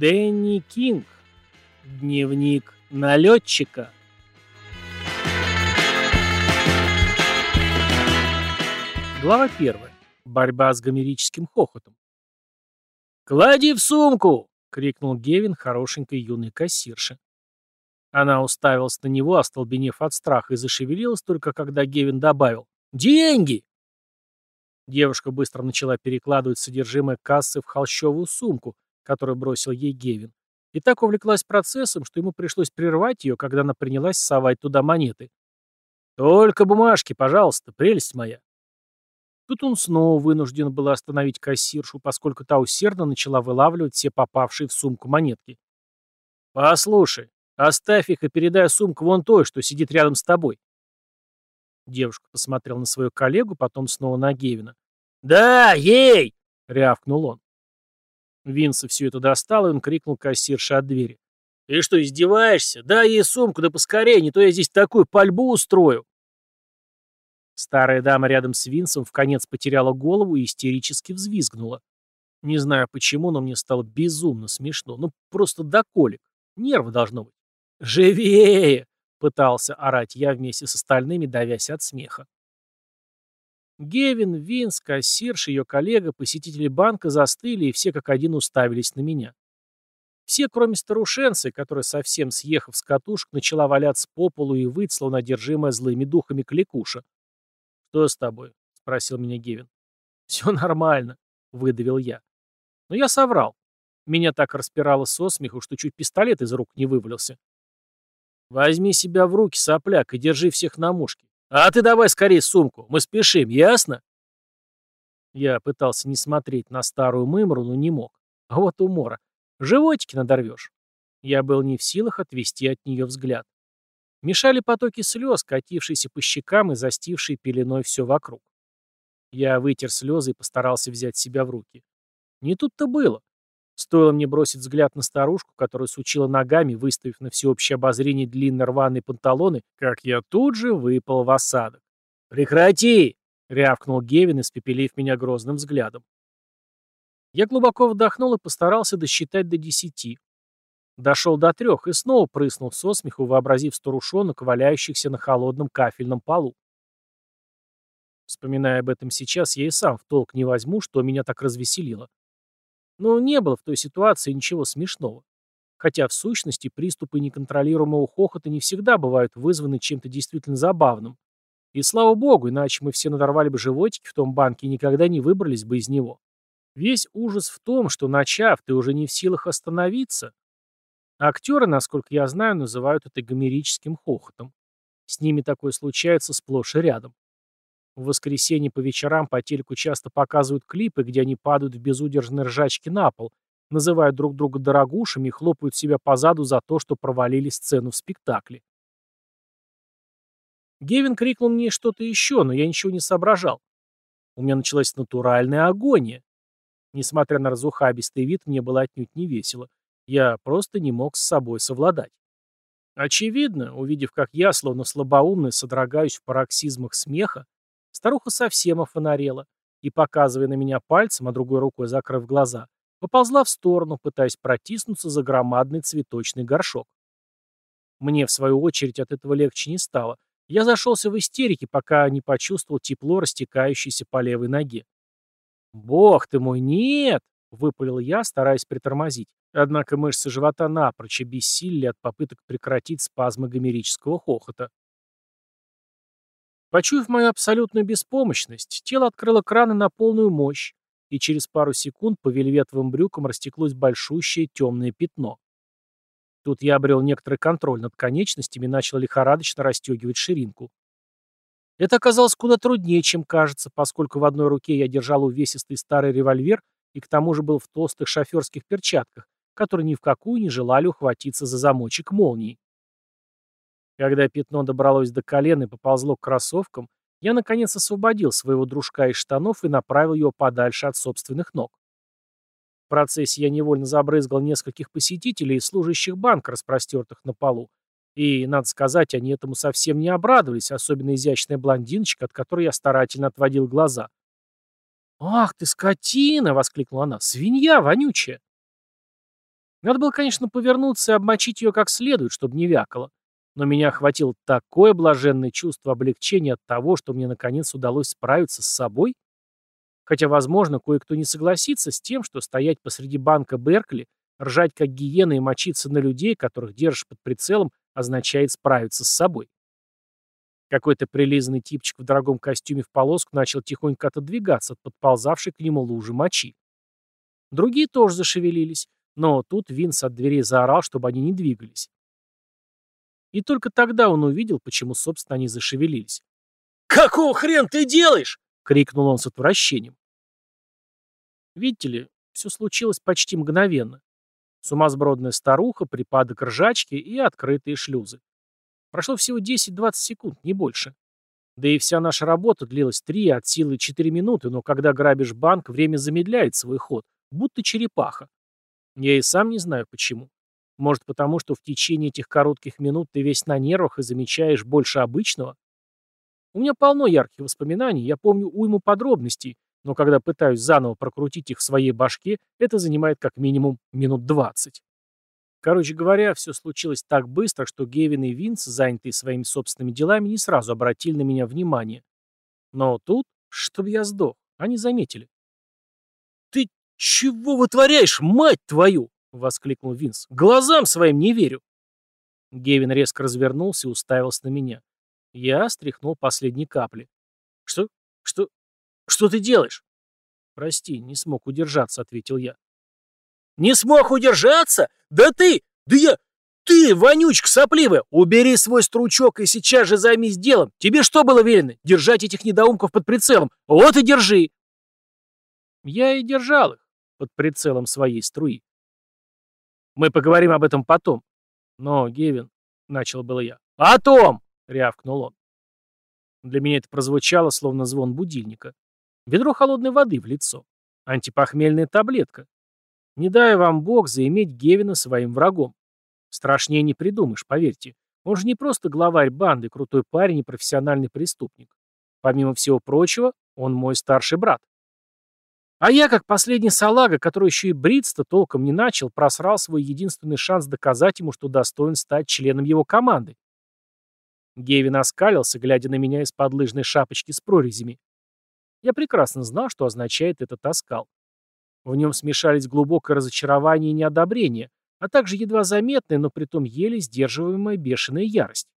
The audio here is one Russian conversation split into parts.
Дэнни Кинг. Дневник налетчика. Глава первая. Борьба с гомерическим хохотом. «Клади в сумку!» — крикнул Гевин хорошенькой юной кассирше. Она уставилась на него, остолбенев от страха, и зашевелилась только когда Гевин добавил «Деньги!». Девушка быстро начала перекладывать содержимое кассы в холщовую сумку, которую бросил ей Гевин, и так увлеклась процессом, что ему пришлось прервать ее, когда она принялась совать туда монеты. «Только бумажки, пожалуйста, прелесть моя». Тут он снова вынужден был остановить кассиршу, поскольку та усердно начала вылавливать все попавшие в сумку монетки. «Послушай, оставь их и передай сумку вон той, что сидит рядом с тобой». Девушка посмотрела на свою коллегу, потом снова на Гевина. «Да, ей!» — рявкнул он. Винса все это достал, и он крикнул кассирше от двери. «Ты что, издеваешься? Дай ей сумку, да поскорее, не то я здесь такую пальбу устрою!» Старая дама рядом с Винсом в конец потеряла голову и истерически взвизгнула. Не знаю почему, но мне стало безумно смешно. Ну, просто до колик. Нервы должно быть. «Живее!» — пытался орать я вместе с остальными, давясь от смеха. Гевин, Винс, кассирш, ее коллега, посетители банка застыли и все как один уставились на меня. Все, кроме старушенцы, которая, совсем съехав с катушек, начала валяться по полу и выть, словно одержимая злыми духами кликуша. «Что с тобой?» — спросил меня Гевин. «Все нормально», — выдавил я. Но я соврал. Меня так распирало со смеху, что чуть пистолет из рук не вывалился. «Возьми себя в руки, сопляк, и держи всех на мушке. «А ты давай скорее сумку, мы спешим, ясно?» Я пытался не смотреть на старую мымру, но не мог. А вот умора. Животики надорвешь. Я был не в силах отвести от нее взгляд. Мешали потоки слез, катившиеся по щекам и застившие пеленой все вокруг. Я вытер слезы и постарался взять себя в руки. Не тут-то было. Стоило мне бросить взгляд на старушку, которая сучила ногами, выставив на всеобщее обозрение длинные рваные панталоны, как я тут же выпал в осадок. «Прекрати!» — рявкнул Гевин, испепелив меня грозным взглядом. Я глубоко вдохнул и постарался досчитать до десяти. Дошел до трех и снова прыснул со смеху, вообразив старушонок, валяющихся на холодном кафельном полу. Вспоминая об этом сейчас, я и сам в толк не возьму, что меня так развеселило. Но не было в той ситуации ничего смешного. Хотя в сущности приступы неконтролируемого хохота не всегда бывают вызваны чем-то действительно забавным. И слава богу, иначе мы все надорвали бы животики в том банке и никогда не выбрались бы из него. Весь ужас в том, что, начав, ты уже не в силах остановиться. Актеры, насколько я знаю, называют это гомерическим хохотом. С ними такое случается сплошь и рядом. В воскресенье по вечерам по телеку часто показывают клипы, где они падают в безудержной ржачке на пол, называют друг друга дорогушами и хлопают себя по заду за то, что провалили сцену в спектакле. Гевин крикнул мне что-то еще, но я ничего не соображал. У меня началась натуральная агония. Несмотря на разухабистый вид, мне было отнюдь не весело. Я просто не мог с собой совладать. Очевидно, увидев, как я, словно слабоумный, содрогаюсь в пароксизмах смеха, Старуха совсем офонарела и, показывая на меня пальцем, а другой рукой закрыв глаза, поползла в сторону, пытаясь протиснуться за громадный цветочный горшок. Мне, в свою очередь, от этого легче не стало. Я зашелся в истерике, пока не почувствовал тепло, растекающееся по левой ноге. «Бог ты мой, нет!» — выпалил я, стараясь притормозить. Однако мышцы живота напрочь обессилели от попыток прекратить спазмы гомерического хохота. Почуяв мою абсолютную беспомощность, тело открыло краны на полную мощь, и через пару секунд по вельветовым брюкам растеклось большущее темное пятно. Тут я обрел некоторый контроль над конечностями и начал лихорадочно расстегивать ширинку. Это оказалось куда труднее, чем кажется, поскольку в одной руке я держал увесистый старый револьвер и к тому же был в толстых шоферских перчатках, которые ни в какую не желали ухватиться за замочек молнии. Когда пятно добралось до колена и поползло к кроссовкам, я наконец освободил своего дружка из штанов и направил его подальше от собственных ног. В процессе я невольно забрызгал нескольких посетителей и служащих банка, распростертых на полу. И, надо сказать, они этому совсем не обрадовались, особенно изящная блондиночка, от которой я старательно отводил глаза. «Ах ты, скотина!» — воскликнула она. «Свинья вонючая!» Надо было, конечно, повернуться и обмочить ее как следует, чтобы не вякало. Но меня охватило такое блаженное чувство облегчения от того, что мне наконец удалось справиться с собой. Хотя, возможно, кое-кто не согласится с тем, что стоять посреди банка Беркли, ржать как гиена и мочиться на людей, которых держишь под прицелом, означает справиться с собой. Какой-то прилизанный типчик в дорогом костюме в полоску начал тихонько отодвигаться от подползавшей к нему лужи мочи. Другие тоже зашевелились, но тут Винс от дверей заорал, чтобы они не двигались. И только тогда он увидел, почему, собственно, они зашевелились. «Какого хрен ты делаешь?» — крикнул он с отвращением. Видите ли, все случилось почти мгновенно. Сумасбродная старуха, припадок ржачки и открытые шлюзы. Прошло всего 10-20 секунд, не больше. Да и вся наша работа длилась 3 от силы 4 минуты, но когда грабишь банк, время замедляет свой ход, будто черепаха. Я и сам не знаю почему. Может потому, что в течение этих коротких минут ты весь на нервах и замечаешь больше обычного? У меня полно ярких воспоминаний, я помню уйму подробностей, но когда пытаюсь заново прокрутить их в своей башке, это занимает как минимум минут 20. Короче говоря, все случилось так быстро, что Гевин и Винс, занятые своими собственными делами, не сразу обратили на меня внимание. Но тут, чтобы я сдох, они заметили. «Ты чего вытворяешь, мать твою?» — воскликнул Винс. «Глазам своим не верю!» Гевин резко развернулся и уставился на меня. Я стряхнул последние капли. «Что? Что? Что ты делаешь?» «Прости, не смог удержаться», — ответил я. «Не смог удержаться? Да ты! Да я... Ты, вонючка сопливая, убери свой стручок и сейчас же займись делом. Тебе что было велено? Держать этих недоумков под прицелом. Вот и держи!» Я и держал их под прицелом своей струи. Мы поговорим об этом потом. Но, Гевин, — начал было я. «О том!» — рявкнул он. Для меня это прозвучало, словно звон будильника. Ведро холодной воды в лицо. Антипохмельная таблетка. Не дай вам Бог заиметь Гевина своим врагом. Страшнее не придумаешь, поверьте. Он же не просто главарь банды, крутой парень и профессиональный преступник. Помимо всего прочего, он мой старший брат. А я, как последний салага, который еще и бриться толком не начал, просрал свой единственный шанс доказать ему, что достоин стать членом его команды. Гевин оскалился, глядя на меня из-под лыжной шапочки с прорезями. Я прекрасно знал, что означает этот оскал. В нем смешались глубокое разочарование и неодобрение, а также едва заметная, но притом еле сдерживаемая бешеная ярость.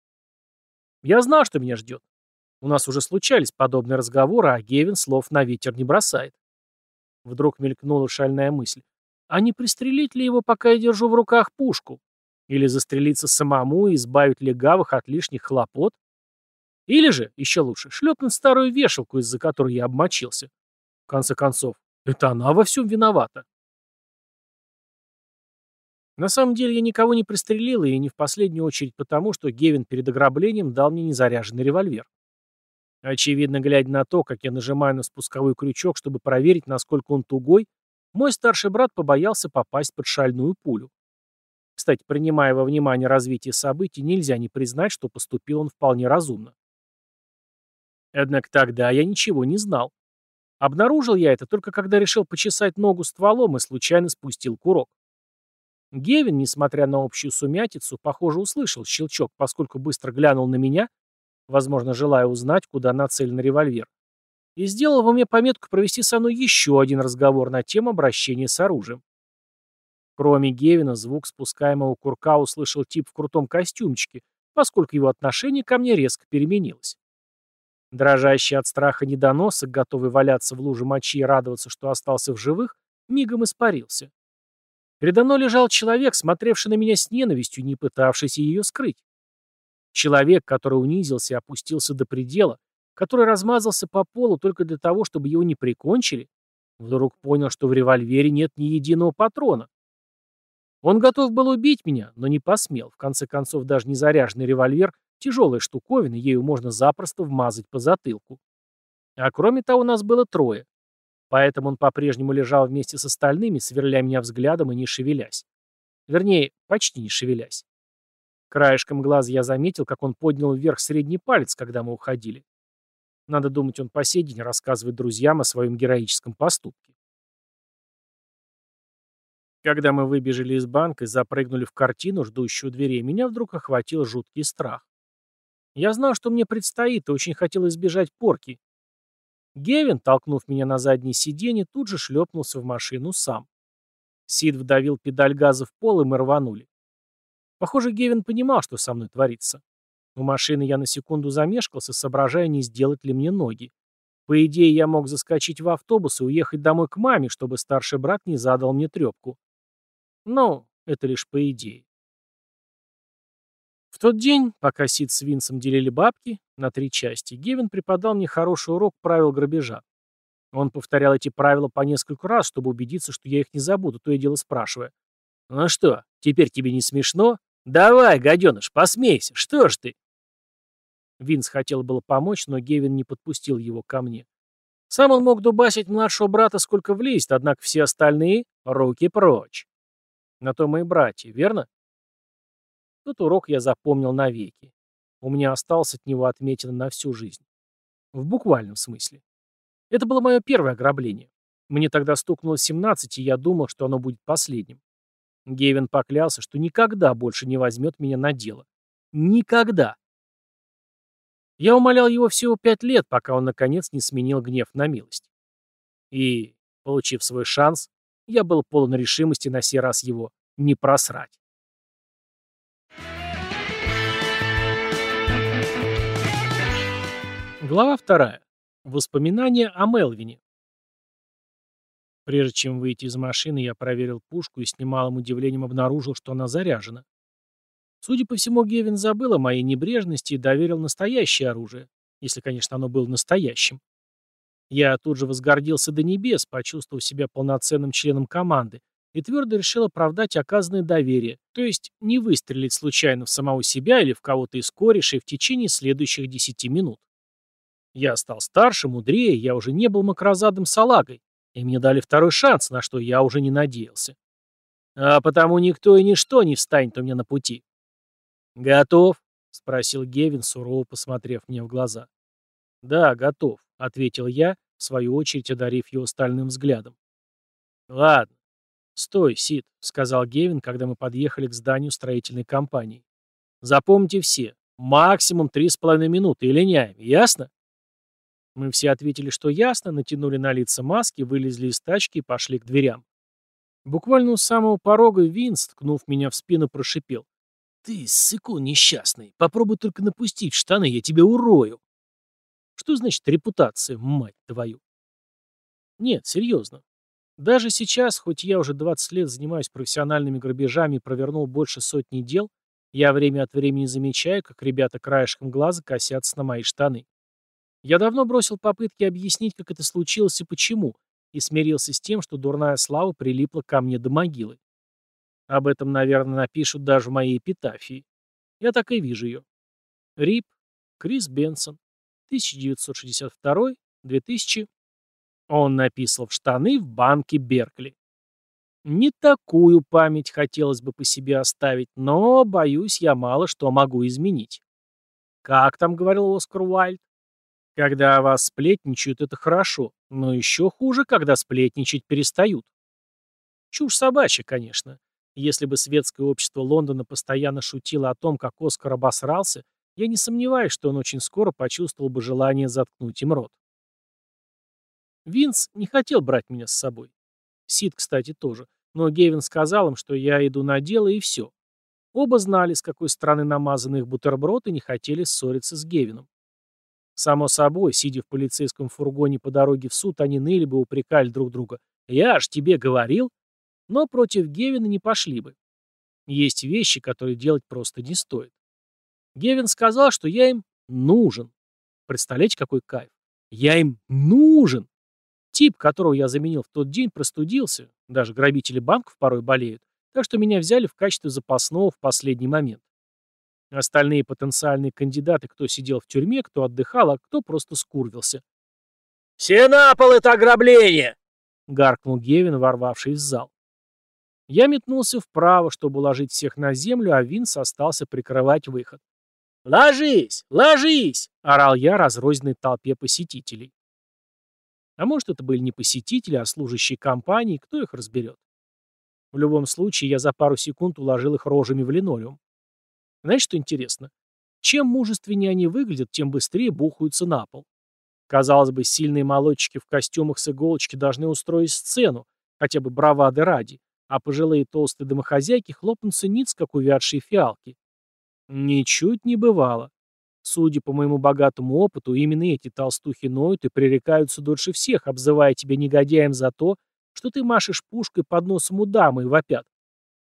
Я знал, что меня ждет. У нас уже случались подобные разговоры, а Гевин слов на ветер не бросает. Вдруг мелькнула шальная мысль. А не пристрелить ли его, пока я держу в руках пушку? Или застрелиться самому и избавить легавых от лишних хлопот? Или же, еще лучше, шлепнуть старую вешалку, из-за которой я обмочился. В конце концов, это она во всем виновата. На самом деле я никого не пристрелил, и не в последнюю очередь потому, что Гевин перед ограблением дал мне незаряженный револьвер. Очевидно, глядя на то, как я нажимаю на спусковой крючок, чтобы проверить, насколько он тугой, мой старший брат побоялся попасть под шальную пулю. Кстати, принимая во внимание развитие событий, нельзя не признать, что поступил он вполне разумно. Однако тогда я ничего не знал. Обнаружил я это только когда решил почесать ногу стволом и случайно спустил курок. Гевин, несмотря на общую сумятицу, похоже, услышал щелчок, поскольку быстро глянул на меня, возможно, желая узнать, куда нацелен револьвер, и сделал в уме пометку провести со мной еще один разговор на тему обращения с оружием. Кроме Гевина, звук спускаемого курка услышал тип в крутом костюмчике, поскольку его отношение ко мне резко переменилось. Дрожащий от страха недоносок, готовый валяться в луже мочи и радоваться, что остался в живых, мигом испарился. Передо мной лежал человек, смотревший на меня с ненавистью, не пытавшийся ее скрыть. Человек, который унизился и опустился до предела, который размазался по полу только для того, чтобы его не прикончили, вдруг понял, что в револьвере нет ни единого патрона. Он готов был убить меня, но не посмел. В конце концов, даже незаряженный револьвер Тяжелая штуковина, ею можно запросто вмазать по затылку. А кроме того, нас было трое. Поэтому он по-прежнему лежал вместе с остальными, сверля меня взглядом и не шевелясь. Вернее, почти не шевелясь. Краешком глаза я заметил, как он поднял вверх средний палец, когда мы уходили. Надо думать, он по сей день рассказывает друзьям о своем героическом поступке. Когда мы выбежали из банка и запрыгнули в картину, ждущую дверей, меня вдруг охватил жуткий страх. Я знал, что мне предстоит, и очень хотел избежать порки. Гевин, толкнув меня на заднее сиденье, тут же шлепнулся в машину сам. Сид вдавил педаль газа в пол, и мы рванули. Похоже, Гевин понимал, что со мной творится. У машины я на секунду замешкался, соображая, не сделать ли мне ноги. По идее, я мог заскочить в автобус и уехать домой к маме, чтобы старший брат не задал мне трепку. Но это лишь по идее. В тот день, пока Сид с Винсом делили бабки на три части, Гевин преподал мне хороший урок правил грабежа. Он повторял эти правила по несколько раз, чтобы убедиться, что я их не забуду, то и дело спрашивая. «Ну что, теперь тебе не смешно? Давай, гаденыш, посмейся, что ж ты?» Винс хотел было помочь, но Гевин не подпустил его ко мне. Сам он мог дубасить младшего брата сколько влезет, однако все остальные — руки прочь. На то мы и братья, верно? Тот урок я запомнил навеки. У меня осталось от него отметина на всю жизнь. В буквальном смысле. Это было мое первое ограбление. Мне тогда стукнуло 17, и я думал, что оно будет последним. Гевин поклялся, что никогда больше не возьмет меня на дело. Никогда. Я умолял его всего пять лет, пока он, наконец, не сменил гнев на милость. И, получив свой шанс, я был полон решимости на сей раз его не просрать. Глава вторая. Воспоминания о Мелвине. Прежде чем выйти из машины, я проверил пушку и с немалым удивлением обнаружил, что она заряжена. Судя по всему, Гевин забыл о моей небрежности и доверил настоящее оружие, если, конечно, оно было настоящим. Я тут же возгордился до небес, почувствовав себя полноценным членом команды, и твердо решил оправдать оказанное доверие, то есть не выстрелить случайно в самого себя или в кого-то из корешей в течение следующих десяти минут. Я стал старше, мудрее, я уже не был макрозадым салагой, и мне дали второй шанс, на что я уже не надеялся. А потому никто и ничто не встанет у меня на пути. «Готов?» — спросил Гевин, сурово посмотрев мне в глаза. «Да, готов», — ответил я, в свою очередь одарив его стальным взглядом. «Ладно. Стой, Сид», — сказал Гевин, когда мы подъехали к зданию строительной компании. «Запомните все. Максимум три с половиной минуты и линяем. Ясно?» Мы все ответили, что ясно, натянули на лица маски, вылезли из тачки и пошли к дверям. Буквально у самого порога Винс, ткнув меня в спину, прошипел. «Ты, сыку несчастный, попробуй только напустить штаны, я тебя урою!» Что значит репутация, мать твою? Нет, серьезно. Даже сейчас, хоть я уже 20 лет занимаюсь профессиональными грабежами и провернул больше сотни дел, я время от времени замечаю, как ребята краешком глаза косятся на мои штаны. Я давно бросил попытки объяснить, как это случилось и почему, и смирился с тем, что дурная слава прилипла ко мне до могилы. Об этом, наверное, напишут даже в моей эпитафии. Я так и вижу ее. Рип, Крис Бенсон, 1962-2000. Он написал в штаны в банке Беркли. Не такую память хотелось бы по себе оставить, но, боюсь, я мало что могу изменить. Как там говорил Оскар Уайльд? Когда о вас сплетничают, это хорошо, но еще хуже, когда сплетничать перестают. Чушь собачья, конечно. Если бы светское общество Лондона постоянно шутило о том, как Оскар обосрался, я не сомневаюсь, что он очень скоро почувствовал бы желание заткнуть им рот. Винс не хотел брать меня с собой. Сид, кстати, тоже. Но Гевин сказал им, что я иду на дело, и все. Оба знали, с какой стороны намазаны их бутерброд, и не хотели ссориться с Гевином. Само собой, сидя в полицейском фургоне по дороге в суд, они ныли бы, упрекали друг друга. «Я ж тебе говорил!» Но против Гевина не пошли бы. Есть вещи, которые делать просто не стоит. Гевин сказал, что я им нужен. Представляете, какой кайф? Я им нужен. Тип, которого я заменил в тот день, простудился. Даже грабители банков порой болеют. Так что меня взяли в качестве запасного в последний момент. Остальные потенциальные кандидаты, кто сидел в тюрьме, кто отдыхал, а кто просто скурвился. «Все на пол это ограбление!» — гаркнул Гевин, ворвавшись в зал. Я метнулся вправо, чтобы уложить всех на землю, а Винс остался прикрывать выход. «Ложись! Ложись!» — орал я разрозненной толпе посетителей. А может, это были не посетители, а служащие компании, кто их разберет? В любом случае, я за пару секунд уложил их рожами в линолеум. Знаешь, что интересно? Чем мужественнее они выглядят, тем быстрее бухаются на пол. Казалось бы, сильные молодчики в костюмах с иголочки должны устроить сцену, хотя бы бравады ради, а пожилые толстые домохозяйки хлопнутся ниц, как увядшие фиалки. Ничуть не бывало. Судя по моему богатому опыту, именно эти толстухи ноют и пререкаются дольше всех, обзывая тебя негодяем за то, что ты машешь пушкой под носом у дамы и вопят.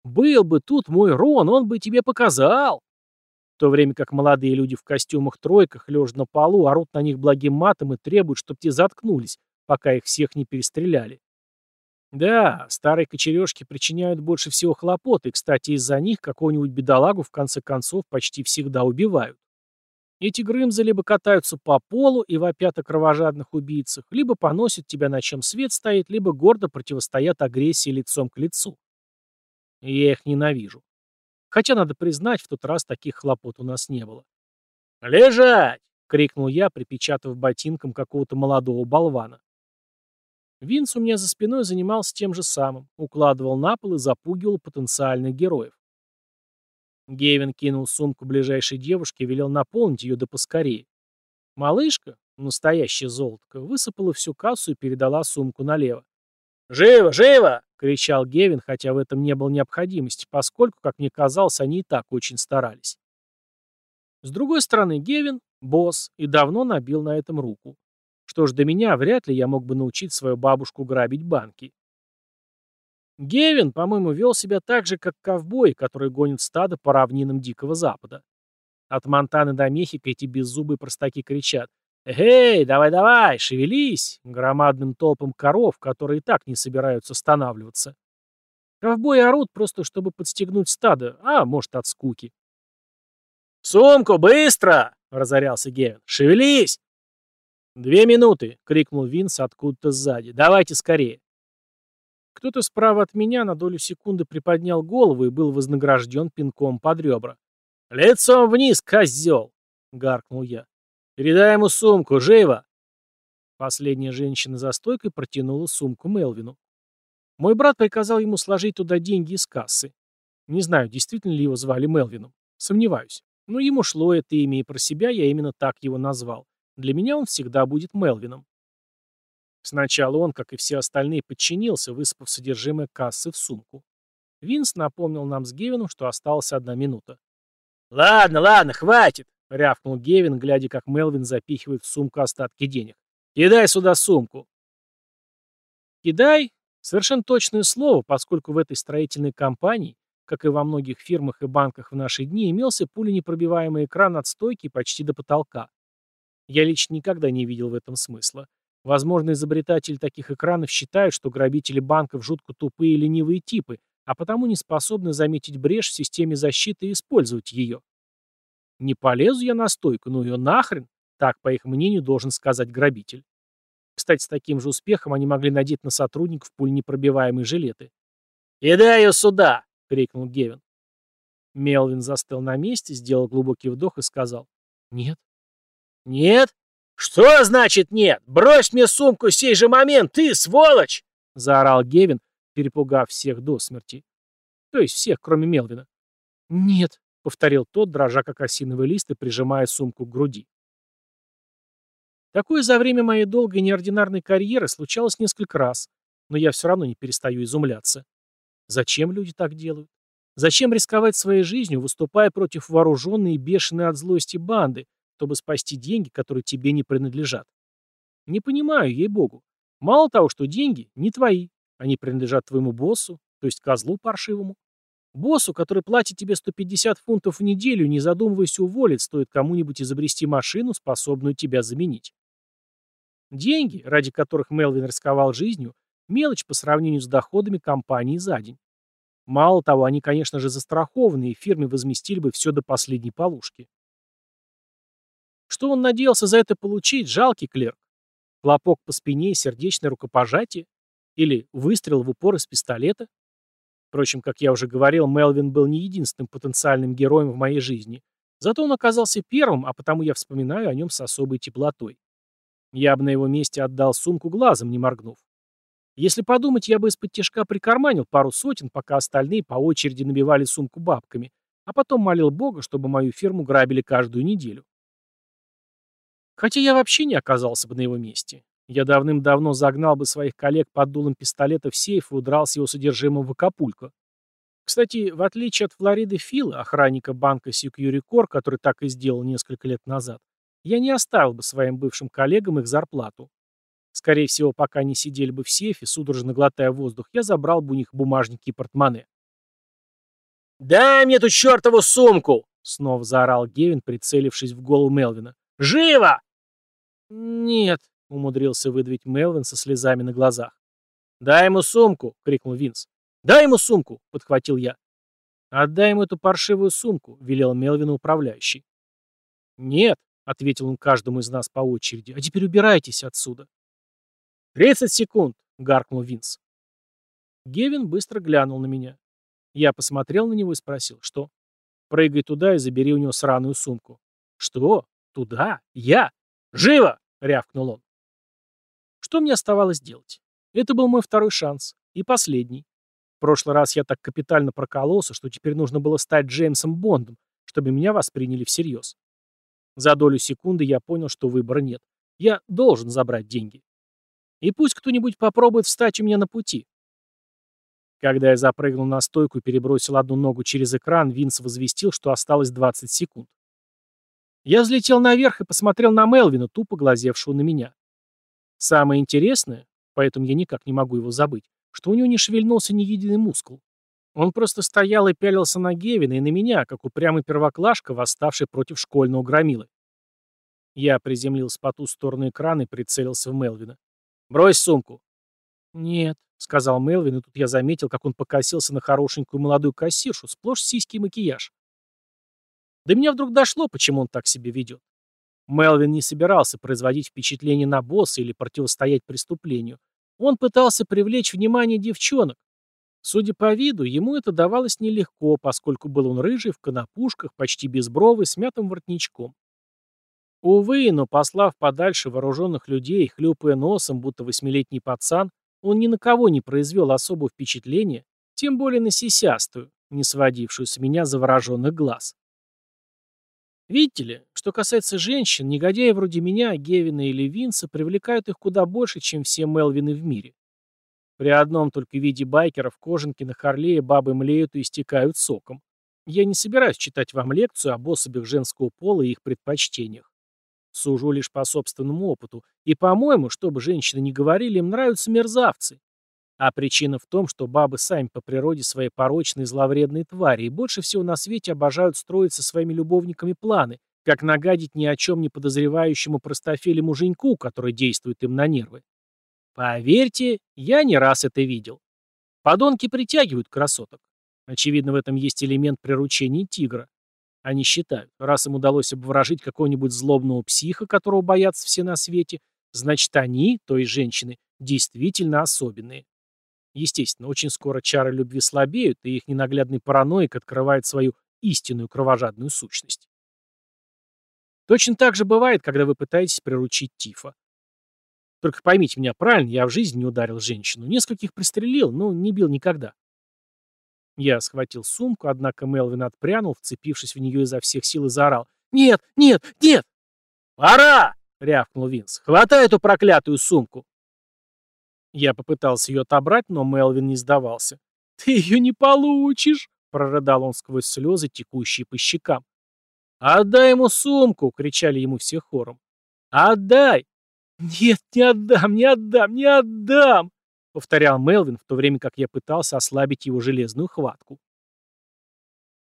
«Был бы тут мой Рон, он бы тебе показал!» То время как молодые люди в костюмах-тройках, лежа на полу, орут на них благим матом и требуют, чтобы те заткнулись, пока их всех не перестреляли. Да, старые кочережки причиняют больше всего хлопот, и, кстати, из-за них какого-нибудь бедолагу в конце концов почти всегда убивают. Эти грымзы либо катаются по полу и вопят о кровожадных убийцах, либо поносят тебя, на чем свет стоит, либо гордо противостоят агрессии лицом к лицу. Я их ненавижу. Хотя, надо признать, в тот раз таких хлопот у нас не было. «Лежать!» — крикнул я, припечатав ботинком какого-то молодого болвана. Винс у меня за спиной занимался тем же самым, укладывал на пол и запугивал потенциальных героев. Гевин кинул сумку ближайшей девушке и велел наполнить ее да поскорее. Малышка, настоящая золотка, высыпала всю кассу и передала сумку налево. «Живо, живо!» — кричал Гевин, хотя в этом не было необходимости, поскольку, как мне казалось, они и так очень старались. С другой стороны, Гевин — босс и давно набил на этом руку. Что ж, до меня вряд ли я мог бы научить свою бабушку грабить банки. Гевин, по-моему, вел себя так же, как ковбой, который гонит стадо по равнинам Дикого Запада. От Монтаны до Мехико эти беззубые простаки кричат «Эй, давай-давай, шевелись!» громадным толпам коров, которые и так не собираются останавливаться. Ковбои орут просто, чтобы подстегнуть стадо, а может от скуки. «Сумку, быстро!» — разорялся Гевин. «Шевелись!» «Две минуты!» — крикнул Винс откуда-то сзади. «Давайте скорее!» Кто-то справа от меня на долю секунды приподнял голову и был вознагражден пинком под ребра. «Лицом вниз, козел!» — гаркнул я. «Передай ему сумку, живо!» Последняя женщина за стойкой протянула сумку Мелвину. Мой брат приказал ему сложить туда деньги из кассы. Не знаю, действительно ли его звали Мелвином. Сомневаюсь. Но ему шло это имя, и про себя я именно так его назвал. Для меня он всегда будет Мелвином. Сначала он, как и все остальные, подчинился, высыпав содержимое кассы в сумку. Винс напомнил нам с Гевином, что осталась одна минута. «Ладно, ладно, хватит!» — рявкнул Гевин, глядя, как Мелвин запихивает в сумку остатки денег. «Кидай сюда сумку!» «Кидай» — совершенно точное слово, поскольку в этой строительной компании, как и во многих фирмах и банках в наши дни, имелся пуленепробиваемый экран от стойки почти до потолка. Я лично никогда не видел в этом смысла. Возможно, изобретатели таких экранов считают, что грабители банков жутко тупые и ленивые типы, а потому не способны заметить брешь в системе защиты и использовать ее. Не полезу я на стойку, ну ее нахрен, так, по их мнению, должен сказать грабитель. Кстати, с таким же успехом они могли надеть на сотрудников пуленепробиваемые жилеты. «Идай ее сюда!» — крикнул Гевин. Мелвин застыл на месте, сделал глубокий вдох и сказал «Нет». «Нет? Что значит нет? Брось мне сумку сей же момент, ты, сволочь!» — заорал Гевин, перепугав всех до смерти. То есть всех, кроме Мелвина. «Нет», — повторил тот, дрожа как осиновый лист и прижимая сумку к груди. Такое за время моей долгой неординарной карьеры случалось несколько раз, но я все равно не перестаю изумляться. Зачем люди так делают? Зачем рисковать своей жизнью, выступая против вооруженной и бешеной от злости банды, чтобы спасти деньги, которые тебе не принадлежат. Не понимаю, ей-богу. Мало того, что деньги не твои, они принадлежат твоему боссу, то есть козлу паршивому. Боссу, который платит тебе 150 фунтов в неделю, не задумываясь уволить, стоит кому-нибудь изобрести машину, способную тебя заменить. Деньги, ради которых Мелвин рисковал жизнью, мелочь по сравнению с доходами компании за день. Мало того, они, конечно же, застрахованы, и фирме возместили бы все до последней полушки. Что он надеялся за это получить, жалкий клерк? Хлопок по спине и сердечное рукопожатие? Или выстрел в упор из пистолета? Впрочем, как я уже говорил, Мелвин был не единственным потенциальным героем в моей жизни. Зато он оказался первым, а потому я вспоминаю о нем с особой теплотой. Я бы на его месте отдал сумку глазом, не моргнув. Если подумать, я бы из-под тяжка прикарманил пару сотен, пока остальные по очереди набивали сумку бабками, а потом молил Бога, чтобы мою фирму грабили каждую неделю. Хотя я вообще не оказался бы на его месте. Я давным-давно загнал бы своих коллег под дулом пистолета в сейф и удрал с его содержимым в Акапулько. Кстати, в отличие от Флориды Фила, охранника банка Security Corp, который так и сделал несколько лет назад, я не оставил бы своим бывшим коллегам их зарплату. Скорее всего, пока они сидели бы в сейфе, судорожно глотая воздух, я забрал бы у них бумажники и портмоне. «Дай мне эту чертову сумку!» — снова заорал Гевин, прицелившись в голову Мелвина. «Живо!» «Нет», — умудрился выдавить Мелвин со слезами на глазах. «Дай ему сумку!» — крикнул Винс. «Дай ему сумку!» — подхватил я. «Отдай ему эту паршивую сумку», — велел Мелвину управляющий. «Нет», — ответил он каждому из нас по очереди, — «а теперь убирайтесь отсюда». «Тридцать секунд!» — гаркнул Винс. Гевин быстро глянул на меня. Я посмотрел на него и спросил, что? «Прыгай туда и забери у него сраную сумку». «Что? Туда? Я? Живо!» — рявкнул он. Что мне оставалось делать? Это был мой второй шанс. И последний. В прошлый раз я так капитально прокололся, что теперь нужно было стать Джеймсом Бондом, чтобы меня восприняли всерьез. За долю секунды я понял, что выбора нет. Я должен забрать деньги. И пусть кто-нибудь попробует встать у меня на пути. Когда я запрыгнул на стойку и перебросил одну ногу через экран, Винс возвестил, что осталось 20 секунд. Я взлетел наверх и посмотрел на Мелвина, тупо глазевшего на меня. Самое интересное, поэтому я никак не могу его забыть, что у него не шевельнулся ни единый мускул. Он просто стоял и пялился на Гевина и на меня, как упрямый первоклашка, восставший против школьного громилы. Я приземлился по ту сторону экрана и прицелился в Мелвина. «Брось сумку». «Нет», — сказал Мелвин, и тут я заметил, как он покосился на хорошенькую молодую кассиршу, сплошь сиськи и макияж. До меня вдруг дошло, почему он так себя ведет. Мелвин не собирался производить впечатление на босса или противостоять преступлению. Он пытался привлечь внимание девчонок. Судя по виду, ему это давалось нелегко, поскольку был он рыжий, в конопушках, почти безбровый, с мятым воротничком. Увы, но послав подальше вооруженных людей, хлюпая носом, будто восьмилетний пацан, он ни на кого не произвел особого впечатления, тем более на сисястую, не сводившую с меня завороженных глаз. Видите ли, что касается женщин, негодяи вроде меня, Гевина или Винса привлекают их куда больше, чем все Мелвины в мире. При одном только виде байкеров кожанки на Харлее бабы млеют и истекают соком. Я не собираюсь читать вам лекцию об особях женского пола и их предпочтениях. Сужу лишь по собственному опыту. И, по-моему, чтобы женщины не говорили, им нравятся мерзавцы. А причина в том, что бабы сами по природе своей порочные зловредные твари и больше всего на свете обожают строить со своими любовниками планы, как нагадить ни о чем не подозревающему простофеле муженьку, который действует им на нервы. Поверьте, я не раз это видел. Подонки притягивают красоток. Очевидно, в этом есть элемент приручения тигра. Они считают, раз им удалось обворожить какого-нибудь злобного психа, которого боятся все на свете, значит они, то есть женщины, действительно особенные. Естественно, очень скоро чары любви слабеют, и их ненаглядный параноик открывает свою истинную кровожадную сущность. Точно так же бывает, когда вы пытаетесь приручить Тифа. Только поймите меня правильно, я в жизни не ударил женщину. Нескольких пристрелил, но не бил никогда. Я схватил сумку, однако Мелвин отпрянул, вцепившись в нее изо всех сил и заорал. «Нет! Нет! Нет!» «Пора!» — рявкнул Винс. «Хватай эту проклятую сумку!» Я попытался ее отобрать, но Мелвин не сдавался. «Ты ее не получишь!» — прорыдал он сквозь слезы, текущие по щекам. «Отдай ему сумку!» — кричали ему все хором. «Отдай!» «Нет, не отдам, не отдам, не отдам!» — повторял Мелвин, в то время как я пытался ослабить его железную хватку.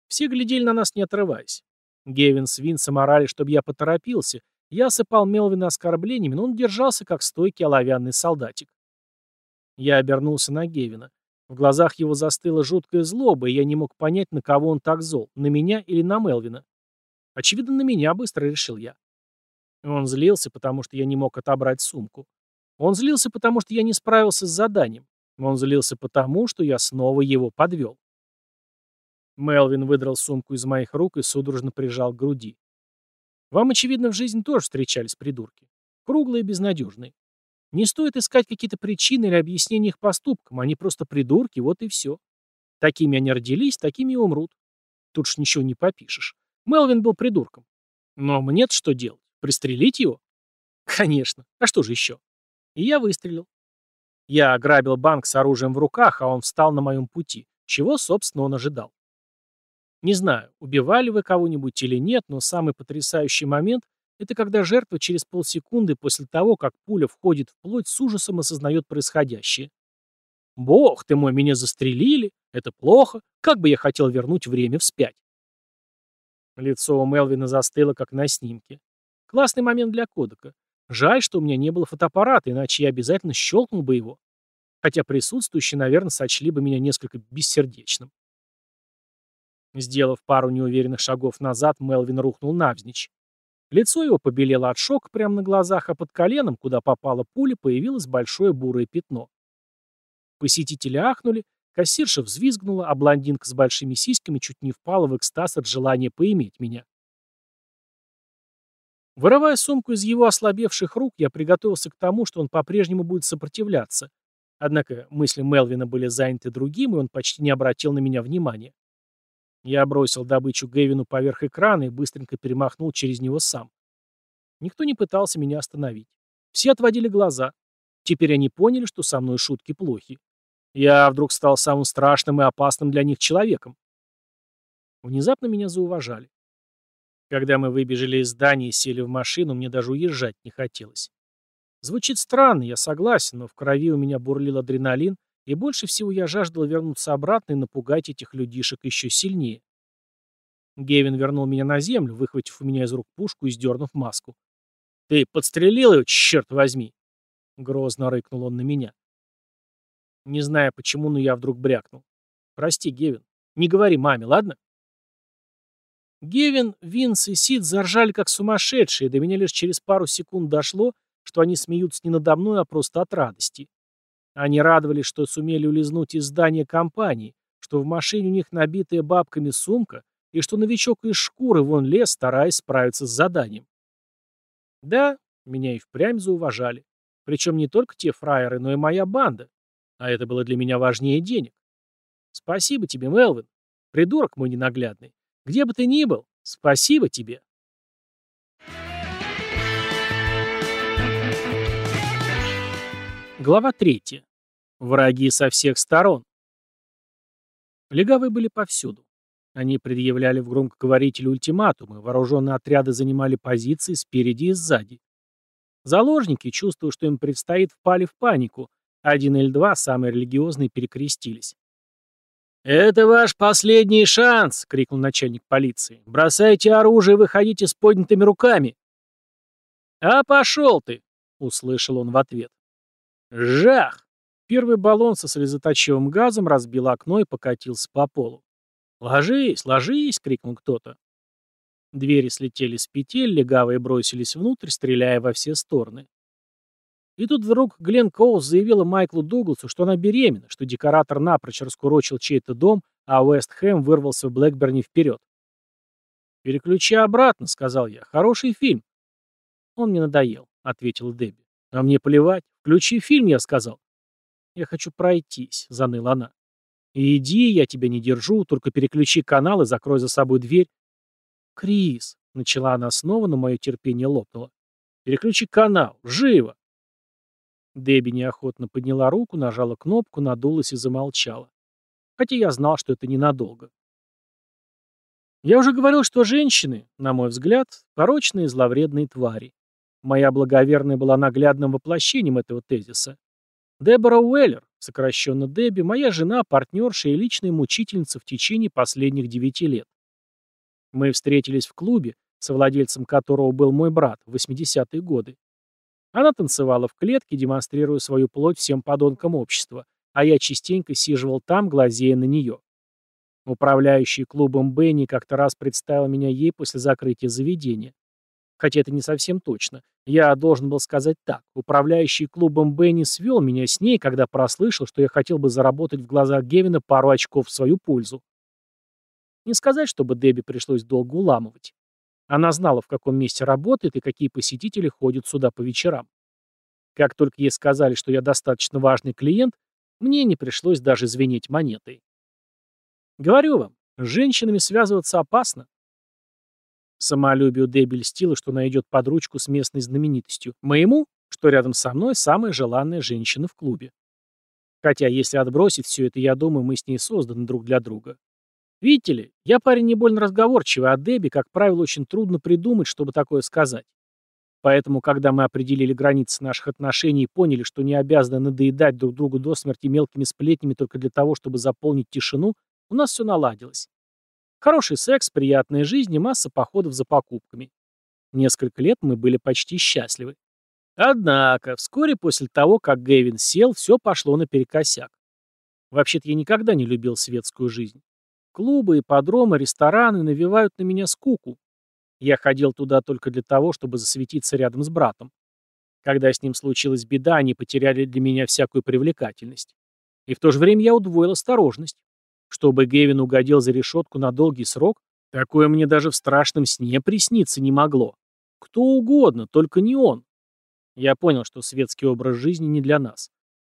Все глядели на нас, не отрываясь. Гевин с Винсом орали, чтобы я поторопился. Я осыпал Мелвина оскорблениями, но он держался, как стойкий оловянный солдатик. Я обернулся на Гевина. В глазах его застыла жуткая злоба, и я не мог понять, на кого он так зол, на меня или на Мелвина. Очевидно, на меня, быстро решил я. Он злился, потому что я не мог отобрать сумку. Он злился, потому что я не справился с заданием. Он злился потому, что я снова его подвел. Мелвин выдрал сумку из моих рук и судорожно прижал к груди. Вам, очевидно, в жизни тоже встречались придурки. Круглые и безнадежные. Не стоит искать какие-то причины или объяснения их поступкам, они просто придурки, вот и все. Такими они родились, такими и умрут. Тут ж ничего не попишешь. Мелвин был придурком. Но мне-то что делать? Пристрелить его? Конечно. А что же еще? И я выстрелил. Я ограбил банк с оружием в руках, а он встал на моем пути. Чего, собственно, он ожидал? Не знаю, убивали вы кого-нибудь или нет, но самый потрясающий момент – это когда жертва через полсекунды после того, как пуля входит в плоть, с ужасом осознает происходящее. «Бог ты мой, меня застрелили! Это плохо! Как бы я хотел вернуть время вспять!» Лицо у Мелвина застыло, как на снимке. Классный момент для кодека. Жаль, что у меня не было фотоаппарата, иначе я обязательно щелкнул бы его. Хотя присутствующие, наверное, сочли бы меня несколько бессердечным. Сделав пару неуверенных шагов назад, Мелвин рухнул навзничь. Лицо его побелело от шока прямо на глазах, а под коленом, куда попала пуля, появилось большое бурое пятно. Посетители ахнули, кассирша взвизгнула, а блондинка с большими сиськами чуть не впала в экстаз от желания поиметь меня. Вырывая сумку из его ослабевших рук, я приготовился к тому, что он по-прежнему будет сопротивляться. Однако мысли Мелвина были заняты другим, и он почти не обратил на меня внимания. Я бросил добычу Гэвину поверх экрана и быстренько перемахнул через него сам. Никто не пытался меня остановить. Все отводили глаза. Теперь они поняли, что со мной шутки плохи. Я вдруг стал самым страшным и опасным для них человеком. Внезапно меня зауважали. Когда мы выбежали из здания и сели в машину, мне даже уезжать не хотелось. Звучит странно, я согласен, но в крови у меня бурлил адреналин, и больше всего я жаждал вернуться обратно и напугать этих людишек еще сильнее. Гевин вернул меня на землю, выхватив у меня из рук пушку и сдернув маску. «Ты подстрелил его, черт возьми!» Грозно рыкнул он на меня. Не знаю почему, но я вдруг брякнул. «Прости, Гевин. Не говори маме, ладно?» Гевин, Винс и Сид заржали как сумасшедшие, до меня лишь через пару секунд дошло, что они смеются не надо мной, а просто от радости. Они радовались, что сумели улизнуть из здания компании, что в машине у них набитая бабками сумка, и что новичок из шкуры вон лез, стараясь справиться с заданием. Да, меня и впрямь зауважали. Причем не только те фраеры, но и моя банда. А это было для меня важнее денег. Спасибо тебе, Мелвин. Придурок мой ненаглядный. Где бы ты ни был, спасибо тебе. Глава третья. Враги со всех сторон. Легавые были повсюду. Они предъявляли в громкоговорителю ультиматумы, вооруженные отряды занимали позиции спереди и сзади. Заложники, чувствуя, что им предстоит, впали в панику. Один или два, самые религиозные, перекрестились. «Это ваш последний шанс!» — крикнул начальник полиции. «Бросайте оружие и выходите с поднятыми руками!» «А пошел ты!» — услышал он в ответ. «Жах!» Первый баллон со слезоточивым газом разбил окно и покатился по полу. «Ложись, ложись!» — крикнул кто-то. Двери слетели с петель, легавые бросились внутрь, стреляя во все стороны. И тут вдруг Глен Коулс заявила Майклу Дугласу, что она беременна, что декоратор напрочь раскурочил чей-то дом, а Уэст Хэм вырвался в Блэкберне вперед. «Переключи обратно», — сказал я. «Хороший фильм». «Он мне надоел», — ответил Дебби. «А мне плевать. Включи фильм», — я сказал. «Я хочу пройтись», — заныла она. «Иди, я тебя не держу, только переключи канал и закрой за собой дверь». «Крис», — начала она снова, но мое терпение лопнуло. «Переключи канал, живо!» Дебби неохотно подняла руку, нажала кнопку, надулась и замолчала. Хотя я знал, что это ненадолго. Я уже говорил, что женщины, на мой взгляд, порочные и зловредные твари. Моя благоверная была наглядным воплощением этого тезиса. Дебора Уэллер, сокращенно Дебби, моя жена, партнерша и личная мучительница в течение последних девяти лет. Мы встретились в клубе, совладельцем которого был мой брат в 80-е годы. Она танцевала в клетке, демонстрируя свою плоть всем подонкам общества, а я частенько сиживал там, глазея на нее. Управляющий клубом Бенни как-то раз представил меня ей после закрытия заведения. Хотя это не совсем точно. Я должен был сказать так. Управляющий клубом Бенни свел меня с ней, когда прослышал, что я хотел бы заработать в глазах Гевина пару очков в свою пользу. Не сказать, чтобы Дебби пришлось долго уламывать. Она знала, в каком месте работает и какие посетители ходят сюда по вечерам. Как только ей сказали, что я достаточно важный клиент, мне не пришлось даже звенеть монетой. Говорю вам, с женщинами связываться опасно. Самолюбию Дебби льстило, что найдет под ручку с местной знаменитостью. Моему, что рядом со мной самая желанная женщина в клубе. Хотя, если отбросить все это, я думаю, мы с ней созданы друг для друга. Видите ли, я парень не больно разговорчивый, а Дебби, как правило, очень трудно придумать, чтобы такое сказать. Поэтому, когда мы определили границы наших отношений и поняли, что не обязаны надоедать друг другу до смерти мелкими сплетнями только для того, чтобы заполнить тишину, у нас все наладилось. Хороший секс, приятная жизнь и масса походов за покупками. Несколько лет мы были почти счастливы. Однако, вскоре после того, как Гэвин сел, все пошло наперекосяк. Вообще-то я никогда не любил светскую жизнь. Клубы, ипподромы, рестораны навевают на меня скуку. Я ходил туда только для того, чтобы засветиться рядом с братом. Когда с ним случилась беда, они потеряли для меня всякую привлекательность. И в то же время я удвоил осторожность. Чтобы Гевин угодил за решетку на долгий срок, такое мне даже в страшном сне присниться не могло. Кто угодно, только не он. Я понял, что светский образ жизни не для нас.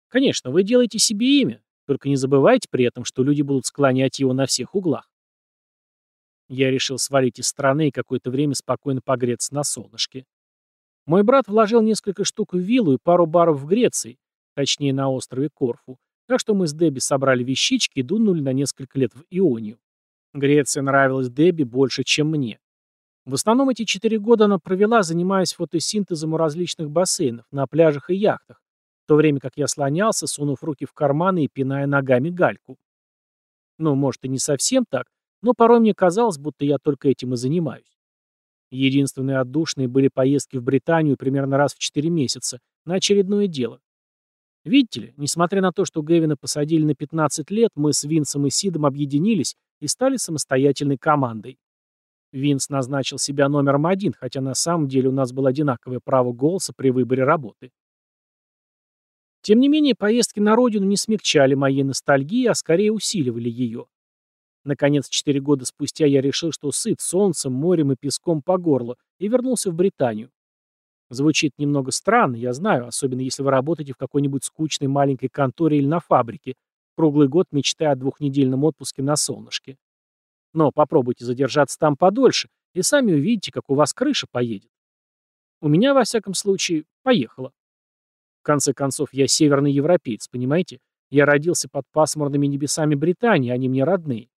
Конечно, вы делаете себе имя, только не забывайте при этом, что люди будут склонять его на всех углах. Я решил свалить из страны и какое-то время спокойно погреться на солнышке. Мой брат вложил несколько штук в виллу и пару баров в Греции, точнее на острове Корфу, так что мы с Дебби собрали вещички и дунули на несколько лет в Ионию. Греция нравилась Дебби больше, чем мне. В основном эти четыре года она провела, занимаясь фотосинтезом у различных бассейнов, на пляжах и яхтах, в то время как я слонялся, сунув руки в карманы и пиная ногами гальку. Ну, может, и не совсем так, но порой мне казалось, будто я только этим и занимаюсь. Единственные отдушные были поездки в Британию примерно раз в 4 месяца, на очередное дело. Видите ли, несмотря на то, что Гевина посадили на 15 лет, мы с Винсом и Сидом объединились и стали самостоятельной командой. Винс назначил себя номером один, хотя на самом деле у нас было одинаковое право голоса при выборе работы. Тем не менее, поездки на родину не смягчали моей ностальгии, а скорее усиливали ее. Наконец, четыре года спустя я решил, что сыт солнцем, морем и песком по горло, и вернулся в Британию. Звучит немного странно, я знаю, особенно если вы работаете в какой-нибудь скучной маленькой конторе или на фабрике, круглый год мечтая о двухнедельном отпуске на солнышке. Но попробуйте задержаться там подольше, и сами увидите, как у вас крыша поедет. У меня, во всяком случае, поехала. В конце концов, я северный европеец, понимаете? Я родился под пасмурными небесами Британии, они мне родные.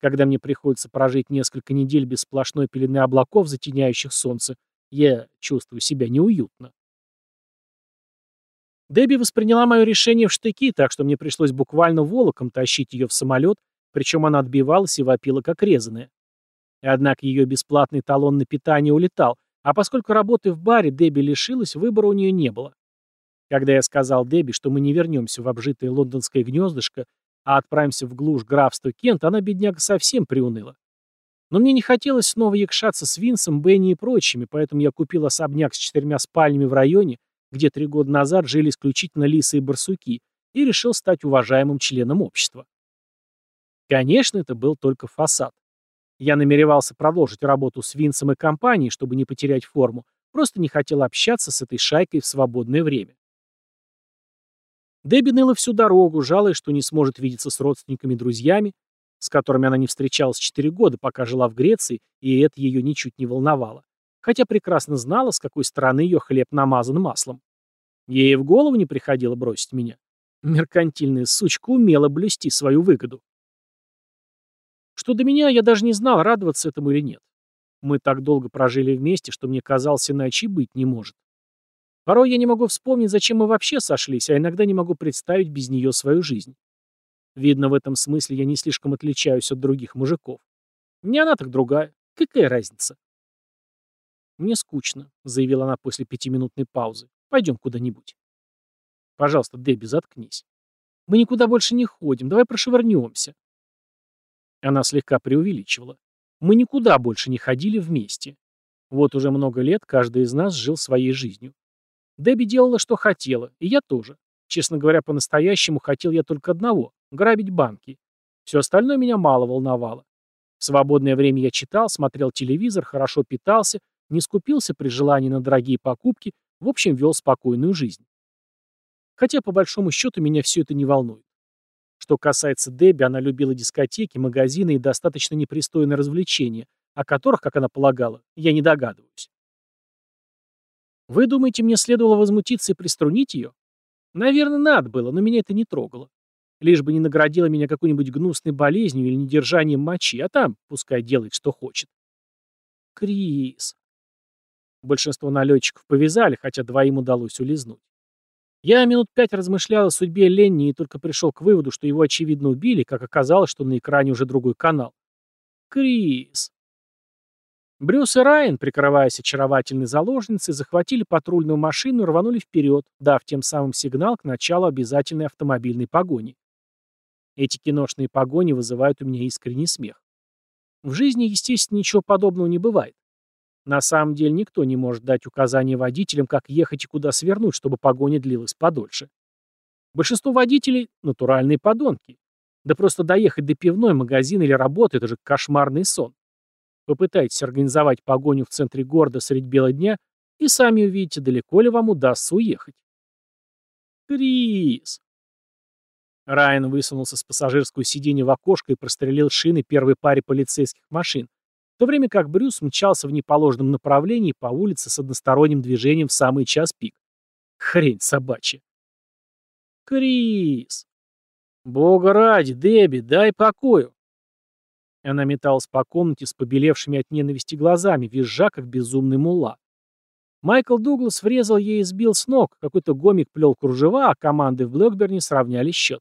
Когда мне приходится прожить несколько недель без сплошной пелены облаков, затеняющих солнце, я чувствую себя неуютно. Дебби восприняла мое решение в штыки, так что мне пришлось буквально волоком тащить ее в самолет, причем она отбивалась и вопила как резаная. Однако ее бесплатный талон на питание улетал, а поскольку работы в баре Дебби лишилась, выбора у нее не было. Когда я сказал Дебби, что мы не вернемся в обжитое лондонское гнездышко, а отправимся в глушь графства Кент, она, бедняга, совсем приуныла. Но мне не хотелось снова якшаться с Винсом, Бенни и прочими, поэтому я купил особняк с четырьмя спальнями в районе, где три года назад жили исключительно лисы и барсуки, и решил стать уважаемым членом общества. Конечно, это был только фасад. Я намеревался продолжить работу с Винсом и компанией, чтобы не потерять форму, просто не хотел общаться с этой шайкой в свободное время. Дебби ныла всю дорогу, жалуясь, что не сможет видеться с родственниками и друзьями, с которыми она не встречалась четыре года, пока жила в Греции, и это ее ничуть не волновало. Хотя прекрасно знала, с какой стороны ее хлеб намазан маслом. Ей в голову не приходило бросить меня. Меркантильная сучка умела блюсти свою выгоду. Что до меня, я даже не знал, радоваться этому или нет. Мы так долго прожили вместе, что мне казалось, иначе быть не может. Порой я не могу вспомнить, зачем мы вообще сошлись, а иногда не могу представить без нее свою жизнь. Видно, в этом смысле я не слишком отличаюсь от других мужиков. Не она, так другая. Какая разница? «Мне скучно», — заявила она после пятиминутной паузы. «Пойдем куда-нибудь». «Пожалуйста, Дебби, заткнись. Мы никуда больше не ходим, давай прошвырнемся». Она слегка преувеличивала. Мы никуда больше не ходили вместе. Вот уже много лет каждый из нас жил своей жизнью. Дебби делала, что хотела, и я тоже. Честно говоря, по-настоящему хотел я только одного — грабить банки. Все остальное меня мало волновало. В свободное время я читал, смотрел телевизор, хорошо питался, не скупился при желании на дорогие покупки, в общем, вел спокойную жизнь. Хотя, по большому счету, меня все это не волнует. Что касается Дебби, она любила дискотеки, магазины и достаточно непристойные развлечения, о которых, как она полагала, я не догадываюсь. Вы думаете, мне следовало возмутиться и приструнить ее? Наверное, надо было, но меня это не трогало. Лишь бы не наградила меня какой-нибудь гнусной болезнью или недержанием мочи, а там пускай делает, что хочет. Крис. Большинство налетчиков повязали, хотя двоим удалось улизнуть. Я минут пять размышлял о судьбе Ленни и только пришел к выводу, что его очевидно убили, как оказалось, что на экране уже другой канал. Крис. Брюс и Райан, прикрываясь очаровательной заложницей, захватили патрульную машину и рванули вперед, дав тем самым сигнал к началу обязательной автомобильной погони. Эти киношные погони вызывают у меня искренний смех. В жизни, естественно, ничего подобного не бывает. На самом деле никто не может дать указания водителям, как ехать и куда свернуть, чтобы погоня длилась подольше. Большинство водителей – натуральные подонки. Да просто доехать до пивной, магазина или работы – это же кошмарный сон. Попытайтесь организовать погоню в центре города средь бела дня, и сами увидите, далеко ли вам удастся уехать. Крис! Райан высунулся с пассажирского сиденья в окошко и прострелил шины первой паре полицейских машин, в то время как Брюс мчался в неположенном направлении по улице с односторонним движением в самый час пик. Хрень собачья. Крис! Бога ради, Дебби, дай покою. Она металась по комнате с побелевшими от ненависти глазами, визжа, как безумный мулла. Майкл Дуглас врезал ей и сбил с ног, какой-то гомик плел кружева, а команды в Блэкберне сравняли счет.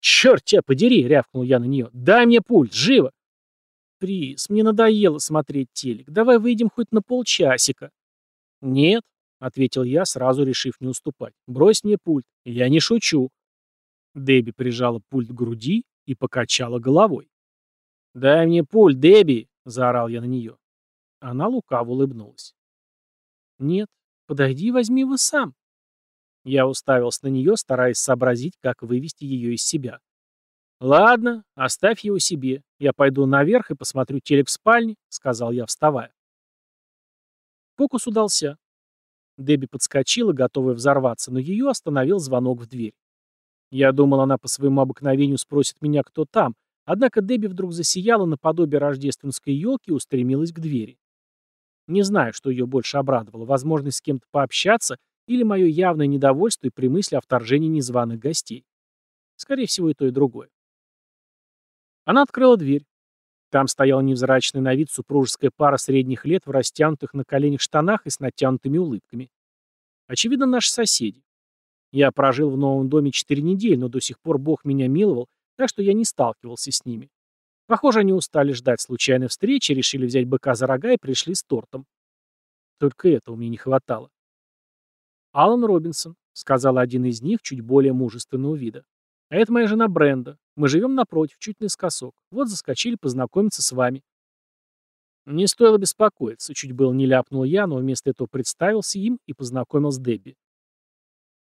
«Черт тебя подери!» — рявкнул я на нее. «Дай мне пульт! Живо!» «Прис, мне надоело смотреть телек. Давай выйдем хоть на полчасика». «Нет», — ответил я, сразу решив не уступать. «Брось мне пульт. Я не шучу». Дебби прижала пульт к груди и покачала головой. «Дай мне пульт, Дебби!» — заорал я на нее. Она лукаво улыбнулась. «Нет, подойди и возьми его сам». Я уставился на нее, стараясь сообразить, как вывести ее из себя. «Ладно, оставь его себе. Я пойду наверх и посмотрю телек в спальне», — сказал я, вставая. Фокус удался. Дебби подскочила, готовая взорваться, но ее остановил звонок в дверь. Я думал, она по своему обыкновению спросит меня, кто там, Однако Дебби вдруг засияла наподобие рождественской елки и устремилась к двери. Не знаю, что ее больше обрадовало, возможность с кем-то пообщаться или мое явное недовольство при мысли о вторжении незваных гостей. Скорее всего, и то, и другое. Она открыла дверь. Там стояла невзрачная на вид супружеская пара средних лет в растянутых на коленях штанах и с натянутыми улыбками. Очевидно, наши соседи. Я прожил в новом доме четыре недели, но до сих пор Бог меня миловал так что я не сталкивался с ними. Похоже, они устали ждать случайной встречи, решили взять быка за рога и пришли с тортом. Только этого мне не хватало. «Алан Робинсон», — сказал один из них, чуть более мужественного вида. «А это моя жена Бренда. Мы живем напротив, чуть наискосок. Вот заскочили познакомиться с вами». Не стоило беспокоиться, чуть было не ляпнул я, но вместо этого представился им и познакомил с Дебби.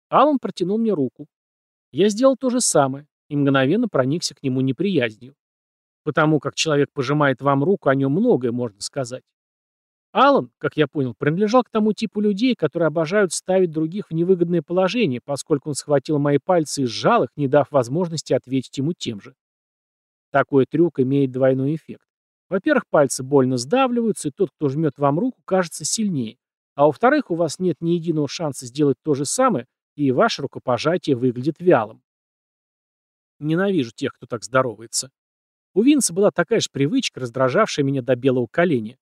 Алан протянул мне руку. Я сделал то же самое, и мгновенно проникся к нему неприязнью. Потому как человек пожимает вам руку, о нем многое можно сказать. Алан, как я понял, принадлежал к тому типу людей, которые обожают ставить других в невыгодное положение, поскольку он схватил мои пальцы и сжал их, не дав возможности ответить ему тем же. Такой трюк имеет двойной эффект. Во-первых, пальцы больно сдавливаются, и тот, кто жмет вам руку, кажется сильнее. А во-вторых, у вас нет ни единого шанса сделать то же самое, и ваше рукопожатие выглядит вялым. Ненавижу тех, кто так здоровается. У Винса была такая же привычка, раздражавшая меня до белого коленя.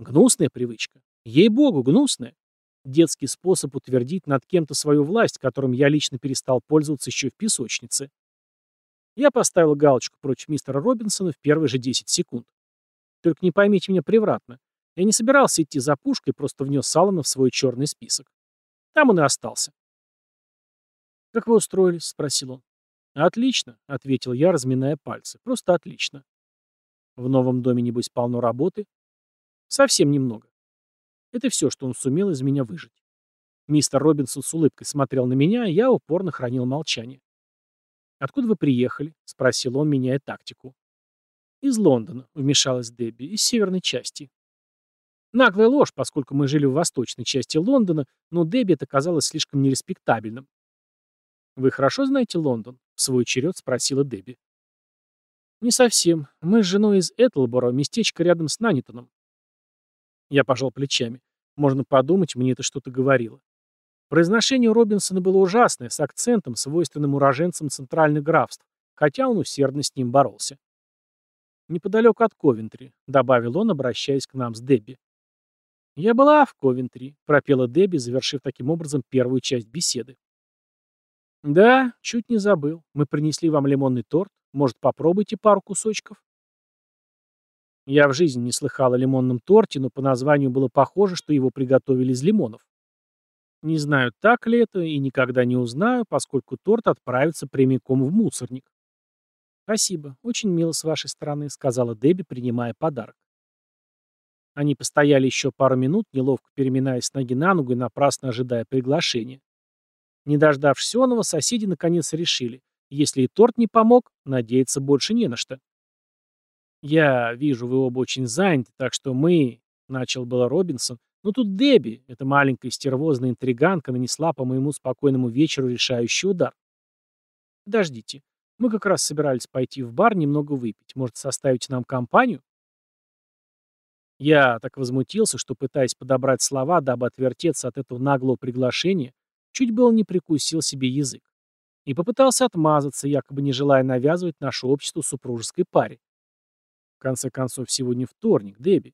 Гнусная привычка. Ей-богу, гнусная. Детский способ утвердить над кем-то свою власть, которым я лично перестал пользоваться еще в песочнице. Я поставил галочку против мистера Робинсона в первые же 10 секунд. Только не поймите меня превратно. Я не собирался идти за пушкой, просто внес Салана в свой черный список. Там он и остался. «Как вы устроились?» — спросил он. «Отлично», — ответил я, разминая пальцы. «Просто отлично». «В новом доме, небось, полно работы?» «Совсем немного». Это все, что он сумел из меня выжить. Мистер Робинсон с улыбкой смотрел на меня, а я упорно хранил молчание. «Откуда вы приехали?» — спросил он, меняя тактику. «Из Лондона», — вмешалась Дебби, — «из северной части». Наглая ложь, поскольку мы жили в восточной части Лондона, но Дебби это казалось слишком нереспектабельным. «Вы хорошо знаете Лондон?» — в свой черед спросила Дебби. «Не совсем. Мы с женой из Этлборо, местечко рядом с Нанитоном». Я пожал плечами. Можно подумать, мне это что-то говорило. Произношение Робинсона было ужасное, с акцентом, свойственным уроженцам центральных графств, хотя он усердно с ним боролся. «Неподалеку от Ковентри», — добавил он, обращаясь к нам с Дебби. «Я была в Ковентри», — пропела Дебби, завершив таким образом первую часть беседы. «Да, чуть не забыл. Мы принесли вам лимонный торт. Может, попробуйте пару кусочков?» Я в жизни не слыхал о лимонном торте, но по названию было похоже, что его приготовили из лимонов. Не знаю, так ли это, и никогда не узнаю, поскольку торт отправится прямиком в мусорник. «Спасибо. Очень мило с вашей стороны», — сказала Дебби, принимая подарок. Они постояли еще пару минут, неловко переминаясь с ноги на ногу и напрасно ожидая приглашения. Не дождавшись оного, соседи наконец решили, если и торт не помог, надеяться больше не на что. «Я вижу, вы оба очень заняты, так что мы...» — начал было Робинсон. Но тут Дебби, эта маленькая стервозная интриганка, нанесла по моему спокойному вечеру решающий удар. «Подождите, мы как раз собирались пойти в бар немного выпить. Может, составить нам компанию?» Я так возмутился, что, пытаясь подобрать слова, дабы отвертеться от этого наглого приглашения, чуть было не прикусил себе язык. И попытался отмазаться, якобы не желая навязывать наше общество супружеской паре. В конце концов, сегодня вторник, Дебби.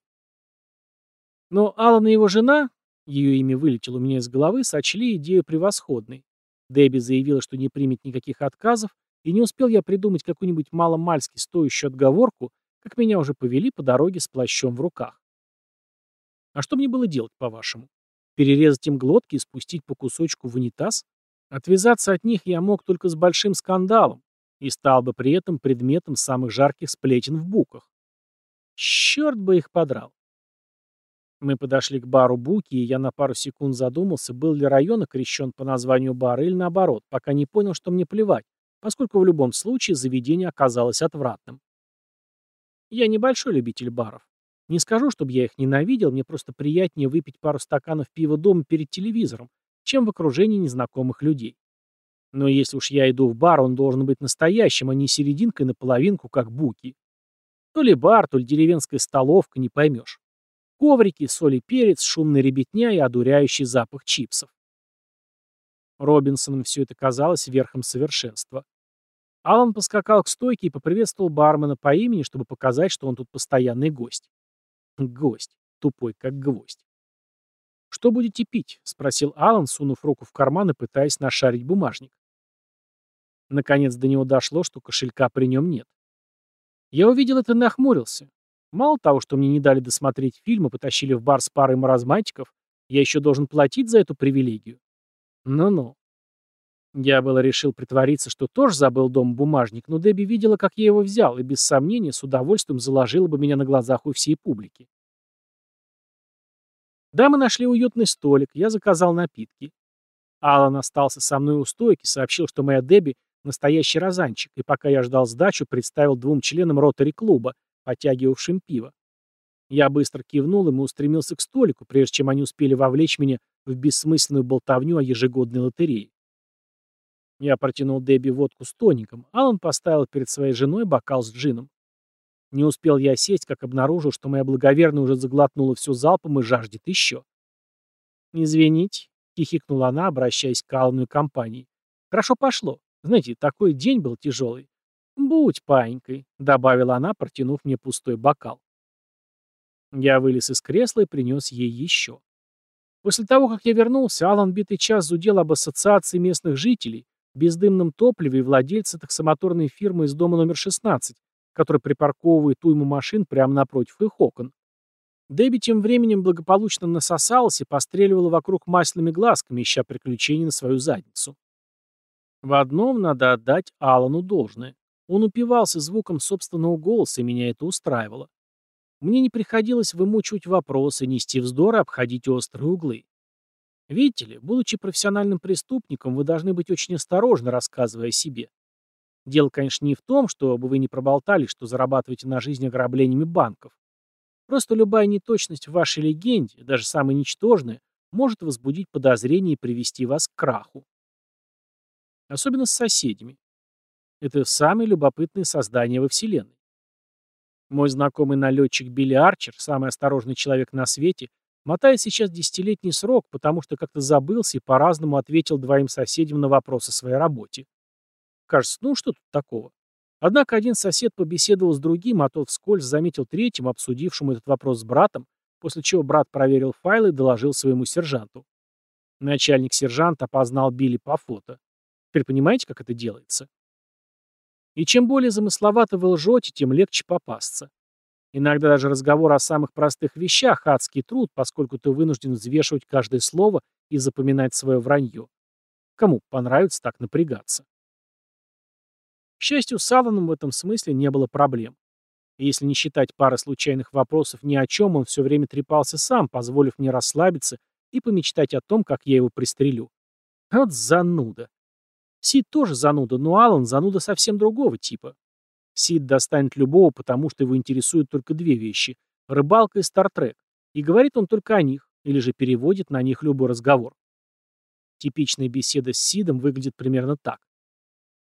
Но Алан и его жена, ее имя вылетело у меня из головы, сочли идею превосходной. Дебби заявила, что не примет никаких отказов, и не успел я придумать какую-нибудь маломальски стоящую отговорку, как меня уже повели по дороге с плащом в руках. А что мне было делать, по-вашему? Перерезать им глотки и спустить по кусочку в унитаз? Отвязаться от них я мог только с большим скандалом и стал бы при этом предметом самых жарких сплетен в буках. Черт бы их подрал. Мы подошли к бару Буки, и я на пару секунд задумался, был ли район окрещен по названию бара или наоборот, пока не понял, что мне плевать, поскольку в любом случае заведение оказалось отвратным. Я небольшой любитель баров. Не скажу, чтобы я их ненавидел, мне просто приятнее выпить пару стаканов пива дома перед телевизором, чем в окружении незнакомых людей. Но если уж я иду в бар, он должен быть настоящим, а не серединкой на половинку, как буки. То ли бар, то ли деревенская столовка, не поймешь. Коврики, соль и перец, шумная ребятня и одуряющий запах чипсов. Робинсоном все это казалось верхом совершенства. Алан поскакал к стойке и поприветствовал бармена по имени, чтобы показать, что он тут постоянный гость. Гость. Тупой, как гвоздь. «Что будете пить?» — спросил Алан, сунув руку в карман и пытаясь нашарить бумажник. Наконец до него дошло, что кошелька при нем нет. Я увидел это и нахмурился. Мало того, что мне не дали досмотреть фильм и потащили в бар с парой маразматиков, я еще должен платить за эту привилегию. Ну-ну. Я было решил притвориться, что тоже забыл дом бумажник, но Дебби видела, как я его взял, и без сомнения с удовольствием заложила бы меня на глазах у всей публики. Да, мы нашли уютный столик, я заказал напитки. Алан остался со мной у стойки, сообщил, что моя Дебби Настоящий розанчик, и пока я ждал сдачу, представил двум членам ротари-клуба, потягивавшим пиво. Я быстро кивнул, и мы устремился к столику, прежде чем они успели вовлечь меня в бессмысленную болтовню о ежегодной лотерее. Я протянул Дебби водку с тоником, Алан поставил перед своей женой бокал с джином. Не успел я сесть, как обнаружил, что моя благоверная уже заглотнула все залпом и жаждет еще. «Извините», — хихикнула она, обращаясь к Алану и компании. «Хорошо пошло. Знаете, такой день был тяжелый. «Будь паинькой», — добавила она, протянув мне пустой бокал. Я вылез из кресла и принес ей еще. После того, как я вернулся, Алан битый час зудел об ассоциации местных жителей, бездымном топливе и владельце таксомоторной фирмы из дома номер 16, который припарковывает уйму машин прямо напротив их окон. Дебби тем временем благополучно насосалась и постреливала вокруг масляными глазками, ища приключений на свою задницу. В одном надо отдать Алану должное. Он упивался звуком собственного голоса, и меня это устраивало. Мне не приходилось вымучивать вопросы, нести вздор и обходить острые углы. Видите ли, будучи профессиональным преступником, вы должны быть очень осторожны, рассказывая о себе. Дело, конечно, не в том, чтобы вы не проболтали, что зарабатываете на жизнь ограблениями банков. Просто любая неточность в вашей легенде, даже самая ничтожная, может возбудить подозрение и привести вас к краху. Особенно с соседями. Это самые любопытные создания во Вселенной. Мой знакомый налетчик Билли Арчер, самый осторожный человек на свете, мотает сейчас десятилетний срок, потому что как-то забылся и по-разному ответил двоим соседям на вопросы о своей работе. Кажется, ну что тут такого? Однако один сосед побеседовал с другим, а тот вскользь заметил третьему, обсудившему этот вопрос с братом, после чего брат проверил файлы и доложил своему сержанту. Начальник сержанта опознал Билли по фото. Теперь понимаете, как это делается? И чем более замысловато вы лжете, тем легче попасться. Иногда даже разговор о самых простых вещах – адский труд, поскольку ты вынужден взвешивать каждое слово и запоминать свое вранье. Кому понравится так напрягаться? К счастью, с Алланом в этом смысле не было проблем. Если не считать пары случайных вопросов ни о чем, он все время трепался сам, позволив мне расслабиться и помечтать о том, как я его пристрелю. Вот зануда. Сид тоже зануда, но Аллан зануда совсем другого типа. Сид достанет любого, потому что его интересуют только две вещи – рыбалка и Стартрек. И говорит он только о них, или же переводит на них любой разговор. Типичная беседа с Сидом выглядит примерно так.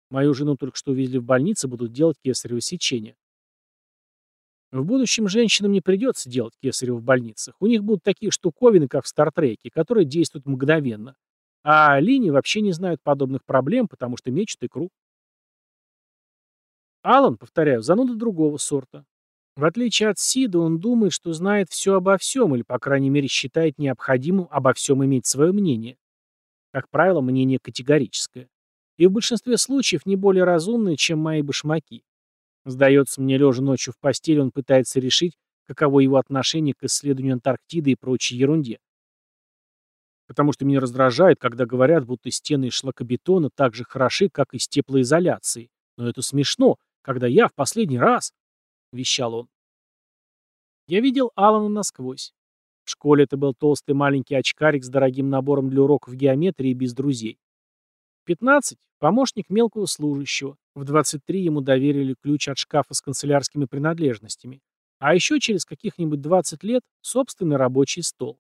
Мою жену только что увезли в больницу, будут делать кесарево сечение. В будущем женщинам не придется делать кесарево в больницах. У них будут такие штуковины, как в Стартреке, которые действуют мгновенно. А линии вообще не знают подобных проблем, потому что мечут икру. Алан, повторяю, зануда другого сорта. В отличие от Сида, он думает, что знает все обо всем, или, по крайней мере, считает необходимым обо всем иметь свое мнение. Как правило, мнение категорическое и в большинстве случаев не более разумные, чем мои башмаки. Сдается мне, лежа ночью в постели, он пытается решить, каково его отношение к исследованию Антарктиды и прочей ерунде. Потому что меня раздражает, когда говорят, будто стены из шлакобетона так же хороши, как из теплоизоляции. Но это смешно, когда я в последний раз... — вещал он. Я видел Алана насквозь. В школе это был толстый маленький очкарик с дорогим набором для уроков геометрии без друзей. 15 – помощник мелкого служащего. В 23 ему доверили ключ от шкафа с канцелярскими принадлежностями. А еще через каких-нибудь 20 лет – собственный рабочий стол.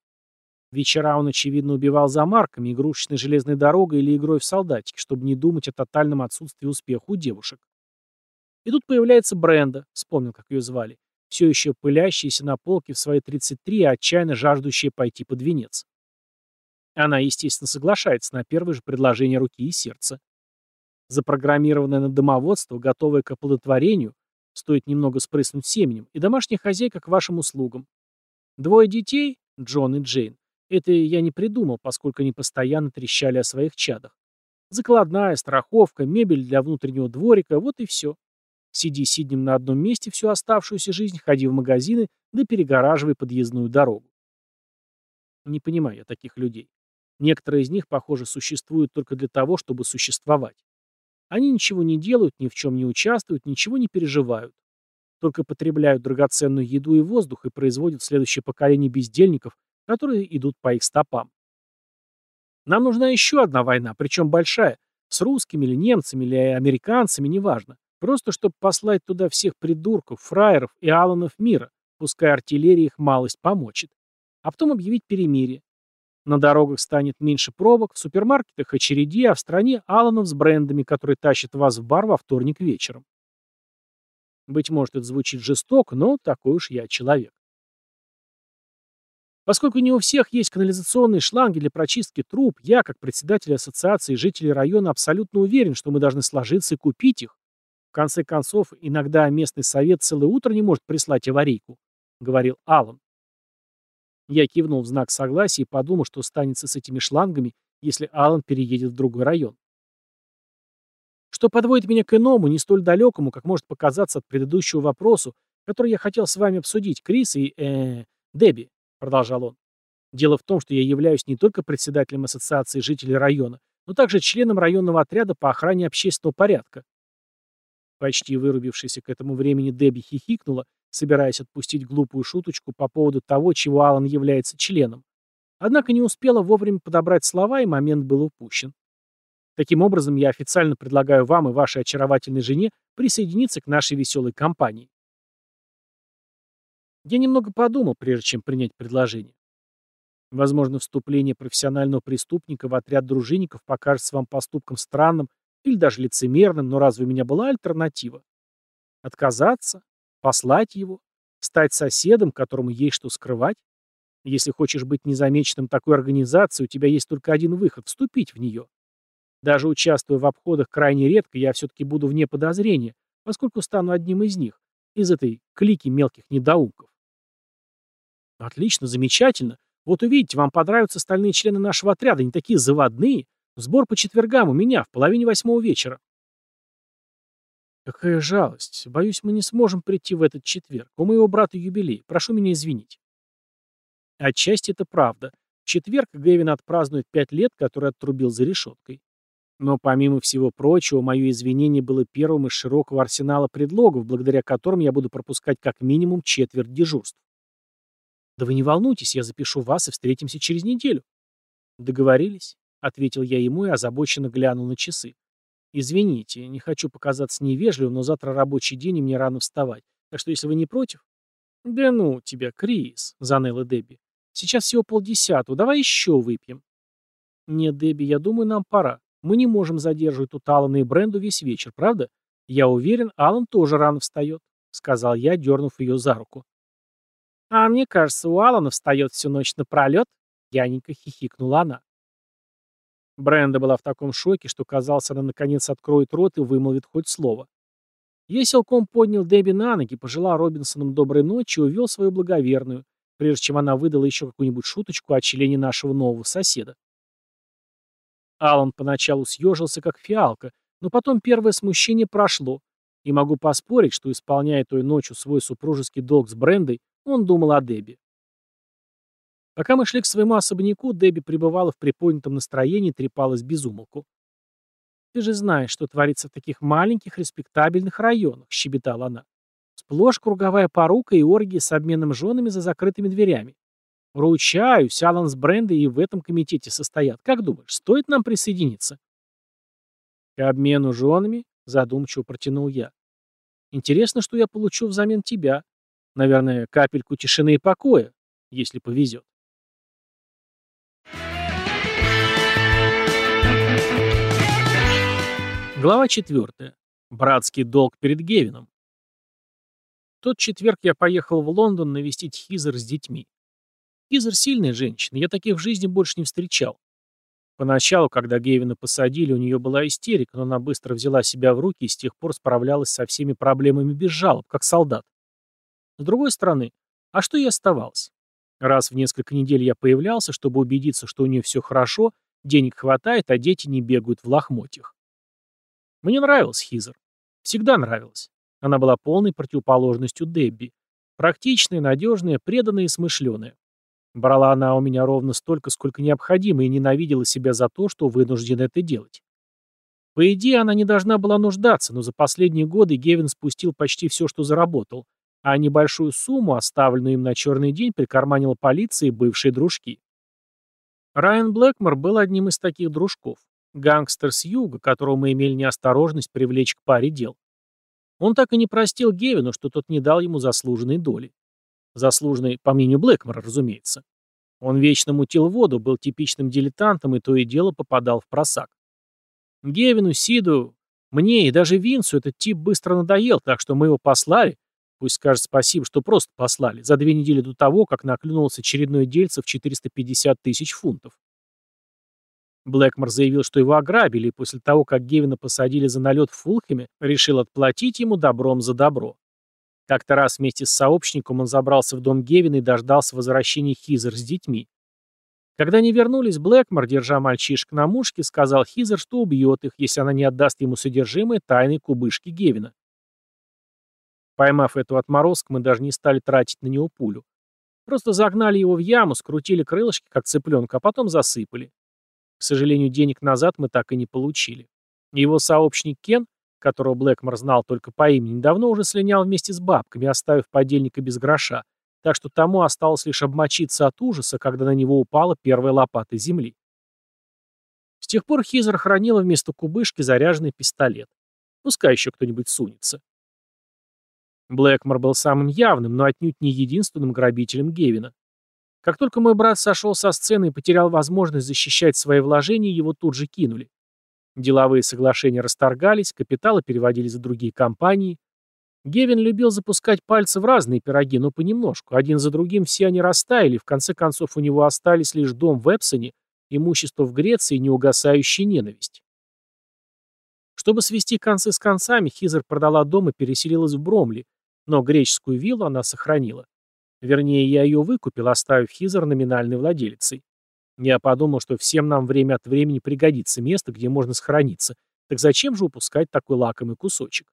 Вечера он, очевидно, убивал за марками, игрушечной железной дорогой или игрой в солдатики, чтобы не думать о тотальном отсутствии успеха у девушек. И тут появляется Бренда, вспомнил, как ее звали, все еще пылящаяся на полке в свои 33 и отчаянно жаждущая пойти под венец. Она, естественно, соглашается на первое же предложение руки и сердца. Запрограммированная на домоводство, готовая к оплодотворению, стоит немного спрыснуть семенем, и домашняя хозяйка к вашим услугам. Двое детей, Джон и Джейн, это я не придумал, поскольку они постоянно трещали о своих чадах. Закладная, страховка, мебель для внутреннего дворика, вот и все. Сиди сиднем на одном месте всю оставшуюся жизнь, ходи в магазины, да перегораживай подъездную дорогу. Не понимаю я таких людей. Некоторые из них, похоже, существуют только для того, чтобы существовать. Они ничего не делают, ни в чем не участвуют, ничего не переживают. Только потребляют драгоценную еду и воздух и производят следующее поколение бездельников, которые идут по их стопам. Нам нужна еще одна война, причем большая, с русскими или немцами или американцами, неважно. Просто чтобы послать туда всех придурков, фраеров и аланов мира, пускай артиллерия их малость помочит. А потом объявить перемирие. На дорогах станет меньше пробок, в супермаркетах очереди, а в стране Аланов с брендами, которые тащат вас в бар во вторник вечером. Быть может, это звучит жестоко, но такой уж я человек. Поскольку не у всех есть канализационные шланги для прочистки труб, я, как председатель ассоциации жителей района, абсолютно уверен, что мы должны сложиться и купить их. В конце концов, иногда местный совет целое утро не может прислать аварийку, говорил Алан. Я кивнул в знак согласия и подумал, что станется с этими шлангами, если Алан переедет в другой район. Что подводит меня к иному, не столь далекому, как может показаться от предыдущего вопросу, который я хотел с вами обсудить, Крис и... э Дебби, продолжал он. Дело в том, что я являюсь не только председателем ассоциации жителей района, но также членом районного отряда по охране общественного порядка. Почти вырубившись к этому времени Дебби хихикнула, собираясь отпустить глупую шуточку по поводу того, чего Алан является членом. Однако не успела вовремя подобрать слова, и момент был упущен. Таким образом, я официально предлагаю вам и вашей очаровательной жене присоединиться к нашей веселой компании. Я немного подумал, прежде чем принять предложение. Возможно, вступление профессионального преступника в отряд дружинников покажется вам поступком странным или даже лицемерным, но разве у меня была альтернатива? Отказаться? Послать его? Стать соседом, которому есть что скрывать? Если хочешь быть незамеченным такой организации, у тебя есть только один выход – вступить в нее. Даже участвуя в обходах крайне редко, я все-таки буду вне подозрения, поскольку стану одним из них, из этой клики мелких недоумков. Отлично, замечательно. Вот увидите, вам понравятся остальные члены нашего отряда, они такие заводные. Сбор по четвергам у меня в половине восьмого вечера. Какая жалость. Боюсь, мы не сможем прийти в этот четверг. У моего брата юбилей. Прошу меня извинить. Отчасти это правда. В четверг Гэвин отпразднует пять лет, который отрубил за решеткой. Но помимо всего прочего, мое извинение было первым из широкого арсенала предлогов, благодаря которым я буду пропускать как минимум четверть дежурств. Да вы не волнуйтесь, я запишу вас и встретимся через неделю. Договорились, ответил я ему и озабоченно глянул на часы. Извините, не хочу показаться невежливым, но завтра рабочий день и мне рано вставать. Так что если вы не против... Да ну тебя, Крис, заныла Дебби. Сейчас всего полдесятого, давай еще выпьем. Нет, Дебби, я думаю, нам пора. Мы не можем задерживать тут Алана и Бренду весь вечер, правда? Я уверен, Алан тоже рано встает, сказал я, дернув ее за руку. А мне кажется, у Алана встает всю ночь напролет, яненько хихикнула она. Бренда была в таком шоке, что, казалось, она наконец откроет рот и вымолвит хоть слово. Я силком поднял Дебби на ноги, пожелал Робинсонам доброй ночи и увел свою благоверную, прежде чем она выдала еще какую-нибудь шуточку о члене нашего нового соседа. Алан поначалу съежился, как фиалка, но потом первое смущение прошло, и могу поспорить, что, исполняя той ночью свой супружеский долг с Брендой, он думал о Дебби. Пока мы шли к своему особняку, Дебби пребывала в приподнятом настроении и трепалась без умолку. «Ты же знаешь, что творится в таких маленьких, респектабельных районах», — щебетала она. «Сплошь круговая порука и оргии с обменом женами за закрытыми дверями. Ручаюсь, Алан с Брендой и в этом комитете состоят. Как думаешь, стоит нам присоединиться? К обмену женами, задумчиво протянул я. Интересно, что я получу взамен тебя. Наверное, капельку тишины и покоя, если повезет. Глава четвертая. Братский долг перед Гевином. Тот четверг я поехал в Лондон навестить Хизер с детьми. Кизер сильная женщина, я таких в жизни больше не встречал. Поначалу, когда Гевина посадили, у нее была истерика, но она быстро взяла себя в руки и с тех пор справлялась со всеми проблемами без жалоб, как солдат. С другой стороны, а что ей оставалось? Раз в несколько недель я появлялся, чтобы убедиться, что у нее все хорошо, денег хватает, а дети не бегают в лохмотьях. Мне нравилась Хизер. Всегда нравилась. Она была полной противоположностью Дебби. Практичная, надежная, преданная и смышленая. Брала она у меня ровно столько, сколько необходимо, и ненавидела себя за то, что вынуждена это делать. По идее, она не должна была нуждаться, но за последние годы Гевин спустил почти все, что заработал, а небольшую сумму, оставленную им на черный день, прикарманила полиция и бывшие дружки. Райан Блэкмор был одним из таких дружков. Гангстер с юга, которого мы имели неосторожность привлечь к паре дел. Он так и не простил Гевину, что тот не дал ему заслуженной доли. Заслуженный, по мнению Блэкмора, разумеется. Он вечно мутил воду, был типичным дилетантом и то и дело попадал в просак. Гевину, Сиду, мне и даже Винсу этот тип быстро надоел, так что мы его послали, пусть скажет спасибо, что просто послали, за две недели до того, как наклюнулся очередное дельце в 450 тысяч фунтов. Блэкмор заявил, что его ограбили, и после того, как Гевина посадили за налет в Фулхэме, решил отплатить ему добром за добро. Как-то раз вместе с сообщником он забрался в дом Гевина и дождался возвращения Хизер с детьми. Когда они вернулись, Блэкмор, держа мальчишек на мушке, сказал Хизер, что убьет их, если она не отдаст ему содержимое тайной кубышки Гевина. Поймав эту отморозку, мы даже не стали тратить на него пулю. Просто загнали его в яму, скрутили крылышки, как цыпленка, а потом засыпали. К сожалению, денег назад мы так и не получили. Его сообщник Кен, которого Блэкмор знал только по имени, давно уже слинял вместе с бабками, оставив подельника без гроша, так что тому осталось лишь обмочиться от ужаса, когда на него упала первая лопата земли. С тех пор Хизер хранила вместо кубышки заряженный пистолет. Пускай еще кто-нибудь сунется. Блэкмор был самым явным, но отнюдь не единственным грабителем Гевина. Как только мой брат сошел со сцены и потерял возможность защищать свои вложения, его тут же кинули. Деловые соглашения расторгались, капиталы переводились в другие компании. Гевин любил запускать пальцы в разные пироги, но понемножку. Один за другим все они растаяли, в конце концов у него остались лишь дом в Эпсоне, имущество в Греции и неугасающая ненависть. Чтобы свести концы с концами, Хизер продала дом и переселилась в Бромли, но греческую виллу она сохранила. Вернее, я ее выкупил, оставив Хизер номинальной владелицей. Я подумал, что всем нам время от времени пригодится место, где можно сохраниться. Так зачем же упускать такой лакомый кусочек?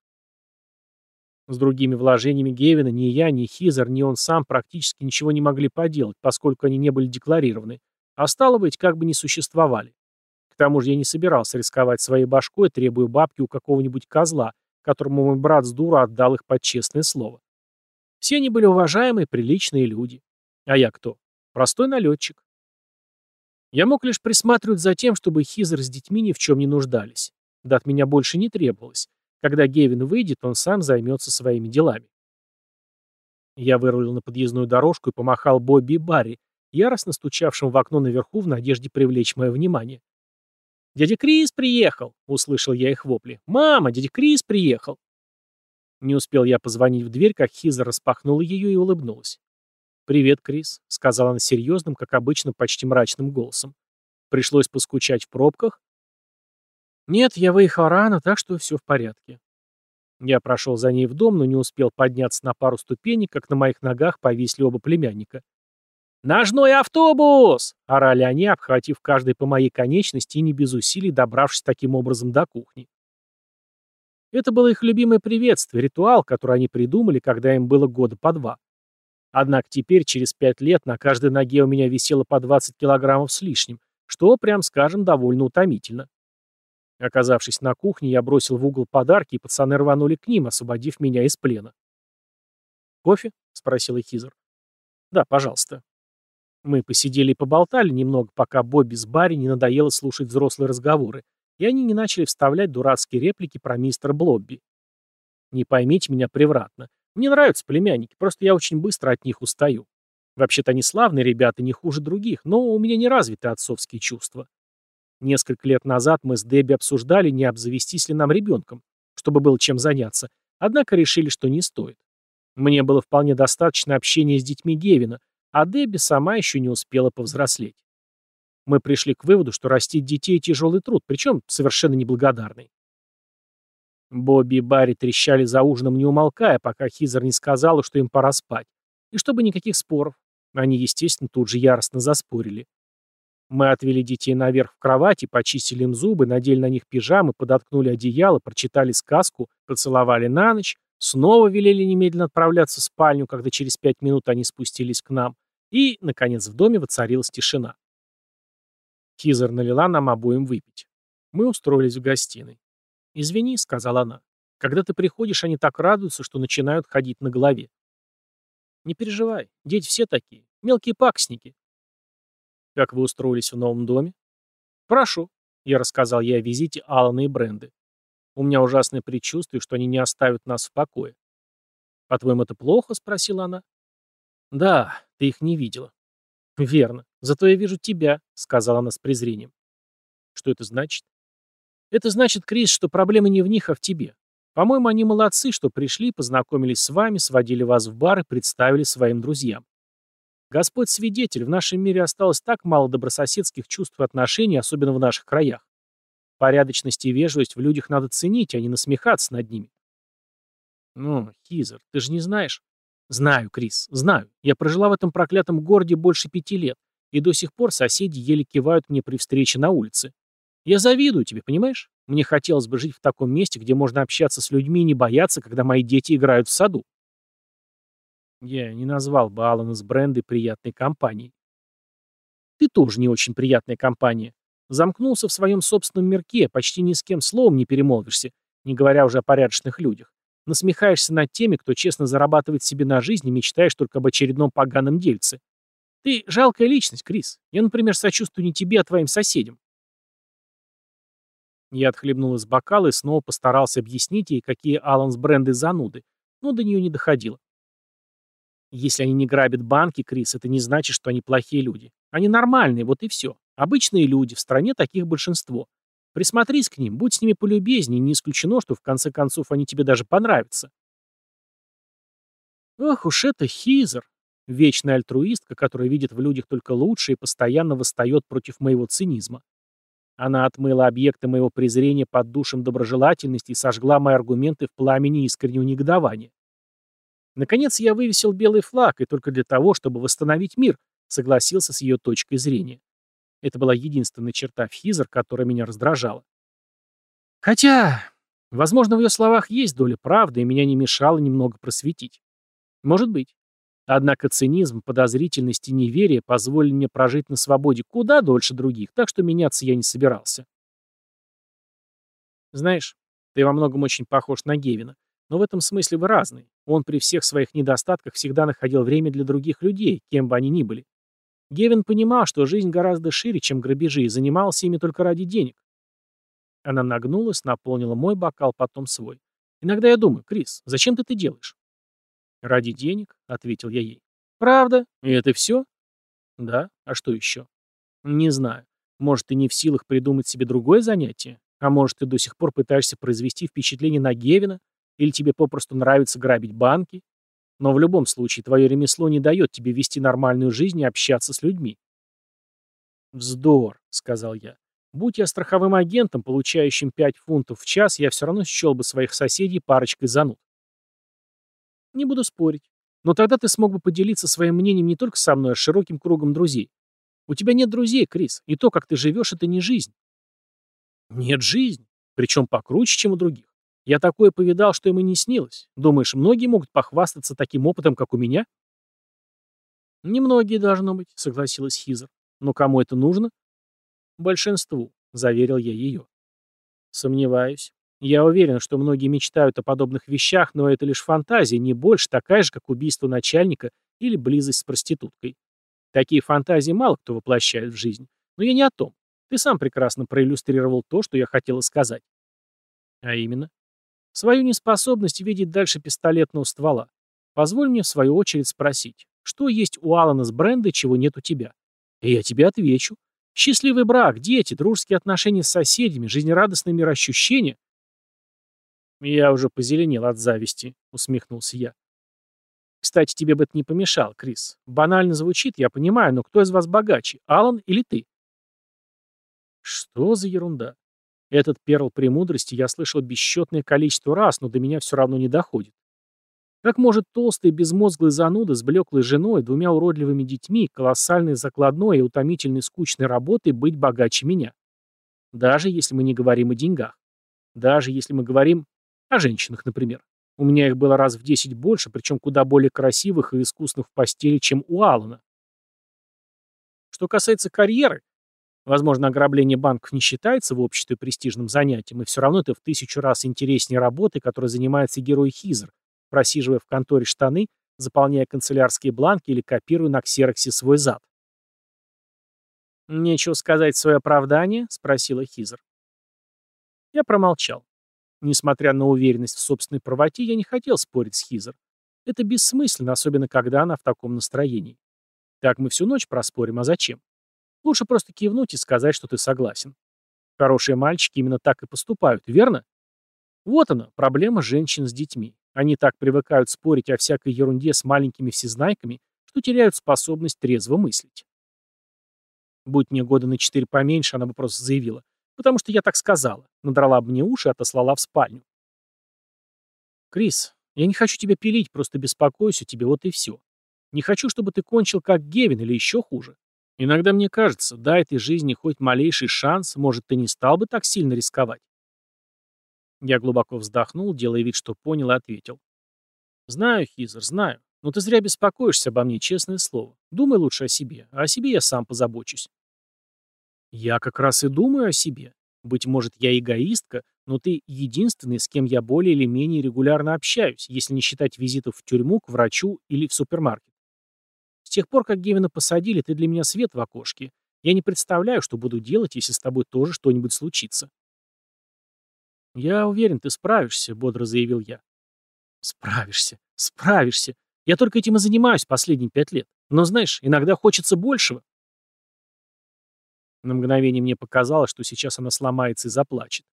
С другими вложениями Гевина ни я, ни Хизер, ни он сам практически ничего не могли поделать, поскольку они не были декларированы, а стало быть, как бы не существовали. К тому же я не собирался рисковать своей башкой, требуя бабки у какого-нибудь козла, которому мой брат с дура отдал их под честное слово. Все они были уважаемые, приличные люди. А я кто? Простой налетчик. Я мог лишь присматривать за тем, чтобы Хизер с детьми ни в чем не нуждались. Да от меня больше не требовалось. Когда Гевин выйдет, он сам займется своими делами. Я вырулил на подъездную дорожку и помахал Бобби и Барри, яростно стучавшим в окно наверху в надежде привлечь мое внимание. «Дядя Крис приехал!» — услышал я их вопли. «Мама, дядя Крис приехал!» Не успел я позвонить в дверь, как Хизер распахнула ее и улыбнулась. «Привет, Крис», — сказала она серьезным, как обычно, почти мрачным голосом. «Пришлось поскучать в пробках?» «Нет, я выехал рано, так что все в порядке». Я прошел за ней в дом, но не успел подняться на пару ступенек, как на моих ногах повисли оба племянника. «Ножной автобус!» — орали они, обхватив каждый по моей конечности и не без усилий добравшись таким образом до кухни. Это было их любимое приветствие, ритуал, который они придумали, когда им было года по два. Однако теперь, через пять лет, на каждой ноге у меня висело по 20 килограммов с лишним, что, прям скажем, довольно утомительно. Оказавшись на кухне, я бросил в угол подарки, и пацаны рванули к ним, освободив меня из плена. «Кофе?» — спросил Хизер. «Да, пожалуйста». Мы посидели и поболтали немного, пока Бобби с Барри не надоело слушать взрослые разговоры, и они не начали вставлять дурацкие реплики про мистера Блобби. Не поймите меня превратно. Мне нравятся племянники, просто я очень быстро от них устаю. Вообще-то они славные ребята, не хуже других, но у меня не развиты отцовские чувства. Несколько лет назад мы с Дебби обсуждали, не обзавестись ли нам ребенком, чтобы было чем заняться, однако решили, что не стоит. Мне было вполне достаточно общения с детьми Гевина, а Дебби сама еще не успела повзрослеть. Мы пришли к выводу, что растить детей – тяжелый труд, причем совершенно неблагодарный. Бобби и Барри трещали за ужином, не умолкая, пока Хизер не сказала, что им пора спать. И чтобы никаких споров. Они, естественно, тут же яростно заспорили. Мы отвели детей наверх в кровати, почистили им зубы, надели на них пижамы, подоткнули одеяло, прочитали сказку, поцеловали на ночь, снова велели немедленно отправляться в спальню, когда через пять минут они спустились к нам, и, наконец, в доме воцарилась тишина. Хизер налила нам обоим выпить. Мы устроились в гостиной. «Извини», — сказала она. «Когда ты приходишь, они так радуются, что начинают ходить на голове». «Не переживай, дети все такие, мелкие паксники». «Как вы устроились в новом доме?» «Прошу», — я рассказал ей о визите Алана и Бренды. «У меня ужасное предчувствие, что они не оставят нас в покое». «По-твоему, это плохо?» — спросила она. «Да, ты их не видела». «Верно. Зато я вижу тебя», — сказала она с презрением. «Что это значит?» «Это значит, Крис, что проблема не в них, а в тебе. По-моему, они молодцы, что пришли, познакомились с вами, сводили вас в бар и представили своим друзьям. Господь свидетель, в нашем мире осталось так мало добрососедских чувств и отношений, особенно в наших краях. Порядочность и вежливость в людях надо ценить, а не насмехаться над ними. Ну, Хизер, ты же не знаешь. Знаю, Крис, знаю. Я прожила в этом проклятом городе больше пяти лет, и до сих пор соседи еле кивают мне при встрече на улице. Я завидую тебе, понимаешь? Мне хотелось бы жить в таком месте, где можно общаться с людьми и не бояться, когда мои дети играют в саду. Я не назвал бы Алана с Брендой приятной компанией. Ты тоже не очень приятная компания. Замкнулся в своем собственном мирке, почти ни с кем словом не перемолвишься, не говоря уже о порядочных людях. Насмехаешься над теми, кто честно зарабатывает себе на жизнь и мечтаешь только об очередном поганом дельце. Ты жалкая личность, Крис. Я, например, сочувствую не тебе, а твоим соседям. Я отхлебнул из бокала и снова постарался объяснить ей, какие Алан с бренды зануды, но до нее не доходило. Если они не грабят банки, Крис, это не значит, что они плохие люди. Они нормальные, вот и все. Обычные люди, в стране таких большинство. Присмотрись к ним, будь с ними полюбезнее, не исключено, что в конце концов они тебе даже понравятся. Ох уж это Хизер, вечная альтруистка, которая видит в людях только лучшее и постоянно восстает против моего цинизма. Она отмыла объекты моего презрения под душем доброжелательности и сожгла мои аргументы в пламени искреннего негодования. Наконец я вывесил белый флаг, и только для того, чтобы восстановить мир, согласился с ее точкой зрения. Это была единственная черта в Хизер, которая меня раздражала. Хотя, возможно, в ее словах есть доля правды, и меня не мешало немного просветить. Может быть. Однако цинизм, подозрительность и неверие позволили мне прожить на свободе куда дольше других, так что меняться я не собирался. Знаешь, ты во многом очень похож на Гевина, но в этом смысле вы разные. Он при всех своих недостатках всегда находил время для других людей, кем бы они ни были. Гевин понимал, что жизнь гораздо шире, чем грабежи, и занимался ими только ради денег. Она нагнулась, наполнила мой бокал, потом свой. Иногда я думаю, Крис, зачем ты это делаешь? «Ради денег», — ответил я ей. «Правда? И это все?» «Да. А что еще?» «Не знаю. Может, ты не в силах придумать себе другое занятие? А может, ты до сих пор пытаешься произвести впечатление на Гевина? Или тебе попросту нравится грабить банки? Но в любом случае, твое ремесло не дает тебе вести нормальную жизнь и общаться с людьми». «Вздор», — сказал я. «Будь я страховым агентом, получающим 5 фунтов в час, я все равно счел бы своих соседей парочкой зануд». Не буду спорить. Но тогда ты смог бы поделиться своим мнением не только со мной, а с широким кругом друзей. У тебя нет друзей, Крис, и то, как ты живешь, это не жизнь. Нет жизни, причем покруче, чем у других. Я такое повидал, что им и не снилось. Думаешь, многие могут похвастаться таким опытом, как у меня? Немногие, должно быть, согласилась Хизер. Но кому это нужно? Большинству, заверил я ее. Сомневаюсь. Я уверен, что многие мечтают о подобных вещах, но это лишь фантазия, не больше такая же, как убийство начальника или близость с проституткой. Такие фантазии мало кто воплощает в жизнь. Но я не о том. Ты сам прекрасно проиллюстрировал то, что я хотела сказать. А именно? Свою неспособность видеть дальше пистолетного ствола. Позволь мне в свою очередь спросить, что есть у Алана с бренда, чего нет у тебя? И я тебе отвечу. Счастливый брак, дети, дружеские отношения с соседями, жизнерадостные мироощущения — «Я уже позеленел от зависти», — усмехнулся я. «Кстати, тебе бы это не помешало, Крис. Банально звучит, я понимаю, но кто из вас богаче, Алан или ты?» «Что за ерунда? Этот перл премудрости я слышал бесчетное количество раз, но до меня все равно не доходит. Как может толстый безмозглый зануда с блеклой женой, двумя уродливыми детьми, колоссальной закладной и утомительной скучной работой быть богаче меня? Даже если мы не говорим о деньгах. Даже если мы говорим о женщинах, например. У меня их было раз в десять больше, причем куда более красивых и искусных в постели, чем у Алана. Что касается карьеры, возможно, ограбление банков не считается в обществе престижным занятием, и все равно это в тысячу раз интереснее работы, которой занимается герой Хизер, просиживая в конторе штаны, заполняя канцелярские бланки или копируя на ксероксе свой зад. «Нечего сказать свое оправдание?» — спросила Хизер. Я промолчал. Несмотря на уверенность в собственной правоте, я не хотел спорить с Хизер. Это бессмысленно, особенно когда она в таком настроении. Так мы всю ночь проспорим, а зачем? Лучше просто кивнуть и сказать, что ты согласен. Хорошие мальчики именно так и поступают, верно? Вот она, проблема женщин с детьми. Они так привыкают спорить о всякой ерунде с маленькими всезнайками, что теряют способность трезво мыслить. Будь мне года на четыре поменьше, она бы просто заявила. Потому что я так сказала. Надрала бы мне уши и отослала в спальню. Крис, я не хочу тебя пилить, просто беспокоюсь о тебе, вот и все. Не хочу, чтобы ты кончил как Гевин или еще хуже. Иногда мне кажется, дай этой жизни хоть малейший шанс, может, ты не стал бы так сильно рисковать. Я глубоко вздохнул, делая вид, что понял, и ответил. Знаю, Хизер, знаю. Но ты зря беспокоишься обо мне, честное слово. Думай лучше о себе, а о себе я сам позабочусь. Я как раз и думаю о себе. Быть может, я эгоистка, но ты единственный, с кем я более или менее регулярно общаюсь, если не считать визитов в тюрьму, к врачу или в супермаркет. С тех пор, как Гевина посадили, ты для меня свет в окошке. Я не представляю, что буду делать, если с тобой тоже что-нибудь случится. «Я уверен, ты справишься», — бодро заявил я. «Справишься, справишься. Я только этим и занимаюсь последние пять лет. Но знаешь, иногда хочется большего». На мгновение мне показалось, что сейчас она сломается и заплачет.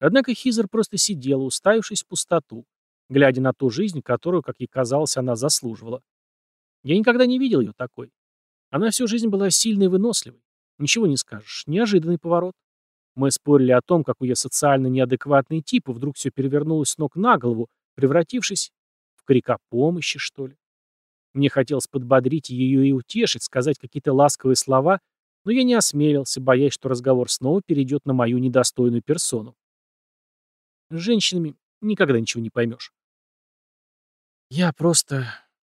Однако Хизер просто сидела, уставившись в пустоту, глядя на ту жизнь, которую, как ей казалось, она заслуживала. Я никогда не видел ее такой. Она всю жизнь была сильной и выносливой. Ничего не скажешь. Неожиданный поворот. Мы спорили о том, какой я социально неадекватный тип, и вдруг все перевернулось с ног на голову, превратившись в крика помощи, что ли. Мне хотелось подбодрить ее и утешить, сказать какие-то ласковые слова, но я не осмелился, боясь, что разговор снова перейдет на мою недостойную персону. С женщинами никогда ничего не поймешь. «Я просто...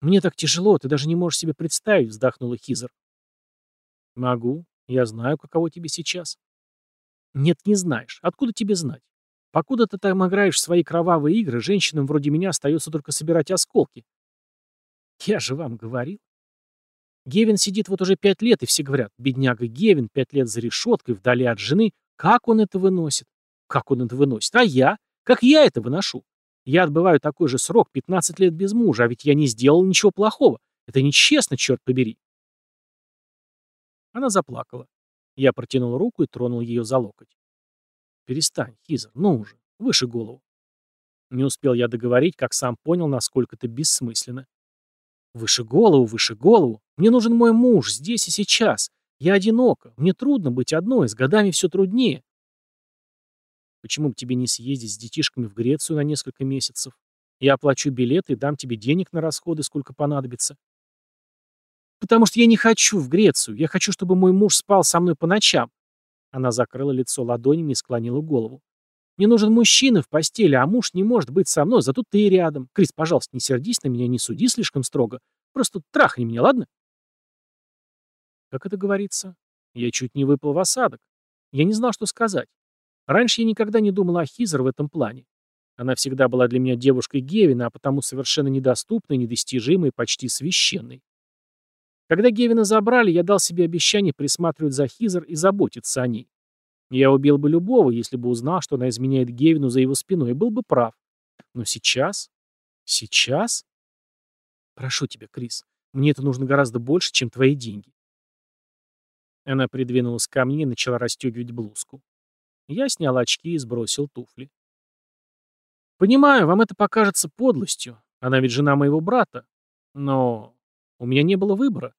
Мне так тяжело, ты даже не можешь себе представить», — вздохнула Хизер. «Могу. Я знаю, каково тебе сейчас». «Нет, не знаешь. Откуда тебе знать? Покуда ты там играешь в свои кровавые игры, женщинам вроде меня остается только собирать осколки». «Я же вам говорил». Гевин сидит вот уже пять лет, и все говорят, бедняга Гевин, пять лет за решеткой, вдали от жены. Как он это выносит? Как он это выносит? А я? Как я это выношу? Я отбываю такой же срок, 15 лет без мужа, а ведь я не сделал ничего плохого. Это нечестно, черт побери. Она заплакала. Я протянул руку и тронул ее за локоть. «Перестань, Хизер, ну уже, выше голову». Не успел я договорить, как сам понял, насколько это бессмысленно. «Выше голову, выше голову. Мне нужен мой муж, здесь и сейчас. Я одинока, мне трудно быть одной, с годами все труднее. Почему бы тебе не съездить с детишками в Грецию на несколько месяцев? Я оплачу билеты и дам тебе денег на расходы, сколько понадобится. Потому что я не хочу в Грецию. Я хочу, чтобы мой муж спал со мной по ночам. Она закрыла лицо ладонями и склонила голову. Мне нужен мужчина в постели, а муж не может быть со мной, зато ты рядом. Крис, пожалуйста, не сердись на меня, не суди слишком строго. Просто трахни меня, ладно? Как это говорится? Я чуть не выпал в осадок. Я не знал, что сказать. Раньше я никогда не думал о Хизер в этом плане. Она всегда была для меня девушкой Гевина, а потому совершенно недоступной, недостижимой, почти священной. Когда Гевина забрали, я дал себе обещание присматривать за Хизер и заботиться о ней. Я убил бы любого, если бы узнал, что она изменяет Гевину за его спиной, и был бы прав. Но сейчас? Сейчас? Прошу тебя, Крис, мне это нужно гораздо больше, чем твои деньги. Она придвинулась ко мне и начала расстегивать блузку. Я снял очки и сбросил туфли. «Понимаю, вам это покажется подлостью. Она ведь жена моего брата. Но у меня не было выбора.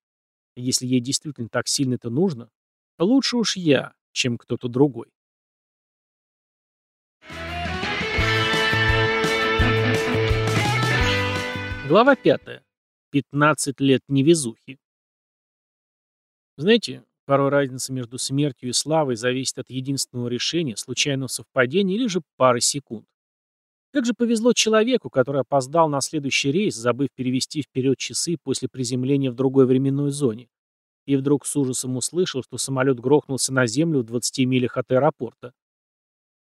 Если ей действительно так сильно это нужно, лучше уж я, чем кто-то другой». Глава пятая. 15 лет невезухи. Знаете, Порой разница между смертью и славой зависит от единственного решения, случайного совпадения или же пары секунд. Как же повезло человеку, который опоздал на следующий рейс, забыв перевести вперед часы после приземления в другой временной зоне. И вдруг с ужасом услышал, что самолет грохнулся на землю в 20 милях от аэропорта.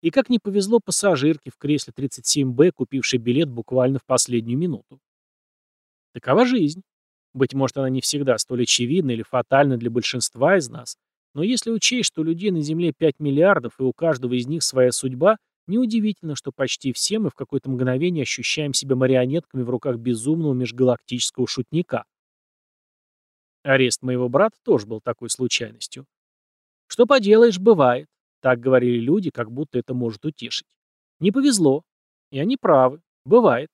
И как не повезло пассажирке в кресле 37Б, купившей билет буквально в последнюю минуту. Такова жизнь. Быть может, она не всегда столь очевидна или фатальна для большинства из нас, но если учесть, что людей на Земле 5 миллиардов и у каждого из них своя судьба, неудивительно, что почти все мы в какое-то мгновение ощущаем себя марионетками в руках безумного межгалактического шутника. Арест моего брата тоже был такой случайностью. Что поделаешь, бывает. Так говорили люди, как будто это может утешить. Не повезло. И они правы. Бывает.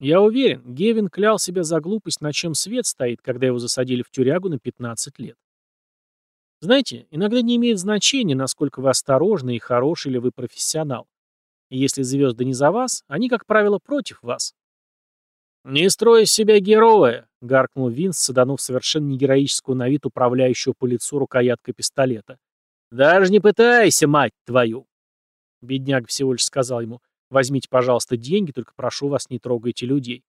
Я уверен, Гевин клял себя за глупость, на чем свет стоит, когда его засадили в тюрягу на 15 лет. Знаете, иногда не имеет значения, насколько вы осторожны и хороший ли вы профессионал. Если звезды не за вас, они, как правило, против вас. «Не строй из себя героя!» — гаркнул Винс, саданув совершенно негероическую на вид управляющего по лицу рукояткой пистолета. «Даже не пытайся, мать твою!» Бедняк всего лишь сказал ему Возьмите, пожалуйста, деньги, только прошу вас, не трогайте людей.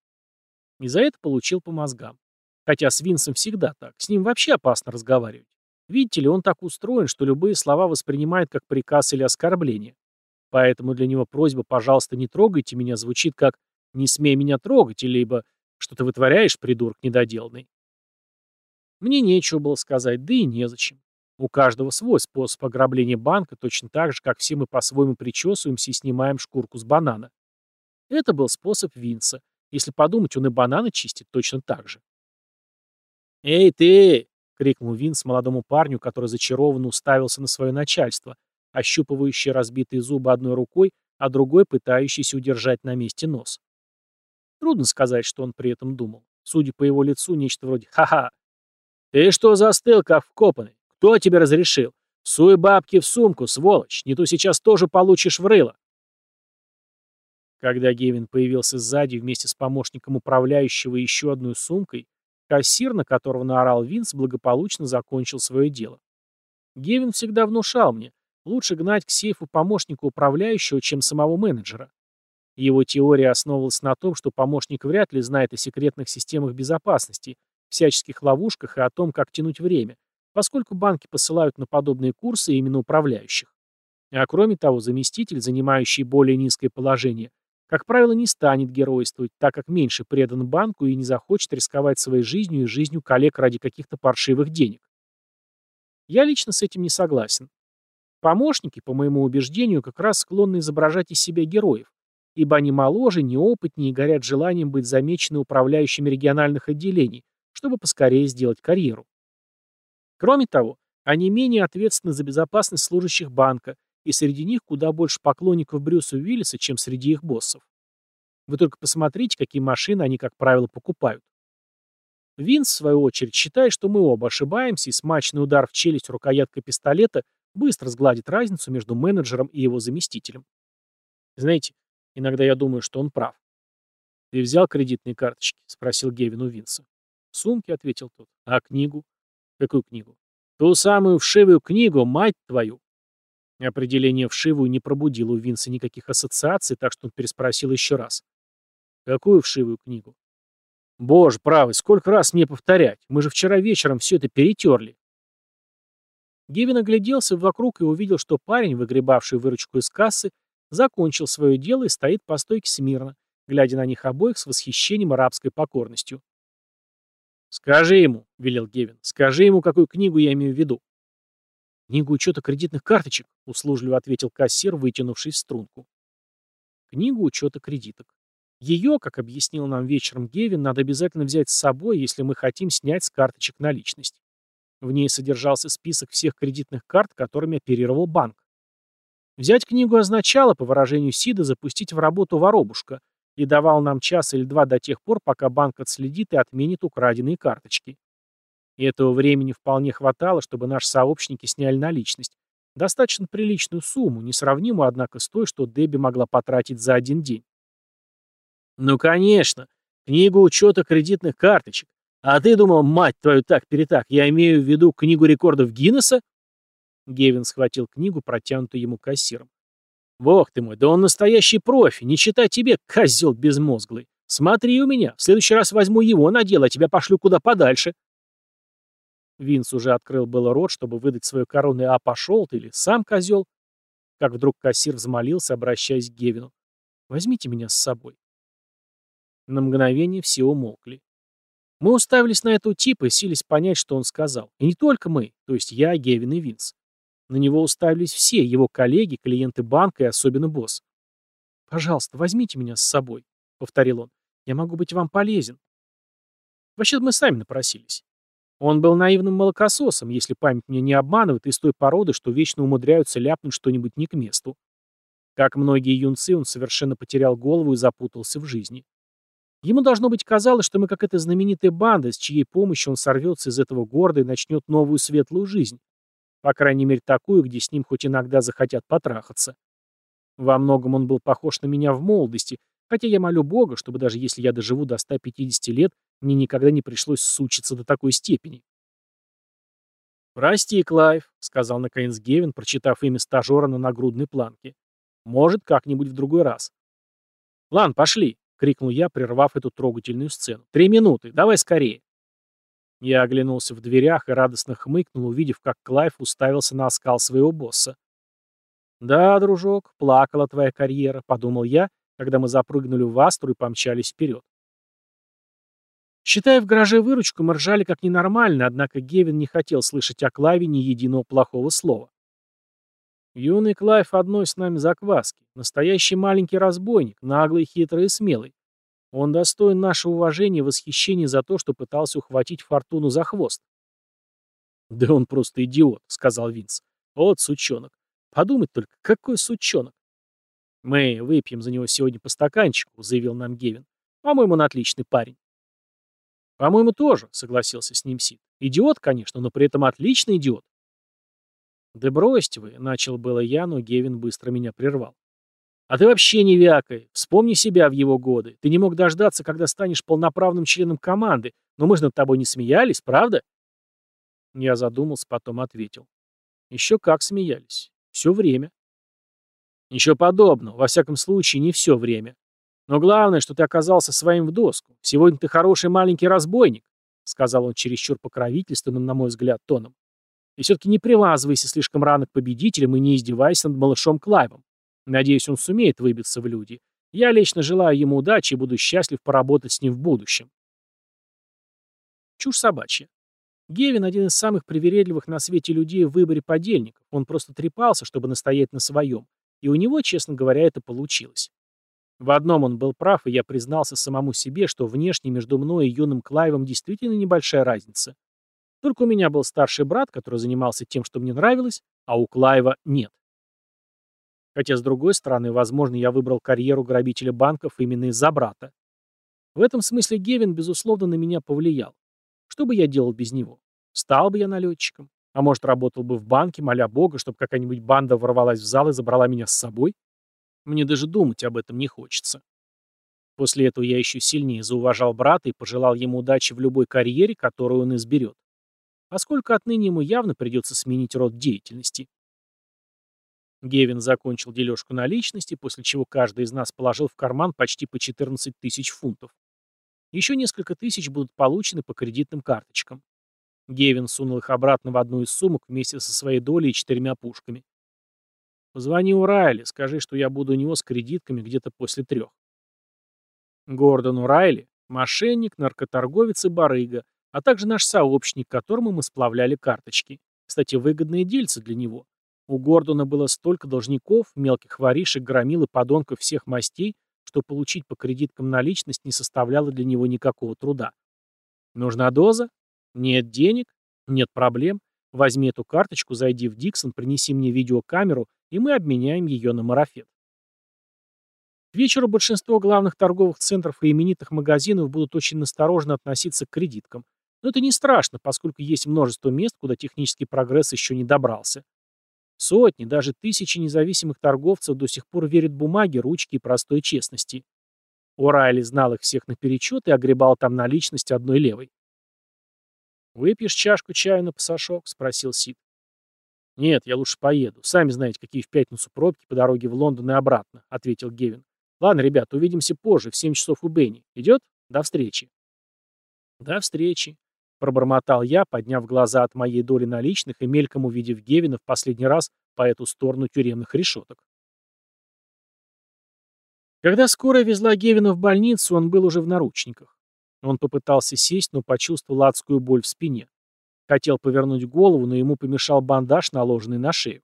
И за это получил по мозгам. Хотя с Винсом всегда так. С ним вообще опасно разговаривать. Видите ли, он так устроен, что любые слова воспринимает как приказ или оскорбление. Поэтому для него просьба «пожалуйста, не трогайте меня» звучит как «не смей меня трогать» либо «что ты вытворяешь, придурок недоделанный». Мне нечего было сказать, да и незачем. У каждого свой способ ограбления банка, точно так же, как все мы по-своему причесываемся и снимаем шкурку с банана. Это был способ Винса. Если подумать, он и бананы чистит точно так же. «Эй, ты!» — крикнул Винс молодому парню, который зачарованно уставился на свое начальство, ощупывающий разбитые зубы одной рукой, а другой пытающийся удержать на месте нос. Трудно сказать, что он при этом думал. Судя по его лицу, нечто вроде «Ха-ха!» «Ты что застыл, как вкопанный? Кто тебе разрешил? Суй бабки в сумку, сволочь, не то сейчас тоже получишь в рыло!» Когда Гевин появился сзади вместе с помощником управляющего еще одной сумкой, Кассир, на которого наорал Винс, благополучно закончил свое дело. Гевин всегда внушал мне, лучше гнать к сейфу помощника управляющего, чем самого менеджера. Его теория основывалась на том, что помощник вряд ли знает о секретных системах безопасности, всяческих ловушках и о том, как тянуть время, поскольку банки посылают на подобные курсы именно управляющих. А кроме того, заместитель, занимающий более низкое положение, как правило, не станет геройствовать, так как меньше предан банку и не захочет рисковать своей жизнью и жизнью коллег ради каких-то паршивых денег. Я лично с этим не согласен. Помощники, по моему убеждению, как раз склонны изображать из себя героев, ибо они моложе, неопытнее и горят желанием быть замечены управляющими региональных отделений, чтобы поскорее сделать карьеру. Кроме того, они менее ответственны за безопасность служащих банка, и среди них куда больше поклонников Брюса Уиллиса, чем среди их боссов. Вы только посмотрите, какие машины они, как правило, покупают. Винс, в свою очередь, считает, что мы оба ошибаемся, и смачный удар в челюсть рукояткой пистолета быстро сгладит разницу между менеджером и его заместителем. Знаете, иногда я думаю, что он прав. «Ты взял кредитные карточки?» — спросил Гевин у Винса. «В сумке», — ответил тот. «А книгу?» «Какую книгу?» «Ту самую вшивую книгу, мать твою!» Определение вшивую не пробудило у Винса никаких ассоциаций, так что он переспросил еще раз. «Какую вшивую книгу?» «Боже, правый, сколько раз мне повторять? Мы же вчера вечером все это перетерли». Гевин огляделся вокруг и увидел, что парень, выгребавший выручку из кассы, закончил свое дело и стоит по стойке смирно, глядя на них обоих с восхищением и рабской покорностью. «Скажи ему», — велел Гевин, — «скажи ему, какую книгу я имею в виду». «Книгу учета кредитных карточек», — услужливо ответил кассир, вытянувшись в струнку. «Книгу учета кредиток. Ее, как объяснил нам вечером Гевин, надо обязательно взять с собой, если мы хотим снять с карточек наличность. В ней содержался список всех кредитных карт, которыми оперировал банк. Взять книгу означало, по выражению Сида, запустить в работу воробушка и давал нам час или два до тех пор, пока банк отследит и отменит украденные карточки. И этого времени вполне хватало, чтобы наши сообщники сняли наличность. Достаточно приличную сумму, несравнимую, однако, с той, что Дебби могла потратить за один день. Ну, конечно, книгу учета кредитных карточек. А ты думал, мать твою, так-перетак, я имею в виду книгу рекордов Гиннесса? Гевин схватил книгу, протянутую ему кассиром. «Бог ты мой, да он настоящий профи, не читай тебе, козел безмозглый. Смотри у меня, в следующий раз возьму его на дело, а тебя пошлю куда подальше». Винс уже открыл было рот, чтобы выдать свою корону, а пошел ты или сам козел. Как вдруг кассир взмолился, обращаясь к Гевину. «Возьмите меня с собой». На мгновение все умолкли. Мы уставились на этого типа и сились понять, что он сказал. И не только мы, то есть я, Гевин и Винс. На него уставились все, его коллеги, клиенты банка и особенно босс. «Пожалуйста, возьмите меня с собой», — повторил он. «Я могу быть вам полезен». Вообще-то мы сами напросились. Он был наивным молокососом, если память меня не обманывает, из той породы, что вечно умудряются ляпнуть что-нибудь не к месту. Как многие юнцы, он совершенно потерял голову и запутался в жизни. Ему должно быть казалось, что мы как эта знаменитая банда, с чьей помощью он сорвется из этого города и начнет новую светлую жизнь. По крайней мере, такую, где с ним хоть иногда захотят потрахаться. Во многом он был похож на меня в молодости, хотя я молю Бога, чтобы даже если я доживу до 150 лет, мне никогда не пришлось сучиться до такой степени. «Прости, Клайв», — сказал наконец Гевин, прочитав имя стажера на нагрудной планке. «Может, как-нибудь в другой раз». «Лан, пошли», — крикнул я, прервав эту трогательную сцену. «Три минуты, давай скорее». Я оглянулся в дверях и радостно хмыкнул, увидев, как Клайв уставился на оскал своего босса. «Да, дружок, плакала твоя карьера», — подумал я, когда мы запрыгнули в Астру и помчались вперед. Считая в гараже выручку, мы ржали как ненормально, однако Гевин не хотел слышать о Клаве ни единого плохого слова. Юный Клайв одной с нами закваски, настоящий маленький разбойник, наглый, хитрый и смелый. Он достоин нашего уважения и восхищения за то, что пытался ухватить Фортуну за хвост. «Да он просто идиот», — сказал Винс. «Вот сучонок. Подумать только, какой сучонок». «Мы выпьем за него сегодня по стаканчику», — заявил нам Гевин. «По-моему, он отличный парень». «По-моему, тоже», — согласился с ним Сид. «Идиот, конечно, но при этом отличный идиот». «Да бросьте вы», — начал было я, но Гевин быстро меня прервал. «А ты вообще не вякай. Вспомни себя в его годы. Ты не мог дождаться, когда станешь полноправным членом команды. Но мы же над тобой не смеялись, правда?» Я задумался, потом ответил. «Еще как смеялись. Все время». «Ничего подобного. Во всяком случае, не все время. Но главное, что ты оказался своим в доску. Сегодня ты хороший маленький разбойник», — сказал он чересчур покровительственным, на мой взгляд, тоном. «И все-таки не привязывайся слишком рано к победителям и не издевайся над малышом Клайвом. Надеюсь, он сумеет выбиться в люди. Я лично желаю ему удачи и буду счастлив поработать с ним в будущем. Чушь собачья. Гевин – один из самых привередливых на свете людей в выборе подельников. Он просто трепался, чтобы настоять на своем. И у него, честно говоря, это получилось. В одном он был прав, и я признался самому себе, что внешне между мной и юным Клайвом действительно небольшая разница. Только у меня был старший брат, который занимался тем, что мне нравилось, а у Клайва нет. Хотя, с другой стороны, возможно, я выбрал карьеру грабителя банков именно из-за брата. В этом смысле Гевин, безусловно, на меня повлиял. Что бы я делал без него? Стал бы я налетчиком? А может, работал бы в банке, моля Бога, чтобы какая-нибудь банда ворвалась в зал и забрала меня с собой? Мне даже думать об этом не хочется. После этого я еще сильнее зауважал брата и пожелал ему удачи в любой карьере, которую он изберет. Поскольку отныне ему явно придется сменить род деятельности. Гевин закончил дележку наличности, после чего каждый из нас положил в карман почти по 14 тысяч фунтов. Еще несколько тысяч будут получены по кредитным карточкам. Гевин сунул их обратно в одну из сумок вместе со своей долей и четырьмя пушками. «Позвони у Райли, скажи, что я буду у него с кредитками где-то после трех». Гордон Райли – мошенник, наркоторговец и барыга, а также наш сообщник, которому мы сплавляли карточки. Кстати, выгодные дельцы для него. У Гордона было столько должников, мелких воришек, громил и подонков всех мастей, что получить по кредиткам наличность не составляло для него никакого труда. Нужна доза? Нет денег? Нет проблем. Возьми эту карточку, зайди в Диксон, принеси мне видеокамеру, и мы обменяем ее на марафет. К вечеру большинство главных торговых центров и именитых магазинов будут очень настороженно относиться к кредиткам. Но это не страшно, поскольку есть множество мест, куда технический прогресс еще не добрался. Сотни, даже тысячи независимых торговцев до сих пор верят бумаге, ручке и простой честности. Урайли знал их всех наперечет и огребал там наличность одной левой. «Выпьешь чашку чая на пасашок?» — спросил Сид. «Нет, я лучше поеду. Сами знаете, какие в пятницу пробки по дороге в Лондон и обратно», — ответил Гевин. «Ладно, ребят, увидимся позже, в семь часов у Бенни. Идет? До встречи». «До встречи», Пробормотал я, подняв глаза от моей доли наличных и мельком увидев Гевина в последний раз по эту сторону тюремных решеток. Когда скорая везла Гевина в больницу, он был уже в наручниках. Он попытался сесть, но почувствовал адскую боль в спине. Хотел повернуть голову, но ему помешал бандаж, наложенный на шею.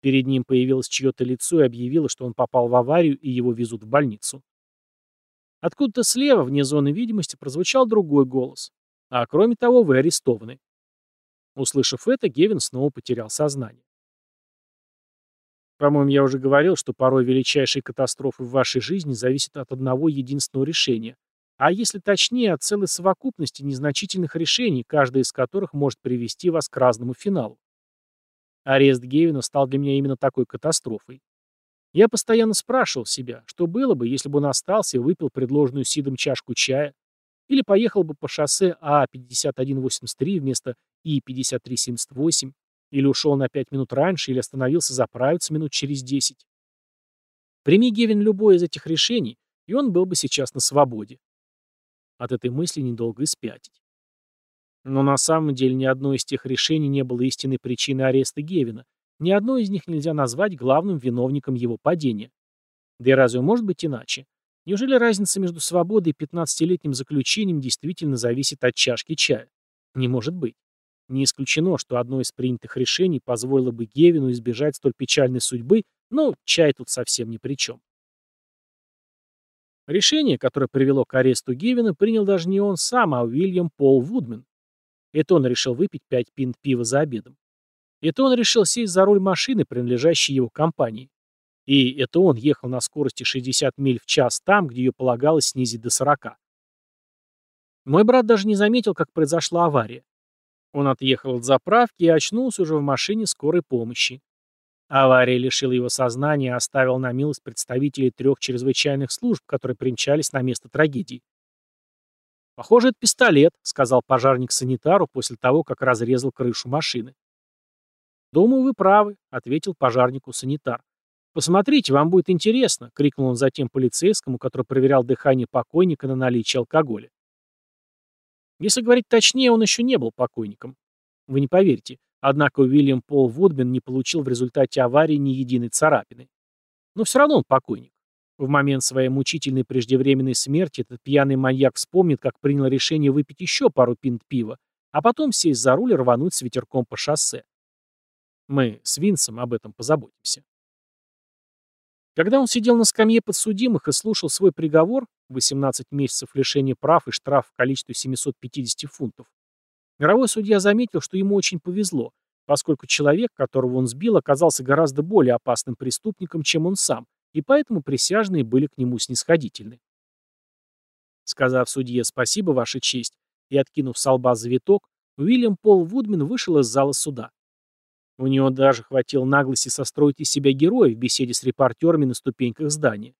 Перед ним появилось чье-то лицо и объявило, что он попал в аварию и его везут в больницу. Откуда-то слева, вне зоны видимости, прозвучал другой голос. А кроме того, вы арестованы. Услышав это, Гевин снова потерял сознание. По-моему, я уже говорил, что порой величайшие катастрофы в вашей жизни зависят от одного единственного решения. А если точнее, от целой совокупности незначительных решений, каждое из которых может привести вас к разному финалу. Арест Гевина стал для меня именно такой катастрофой. Я постоянно спрашивал себя, что было бы, если бы он остался и выпил предложенную Сидом чашку чая, или поехал бы по шоссе А-5183 вместо И-5378, или ушел на 5 минут раньше, или остановился заправиться минут через 10. Прими Гевин любое из этих решений, и он был бы сейчас на свободе. От этой мысли недолго и. Но на самом деле ни одно из тех решений не было истинной причиной ареста Гевина. Ни одно из них нельзя назвать главным виновником его падения. Да и разве может быть иначе? Неужели разница между свободой и 15-летним заключением действительно зависит от чашки чая? Не может быть. Не исключено, что одно из принятых решений позволило бы Гевину избежать столь печальной судьбы, но чай тут совсем ни при чем. Решение, которое привело к аресту Гевина, принял даже не он сам, а Уильям Пол Вудмен. Это он решил выпить пять пинт пива за обедом. Это он решил сесть за руль машины, принадлежащей его компании. И это он ехал на скорости 60 миль в час там, где ее полагалось снизить до 40. Мой брат даже не заметил, как произошла авария. Он отъехал от заправки и очнулся уже в машине скорой помощи. Авария лишила его сознания и оставила на милость представителей трех чрезвычайных служб, которые примчались на место трагедии. «Похоже, это пистолет», — сказал пожарник санитару после того, как разрезал крышу машины. «Думаю, вы правы», — ответил пожарнику санитар. «Посмотрите, вам будет интересно», — крикнул он затем полицейскому, который проверял дыхание покойника на наличие алкоголя. Если говорить точнее, он еще не был покойником. Вы не поверите, однако Уильям Пол Вудмен не получил в результате аварии ни единой царапины. Но все равно он покойник. В момент своей мучительной преждевременной смерти этот пьяный маньяк вспомнит, как принял решение выпить еще пару пинт пива, а потом сесть за руль и рвануть с ветерком по шоссе. Мы с Винсом об этом позаботимся. Когда он сидел на скамье подсудимых и слушал свой приговор, 18 месяцев лишения прав и штраф в количестве 750 фунтов, мировой судья заметил, что ему очень повезло, поскольку человек, которого он сбил, оказался гораздо более опасным преступником, чем он сам, и поэтому присяжные были к нему снисходительны. Сказав судье «Спасибо, Ваша честь», и откинув с лба завиток, Уильям Пол Вудмен вышел из зала суда. У него даже хватило наглости состроить из себя героя в беседе с репортерами на ступеньках здания.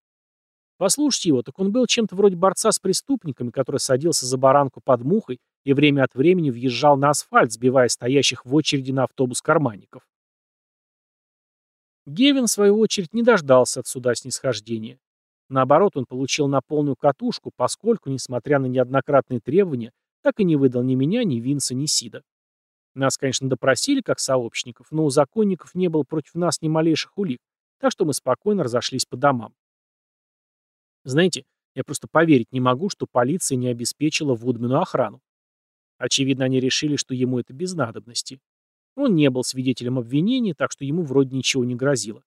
Послушайте его, так он был чем-то вроде борца с преступниками, который садился за баранку под мухой и время от времени въезжал на асфальт, сбивая стоящих в очереди на автобус карманников. Гевин, в свою очередь, не дождался от суда снисхождения. Наоборот, он получил на полную катушку, поскольку, несмотря на неоднократные требования, так и не выдал ни меня, ни Винса, ни Сида. Нас, конечно, допросили как сообщников, но у законников не было против нас ни малейших улик, так что мы спокойно разошлись по домам. Знаете, я просто поверить не могу, что полиция не обеспечила Вудмену охрану. Очевидно, они решили, что ему это без надобности. Он не был свидетелем обвинения, так что ему вроде ничего не грозило.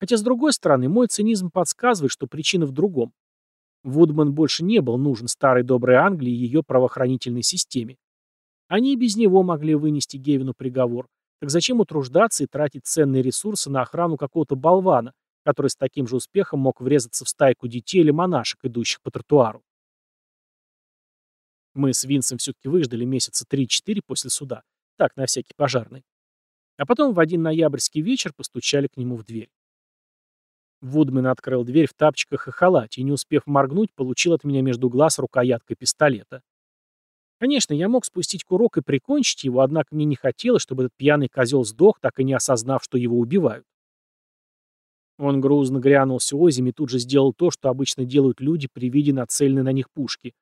Хотя, с другой стороны, мой цинизм подсказывает, что причина в другом. Вудман больше не был нужен старой доброй Англии и ее правоохранительной системе. Они и без него могли вынести Гевину приговор. Так зачем утруждаться и тратить ценные ресурсы на охрану какого-то болвана, который с таким же успехом мог врезаться в стайку детей или монашек, идущих по тротуару? Мы с Винсом все-таки выждали месяца 3-4 после суда. Так, на всякий пожарный. А потом в один ноябрьский вечер постучали к нему в дверь. Вудмен открыл дверь в тапчиках и халате и, не успев моргнуть, получил от меня между глаз рукояткой пистолета. Конечно, я мог спустить курок и прикончить его, однако мне не хотелось, чтобы этот пьяный козел сдох, так и не осознав, что его убивают. Он грузно грянулся озим и тут же сделал то, что обычно делают люди при виде нацеленной на них пушки.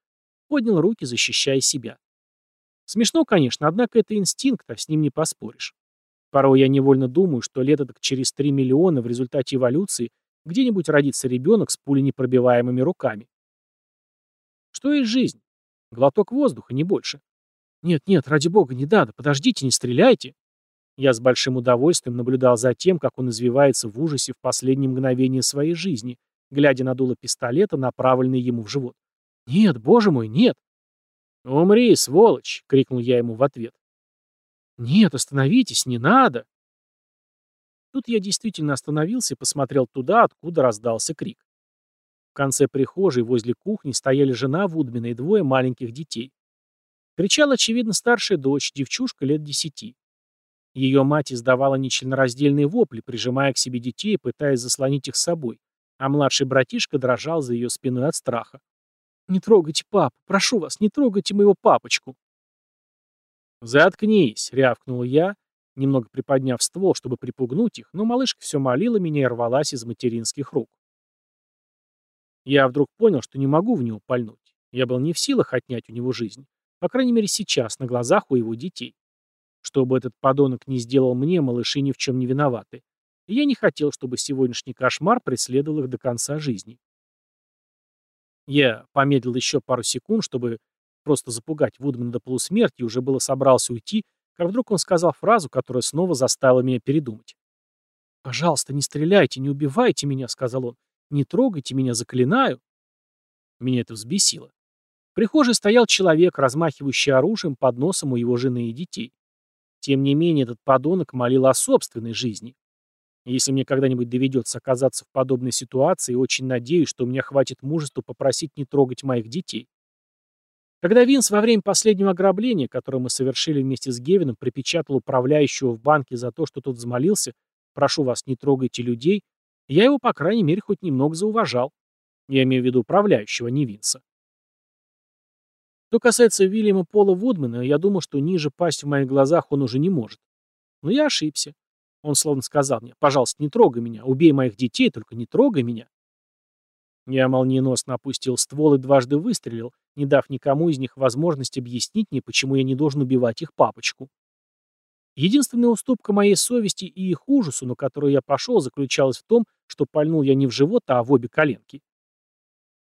Поднял руки, защищая себя. Смешно, конечно, однако это инстинкт, а с ним не поспоришь. Порой я невольно думаю, что лет так через 3 миллиона в результате эволюции где-нибудь родится ребенок с пуленепробиваемыми руками. Что есть жизнь? Глоток воздуха, не больше. Нет, нет, ради бога, не надо, подождите, не стреляйте. Я с большим удовольствием наблюдал за тем, как он извивается в ужасе в последние мгновения своей жизни, глядя на дуло пистолета, направленный ему в живот. «Нет, боже мой, нет!» «Умри, сволочь!» — крикнул я ему в ответ. «Нет, остановитесь, не надо!» Тут я действительно остановился и посмотрел туда, откуда раздался крик конце прихожей возле кухни стояли жена Вудмина и двое маленьких детей. Кричала, очевидно, старшая дочь, девчушка лет десяти. Ее мать издавала нечленораздельные вопли, прижимая к себе детей и пытаясь заслонить их с собой, а младший братишка дрожал за ее спиной от страха. «Не трогайте папу! Прошу вас, не трогайте моего папочку!» «Заткнись!» — рявкнул я, немного приподняв ствол, чтобы припугнуть их, но малышка все молила меня и рвалась из материнских рук. Я вдруг понял, что не могу в него пальнуть. Я был не в силах отнять у него жизнь. По крайней мере, сейчас, на глазах у его детей. Что бы этот подонок не сделал мне, малыши ни в чем не виноваты. И я не хотел, чтобы сегодняшний кошмар преследовал их до конца жизни. Я помедлил еще пару секунд, чтобы просто запугать Вудмана до полусмерти, и уже было собрался уйти, как вдруг он сказал фразу, которая снова заставила меня передумать. «Пожалуйста, не стреляйте, не убивайте меня», — сказал он. Не трогайте меня, заклинаю. Меня это взбесило. прихожей стоял человек, размахивающий оружием под носом у его жены и детей. Тем не менее, этот подонок молил о собственной жизни. Если мне когда-нибудь доведется оказаться в подобной ситуации, очень надеюсь, что у меня хватит мужества попросить не трогать моих детей. Когда Винс во время последнего ограбления, которое мы совершили вместе с Гевином, припечатал управляющего в банке за то, что тот взмолился, прошу вас, не трогайте людей, я его, по крайней мере, хоть немного зауважал. Я имею в виду управляющего, не Винса. Что касается Вильяма Пола Вудмана, я думал, что ниже пасть в моих глазах он уже не может. Но я ошибся. Он словно сказал мне, пожалуйста, не трогай меня, убей моих детей, только не трогай меня. Я молниеносно опустил ствол и дважды выстрелил, не дав никому из них возможность объяснить мне, почему я не должен убивать их папочку. Единственная уступка моей совести и их ужасу, на которую я пошел, заключалась в том, что пальнул я не в живот, а в обе коленки.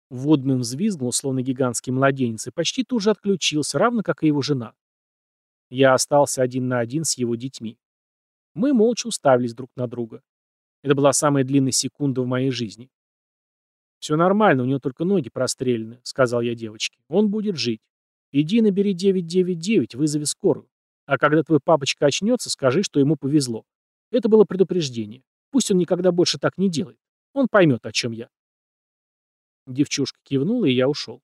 Вудмен взвизгнул, словно гигантский младенец, и почти тут же отключился, равно как и его жена. Я остался один на один с его детьми. Мы молча уставились друг на друга. Это была самая длинная секунда в моей жизни. «Все нормально, у него только ноги прострелены», — сказал я девочке. «Он будет жить. Иди набери 999, вызови скорую. А когда твой папочка очнется, скажи, что ему повезло. Это было предупреждение. Пусть он никогда больше так не делает. Он поймет, о чем я». Девчушка кивнула, и я ушел.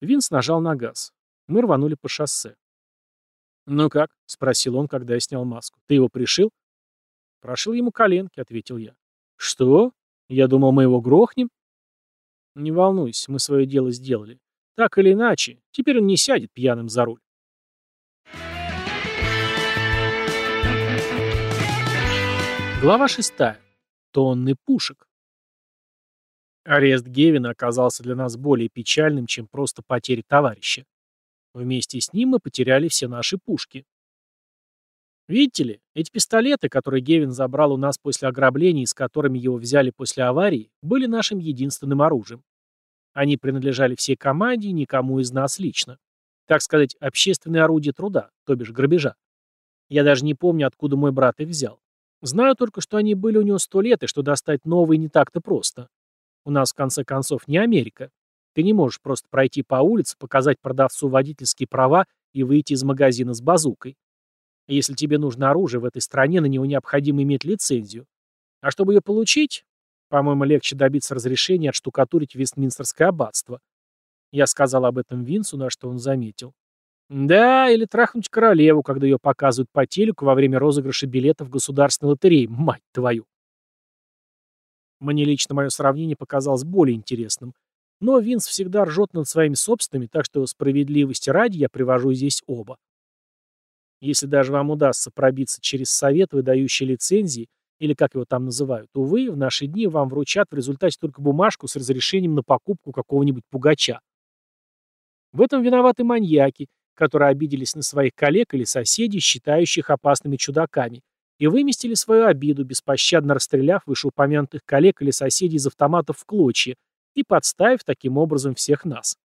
Винс нажал на газ. Мы рванули по шоссе. «Ну как?» — спросил он, когда я снял маску. «Ты его пришил?» «Прошил ему коленки», — ответил я. «Что? Я думал, мы его грохнем?» «Не волнуйся, мы свое дело сделали. Так или иначе, теперь он не сядет пьяным за руль». Глава шестая. Тонны пушек. Арест Гевина оказался для нас более печальным, чем просто потеря товарища. Вместе с ним мы потеряли все наши пушки. Видите ли, эти пистолеты, которые Гевин забрал у нас после ограбления и с которыми его взяли после аварии, были нашим единственным оружием. Они принадлежали всей команде и никому из нас лично. Так сказать, общественное орудие труда, то бишь грабежа. Я даже не помню, откуда мой брат их взял. Знаю только, что они были у него сто лет, и что достать новые не так-то просто. У нас, в конце концов, не Америка. Ты не можешь просто пройти по улице, показать продавцу водительские права и выйти из магазина с базукой. Если тебе нужно оружие в этой стране, на него необходимо иметь лицензию. А чтобы ее получить, по-моему, легче добиться разрешения отштукатурить Вестминстерское аббатство. Я сказал об этом Винсу, на что он заметил. Да, или трахнуть королеву, когда ее показывают по телеку во время розыгрыша билетов в государственной лотерее, мать твою. Мне лично мое сравнение показалось более интересным, но Винс всегда ржет над своими собственными, так что справедливости ради я привожу здесь оба. Если даже вам удастся пробиться через совет, выдающий лицензии, или как его там называют, увы, в наши дни вам вручат в результате только бумажку с разрешением на покупку какого-нибудь пугача. В этом виноваты маньяки, которые обиделись на своих коллег или соседей, считающих опасными чудаками, и выместили свою обиду, беспощадно расстреляв вышеупомянутых коллег или соседей из автоматов в клочья, и подставив таким образом всех нас.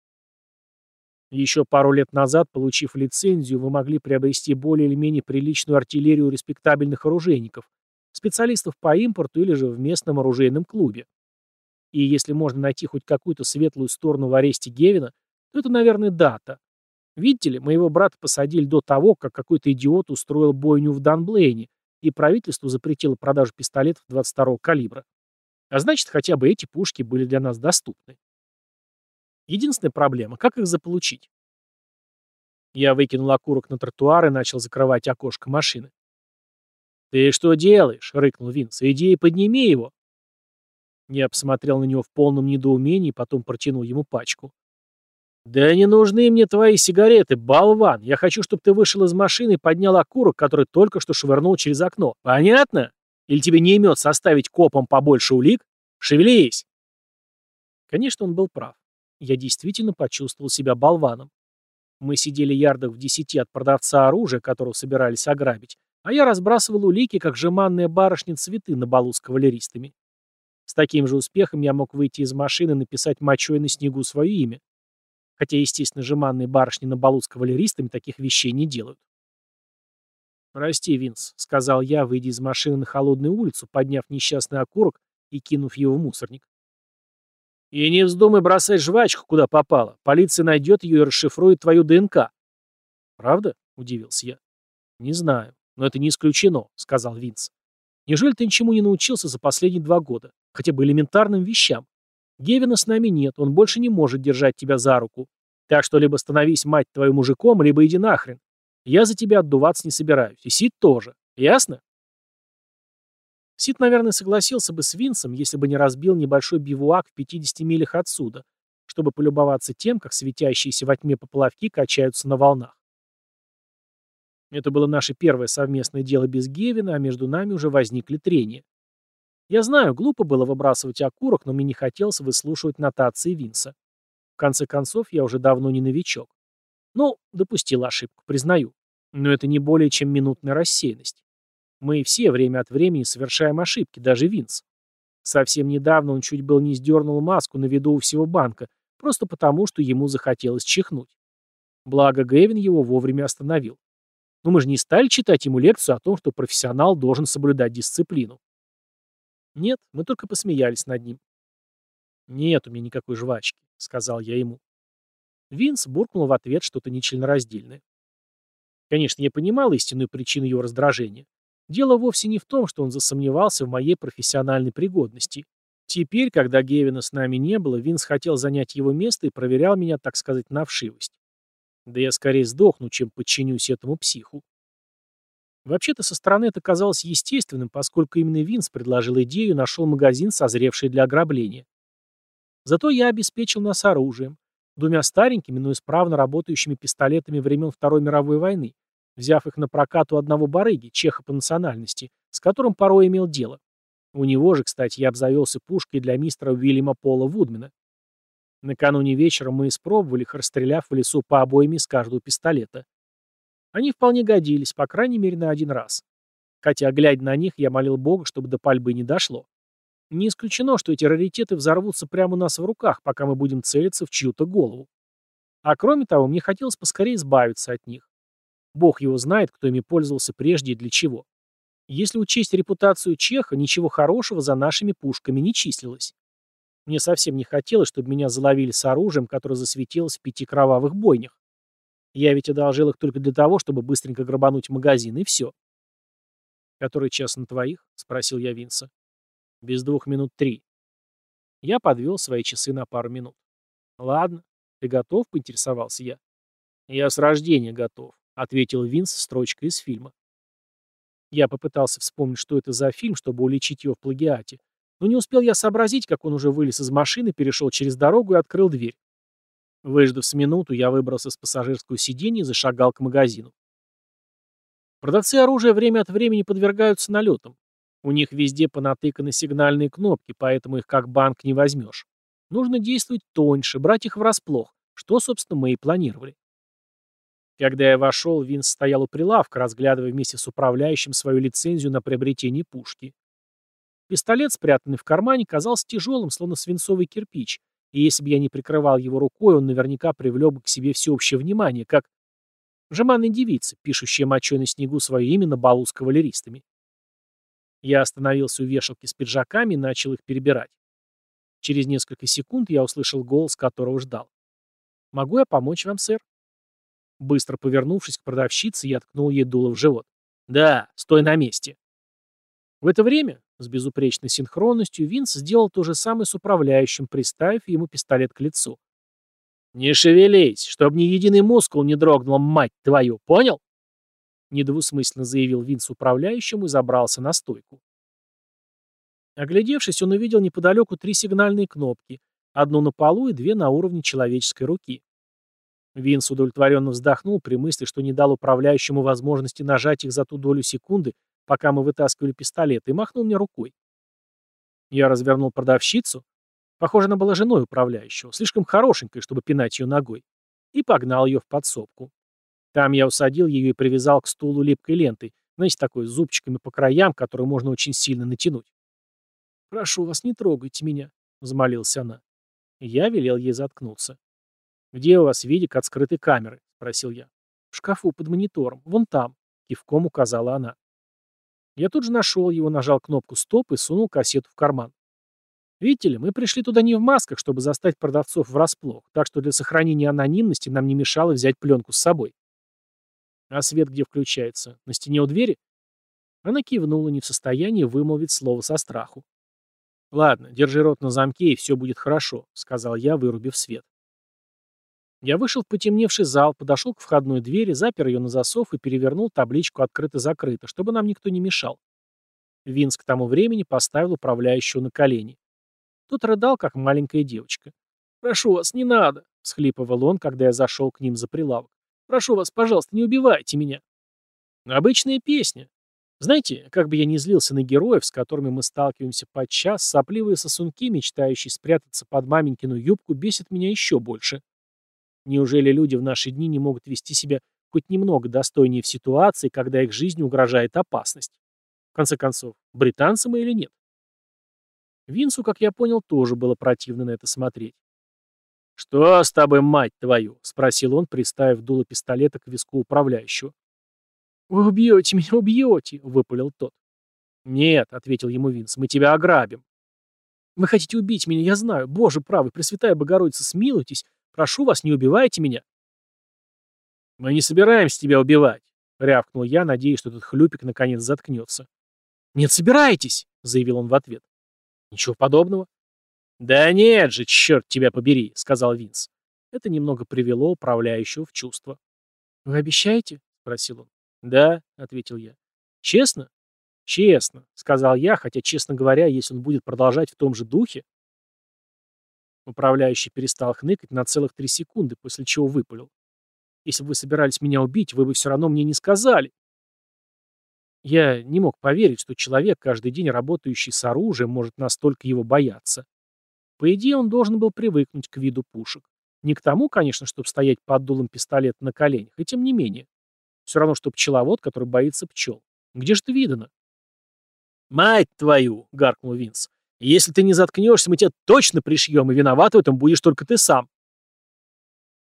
Еще пару лет назад, получив лицензию, вы могли приобрести более или менее приличную артиллерию респектабельных оружейников, специалистов по импорту или же в местном оружейном клубе. И если можно найти хоть какую-то светлую сторону в аресте Гевина, то это, наверное, дата. Видите ли, моего брата посадили до того, как какой-то идиот устроил бойню в Данблейне, и правительство запретило продажу пистолетов 22-го калибра. А значит, хотя бы эти пушки были для нас доступны. Единственная проблема – как их заполучить? Я выкинул окурок на тротуар и начал закрывать окошко машины. «Ты что делаешь?» — рыкнул Винс. «Иди и подними его». Я посмотрел на него в полном недоумении, потом протянул ему пачку. «Да не нужны мне твои сигареты, болван! Я хочу, чтобы ты вышел из машины и поднял окурок, который только что швырнул через окно. Понятно?» Или тебе не имет составить копам побольше улик? Шевелись!» Конечно, он был прав. Я действительно почувствовал себя болваном. Мы сидели ярдах в десяти от продавца оружия, которого собирались ограбить, а я разбрасывал улики, как жеманная барышня цветы на балу с кавалеристами. С таким же успехом я мог выйти из машины и написать мочой на снегу свое имя. Хотя, естественно, жеманные барышни на балу с кавалеристами таких вещей не делают. «Прости, Винс», — сказал я, выйдя из машины на холодную улицу, подняв несчастный окурок и кинув его в мусорник. И не вздумай бросать жвачку, куда попало. Полиция найдет ее и расшифрует твою ДНК. Правда? Удивился я. Не знаю, но это не исключено, сказал Винс. Неужели ты ничему не научился за последние два года? Хотя бы элементарным вещам. Гевина с нами нет, он больше не может держать тебя за руку. Так что либо становись, мать твою, мужиком, либо иди нахрен. Я за тебя отдуваться не собираюсь. И Сид тоже. Ясно? Сид, наверное, согласился бы с Винсом, если бы не разбил небольшой бивуак в 50 милях отсюда, чтобы полюбоваться тем, как светящиеся во тьме поплавки качаются на волнах. Это было наше первое совместное дело без Гевина, а между нами уже возникли трения. Я знаю, глупо было выбрасывать окурок, но мне не хотелось выслушивать нотации Винса. В конце концов, я уже давно не новичок. Ну, допустил ошибку, признаю. Но это не более чем минутная рассеянность. Мы все время от времени совершаем ошибки, даже Винс. Совсем недавно он чуть было не сдернул маску на виду у всего банка, просто потому, что ему захотелось чихнуть. Благо, Гэвин его вовремя остановил. Но мы же не стали читать ему лекцию о том, что профессионал должен соблюдать дисциплину. Нет, мы только посмеялись над ним. «Нет у меня никакой жвачки», — сказал я ему. Винс буркнул в ответ что-то нечленораздельное. Конечно, я понимал истинную причину его раздражения. Дело вовсе не в том, что он засомневался в моей профессиональной пригодности. Теперь, когда Гевина с нами не было, Винс хотел занять его место и проверял меня, так сказать, на вшивость. Да я скорее сдохну, чем подчинюсь этому психу. Вообще-то со стороны это казалось естественным, поскольку именно Винс предложил идею и нашел магазин, созревший для ограбления. Зато я обеспечил нас оружием, двумя старенькими, но исправно работающими пистолетами времен Второй мировой войны, взяв их на прокат у одного барыги, чеха по национальности, с которым порой имел дело. У него же, кстати, я обзавелся пушкой для мистера Уильяма Пола Вудмена. Накануне вечером мы испробовали их, расстреляв в лесу по обоим из каждого пистолета. Они вполне годились, по крайней мере, на один раз. Хотя, глядя на них, я молил Бога, чтобы до пальбы не дошло. Не исключено, что эти раритеты взорвутся прямо у нас в руках, пока мы будем целиться в чью-то голову. А кроме того, мне хотелось поскорее избавиться от них. Бог его знает, кто ими пользовался прежде и для чего. Если учесть репутацию Чеха, ничего хорошего за нашими пушками не числилось. Мне совсем не хотелось, чтобы меня заловили с оружием, которое засветилось в пяти кровавых бойнях. Я ведь одолжил их только для того, чтобы быстренько грабануть магазин, и все. «Который час на твоих?» — спросил я Винса. «Без двух минут три». Я подвел свои часы на пару минут. «Ладно. Ты готов?» — поинтересовался я. «Я с рождения готов», — ответил Винс строчкой из фильма. Я попытался вспомнить, что это за фильм, чтобы уличить его в плагиате. Но не успел я сообразить, как он уже вылез из машины, перешел через дорогу и открыл дверь. Выждав с минуту, я выбрался с пассажирского сиденья и зашагал к магазину. Продавцы оружия время от времени подвергаются налетам. У них везде понатыканы сигнальные кнопки, поэтому их как банк не возьмешь. Нужно действовать тоньше, брать их врасплох, что, собственно, мы и планировали. Когда я вошел, Винс стоял у прилавка, разглядывая вместе с управляющим свою лицензию на приобретение пушки. Пистолет, спрятанный в кармане, казался тяжелым, словно свинцовый кирпич, и если бы я не прикрывал его рукой, он наверняка привлек бы к себе всеобщее внимание, как жеманная девица, пишущая мочой на снегу свое имя на балу с кавалеристами. Я остановился у вешалки с пиджаками и начал их перебирать. Через несколько секунд я услышал голос, которого ждал. «Могу я помочь вам, сэр?» Быстро повернувшись к продавщице, я ткнул ей дуло в живот. «Да, стой на месте». В это время, с безупречной синхронностью, Винс сделал то же самое с управляющим, приставив ему пистолет к лицу. «Не шевелись, чтобы ни единый мускул не дрогнул, мать твою, понял?» Недвусмысленно заявил Винс управляющему и забрался на стойку. Оглядевшись, он увидел неподалеку три сигнальные кнопки, одну на полу и две на уровне человеческой руки. Винс удовлетворенно вздохнул при мысли, что не дал управляющему возможности нажать их за ту долю секунды, пока мы вытаскивали пистолет, и махнул мне рукой. Я развернул продавщицу, похоже, она была женой управляющего, слишком хорошенькой, чтобы пинать ее ногой, и погнал ее в подсобку. Там я усадил ее и привязал к стулу липкой лентой, знаете, такой с зубчиками по краям, которую можно очень сильно натянуть. «Прошу вас, не трогайте меня», — взмолилась она. Я велел ей заткнуться. «Где у вас видик от скрытой камеры?» — спросил я. «В шкафу под монитором, вон там», — кивком указала она. Я тут же нашел его, нажал кнопку «Стоп» и сунул кассету в карман. Видите ли, мы пришли туда не в масках, чтобы застать продавцов врасплох, так что для сохранения анонимности нам не мешало взять пленку с собой. А свет где включается? На стене у двери? Она кивнула, не в состоянии вымолвить слово со страху. «Ладно, держи рот на замке, и все будет хорошо», — сказал я, вырубив свет. Я вышел в потемневший зал, подошел к входной двери, запер ее на засов и перевернул табличку «Открыто-закрыто», чтобы нам никто не мешал. Винс к тому времени поставил управляющего на колени. Тот рыдал, как маленькая девочка. «Прошу вас, не надо!» — всхлипывал он, когда я зашел к ним за прилавок. «Прошу вас, пожалуйста, не убивайте меня!» Обычная песня. Знаете, как бы я ни злился на героев, с которыми мы сталкиваемся подчас, сопливые сосунки, мечтающие спрятаться под маменькину юбку, бесят меня еще больше. Неужели люди в наши дни не могут вести себя хоть немного достойнее в ситуации, когда их жизни угрожает опасность? В конце концов, британцы мы или нет? Винсу, как я понял, тоже было противно на это смотреть. «Что с тобой, мать твою?» — спросил он, приставив дуло пистолета к виску управляющего. «Вы убьете меня, убьете!» — выпалил тот. «Нет», — ответил ему Винс, — «мы тебя ограбим». «Вы хотите убить меня, я знаю. Боже правый, Пресвятая Богородица, смилуйтесь. Прошу вас, не убивайте меня». «Мы не собираемся тебя убивать», — рявкнул я, надеясь, что этот хлюпик наконец заткнется. «Нет, собираетесь», — заявил он в ответ. «Ничего подобного». «Да нет же, черт тебя побери», — сказал Винс. Это немного привело управляющего в чувство. «Вы обещаете?» — спросил он. «Да», — ответил я. «Честно?» «Честно», — сказал я, хотя, честно говоря, если он будет продолжать в том же духе... Управляющий перестал хныкать на целых три секунды, после чего выпалил. «Если бы вы собирались меня убить, вы бы все равно мне не сказали». Я не мог поверить, что человек, каждый день работающий с оружием, может настолько его бояться. По идее, он должен был привыкнуть к виду пушек. Не к тому, конечно, чтобы стоять под дулом пистолета на коленях, и тем не менее. Все равно, что пчеловод, который боится пчел. Где же ты видано? «Мать твою!» — гаркнул Винс. «Если ты не заткнешься, мы тебя точно пришьем, и виноват в этом будешь только ты сам».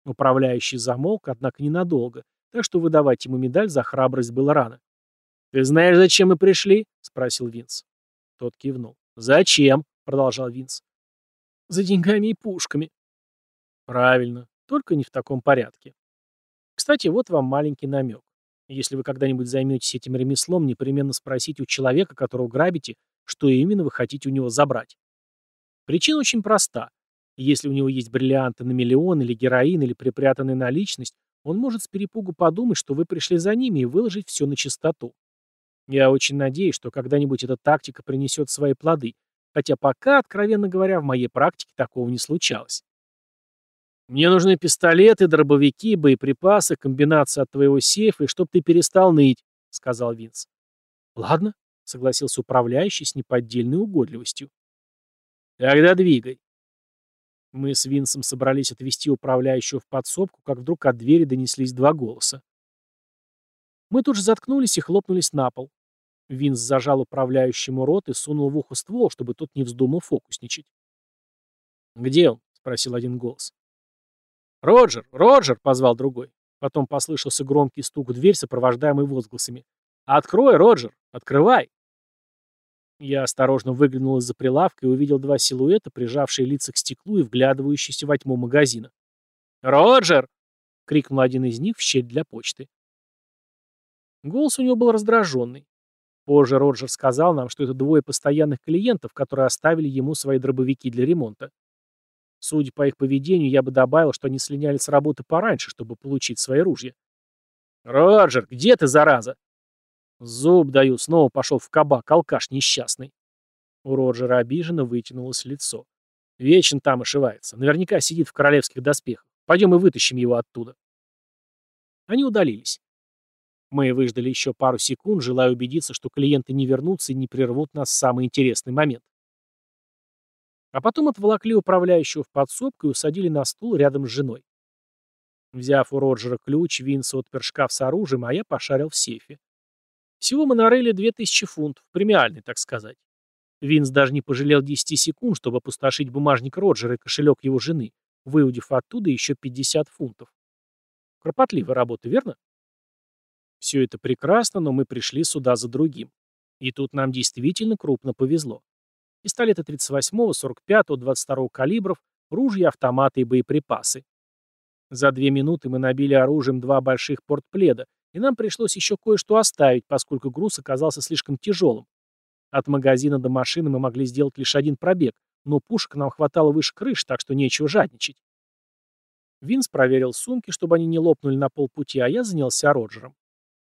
Управляющий замолк, однако ненадолго, так что выдавать ему медаль за храбрость было рано. «Ты знаешь, зачем мы пришли?» — спросил Винс. Тот кивнул. «Зачем?» — продолжал Винс. «За деньгами и пушками». «Правильно, только не в таком порядке. Кстати, вот вам маленький намек. Если вы когда-нибудь займетесь этим ремеслом, непременно спросите у человека, которого грабите, что именно вы хотите у него забрать. Причина очень проста. Если у него есть бриллианты на миллион или героин или припрятанная наличность, он может с перепугу подумать, что вы пришли за ними и выложить все на чистоту. Я очень надеюсь, что когда-нибудь эта тактика принесет свои плоды, хотя пока, откровенно говоря, в моей практике такого не случалось. Мне нужны пистолеты, дробовики, боеприпасы, комбинация от твоего сейфа, и чтоб ты перестал ныть, — сказал Винс. Ладно, — согласился управляющий с неподдельной угодливостью. Тогда двигай. Мы с Винсом собрались отвезти управляющего в подсобку, как вдруг от двери донеслись два голоса. Мы тут же заткнулись и хлопнулись на пол. Винс зажал управляющему рот и сунул в ухо ствол, чтобы тот не вздумал фокусничать. «Где он?» — спросил один голос. «Роджер! Роджер!» — позвал другой. Потом послышался громкий стук в дверь, сопровождаемый возгласами. «Открой, Роджер! Открывай!» Я осторожно выглянул из-за прилавка и увидел два силуэта, прижавшие лица к стеклу и вглядывающиеся во тьму магазина. «Роджер!» — крикнул один из них в щель для почты. Голос у него был раздраженный. Позже Роджер сказал нам, что это двое постоянных клиентов, которые оставили ему свои дробовики для ремонта. Судя по их поведению, я бы добавил, что они слиняли с работы пораньше, чтобы получить свои ружья. «Роджер, где ты, зараза?» «Зуб даю, снова пошел в кабак, алкаш несчастный». У Роджера обиженно вытянулось лицо. Вечно там ошивается. Наверняка сидит в королевских доспехах. Пойдем и вытащим его оттуда. Они удалились. Мы выждали еще пару секунд, желая убедиться, что клиенты не вернутся и не прервут нас в самый интересный момент. А потом отволокли управляющего в подсобку и усадили на стул рядом с женой. Взяв у Роджера ключ, Винс отпер шкаф с оружием, а я пошарил в сейфе. Всего мы нарыли 2000 фунтов, премиальный, так сказать. Винс даже не пожалел 10 секунд, чтобы опустошить бумажник Роджера и кошелек его жены, выудив оттуда еще 50 фунтов. Кропотливая работа, верно? Все это прекрасно, но мы пришли сюда за другим. И тут нам действительно крупно повезло. Пистолеты 38-го, 45-го, 22-го калибров, ружья, автоматы и боеприпасы. За две минуты мы набили оружием два больших портпледа, и нам пришлось еще кое-что оставить, поскольку груз оказался слишком тяжелым. От магазина до машины мы могли сделать лишь один пробег, но пушек нам хватало выше крыш, так что нечего жадничать. Винс проверил сумки, чтобы они не лопнули на полпути, а я занялся Роджером.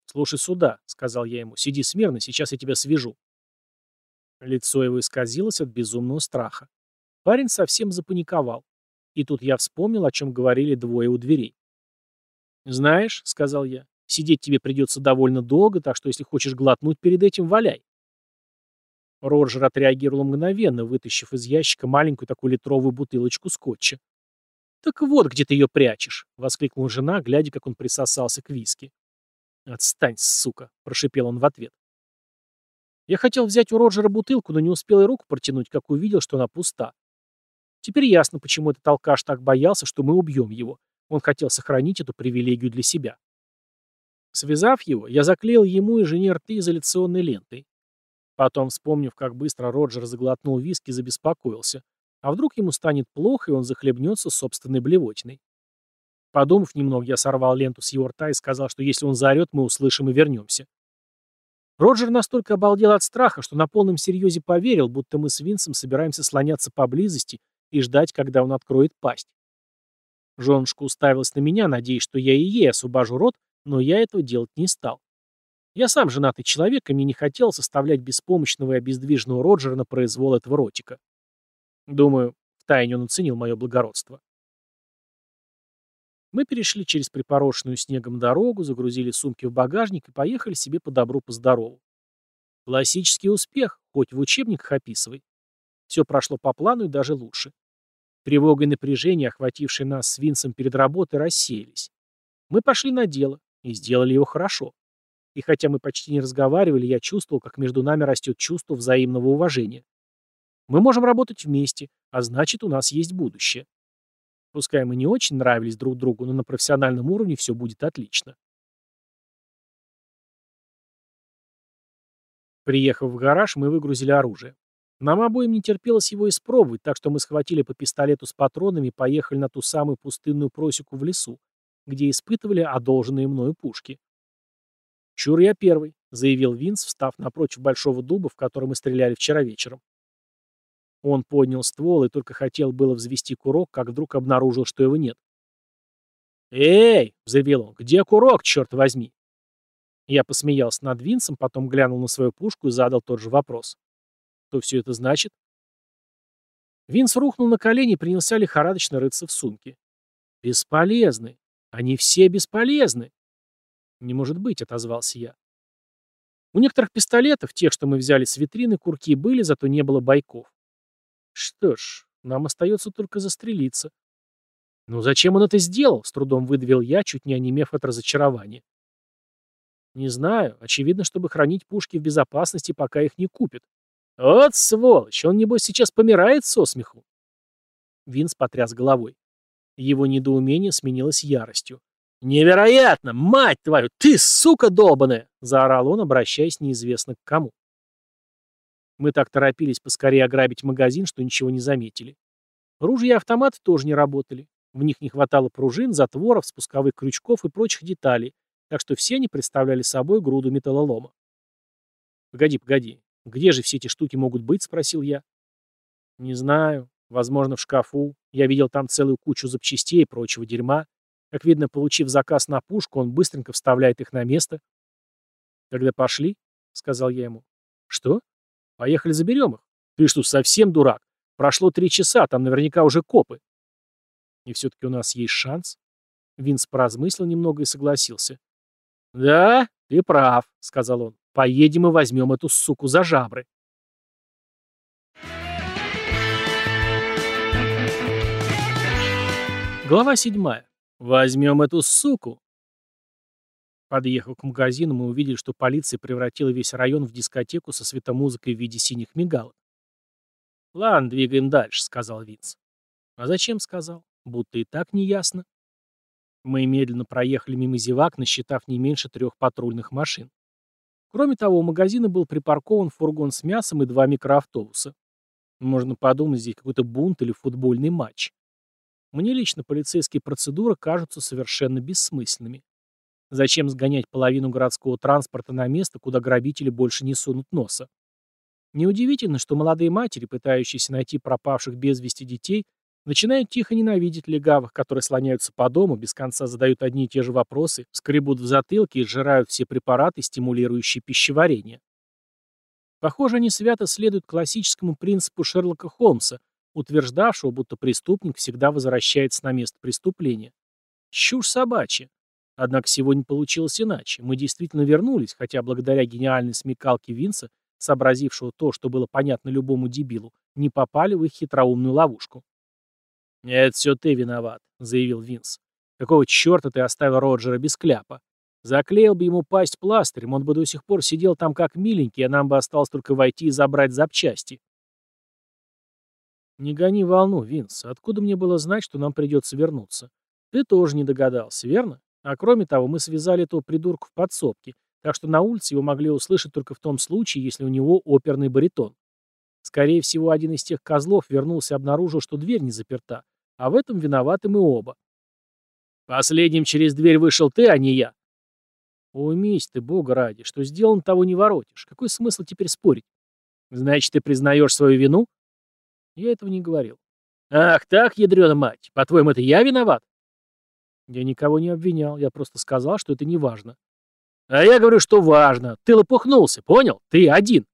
«Слушай сюда», — сказал я ему, — «сиди смирно, сейчас я тебя свяжу». Лицо его исказилось от безумного страха. Парень совсем запаниковал. И тут я вспомнил, о чем говорили двое у дверей. «Знаешь», — сказал я, — «сидеть тебе придется довольно долго, так что если хочешь глотнуть перед этим, валяй». Роджер отреагировал мгновенно, вытащив из ящика маленькую такую литровую бутылочку скотча. «Так вот, где ты ее прячешь!» — воскликнула жена, глядя, как он присосался к виски. «Отстань, сука!» — прошипел он в ответ. Я хотел взять у Роджера бутылку, но не успел и руку протянуть, как увидел, что она пуста. Теперь ясно, почему этот алкаш так боялся, что мы убьем его. Он хотел сохранить эту привилегию для себя. Связав его, я заклеил ему и жене рты изоляционной лентой. Потом, вспомнив, как быстро Роджер заглотнул виски, забеспокоился. А вдруг ему станет плохо, и он захлебнется собственной блевотиной. Подумав немного, я сорвал ленту с его рта и сказал, что если он заорет, мы услышим и вернемся. Роджер настолько обалдел от страха, что на полном серьезе поверил, будто мы с Винсом собираемся слоняться поблизости и ждать, когда он откроет пасть. Женушка уставилась на меня, надеясь, что я и ей освобожу рот, но я этого делать не стал. Я сам женатый человек, и мне не хотелось оставлять беспомощного и обездвиженного Роджера на произвол этого ротика. Думаю, втайне он оценил мое благородство. Мы перешли через припорошенную снегом дорогу, загрузили сумки в багажник и поехали себе по добру, по здорову. Классический успех, хоть в учебниках описывай. Все прошло по плану и даже лучше. Тревога и напряжение, охватившие нас с Винсом перед работой, рассеялись. Мы пошли на дело и сделали его хорошо. И хотя мы почти не разговаривали, я чувствовал, как между нами растет чувство взаимного уважения. Мы можем работать вместе, а значит, у нас есть будущее. Пускай мы не очень нравились друг другу, но на профессиональном уровне все будет отлично. Приехав в гараж, мы выгрузили оружие. Нам обоим не терпелось его испробовать, так что мы схватили по пистолету с патронами и поехали на ту самую пустынную просеку в лесу, где испытывали одолженные мною пушки. «Чур я первый», — заявил Винс, встав напротив большого дуба, в который мы стреляли вчера вечером. Он поднял ствол и только хотел было взвести курок, как вдруг обнаружил, что его нет. «Эй!» — заявил он. «Где курок, черт возьми?» Я посмеялся над Винсом, потом глянул на свою пушку и задал тот же вопрос. «Что все это значит?» Винс рухнул на колени и принялся лихорадочно рыться в сумке. «Бесполезны. Они все бесполезны. «Не может быть», — отозвался я. У некоторых пистолетов, тех, что мы взяли с витрины, курки были, зато не было бойков. Что ж, нам остается только застрелиться. «Ну зачем он это сделал?» — с трудом выдавил я, чуть не онемев от разочарования. «Не знаю. Очевидно, чтобы хранить пушки в безопасности, пока их не купят. Вот сволочь! Он, небось, сейчас помирает со смеху!» Винс потряс головой. Его недоумение сменилось яростью. «Невероятно! Мать твою! Ты, сука долбаная!» — заорал он, обращаясь неизвестно к кому. Мы так торопились поскорее ограбить магазин, что ничего не заметили. Ружья и автоматы тоже не работали. В них не хватало пружин, затворов, спусковых крючков и прочих деталей, так что все они представляли собой груду металлолома. «Погоди, погоди. Где же все эти штуки могут быть?» — спросил я. «Не знаю. Возможно, в шкафу. Я видел там целую кучу запчастей и прочего дерьма. Как видно, получив заказ на пушку, он быстренько вставляет их на место. «Тогда пошли», — сказал я ему. «Что? Поехали заберем их. Ты что, совсем дурак? Прошло три часа, там наверняка уже копы». «И все-таки у нас есть шанс?» Винс поразмыслил немного и согласился. «Да, ты прав», — сказал он. «Поедем и возьмем эту суку за жабры». Глава седьмая. «Возьмем эту суку!» Подъехав к магазину, мы увидели, что полиция превратила весь район в дискотеку со светомузыкой в виде синих мигалок. «Ладно, двигаем дальше», — сказал Винс. «А зачем?» — сказал. «Будто и так не ясно». Мы медленно проехали мимо зевак, насчитав не меньше трех патрульных машин. Кроме того, у магазина был припаркован фургон с мясом и два микроавтобуса. Можно подумать, здесь какой-то бунт или футбольный матч. Мне лично полицейские процедуры кажутся совершенно бессмысленными. Зачем сгонять половину городского транспорта на место, куда грабители больше не сунут носа? Неудивительно, что молодые матери, пытающиеся найти пропавших без вести детей, начинают тихо ненавидеть легавых, которые слоняются по дому, без конца задают одни и те же вопросы, скребут в затылке и сжирают все препараты, стимулирующие пищеварение. Похоже, они свято следуют классическому принципу Шерлока Холмса, утверждавшего, будто преступник всегда возвращается на место преступления. Чушь собачья. Однако сегодня получилось иначе. Мы действительно вернулись, хотя благодаря гениальной смекалке Винса, сообразившего то, что было понятно любому дебилу, не попали в их хитроумную ловушку. «Это все ты виноват», — заявил Винс. «Какого черта ты оставил Роджера без кляпа? Заклеил бы ему пасть пластырем, он бы до сих пор сидел там как миленький, а нам бы осталось только войти и забрать запчасти». «Не гони волну, Винс. Откуда мне было знать, что нам придется вернуться? Ты тоже не догадался, верно? А кроме того, мы связали этого придурка в подсобке, так что на улице его могли услышать только в том случае, если у него оперный баритон. Скорее всего, один из тех козлов вернулся и обнаружил, что дверь не заперта, а в этом виноваты мы оба. Последним через дверь вышел ты, а не я. Уймись ты, бога ради, что сделан, того не воротишь. Какой смысл теперь спорить? Значит, ты признаешь свою вину? Я этого не говорил. Ах так, ядрёна мать, по-твоему, это я виноват? Я никого не обвинял, я просто сказал, что это не важно. А я говорю, что важно. Ты лопухнулся, понял? Ты один.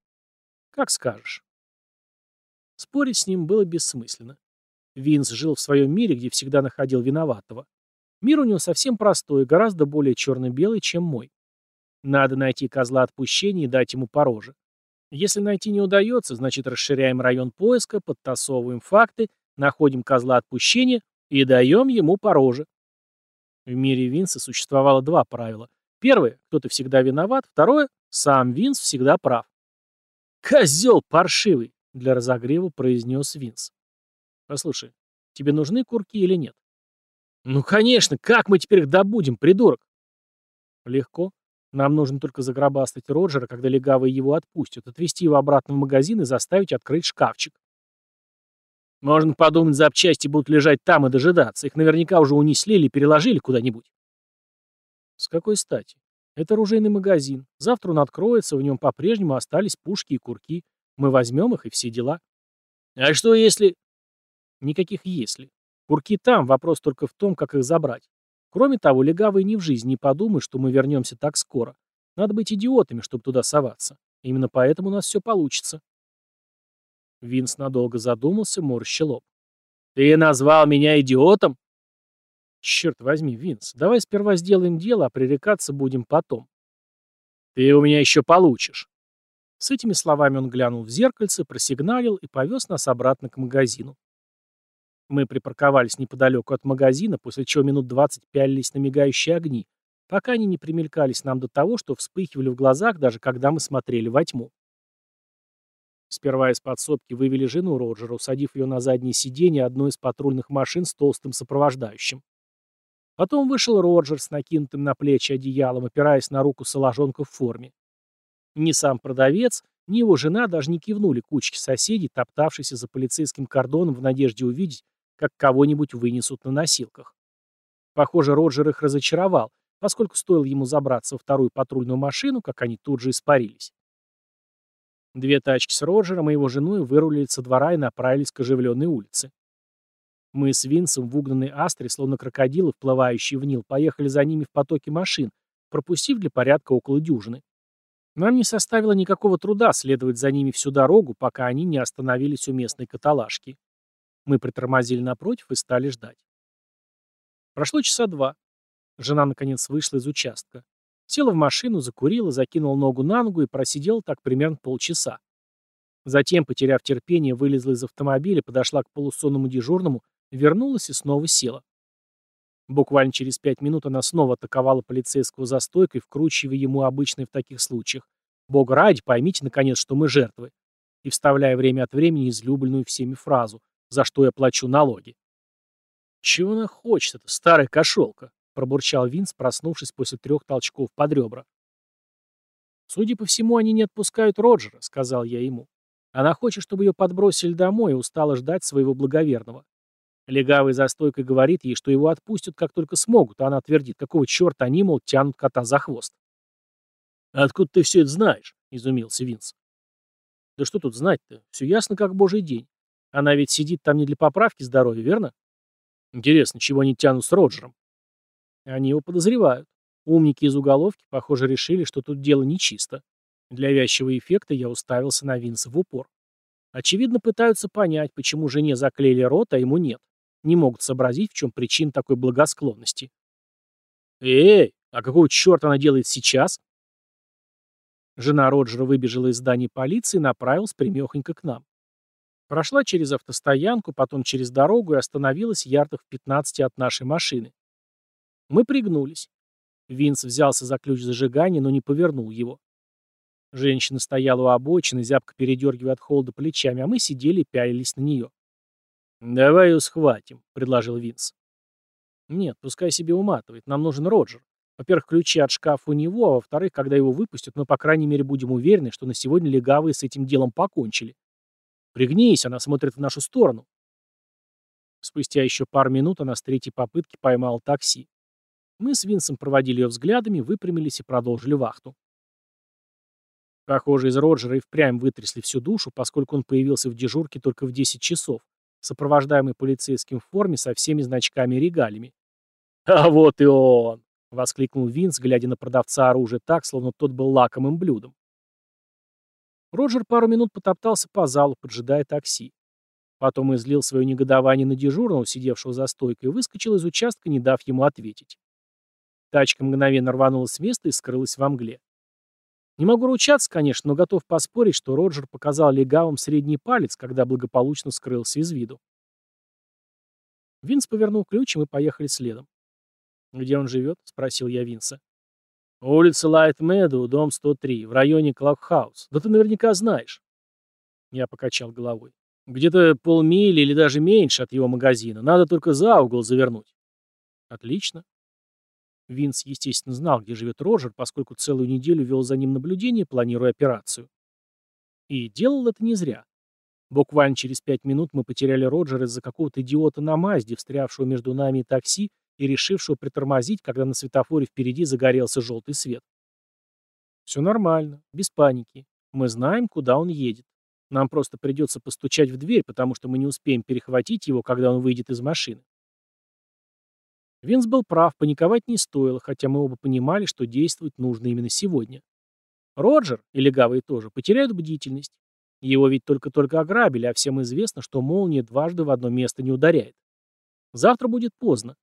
Как скажешь. Спорить с ним было бессмысленно. Винс жил в своем мире, где всегда находил виноватого. Мир у него совсем простой, гораздо более черно-белый, чем мой. Надо найти козла отпущения и дать ему по роже. Если найти не удается, значит расширяем район поиска, подтасовываем факты, находим козла отпущения и даем ему по роже. В мире Винса существовало два правила. Первое – кто-то всегда виноват. Второе – сам Винс всегда прав. «Козел паршивый!» – для разогрева произнес Винс. «Послушай, тебе нужны курки или нет?» «Ну, конечно! Как мы теперь их добудем, придурок?» «Легко. Нам нужно только загробастать Роджера, когда легавые его отпустят, отвезти его обратно в магазин и заставить открыть шкафчик. Можно подумать, запчасти будут лежать там и дожидаться. Их наверняка уже унесли или переложили куда-нибудь. С какой стати? Это оружейный магазин. Завтра он откроется, в нем по-прежнему остались пушки и курки. Мы возьмем их и все дела. А что если... Никаких «если». Курки там, вопрос только в том, как их забрать. Кроме того, легавые ни в жизни не подумают, что мы вернемся так скоро. Надо быть идиотами, чтобы туда соваться. Именно поэтому у нас все получится. Винс надолго задумался, морщил лоб. «Ты назвал меня идиотом?» «Черт возьми, Винс, давай сперва сделаем дело, а пререкаться будем потом». «Ты у меня еще получишь». С этими словами он глянул в зеркальце, просигналил и повез нас обратно к магазину. Мы припарковались неподалеку от магазина, после чего минут двадцать пялились на мигающие огни, пока они не примелькались нам до того, что вспыхивали в глазах, даже когда мы смотрели во тьму. Сперва из подсобки вывели жену Роджера, усадив ее на заднее сиденье одной из патрульных машин с толстым сопровождающим. Потом вышел Роджер с накинутым на плечи одеялом, опираясь на руку соложонка в форме. Ни сам продавец, ни его жена даже не кивнули кучке соседей, топтавшейся за полицейским кордоном в надежде увидеть, как кого-нибудь вынесут на носилках. Похоже, Роджер их разочаровал, поскольку стоило ему забраться во вторую патрульную машину, как они тут же испарились. Две тачки с Роджером и его женой вырулили со двора и направились к оживленной улице. Мы с Винсом в угнанной астре, словно крокодилы, вплывающие в Нил, поехали за ними в потоке машин, пропустив для порядка около дюжины. Нам не составило никакого труда следовать за ними всю дорогу, пока они не остановились у местной каталажки. Мы притормозили напротив и стали ждать. Прошло часа два. Жена, наконец, вышла из участка. Села в машину, закурила, закинула ногу на ногу и просидела так примерно полчаса. Затем, потеряв терпение, вылезла из автомобиля, подошла к полусонному дежурному, вернулась и снова села. Буквально через пять минут она снова атаковала полицейского за стойкой, вкручивая ему обычное в таких случаях. «Бог ради, поймите, наконец, что мы жертвы», и вставляя время от времени излюбленную всеми фразу «За что я плачу налоги?». Чего она хочет, эта старая кошелка? — пробурчал Винс, проснувшись после трех толчков под ребра. «Судя по всему, они не отпускают Роджера», — сказал я ему. Она хочет, чтобы ее подбросили домой и устала ждать своего благоверного. Легавый за стойкой говорит ей, что его отпустят, как только смогут, а она твердит, какого черта они, мол, тянут кота за хвост. «Откуда ты все это знаешь?» — изумился Винс. «Да что тут знать-то? Все ясно, как божий день. Она ведь сидит там не для поправки здоровья, верно? Интересно, чего они тянут с Роджером?» Они его подозревают. Умники из уголовки, похоже, решили, что тут дело нечисто. Для вязчего эффекта я уставился на Винса в упор. Очевидно, пытаются понять, почему жене заклеили рот, а ему нет. Не могут сообразить, в чем причина такой благосклонности. «Эй, а какого черта она делает сейчас?» Жена Роджера выбежала из здания полиции и направилась примехонько к нам. Прошла через автостоянку, потом через дорогу и остановилась ярдах в 15 от нашей машины. Мы пригнулись. Винс взялся за ключ зажигания, но не повернул его. Женщина стояла у обочины, зябко передергивая от холода плечами, а мы сидели и пялились на нее. «Давай ее схватим», — предложил Винс. «Нет, пускай себе уматывает. Нам нужен Роджер. Во-первых, ключи от шкафа у него, а во-вторых, когда его выпустят, мы, по крайней мере, будем уверены, что на сегодня легавые с этим делом покончили. Пригнись, она смотрит в нашу сторону». Спустя еще пару минут она с третьей попытки поймала такси. Мы с Винсом проводили ее взглядами, выпрямились и продолжили вахту. Похоже, из Роджера и впрямь вытрясли всю душу, поскольку он появился в дежурке только в 10 часов, сопровождаемый полицейским в форме со всеми значками и регалями. «А вот и он!» — воскликнул Винс, глядя на продавца оружия так, словно тот был лакомым блюдом. Роджер пару минут потоптался по залу, поджидая такси. Потом излил свое негодование на дежурного, сидевшего за стойкой, и выскочил из участка, не дав ему ответить. Тачка мгновенно рванулась с места и скрылась во мгле. Не могу ручаться, конечно, но готов поспорить, что Роджер показал легавым средний палец, когда благополучно скрылся из виду. Винс повернул ключ, и мы поехали следом. «Где он живет?» — спросил я Винса. «Улица Лайт Мэду, дом 103, в районе Клабхаус. Да ты наверняка знаешь». Я покачал головой. «Где-то полмили или даже меньше от его магазина. Надо только за угол завернуть». «Отлично. Винс, естественно, знал, где живет Роджер, поскольку целую неделю вел за ним наблюдение, планируя операцию. И делал это не зря. Буквально через пять минут мы потеряли Роджера из-за какого-то идиота на Мазде, встрявшего между нами и такси и решившего притормозить, когда на светофоре впереди загорелся желтый свет. Все нормально, без паники. Мы знаем, куда он едет. Нам просто придется постучать в дверь, потому что мы не успеем перехватить его, когда он выйдет из машины. Винс был прав, паниковать не стоило, хотя мы оба понимали, что действовать нужно именно сегодня. Роджер, и легавые тоже, потеряют бдительность. Его ведь только-только ограбили, а всем известно, что молния дважды в одно место не ударяет. Завтра будет поздно.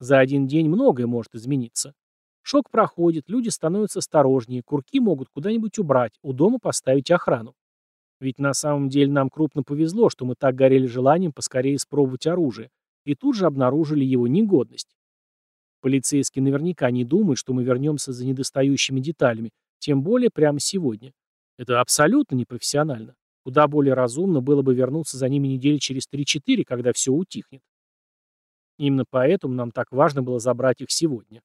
За один день многое может измениться. Шок проходит, люди становятся осторожнее, курки могут куда-нибудь убрать, у дома поставить охрану. Ведь на самом деле нам крупно повезло, что мы так горели желанием поскорее испробовать оружие, и тут же обнаружили его негодность. Полицейские наверняка не думают, что мы вернемся за недостающими деталями, тем более прямо сегодня. Это абсолютно непрофессионально. Куда более разумно было бы вернуться за ними недели через 3-4, когда все утихнет. Именно поэтому нам так важно было забрать их сегодня.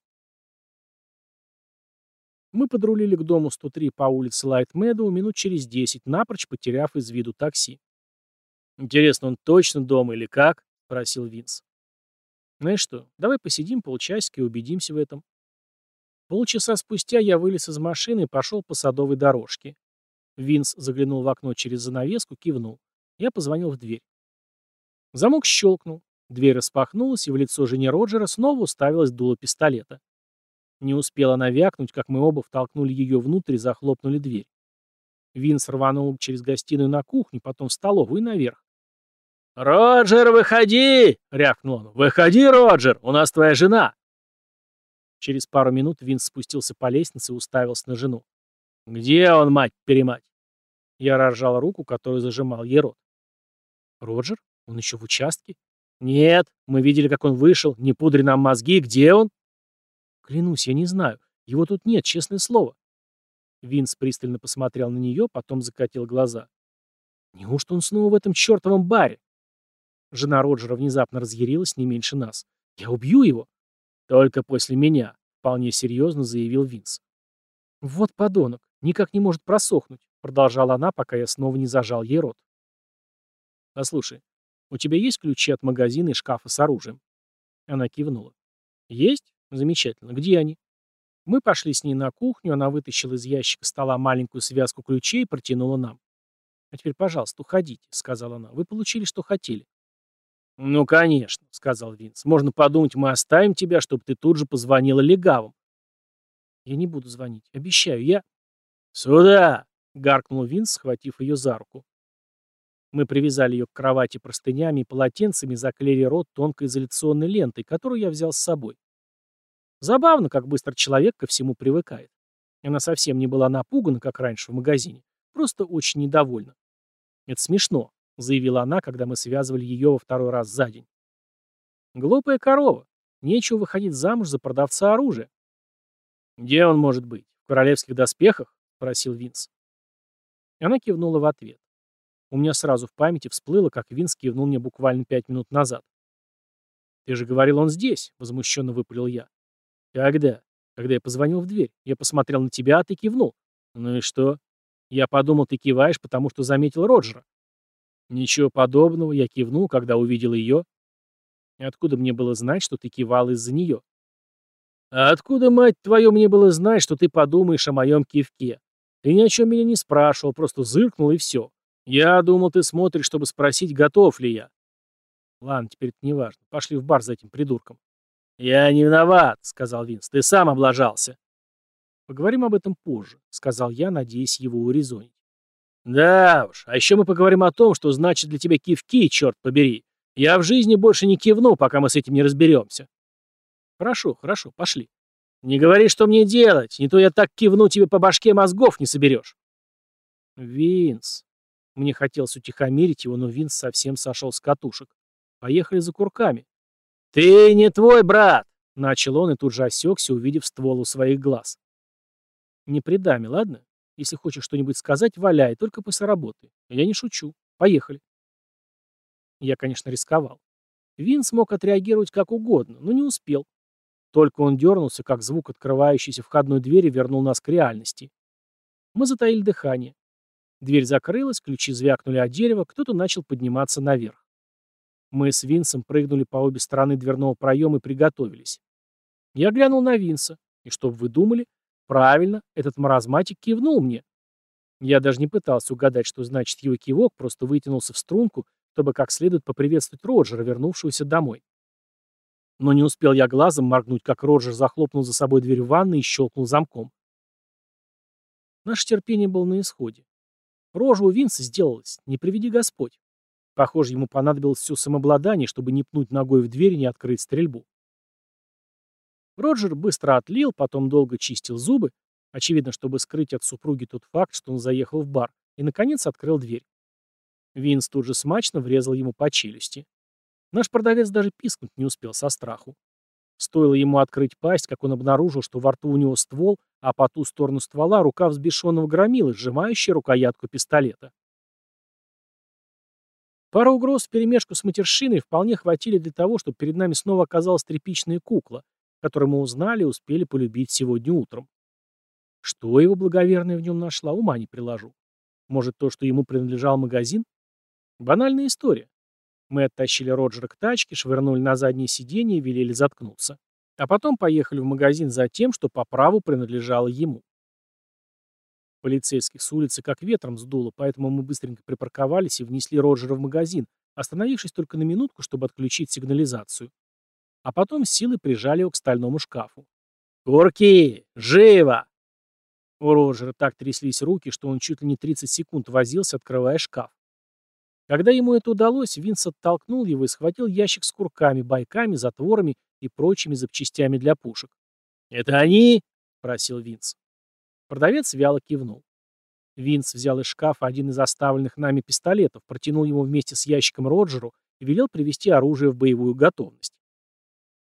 Мы подрулили к дому 103 по улице Лайт Мэдоу минут через 10, напрочь потеряв из виду такси. «Интересно, он точно дома или как?» — спросил Винс. Знаешь что, давай посидим полчасика и убедимся в этом. Полчаса спустя я вылез из машины и пошел по садовой дорожке. Винс заглянул в окно через занавеску, кивнул. Я позвонил в дверь. Замок щелкнул. Дверь распахнулась, и в лицо жене Роджера снова уставилась дуло пистолета. Не успела она вякнуть, как мы оба втолкнули ее внутрь и захлопнули дверь. Винс рванул через гостиную на кухню, потом в столовую и наверх. «Роджер, выходи!» — рявкнул он. «Выходи, Роджер! У нас твоя жена!» Через пару минут Винс спустился по лестнице и уставился на жену. «Где он, мать-перемать?» Я разжал руку, которую зажимал ей рот. «Роджер? Он еще в участке?» «Нет, мы видели, как он вышел. Не пудри нам мозги. Где он?» «Клянусь, я не знаю. Его тут нет, честное слово». Винс пристально посмотрел на нее, потом закатил глаза. «Неужто он снова в этом чертовом баре?» Жена Роджера внезапно разъярилась не меньше нас. «Я убью его!» «Только после меня», — вполне серьезно заявил Винс. «Вот подонок, никак не может просохнуть. — продолжала она, пока я снова не зажал ей рот. «Послушай, у тебя есть ключи от магазина и шкафа с оружием?» Она кивнула. «Есть? Замечательно. Где они?» Мы пошли с ней на кухню, она вытащила из ящика стола маленькую связку ключей и протянула нам. «А теперь, пожалуйста, уходите», — сказала она. «Вы получили, что хотели». «Ну, конечно», — сказал Винс. «Можно подумать, мы оставим тебя, чтобы ты тут же позвонила легавым». «Я не буду звонить. Обещаю, я...» «Сюда!» — гаркнул Винс, схватив ее за руку. Мы привязали ее к кровати простынями и полотенцами заклеили рот тонкой изоляционной лентой, которую я взял с собой. Забавно, как быстро человек ко всему привыкает. Она совсем не была напугана, как раньше в магазине, просто очень недовольна. «Это смешно», — заявила она, когда мы связывали ее во второй раз за день. «Глупая корова. Нечего выходить замуж за продавца оружия». «Где он может быть? В королевских доспехах?» — спросил Винс. Она кивнула в ответ. У меня сразу в памяти всплыло, как Винс кивнул мне буквально пять минут назад. «Ты же говорил, он здесь», — возмущенно выпалил я. «Когда?» «Когда я позвонил в дверь. Я посмотрел на тебя, а ты кивнул». «Ну и что?» «Я подумал, ты киваешь, потому что заметил Роджера». «Ничего подобного. Я кивнул, когда увидел ее». «Откуда мне было знать, что ты кивал из-за нее?» «А откуда, мать твою, мне было знать, что ты подумаешь о моем кивке? Ты ни о чем меня не спрашивал, просто зыркнул и все. Я думал, ты смотришь, чтобы спросить, готов ли я. Ладно, теперь это не важно. Пошли в бар за этим придурком. Я не виноват, сказал Винс. Ты сам облажался. Поговорим об этом позже, сказал я, надеясь его урезонить. Да уж, а еще мы поговорим о том, что значит для тебя кивки, черт побери. Я в жизни больше не кивну, пока мы с этим не разберемся. Хорошо, хорошо, пошли. Не говори, что мне делать, не то я так кивну тебе по башке мозгов не соберешь. Винс, мне хотелось утихомирить его, но Винс совсем сошел с катушек. Поехали за курками. «Ты не твой брат!» — начал он и тут же осекся, увидев ствол у своих глаз. «Не при даме, ладно? Если хочешь что-нибудь сказать, валяй, только после работы. Я не шучу. Поехали». Я, конечно, рисковал. Винс мог отреагировать как угодно, но не успел. Только он дернулся, как звук открывающейся входной двери вернул нас к реальности. Мы затаили дыхание. Дверь закрылась, ключи звякнули от дерева, кто-то начал подниматься наверх. Мы с Винсом прыгнули по обе стороны дверного проема и приготовились. Я глянул на Винса, и что вы думали? Правильно, этот маразматик кивнул мне. Я даже не пытался угадать, что значит его кивок, просто вытянулся в струнку, чтобы как следует поприветствовать Роджера, вернувшегося домой. Но не успел я глазом моргнуть, как Роджер захлопнул за собой дверь в ванной и щелкнул замком. Наше терпение было на исходе. Рожа у Винса сделалась, не приведи Господь. Похоже, ему понадобилось все самообладание, чтобы не пнуть ногой в дверь и не открыть стрельбу. Роджер быстро отлил, потом долго чистил зубы, очевидно, чтобы скрыть от супруги тот факт, что он заехал в бар, и, наконец, открыл дверь. Винс тут же смачно врезал ему по челюсти. Наш продавец даже пискнуть не успел со страху. Стоило ему открыть пасть, как он обнаружил, что во рту у него ствол, а по ту сторону ствола рука взбешенного громилы, сжимающая рукоятку пистолета. Пара угроз вперемешку с матершиной вполне хватили для того, чтобы перед нами снова оказалась тряпичная кукла, которую мы узнали и успели полюбить сегодня утром. Что его благоверная в нем нашла, ума не приложу. Может, то, что ему принадлежал магазин? Банальная история. Мы оттащили Роджера к тачке, швырнули на заднее сиденье и велели заткнуться. А потом поехали в магазин за тем, что по праву принадлежало ему. Полицейских с улицы как ветром сдуло, поэтому мы быстренько припарковались и внесли Роджера в магазин, остановившись только на минутку, чтобы отключить сигнализацию. А потом с силой прижали его к стальному шкафу. «Курки! Живо!» У Роджера так тряслись руки, что он чуть ли не 30 секунд возился, открывая шкаф. Когда ему это удалось, Винс оттолкнул его и схватил ящик с курками, байками, затворами и прочими запчастями для пушек. «Это они?» — просил Винс. Продавец вяло кивнул. Винс взял из шкафа один из оставленных нами пистолетов, протянул ему вместе с ящиком Роджеру и велел привести оружие в боевую готовность.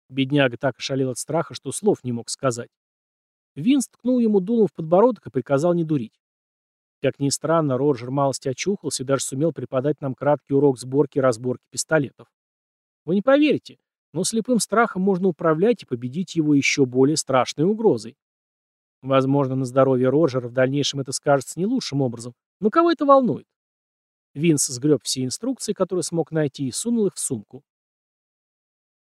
Бедняга так ошалел от страха, что слов не мог сказать. Винс ткнул ему дулом в подбородок и приказал не дурить. Как ни странно, Роджер малости очухался и даже сумел преподать нам краткий урок сборки и разборки пистолетов. Вы не поверите, но слепым страхом можно управлять и победить его еще более страшной угрозой. Возможно, на здоровье Роджера в дальнейшем это скажется не лучшим образом, Но кого это волнует? Винс сгреб все инструкции, которые смог найти, и сунул их в сумку.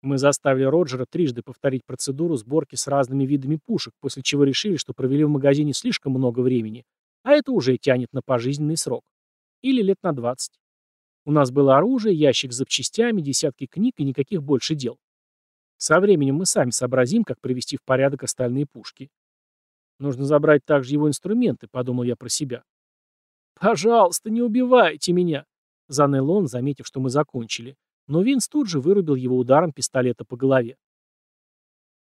Мы заставили Роджера трижды повторить процедуру сборки с разными видами пушек, после чего решили, что провели в магазине слишком много времени, а это уже тянет на пожизненный срок. Или лет на 20. У нас было оружие, ящик с запчастями, десятки книг и никаких больше дел. Со временем мы сами сообразим, как привести в порядок остальные пушки. Нужно забрать также его инструменты, подумал я про себя. «Пожалуйста, не убивайте меня!» Заныл он, заметив, что мы закончили. Но Винс тут же вырубил его ударом пистолета по голове.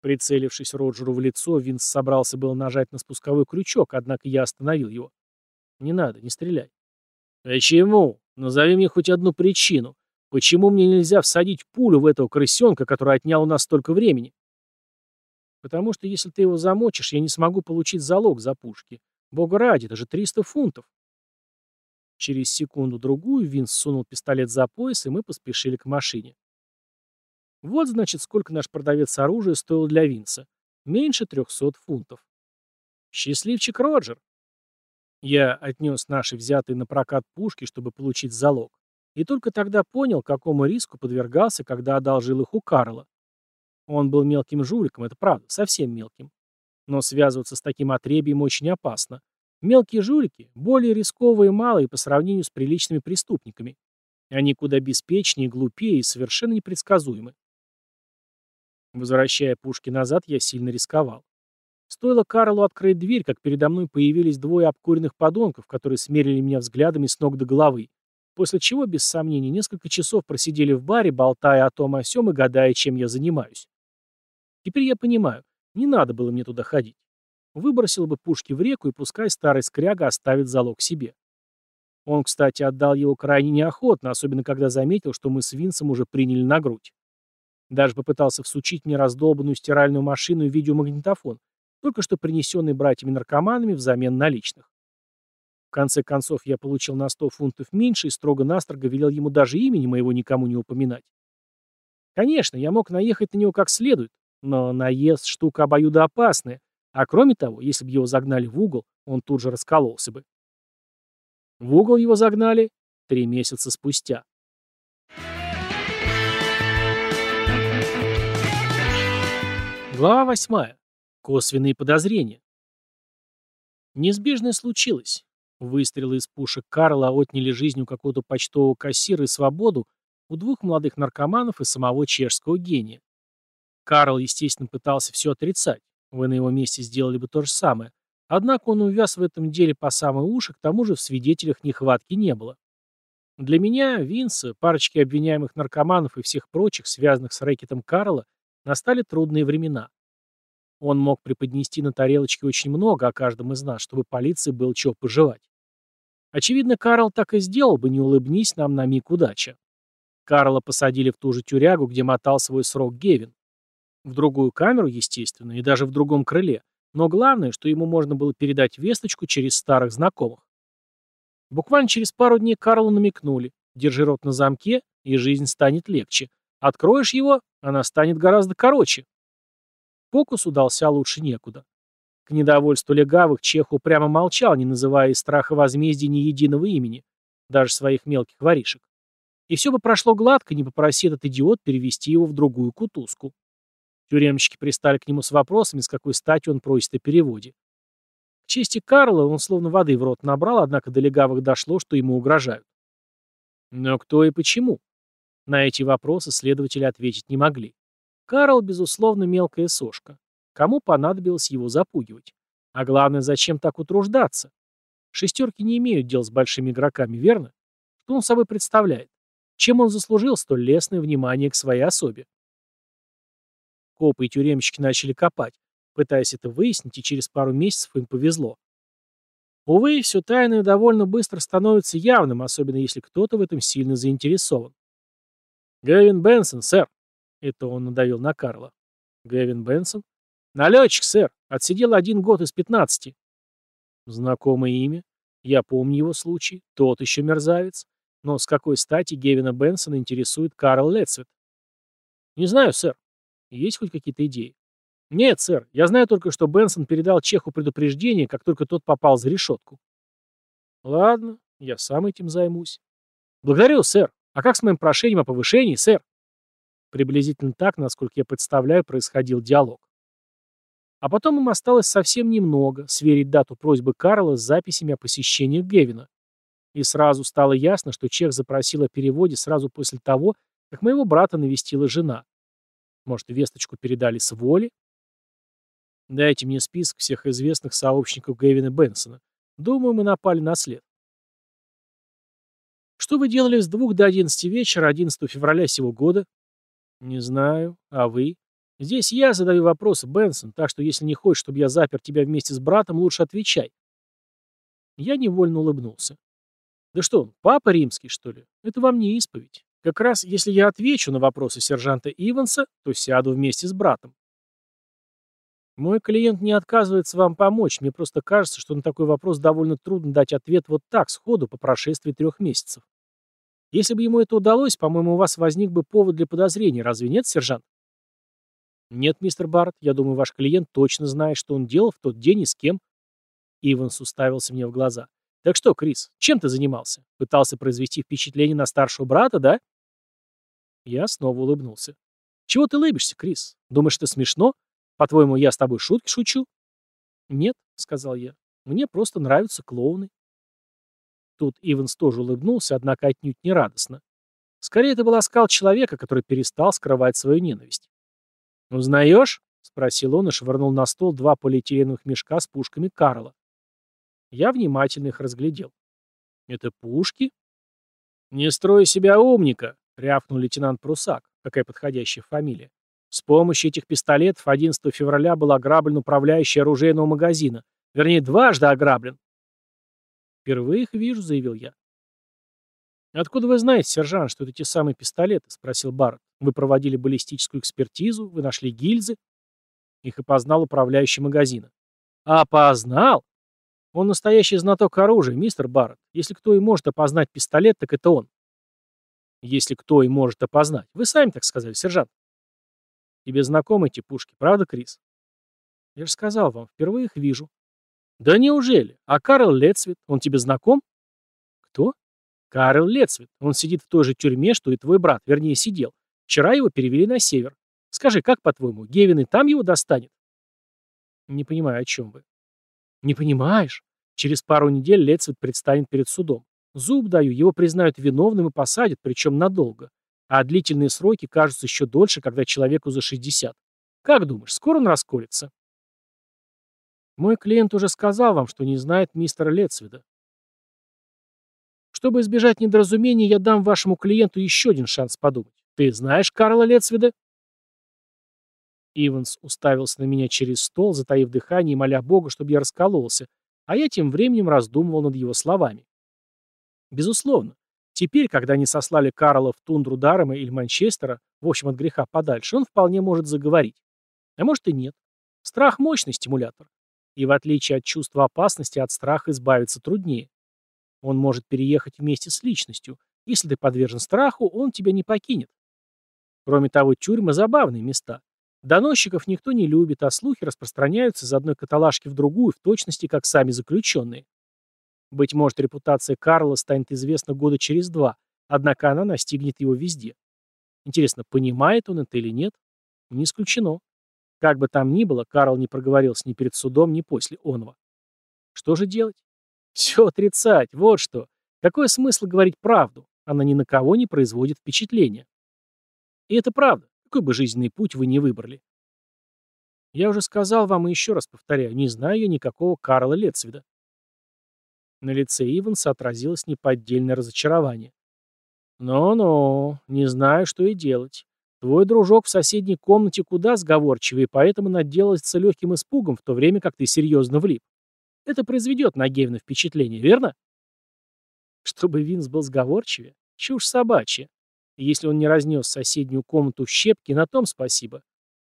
Прицелившись Роджеру в лицо, Винс собрался было нажать на спусковой крючок, однако я остановил его. «Не надо, не стреляй». «Почему? Назови мне хоть одну причину. Почему мне нельзя всадить пулю в этого крысенка, который отнял у нас столько времени?» «Потому что если ты его замочишь, я не смогу получить залог за пушки. Бога ради, это же 300 фунтов». Через секунду-другую Винс сунул пистолет за пояс, и мы поспешили к машине. Вот, значит, сколько наш продавец оружия стоил для Винса. Меньше 300 фунтов. Счастливчик Роджер. Я отнес наши взятые на прокат пушки, чтобы получить залог. И только тогда понял, какому риску подвергался, когда одолжил их у Карла. Он был мелким жуликом, это правда, совсем мелким. Но связываться с таким отребием очень опасно. Мелкие жулики более рисковые и малые по сравнению с приличными преступниками. Они куда беспечнее, глупее и совершенно непредсказуемы. Возвращая пушки назад, я сильно рисковал. Стоило Карлу открыть дверь, как передо мной появились двое обкуренных подонков, которые смерили меня взглядами с ног до головы, после чего, без сомнений, несколько часов просидели в баре, болтая о том о сём и гадая, чем я занимаюсь. Теперь я понимаю, не надо было мне туда ходить. Выбросил бы пушки в реку и пускай старый скряга оставит залог себе. Он, кстати, отдал его крайне неохотно, особенно когда заметил, что мы с Винсом уже приняли на грудь. Даже попытался всучить мне раздолбанную стиральную машину и видеомагнитофон, только что принесенный братьями-наркоманами взамен наличных. В конце концов, я получил на 100 фунтов меньше и строго-настрого велел ему даже имени моего никому не упоминать. Конечно, я мог наехать на него как следует, но наезд — штука обоюдоопасная, а кроме того, если бы его загнали в угол, он тут же раскололся бы. В угол его загнали три месяца спустя. Глава восьмая. Косвенные подозрения. Неизбежное случилось. Выстрелы из пушек Карла отняли жизнь у какого-то почтового кассира и свободу у двух молодых наркоманов и самого чешского гения. Карл, естественно, пытался все отрицать. Вы на его месте сделали бы то же самое. Однако он увяз в этом деле по самые уши, к тому же в свидетелях нехватки не было. Для меня, Винса, парочки обвиняемых наркоманов и всех прочих, связанных с рэкетом Карла, настали трудные времена. Он мог преподнести на тарелочке очень много о каждом из нас, чтобы полиции было чего пожевать. Очевидно, Карл так и сделал бы, не улыбнись нам на миг удача. Карла посадили в ту же тюрягу, где мотал свой срок Гевин. В другую камеру, естественно, и даже в другом крыле. Но главное, что ему можно было передать весточку через старых знакомых. Буквально через пару дней Карлу намекнули. Держи рот на замке, и жизнь станет легче. Откроешь его, она станет гораздо короче. Фокус удался лучше некуда. К недовольству легавых Чех упрямо молчал, не называя из страха возмездия ни единого имени, даже своих мелких воришек. И все бы прошло гладко, не попроси этот идиот перевести его в другую кутузку. Тюремщики пристали к нему с вопросами, с какой стати он просит о переводе. К чести Карла он словно воды в рот набрал, однако до легавых дошло, что ему угрожают. Но кто и почему? На эти вопросы следователи ответить не могли. Карл, безусловно, мелкая сошка. Кому понадобилось его запугивать? А главное, зачем так утруждаться? Шестерки не имеют дел с большими игроками, верно? Что он собой представляет? Чем он заслужил столь лестное внимание к своей особе? Копы и тюремщики начали копать, пытаясь это выяснить, и через пару месяцев им повезло. Увы, все тайное довольно быстро становится явным, особенно если кто-то в этом сильно заинтересован. «Гэвин Бенсон, сэр!» Это он надавил на Карла. «Гэвин Бенсон?» «Налетчик, сэр! Отсидел один год из пятнадцати». Знакомое имя. Я помню его случай. Тот еще мерзавец. Но с какой стати Гевина Бенсона интересует Карл Летцвет? «Не знаю, сэр. Есть хоть какие-то идеи? Нет, сэр. Я знаю только, что Бенсон передал Чеху предупреждение, как только тот попал за решетку. Ладно, я сам этим займусь. Благодарю, сэр. А как с моим прошением о повышении, сэр? Приблизительно так, насколько я представляю, происходил диалог. А потом им осталось совсем немного сверить дату просьбы Карла с записями о посещении Гевина. И сразу стало ясно, что Чех запросил о переводе сразу после того, как моего брата навестила жена. Может, весточку передали с воли? Дайте мне список всех известных сообщников Гэвина Бенсона. Думаю, мы напали на след. Что вы делали с двух до одиннадцати вечера 11 февраля сего года? Не знаю. А вы? Здесь я задаю вопросы, Бенсон, так что если не хочешь, чтобы я запер тебя вместе с братом, лучше отвечай. Я невольно улыбнулся. Да что он, папа римский, что ли? Это вам не исповедь. Как раз, если я отвечу на вопросы сержанта Иванса, то сяду вместе с братом. Мой клиент не отказывается вам помочь, мне просто кажется, что на такой вопрос довольно трудно дать ответ вот так, сходу, по прошествии трех месяцев. Если бы ему это удалось, по-моему, у вас возник бы повод для подозрений, разве нет, сержант? Нет, мистер Барретт, я думаю, ваш клиент точно знает, что он делал в тот день и с кем. Иванс уставился мне в глаза. Так что, Крис, чем ты занимался? Пытался произвести впечатление на старшего брата, да? Я снова улыбнулся. Чего ты лыбишься, Крис? Думаешь, это смешно? По-твоему, я с тобой шутки шучу? Нет, сказал я. Мне просто нравятся клоуны. Тут Иванс тоже улыбнулся, однако отнюдь не радостно. Скорее, это был оскал человека, который перестал скрывать свою ненависть. «Узнаешь?» — спросил он и швырнул на стол два полиэтиленовых мешка с пушками Карла. Я внимательно их разглядел. «Это пушки?» «Не строй себя умника!» — рявкнул лейтенант Прусак. Какая подходящая фамилия. С помощью этих пистолетов 11 февраля был ограблен управляющий оружейного магазина. Вернее, дважды ограблен. «Впервые их вижу», — заявил я. «Откуда вы знаете, сержант, что это те самые пистолеты?» — спросил Барретт. «Вы проводили баллистическую экспертизу? Вы нашли гильзы?» Их опознал управляющий магазина. «Опознал? Он настоящий знаток оружия, мистер Барретт. Если кто и может опознать пистолет, так это он». «Если кто и может опознать. Вы сами так сказали, сержант». Тебе знакомы эти пушки, правда, Крис? Я же сказал вам, впервые их вижу. Да неужели? А Карл Летцвит, он тебе знаком? Кто? Карл Летцвит. Он сидит в той же тюрьме, что и твой брат, вернее, сидел. Вчера его перевели на север. Скажи, как, по-твоему, Гевин и там его достанет? Не понимаю, о чем вы. Не понимаешь? Через пару недель Летцвит предстанет перед судом. Зуб даю, его признают виновным и посадят, причем надолго. А длительные сроки кажутся еще дольше, когда человеку за 60. Как думаешь, скоро он расколется? Мой клиент уже сказал вам, что не знает мистера Летсвида. Чтобы избежать недоразумений, я дам вашему клиенту еще один шанс подумать. Ты знаешь Карла Летсвида? Иванс уставился на меня через стол, затаив дыхание и моля Бога, чтобы я раскололся, а я тем временем раздумывал над его словами. Безусловно, Теперь, когда они сослали Карла в тундру Дарема или Манчестера, в общем, от греха подальше, он вполне может заговорить. А может и нет. Страх – мощный стимулятор. И в отличие от чувства опасности, от страха избавиться труднее. Он может переехать вместе с личностью. Если ты подвержен страху, он тебя не покинет. Кроме того, тюрьмы – забавные места. Доносчиков никто не любит, а слухи распространяются из одной каталажки в другую, в точности, как сами заключенные. Быть может, репутация Карла станет известна года через два, однако она настигнет его везде. Интересно, понимает он это или нет? Не исключено. Как бы там ни было, Карл не проговорился ни перед судом, ни после онова. Что же делать? Все отрицать, вот что. Какой смысл говорить правду? Она ни на кого не производит впечатления. И это правда, какой бы жизненный путь вы не выбрали. Я уже сказал вам и еще раз повторяю, не знаю я никакого Карла Летцвида. На лице Иванса отразилось неподдельное разочарование. «Ну-ну, не знаю, что и делать. Твой дружок в соседней комнате куда сговорчивее, поэтому наделался легким испугом, в то время как ты серьезно влип. Это произведет на Гевина впечатление, верно?» Чтобы Винс был сговорчивее? Чушь собачья. если он не разнес соседнюю комнату в щепки, на том спасибо.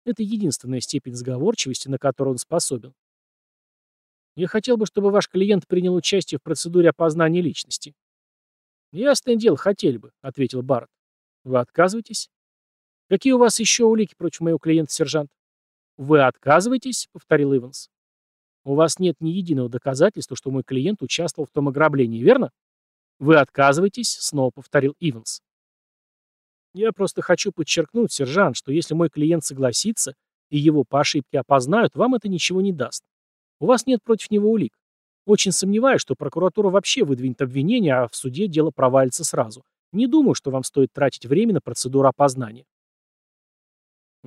Это единственная степень сговорчивости, на которую он способен. Я хотел бы, чтобы ваш клиент принял участие в процедуре опознания личности. Ясное дело, хотели бы, ответил Барретт. Вы отказываетесь? Какие у вас еще улики против моего клиента, сержант? Вы отказываетесь? повторил Иванс. У вас нет ни единого доказательства, что мой клиент участвовал в том ограблении, верно? Вы отказываетесь, снова повторил Иванс. Я просто хочу подчеркнуть, сержант, что если мой клиент согласится, и его по ошибке опознают, вам это ничего не даст. У вас нет против него улик. Очень сомневаюсь, что прокуратура вообще выдвинет обвинение, а в суде дело провалится сразу. Не думаю, что вам стоит тратить время на процедуру опознания.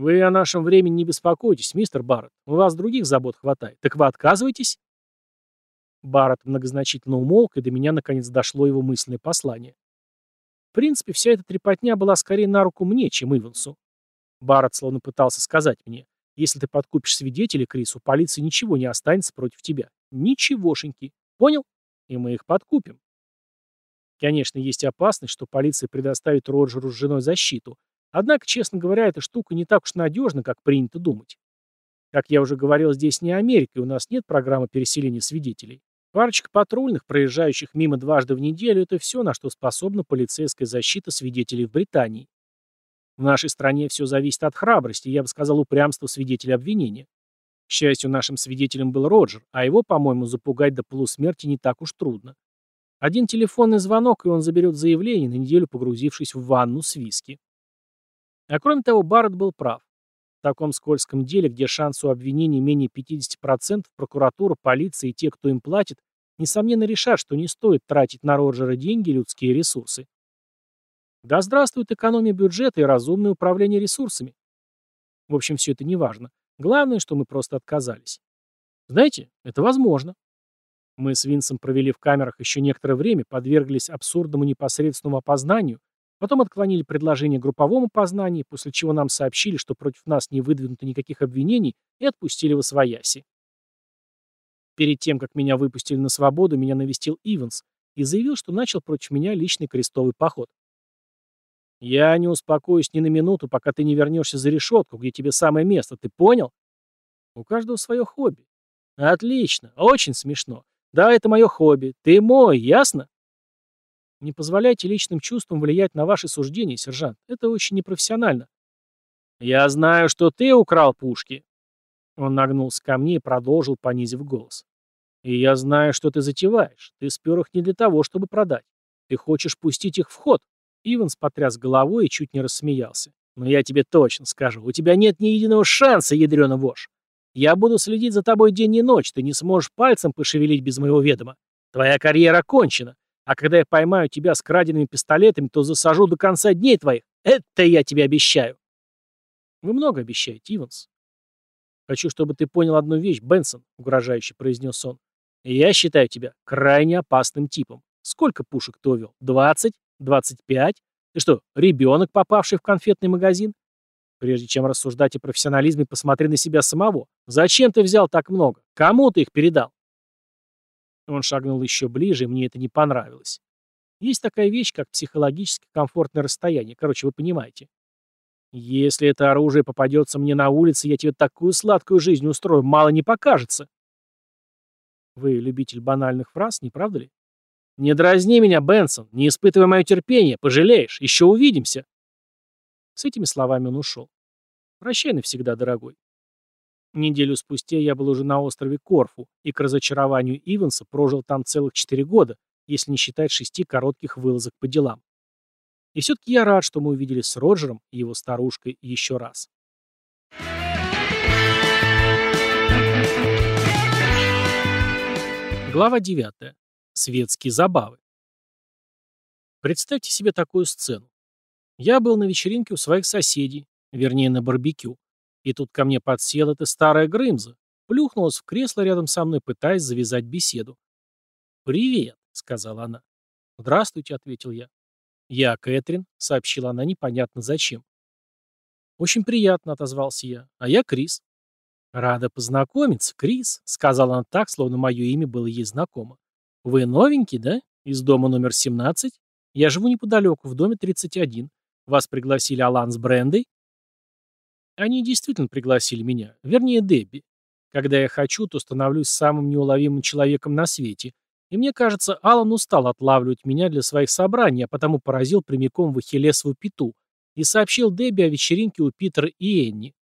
Вы о нашем времени не беспокойтесь, мистер Барретт. У вас других забот хватает. Так вы отказываетесь? Барретт многозначительно умолк, и до меня наконец дошло его мысленное послание. В принципе, вся эта трепотня была скорее на руку мне, чем Ивансу. Барретт словно пытался сказать мне, если ты подкупишь свидетелей, Крис, у полиции ничего не останется против тебя. Ничегошеньки. Понял? И мы их подкупим. Конечно, есть опасность, что полиция предоставит Роджеру с женой защиту, Однако, честно говоря, эта штука не так уж надежна, как принято думать. Как я уже говорил, здесь не Америка, и у нас нет программы переселения свидетелей. Парочка патрульных, проезжающих мимо дважды в неделю, это все, на что способна полицейская защита свидетелей в Британии. В нашей стране все зависит от храбрости, я бы сказал, упрямства свидетеля обвинения. К счастью, нашим свидетелем был Роджер, а его, по-моему, запугать до полусмерти не так уж трудно. Один телефонный звонок, и он заберет заявление, на неделю погрузившись в ванну с виски. А кроме того, Барретт был прав. В таком скользком деле, где шанс у обвинений менее 50%, прокуратура, полиция и те, кто им платит, несомненно решат, что не стоит тратить на Роджера деньги и людские ресурсы. Да здравствует экономия бюджета и разумное управление ресурсами. В общем, все это не важно. Главное, что мы просто отказались. Знаете, это возможно. Мы с Винсом провели в камерах еще некоторое время, подверглись абсурдному непосредственному опознанию, Потом отклонили предложение групповому познанию, после чего нам сообщили, что против нас не выдвинуто никаких обвинений, и отпустили в освояси. Перед тем, как меня выпустили на свободу, меня навестил Иванс и заявил, что начал против меня личный крестовый поход. «Я не успокоюсь ни на минуту, пока ты не вернешься за решетку, где тебе самое место, ты понял?» «У каждого свое хобби». «Отлично, очень смешно. Да, это мое хобби. Ты мой, ясно?» Не позволяйте личным чувствам влиять на ваши суждения, сержант. Это очень непрофессионально. Я знаю, что ты украл пушки. Он нагнулся ко мне и продолжил, понизив голос. И я знаю, что ты затеваешь. Ты спер их не для того, чтобы продать. Ты хочешь пустить их в ход. Иванс потряс головой и чуть не рассмеялся. Но я тебе точно скажу, у тебя нет ни единого шанса, ядрёна вошь. Я буду следить за тобой день и ночь, ты не сможешь пальцем пошевелить без моего ведома. Твоя карьера кончена. А когда я поймаю тебя с краденными пистолетами, то засажу до конца дней твоих. Это я тебе обещаю. Вы много обещаете, Иванс. Хочу, чтобы ты понял одну вещь, Бенсон, угрожающе произнес он. Я считаю тебя крайне опасным типом. Сколько пушек ты увел? Двадцать? Двадцать пять? Ты что, ребенок, попавший в конфетный магазин? Прежде чем рассуждать о профессионализме, посмотри на себя самого. Зачем ты взял так много? Кому ты их передал? Он шагнул еще ближе, и мне это не понравилось. Есть такая вещь, как психологически комфортное расстояние. Короче, вы понимаете. Если это оружие попадется мне на улице, я тебе такую сладкую жизнь устрою, мало не покажется. Вы любитель банальных фраз, не правда ли? Не дразни меня, Бенсон, не испытывай мое терпение, пожалеешь, еще увидимся. С этими словами он ушел. Прощай навсегда, дорогой. Неделю спустя я был уже на острове Корфу, и к разочарованию Иванса прожил там целых четыре года, если не считать шести коротких вылазок по делам. И все-таки я рад, что мы увиделись с Роджером и его старушкой еще раз. Глава 9. Светские забавы. Представьте себе такую сцену. Я был на вечеринке у своих соседей, вернее на барбекю. И тут ко мне подсела эта старая Грымза, плюхнулась в кресло рядом со мной, пытаясь завязать беседу. «Привет», — сказала она. «Здравствуйте», — ответил я. «Я Кэтрин», — сообщила она непонятно зачем. «Очень приятно», — отозвался я. «А я Крис». «Рада познакомиться, Крис», — сказала она так, словно мое имя было ей знакомо. «Вы новенький, да? Из дома номер 17? Я живу неподалеку, в доме 31. Вас пригласили Алан с Брендой?» Они действительно пригласили меня, вернее Дебби. Когда я хочу, то становлюсь самым неуловимым человеком на свете. И мне кажется, Алан устал отлавливать меня для своих собраний, а потому поразил прямиком в Ахиллесову пету и сообщил Дебби о вечеринке у Питера и Энни.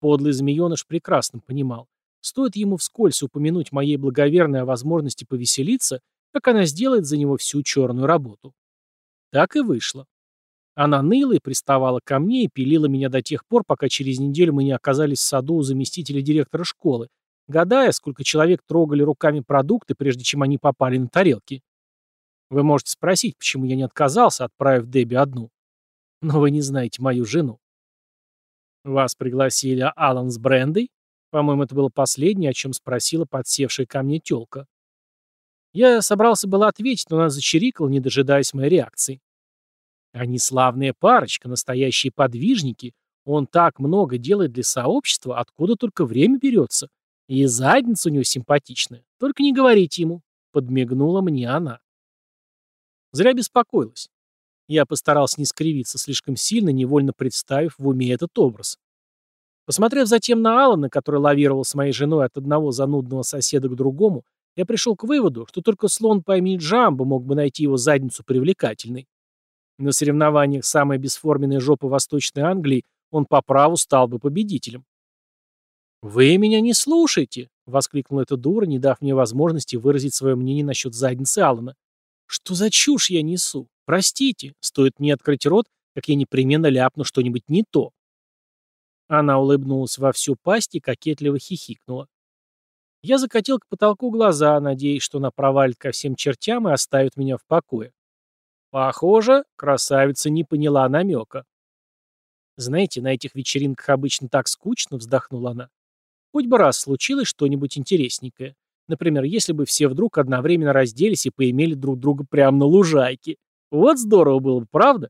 Подлый змееныш прекрасно понимал. Стоит ему вскользь упомянуть моей благоверной о возможности повеселиться, как она сделает за него всю черную работу. Так и вышло. Она ныла и приставала ко мне и пилила меня до тех пор, пока через неделю мы не оказались в саду у заместителя директора школы, гадая, сколько человек трогали руками продукты, прежде чем они попали на тарелки. Вы можете спросить, почему я не отказался, отправив Дебби одну. Но вы не знаете мою жену. Вас пригласили Алан с Брендой? По-моему, это было последнее, о чем спросила подсевшая ко мне тёлка. Я собрался было ответить, но она зачирикала, не дожидаясь моей реакции. Они славная парочка, настоящие подвижники. Он так много делает для сообщества, откуда только время берется. И задница у него симпатичная. Только не говорите ему. Подмигнула мне она. Зря беспокоилась. Я постарался не скривиться слишком сильно, невольно представив в уме этот образ. Посмотрев затем на Алана, который лавировал с моей женой от одного занудного соседа к другому, я пришел к выводу, что только слон по имени Джамбо мог бы найти его задницу привлекательной. На соревнованиях самой бесформенной жопы Восточной Англии он по праву стал бы победителем. «Вы меня не слушаете!» — воскликнула эта дура, не дав мне возможности выразить свое мнение насчет задницы Алана. «Что за чушь я несу? Простите, стоит мне открыть рот, как я непременно ляпну что-нибудь не то». Она улыбнулась во всю пасть и кокетливо хихикнула. Я закатил к потолку глаза, надеясь, что она провалит ко всем чертям и оставит меня в покое. Похоже, красавица не поняла намека. «Знаете, на этих вечеринках обычно так скучно», — вздохнула она. «Хоть бы раз случилось что-нибудь интересненькое. Например, если бы все вдруг одновременно разделись и поимели друг друга прямо на лужайке. Вот здорово было бы, правда?»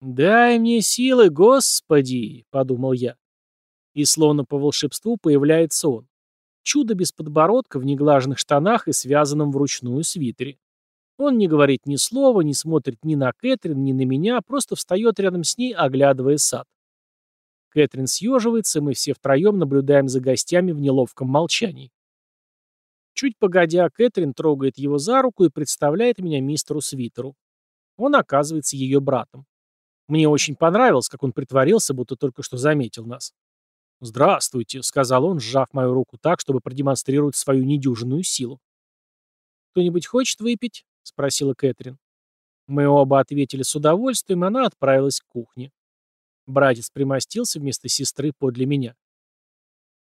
«Дай мне силы, Господи!» — подумал я. И словно по волшебству появляется он. Чудо без подбородка, в неглаженных штанах и связанном вручную свитере. Он не говорит ни слова, не смотрит ни на Кэтрин, ни на меня, просто встает рядом с ней, оглядывая сад. Кэтрин съеживается, мы все втроем наблюдаем за гостями в неловком молчании. Чуть погодя, Кэтрин трогает его за руку и представляет меня мистеру Свитеру. Он оказывается ее братом. Мне очень понравилось, как он притворился, будто только что заметил нас. «Здравствуйте», — сказал он, сжав мою руку так, чтобы продемонстрировать свою недюжинную силу. «Кто-нибудь хочет выпить?» — спросила Кэтрин. Мы оба ответили с удовольствием, и она отправилась к кухне. Братец примостился вместо сестры подле меня.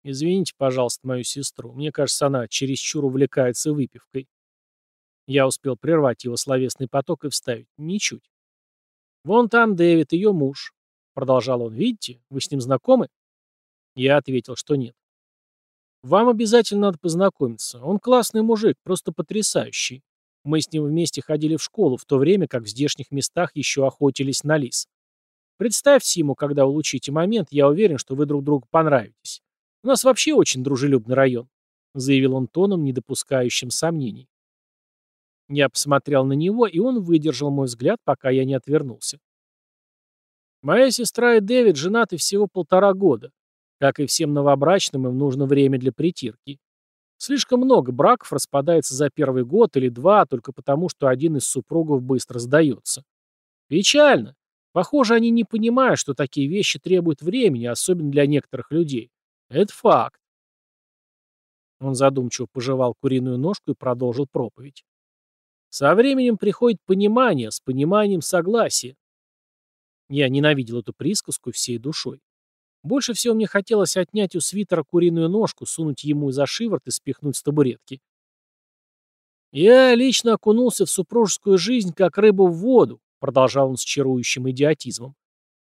«Извините, пожалуйста, мою сестру. Мне кажется, она чересчур увлекается выпивкой». Я успел прервать его словесный поток и вставить. Ничуть. «Вон там Дэвид, ее муж», — продолжал он. «Видите, вы с ним знакомы?» Я ответил, что нет. «Вам обязательно надо познакомиться. Он классный мужик, просто потрясающий. Мы с ним вместе ходили в школу, в то время как в здешних местах еще охотились на лис. Представьте ему, когда улучшите момент, я уверен, что вы друг другу понравитесь. У нас вообще очень дружелюбный район», — заявил он тоном, не допускающим сомнений. Я посмотрел на него, и он выдержал мой взгляд, пока я не отвернулся. Моя сестра и Дэвид женаты всего полтора года. Как и всем новобрачным, им нужно время для притирки. Слишком много браков распадается за первый год или два только потому, что один из супругов быстро сдается. Печально. Похоже, они не понимают, что такие вещи требуют времени, особенно для некоторых людей. Это факт. Он задумчиво пожевал куриную ножку и продолжил проповедь. Со временем приходит понимание, с пониманием согласие. Я ненавидел эту присказку всей душой. Больше всего мне хотелось отнять у свитера куриную ножку, сунуть ему за шиворот и спихнуть с табуретки. «Я лично окунулся в супружескую жизнь, как рыба в воду», продолжал он с чарующим идиотизмом.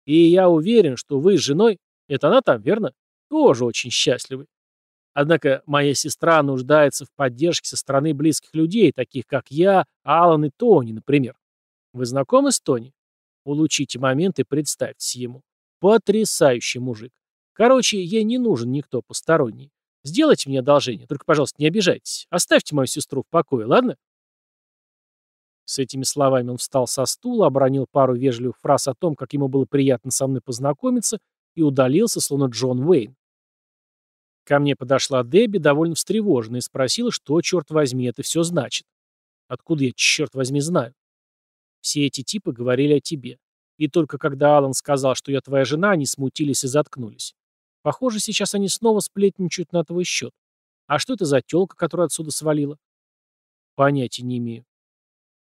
«И я уверен, что вы с женой, это она там, верно, тоже очень счастливы. Однако моя сестра нуждается в поддержке со стороны близких людей, таких как я, Алан и Тони, например. Вы знакомы с Тони? Улучшите момент и представьтесь ему. Потрясающий мужик. Короче, ей не нужен никто посторонний. Сделайте мне одолжение, только, пожалуйста, не обижайтесь. Оставьте мою сестру в покое, ладно?» С этими словами он встал со стула, обронил пару вежливых фраз о том, как ему было приятно со мной познакомиться, и удалился, словно Джон Уэйн. Ко мне подошла Дебби, довольно встревоженная, и спросила, что, черт возьми, это все значит. Откуда я, черт возьми, знаю? Все эти типы говорили о тебе. И только когда Алан сказал, что я твоя жена, они смутились и заткнулись. Похоже, сейчас они снова сплетничают на твой счет. А что это за тёлка, которая отсюда свалила? Понятия не имею.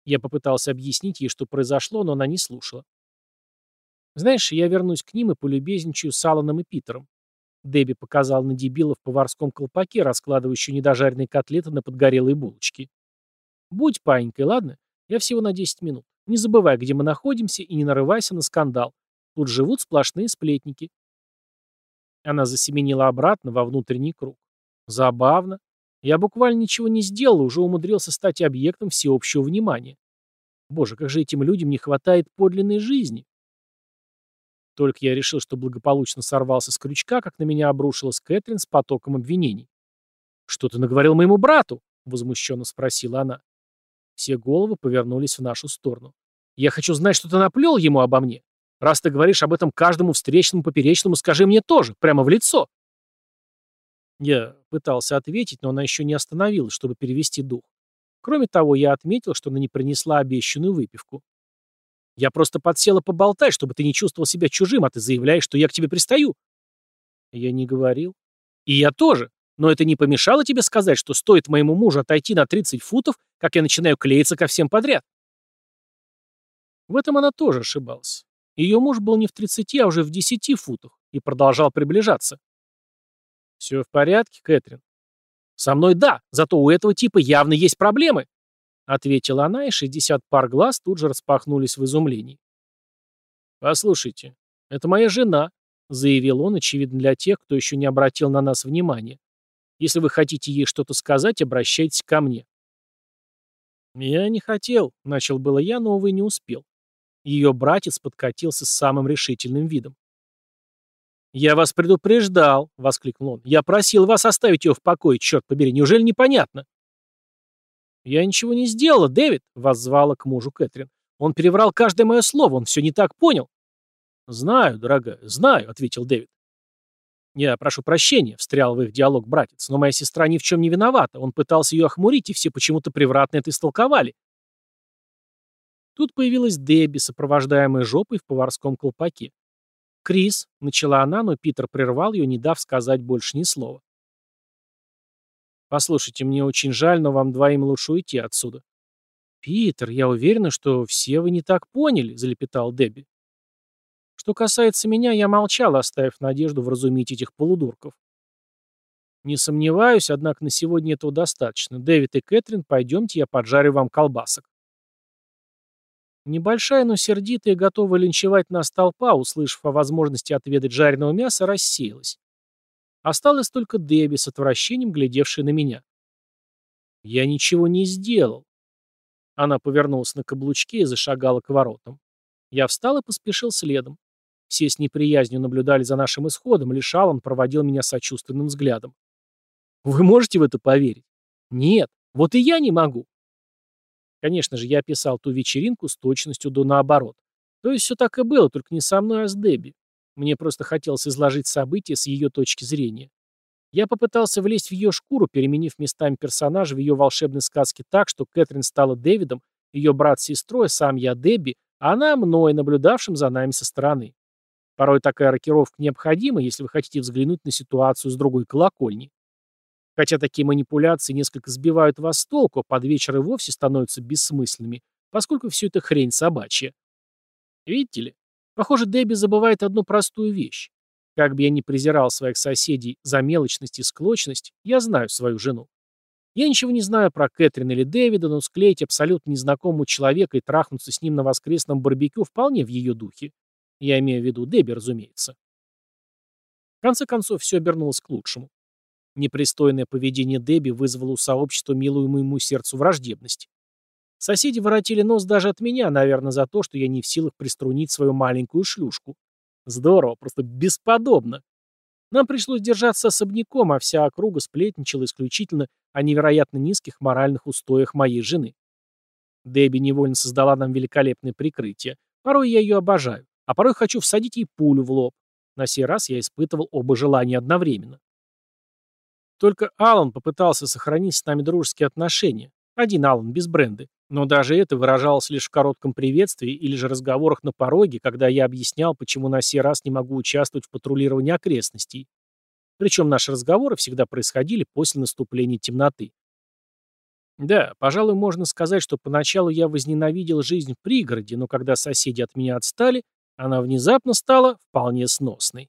Я попытался объяснить ей, что произошло, но она не слушала. Знаешь, я вернусь к ним и полюбезничаю с Алланом и Питером. Дебби показал на дебила в поварском колпаке, раскладывающую недожаренные котлеты на подгорелые булочки. Будь паинькой, ладно? Я всего на 10 минут. Не забывай, где мы находимся, и не нарывайся на скандал. Тут живут сплошные сплетники. Она засеменила обратно во внутренний круг. Забавно. Я буквально ничего не сделал уже умудрился стать объектом всеобщего внимания. Боже, как же этим людям не хватает подлинной жизни. Только я решил, что благополучно сорвался с крючка, как на меня обрушилась Кэтрин с потоком обвинений. «Что ты наговорил моему брату?» — возмущенно спросила она. Все головы повернулись в нашу сторону. «Я хочу знать, что ты наплел ему обо мне. Раз ты говоришь об этом каждому встречному поперечному, скажи мне тоже, прямо в лицо». Я пытался ответить, но она еще не остановилась, чтобы перевести дух. Кроме того, я отметил, что она не принесла обещанную выпивку. Я просто подсела поболтать, чтобы ты не чувствовал себя чужим, а ты заявляешь, что я к тебе пристаю. Я не говорил. И я тоже. Но это не помешало тебе сказать, что стоит моему мужу отойти на 30 футов, как я начинаю клеиться ко всем подряд. В этом она тоже ошибалась. Ее муж был не в 30, а уже в 10 футах и продолжал приближаться. «Все в порядке, Кэтрин?» «Со мной да, зато у этого типа явно есть проблемы», — ответила она, и 60 пар глаз тут же распахнулись в изумлении. «Послушайте, это моя жена», — заявил он, очевидно для тех, кто еще не обратил на нас внимания. «Если вы хотите ей что-то сказать, обращайтесь ко мне». «Я не хотел», — начал было я, но, увы, не успел. Ее братец подкатился с самым решительным видом. «Я вас предупреждал», — воскликнул он. «Я просил вас оставить ее в покое, черт побери, неужели непонятно?» «Я ничего не сделала, Дэвид», — воззвала к мужу Кэтрин. «Он переврал каждое мое слово, он все не так понял». «Знаю, дорогая, знаю», — ответил Дэвид. «Я прошу прощения», — встрял в их диалог братец, «но моя сестра ни в чем не виновата. Он пытался ее охмурить, и все почему-то превратно это истолковали». Тут появилась Дебби, сопровождаемая жопой в поварском колпаке. «Крис», — начала она, но Питер прервал ее, не дав сказать больше ни слова. «Послушайте, мне очень жаль, но вам двоим лучше уйти отсюда». «Питер, я уверена, что все вы не так поняли», — залепетал Дебби. Что касается меня, я молчал, оставив надежду вразумить этих полудурков. Не сомневаюсь, однако на сегодня этого достаточно. Дэвид и Кэтрин, пойдемте, я поджарю вам колбасок. Небольшая, но сердитая, готовая линчевать нас толпа, услышав о возможности отведать жареного мяса, рассеялась. Осталась только Дебби с отвращением, глядевшая на меня. «Я ничего не сделал». Она повернулась на каблучке и зашагала к воротам. Я встал и поспешил следом. Все с неприязнью наблюдали за нашим исходом, лишь Аллан проводил меня сочувственным взглядом. Вы можете в это поверить? Нет, вот и я не могу. Конечно же, я описал ту вечеринку с точностью до наоборот. То есть все так и было, только не со мной, а с Дебби. Мне просто хотелось изложить события с ее точки зрения. Я попытался влезть в ее шкуру, переменив местами персонажа в ее волшебной сказке так, что Кэтрин стала Дэвидом, ее брат сестрой, сам я Дебби, а она мной, наблюдавшим за нами со стороны. Порой такая рокировка необходима, если вы хотите взглянуть на ситуацию с другой колокольни. Хотя такие манипуляции несколько сбивают вас с толку, а под вечер и вовсе становятся бессмысленными, поскольку все это хрень собачья. Видите ли, похоже, Дебби забывает одну простую вещь. Как бы я ни презирал своих соседей за мелочность и склочность, я знаю свою жену. Я ничего не знаю про Кэтрин или Дэвида, но склеить абсолютно незнакомого человека и трахнуться с ним на воскресном барбекю вполне в ее духе. Я имею в виду Дебби, разумеется. В конце концов, все обернулось к лучшему. Непристойное поведение Дебби вызвало у сообщества милую моему сердцу враждебность. Соседи воротили нос даже от меня, наверное, за то, что я не в силах приструнить свою маленькую шлюшку. Здорово, просто бесподобно. Нам пришлось держаться особняком, а вся округа сплетничала исключительно о невероятно низких моральных устоях моей жены. Дебби невольно создала нам великолепное прикрытие. Порой я ее обожаю, а порой хочу всадить ей пулю в лоб. На сей раз я испытывал оба желания одновременно. Только Алан попытался сохранить с нами дружеские отношения. Один Алан, без бренды. Но даже это выражалось лишь в коротком приветствии или же разговорах на пороге, когда я объяснял, почему на сей раз не могу участвовать в патрулировании окрестностей. Причем наши разговоры всегда происходили после наступления темноты. Да, пожалуй, можно сказать, что поначалу я возненавидел жизнь в пригороде, но когда соседи от меня отстали, она внезапно стала вполне сносной.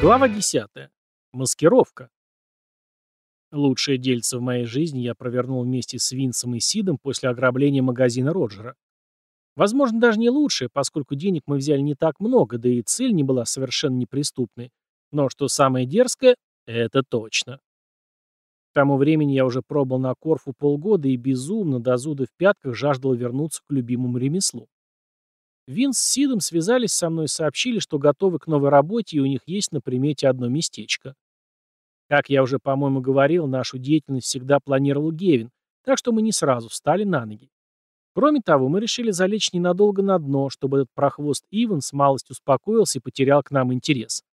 Глава 10. Маскировка. Лучшее дельце в моей жизни я провернул вместе с Винсом и Сидом после ограбления магазина Роджера. Возможно, даже не лучшее, поскольку денег мы взяли не так много, да и цель не была совершенно неприступной. Но что самое дерзкое, это точно. К тому времени я уже пробыл на Корфу полгода и безумно, до зуда в пятках, жаждал вернуться к любимому ремеслу. Винс с Сидом связались со мной и сообщили, что готовы к новой работе и у них есть на примете одно местечко. Как я уже, по-моему, говорил, нашу деятельность всегда планировал Гевин, так что мы не сразу встали на ноги. Кроме того, мы решили залечь ненадолго на дно, чтобы этот прохвост Иванс малость успокоился и потерял к нам интерес.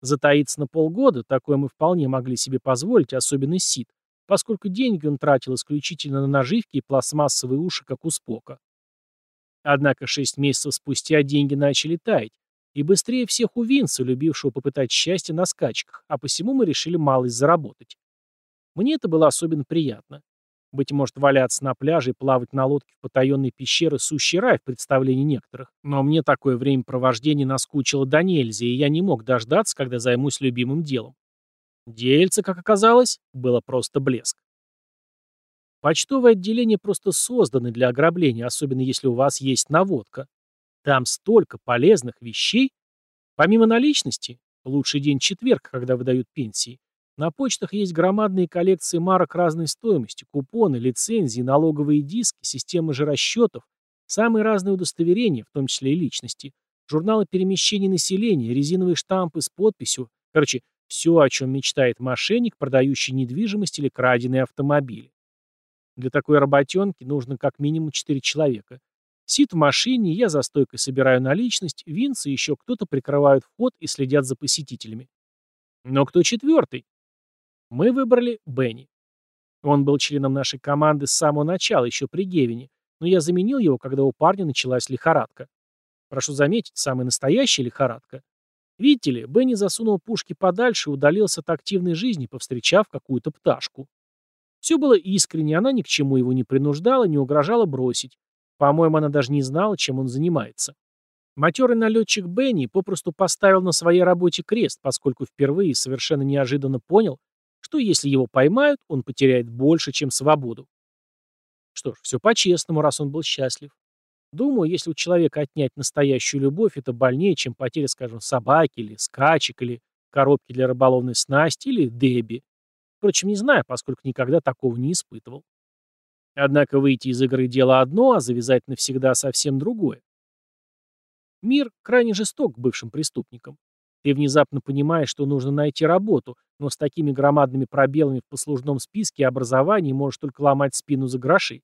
Затаиться на полгода, такое мы вполне могли себе позволить, особенно Сид, поскольку деньги он тратил исключительно на наживки и пластмассовые уши, как у Спока. Однако шесть месяцев спустя деньги начали таять, и быстрее всех у Винса, любившего попытать счастье на скачках, а посему мы решили малость заработать. Мне это было особенно приятно. Быть может, валяться на пляже и плавать на лодке в потаенной пещеры сущий рай в представлении некоторых. Но мне такое времяпровождение наскучило до нельзя, и я не мог дождаться, когда займусь любимым делом. Дельце, как оказалось, было просто блеск. Почтовое отделение просто созданы для ограбления, особенно если у вас есть наводка. Там столько полезных вещей. Помимо наличности, лучший день четверг, когда выдают пенсии, на почтах есть громадные коллекции марок разной стоимости, купоны, лицензии, налоговые диски, системы же расчетов, самые разные удостоверения, в том числе и личности, журналы перемещений населения, резиновые штампы с подписью, короче, все, о чем мечтает мошенник, продающий недвижимость или краденые автомобили. Для такой работенки нужно как минимум 4 человека. Сид в машине, я за стойкой собираю наличность, Винс и еще кто-то прикрывают вход и следят за посетителями. Но кто четвертый? Мы выбрали Бенни. Он был членом нашей команды с самого начала, еще при Гевине, но я заменил его, когда у парня началась лихорадка. Прошу заметить, самая настоящая лихорадка. Видите ли, Бенни засунул пушки подальше и удалился от активной жизни, повстречав какую-то пташку. Все было искренне, она ни к чему его не принуждала, не угрожала бросить. По-моему, она даже не знала, чем он занимается. Матерый налетчик Бенни попросту поставил на своей работе крест, поскольку впервые совершенно неожиданно понял, что если его поймают, он потеряет больше, чем свободу. Что ж, все по-честному, раз он был счастлив. Думаю, если у человека отнять настоящую любовь, это больнее, чем потеря, скажем, собаки или скачек, или коробки для рыболовной снасти, или деби. Впрочем, не знаю, поскольку никогда такого не испытывал. Однако выйти из игры дело одно, а завязать навсегда совсем другое. Мир крайне жесток к бывшим преступникам. Ты внезапно понимаешь, что нужно найти работу, но с такими громадными пробелами в послужном списке и образовании можешь только ломать спину за гроши.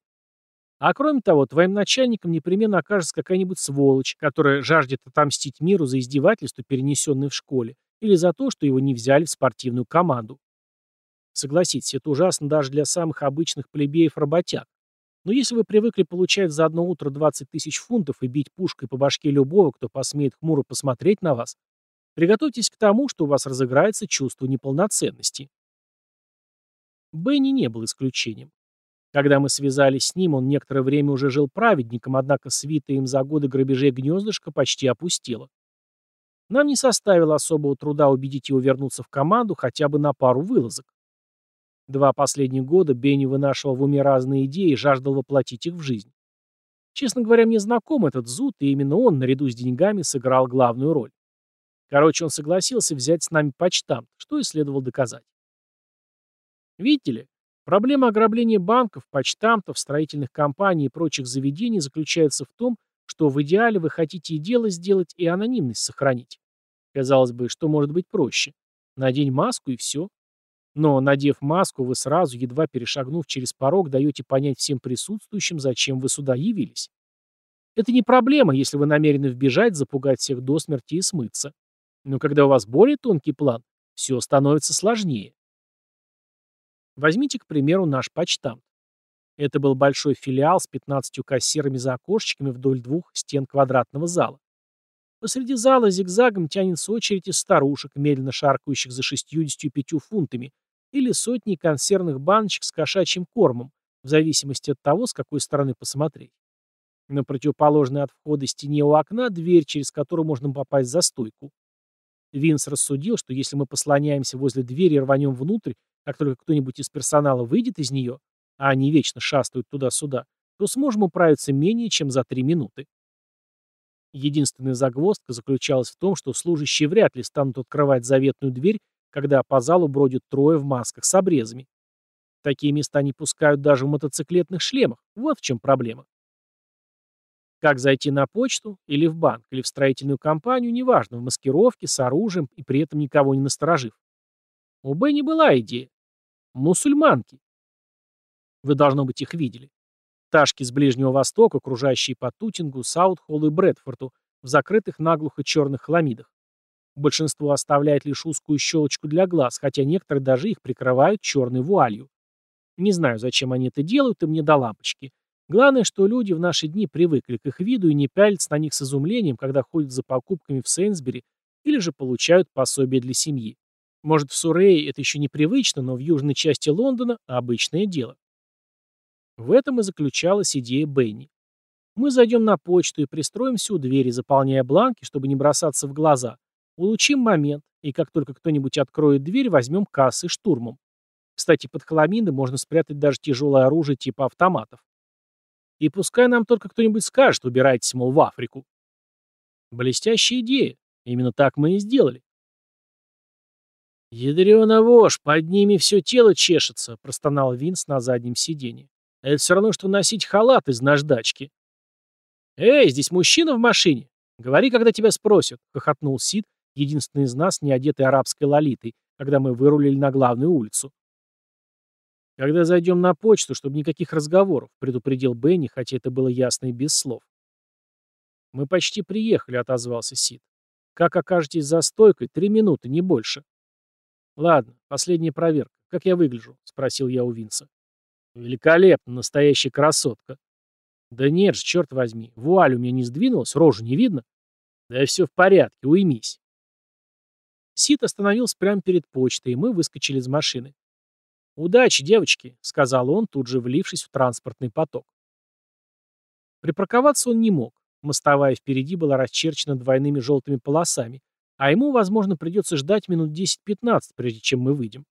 А кроме того, твоим начальником непременно окажется какая-нибудь сволочь, которая жаждет отомстить миру за издевательство, перенесенное в школе, или за то, что его не взяли в спортивную команду. Согласитесь, это ужасно даже для самых обычных плебеев-работяг. Но если вы привыкли получать за одно утро 20 тысяч фунтов и бить пушкой по башке любого, кто посмеет хмуро посмотреть на вас, приготовьтесь к тому, что у вас разыграется чувство неполноценности. Бенни не был исключением. Когда мы связались с ним, он некоторое время уже жил праведником, однако свитое им за годы грабежей гнездышко почти опустило. Нам не составило особого труда убедить его вернуться в команду хотя бы на пару вылазок. Два последних года Бенни вынашивал в уме разные идеи и жаждал воплотить их в жизнь. Честно говоря, мне знаком этот зуд, и именно он, наряду с деньгами, сыграл главную роль. Короче, он согласился взять с нами почтамт, что и следовало доказать. Видите ли, проблема ограбления банков, почтамтов, строительных компаний и прочих заведений заключается в том, что в идеале вы хотите и дело сделать, и анонимность сохранить. Казалось бы, что может быть проще? Надень маску и все. Но, надев маску, вы сразу, едва перешагнув через порог, даете понять всем присутствующим, зачем вы сюда явились. Это не проблема, если вы намерены вбежать, запугать всех до смерти и смыться. Но когда у вас более тонкий план, все становится сложнее. Возьмите, к примеру, наш почтамт. Это был большой филиал с 15 кассирами за окошечками вдоль двух стен квадратного зала. Посреди зала зигзагом тянется очередь из старушек, медленно шаркающих за 65 фунтами, или сотни консервных баночек с кошачьим кормом, в зависимости от того, с какой стороны посмотреть. На противоположной от входа стене у окна дверь, через которую можно попасть за стойку. Винс рассудил, что если мы послоняемся возле двери и рванем внутрь, как только кто-нибудь из персонала выйдет из нее, а они вечно шастают туда-сюда, то сможем управиться менее чем за три минуты. Единственная загвоздка заключалась в том, что служащие вряд ли станут открывать заветную дверь, когда по залу бродят трое в масках с обрезами. Такие места не пускают даже в мотоциклетных шлемах. Вот в чем проблема. Как зайти на почту, или в банк, или в строительную компанию, неважно, в маскировке, с оружием и при этом никого не насторожив. У Бенни была идея. Мусульманки. Вы, должно быть, их видели. Ташки с Ближнего Востока, окружающие по Тутингу, Саутхоллу и Брэдфорту, в закрытых наглухо черных хламидах. Большинство оставляет лишь узкую щелочку для глаз, хотя некоторые даже их прикрывают черной вуалью. Не знаю, зачем они это делают, и мне до лампочки. Главное, что люди в наши дни привыкли к их виду и не пялятся на них с изумлением, когда ходят за покупками в Сейнсбери или же получают пособие для семьи. Может, в Сурее это еще непривычно, но в южной части Лондона обычное дело. В этом и заключалась идея Бенни. Мы зайдем на почту и пристроимся у двери, заполняя бланки, чтобы не бросаться в глаза. Улучшим момент, и как только кто-нибудь откроет дверь, возьмем кассы штурмом. Кстати, под хламиды можно спрятать даже тяжелое оружие типа автоматов. И пускай нам только кто-нибудь скажет, убирайтесь, мол, в Африку. Блестящая идея. Именно так мы и сделали. «Ядрёна вошь, под ними все тело чешется», — простонал Винс на заднем сиденье. Это все равно, что носить халат из наждачки. «Эй, здесь мужчина в машине! Говори, когда тебя спросят», — хохотнул Сид, единственный из нас, не одетый арабской лолитой, когда мы вырулили на главную улицу. «Когда зайдем на почту, чтобы никаких разговоров», — предупредил Бенни, хотя это было ясно и без слов. «Мы почти приехали», — отозвался Сид. «Как окажетесь за стойкой, три минуты, не больше». «Ладно, последняя проверка. Как я выгляжу?» — спросил я у Винса. Великолепно, настоящая красотка. Да нет же, черт возьми, вуаль у меня не сдвинулась, рожу не видно. Да все в порядке, уймись. Сит остановился прямо перед почтой, и мы выскочили из машины. «Удачи, девочки», — сказал он, тут же влившись в транспортный поток. Припарковаться он не мог. Мостовая впереди была расчерчена двойными желтыми полосами, а ему, возможно, придется ждать минут 10-15, прежде чем мы выйдем.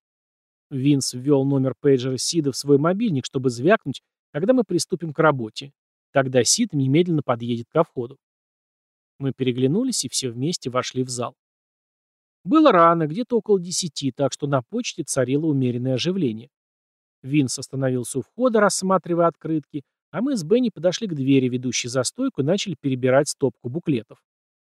Винс ввел номер пейджера Сида в свой мобильник, чтобы звякнуть, когда мы приступим к работе. Тогда Сид немедленно подъедет ко входу. Мы переглянулись и все вместе вошли в зал. Было рано, где-то около десяти, так что на почте царило умеренное оживление. Винс остановился у входа, рассматривая открытки, а мы с Бенни подошли к двери, ведущей за стойку, и начали перебирать стопку буклетов.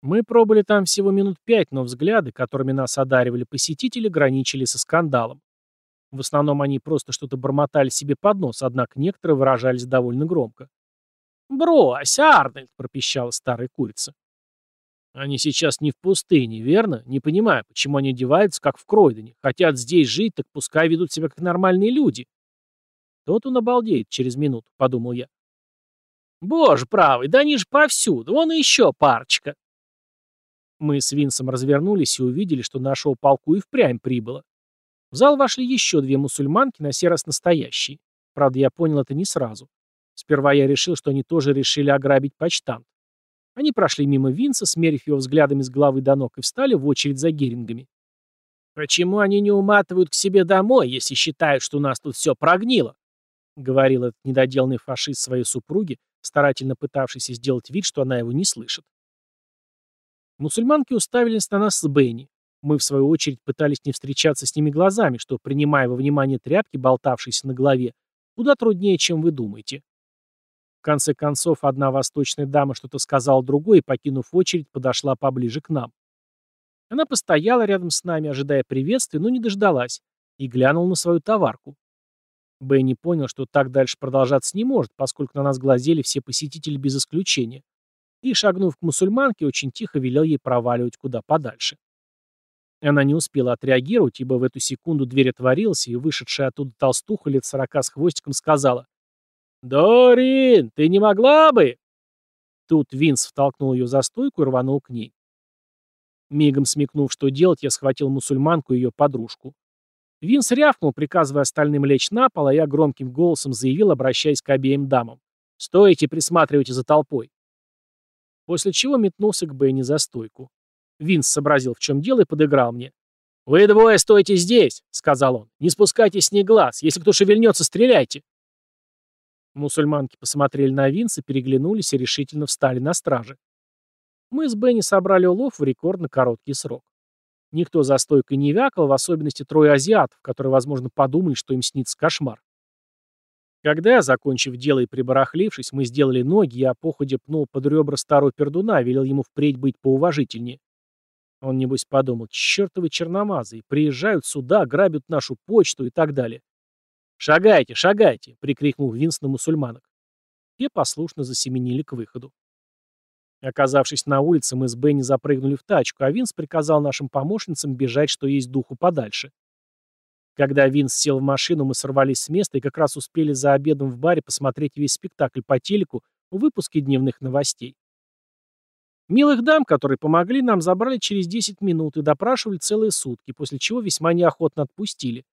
Мы пробыли там всего минут пять, но взгляды, которыми нас одаривали посетители, граничили со скандалом. В основном они просто что-то бормотали себе под нос, однако некоторые выражались довольно громко. «Брось, Арнольд!» — пропищала старая курица. «Они сейчас не в пустыне, верно? Не понимаю, почему они одеваются, как в Кройдене. Хотят здесь жить, так пускай ведут себя как нормальные люди». «Тот он обалдеет через минуту», — подумал я. «Боже правый, да они же повсюду, вон и еще парочка». Мы с Винсом развернулись и увидели, что нашего полку и впрямь прибыло. В зал вошли еще две мусульманки, на сей раз настоящие. Правда, я понял это не сразу. Сперва я решил, что они тоже решили ограбить почтамт. Они прошли мимо Винса, смерив его взглядами с головы до ног, и встали в очередь за герингами. «Почему они не уматывают к себе домой, если считают, что у нас тут все прогнило?» — говорил этот недоделанный фашист своей супруге, старательно пытавшийся сделать вид, что она его не слышит. Мусульманки уставились на нас с Бенни. Мы, в свою очередь, пытались не встречаться с ними глазами, что, принимая во внимание тряпки, болтавшиеся на голове, куда труднее, чем вы думаете. В конце концов, одна восточная дама что-то сказала другой и, покинув очередь, подошла поближе к нам. Она постояла рядом с нами, ожидая приветствия, но не дождалась, и глянула на свою товарку. Бенни понял, что так дальше продолжаться не может, поскольку на нас глазели все посетители без исключения, и, шагнув к мусульманке, очень тихо велел ей проваливать куда подальше. Она не успела отреагировать, ибо в эту секунду дверь отворилась, и вышедшая оттуда толстуха лет сорока с хвостиком сказала «Дорин, ты не могла бы?» Тут Винс втолкнул ее за стойку и рванул к ней. Мигом смекнув, что делать, я схватил мусульманку и ее подружку. Винс рявкнул, приказывая остальным лечь на пол, а я громким голосом заявил, обращаясь к обеим дамам. «Стойте, присматривайте за толпой». После чего метнулся к Бенни за стойку. Винс сообразил, в чем дело, и подыграл мне. «Вы двое стойте здесь», — сказал он. «Не спускайте с них глаз. Если кто шевельнется, стреляйте». Мусульманки посмотрели на Винса, переглянулись и решительно встали на страже. Мы с Бенни собрали улов в рекордно короткий срок. Никто за стойкой не вякал, в особенности трое азиатов, которые, возможно, подумали, что им снится кошмар. Когда, закончив дело и прибарахлившись, мы сделали ноги, я походе пнул под ребра старого пердуна, велел ему впредь быть поуважительнее. Он, небось, подумал, чертовы черномазы, приезжают сюда, грабят нашу почту и так далее. «Шагайте, шагайте!» — прикрикнул Винс на мусульманок. Те послушно засеменили к выходу. Оказавшись на улице, мы с Бенни запрыгнули в тачку, а Винс приказал нашим помощницам бежать, что есть духу подальше. Когда Винс сел в машину, мы сорвались с места и как раз успели за обедом в баре посмотреть весь спектакль по телеку в выпуске дневных новостей. Милых дам, которые помогли нам, забрали через 10 минут и допрашивали целые сутки, после чего весьма неохотно отпустили.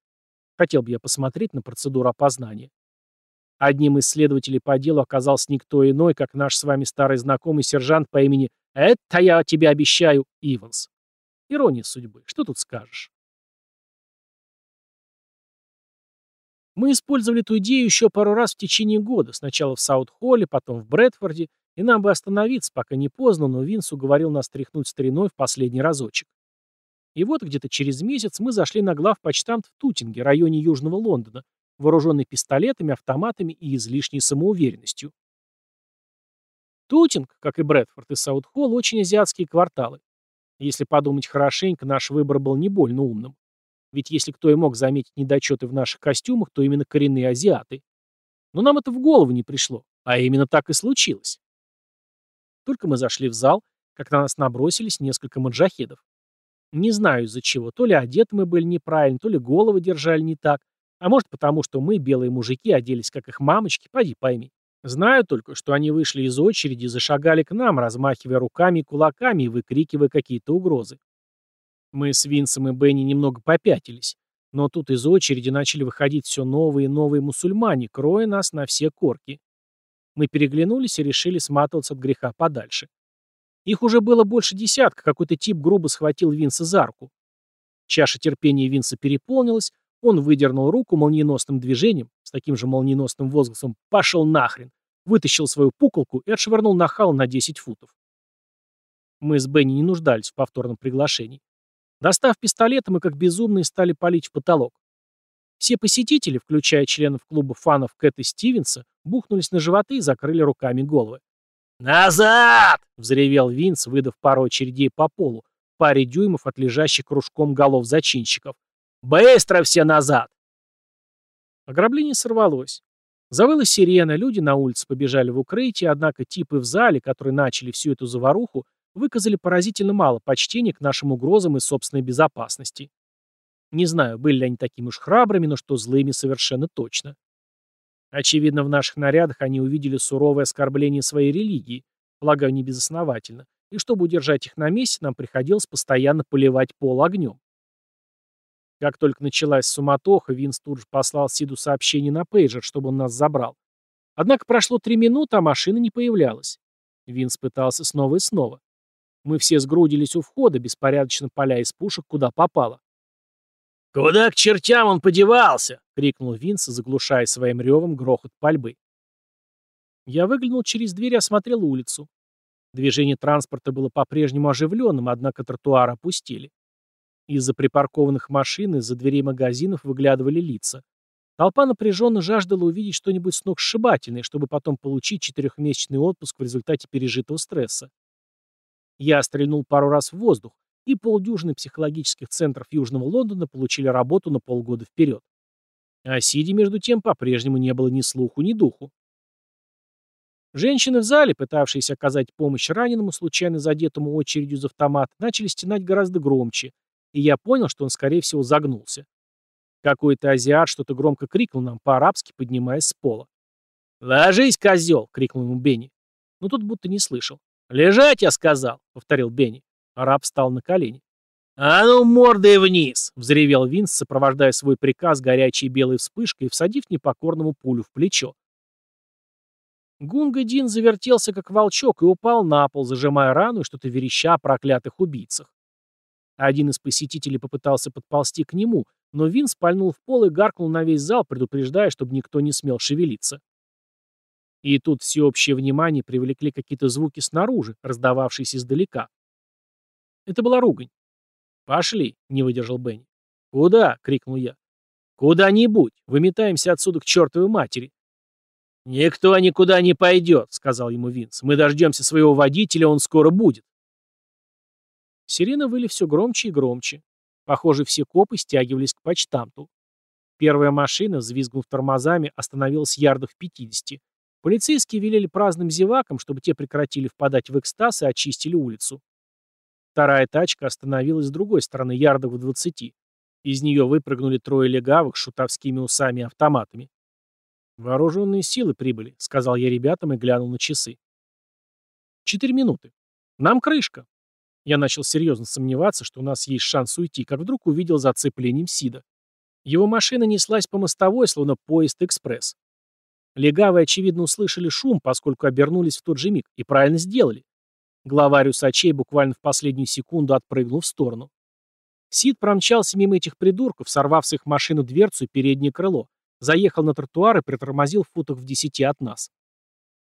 Хотел бы я посмотреть на процедуру опознания. Одним из следователей по делу оказался никто иной, как наш с вами старый знакомый сержант по имени «Это я тебе обещаю, Иванс». Ирония судьбы. Что тут скажешь? Мы использовали эту идею еще пару раз в течение года. Сначала в Саут-Холле, потом в Брэдфорде. И нам бы остановиться, пока не поздно, но Винс уговорил нас тряхнуть стариной в последний разочек. И вот где-то через месяц мы зашли на главпочтамт в Тутинге, районе Южного Лондона, вооруженный пистолетами, автоматами и излишней самоуверенностью. Тутинг, как и Брэдфорд и Саут-Холл, очень азиатские кварталы. Если подумать хорошенько, наш выбор был не больно умным. Ведь если кто и мог заметить недочеты в наших костюмах, то именно коренные азиаты. Но нам это в голову не пришло, а именно так и случилось. Только мы зашли в зал, как на нас набросились несколько маджахедов. Не знаю из-за чего, то ли одеты мы были неправильно, то ли головы держали не так, а может потому, что мы, белые мужики, оделись как их мамочки, поди пойми. Знаю только, что они вышли из очереди и зашагали к нам, размахивая руками и кулаками и выкрикивая какие-то угрозы. Мы с Винсом и Бенни немного попятились, но тут из очереди начали выходить все новые и новые мусульмане, кроя нас на все корки. Мы переглянулись и решили сматываться от греха подальше. Их уже было больше десятка, какой-то тип грубо схватил Винса за руку. Чаша терпения Винса переполнилась, он выдернул руку молниеносным движением, с таким же молниеносным возгласом «пошел нахрен», вытащил свою пуколку и отшвырнул нахал на 10 футов. Мы с Бенни не нуждались в повторном приглашении. Достав пистолеты, мы как безумные стали палить в потолок. Все посетители, включая членов клуба фанов Кэта Стивенса, бухнулись на животы и закрыли руками головы. «Назад!» — взревел Винс, выдав пару очередей по полу, паре дюймов от лежащих кружком голов зачинщиков. «Быстро все назад!» Ограбление сорвалось. Завыла сирена, люди на улице побежали в укрытие, однако типы в зале, которые начали всю эту заваруху, выказали поразительно мало почтения к нашим угрозам и собственной безопасности. Не знаю, были ли они такими уж храбрыми, но что злыми совершенно точно. Очевидно, в наших нарядах они увидели суровое оскорбление своей религии, полагаю, не безосновательно, и чтобы удержать их на месте, нам приходилось постоянно поливать пол огнем. Как только началась суматоха, Винс тут же послал Сиду сообщение на пейджер, чтобы он нас забрал. Однако прошло три минуты, а машина не появлялась. Винс пытался снова и снова. Мы все сгрудились у входа, беспорядочно поля из пушек, куда попало. «Куда к чертям он подевался?» — крикнул Винс, заглушая своим ревом грохот пальбы. Я выглянул через дверь и осмотрел улицу. Движение транспорта было по-прежнему оживленным, однако тротуар опустили. Из-за припаркованных машин, из-за дверей магазинов выглядывали лица. Толпа напряженно жаждала увидеть что-нибудь сногсшибательное, чтобы потом получить четырехмесячный отпуск в результате пережитого стресса. Я стрельнул пару раз в воздух, и полдюжины психологических центров Южного Лондона получили работу на полгода вперед. А Сиди, между тем, по-прежнему не было ни слуху, ни духу. Женщины в зале, пытавшиеся оказать помощь раненому, случайно задетому очередью из автомата, начали стенать гораздо громче, и я понял, что он, скорее всего, загнулся. Какой-то азиат что-то громко крикнул нам по-арабски, поднимаясь с пола. «Ложись, козел!» — крикнул ему Бенни. Но тут будто не слышал. «Лежать, я сказал!» — повторил Бенни. Араб встал на колени. «А ну, мордой вниз!» — взревел Винс, сопровождая свой приказ горячей белой вспышкой и всадив непокорному пулю в плечо. Гунга Дин завертелся, как волчок, и упал на пол, зажимая рану и что-то вереща о проклятых убийцах. Один из посетителей попытался подползти к нему, но Вин спальнул в пол и гаркнул на весь зал, предупреждая, чтобы никто не смел шевелиться. И тут всеобщее внимание привлекли какие-то звуки снаружи, раздававшиеся издалека. Это была ругань. «Пошли», — не выдержал Бенни. «Куда?» — крикнул я. «Куда-нибудь. Выметаемся отсюда к чертовой матери». «Никто никуда не пойдет», — сказал ему Винс. «Мы дождемся своего водителя, он скоро будет». Сирены выли все громче и громче. Похоже, все копы стягивались к почтамту. Первая машина, взвизгнув тормозами, остановилась ярдов в 50. Полицейские велели праздным зевакам, чтобы те прекратили впадать в экстаз и очистили улицу. Вторая тачка остановилась с другой стороны, ярдов в 20. Из нее выпрыгнули трое легавых с шутовскими усами и автоматами. «Вооруженные силы прибыли», — сказал я ребятам и глянул на часы. «Четыре минуты. Нам крышка. Я начал серьезно сомневаться, что у нас есть шанс уйти, как вдруг увидел зацеплением Сида. Его машина неслась по мостовой, словно поезд-экспресс. Легавые, очевидно, услышали шум, поскольку обернулись в тот же миг, и правильно сделали. Главарь усачей буквально в последнюю секунду отпрыгнул в сторону. Сид промчался мимо этих придурков, сорвав с их машину дверцу и переднее крыло, заехал на тротуар и притормозил в футах в десяти от нас.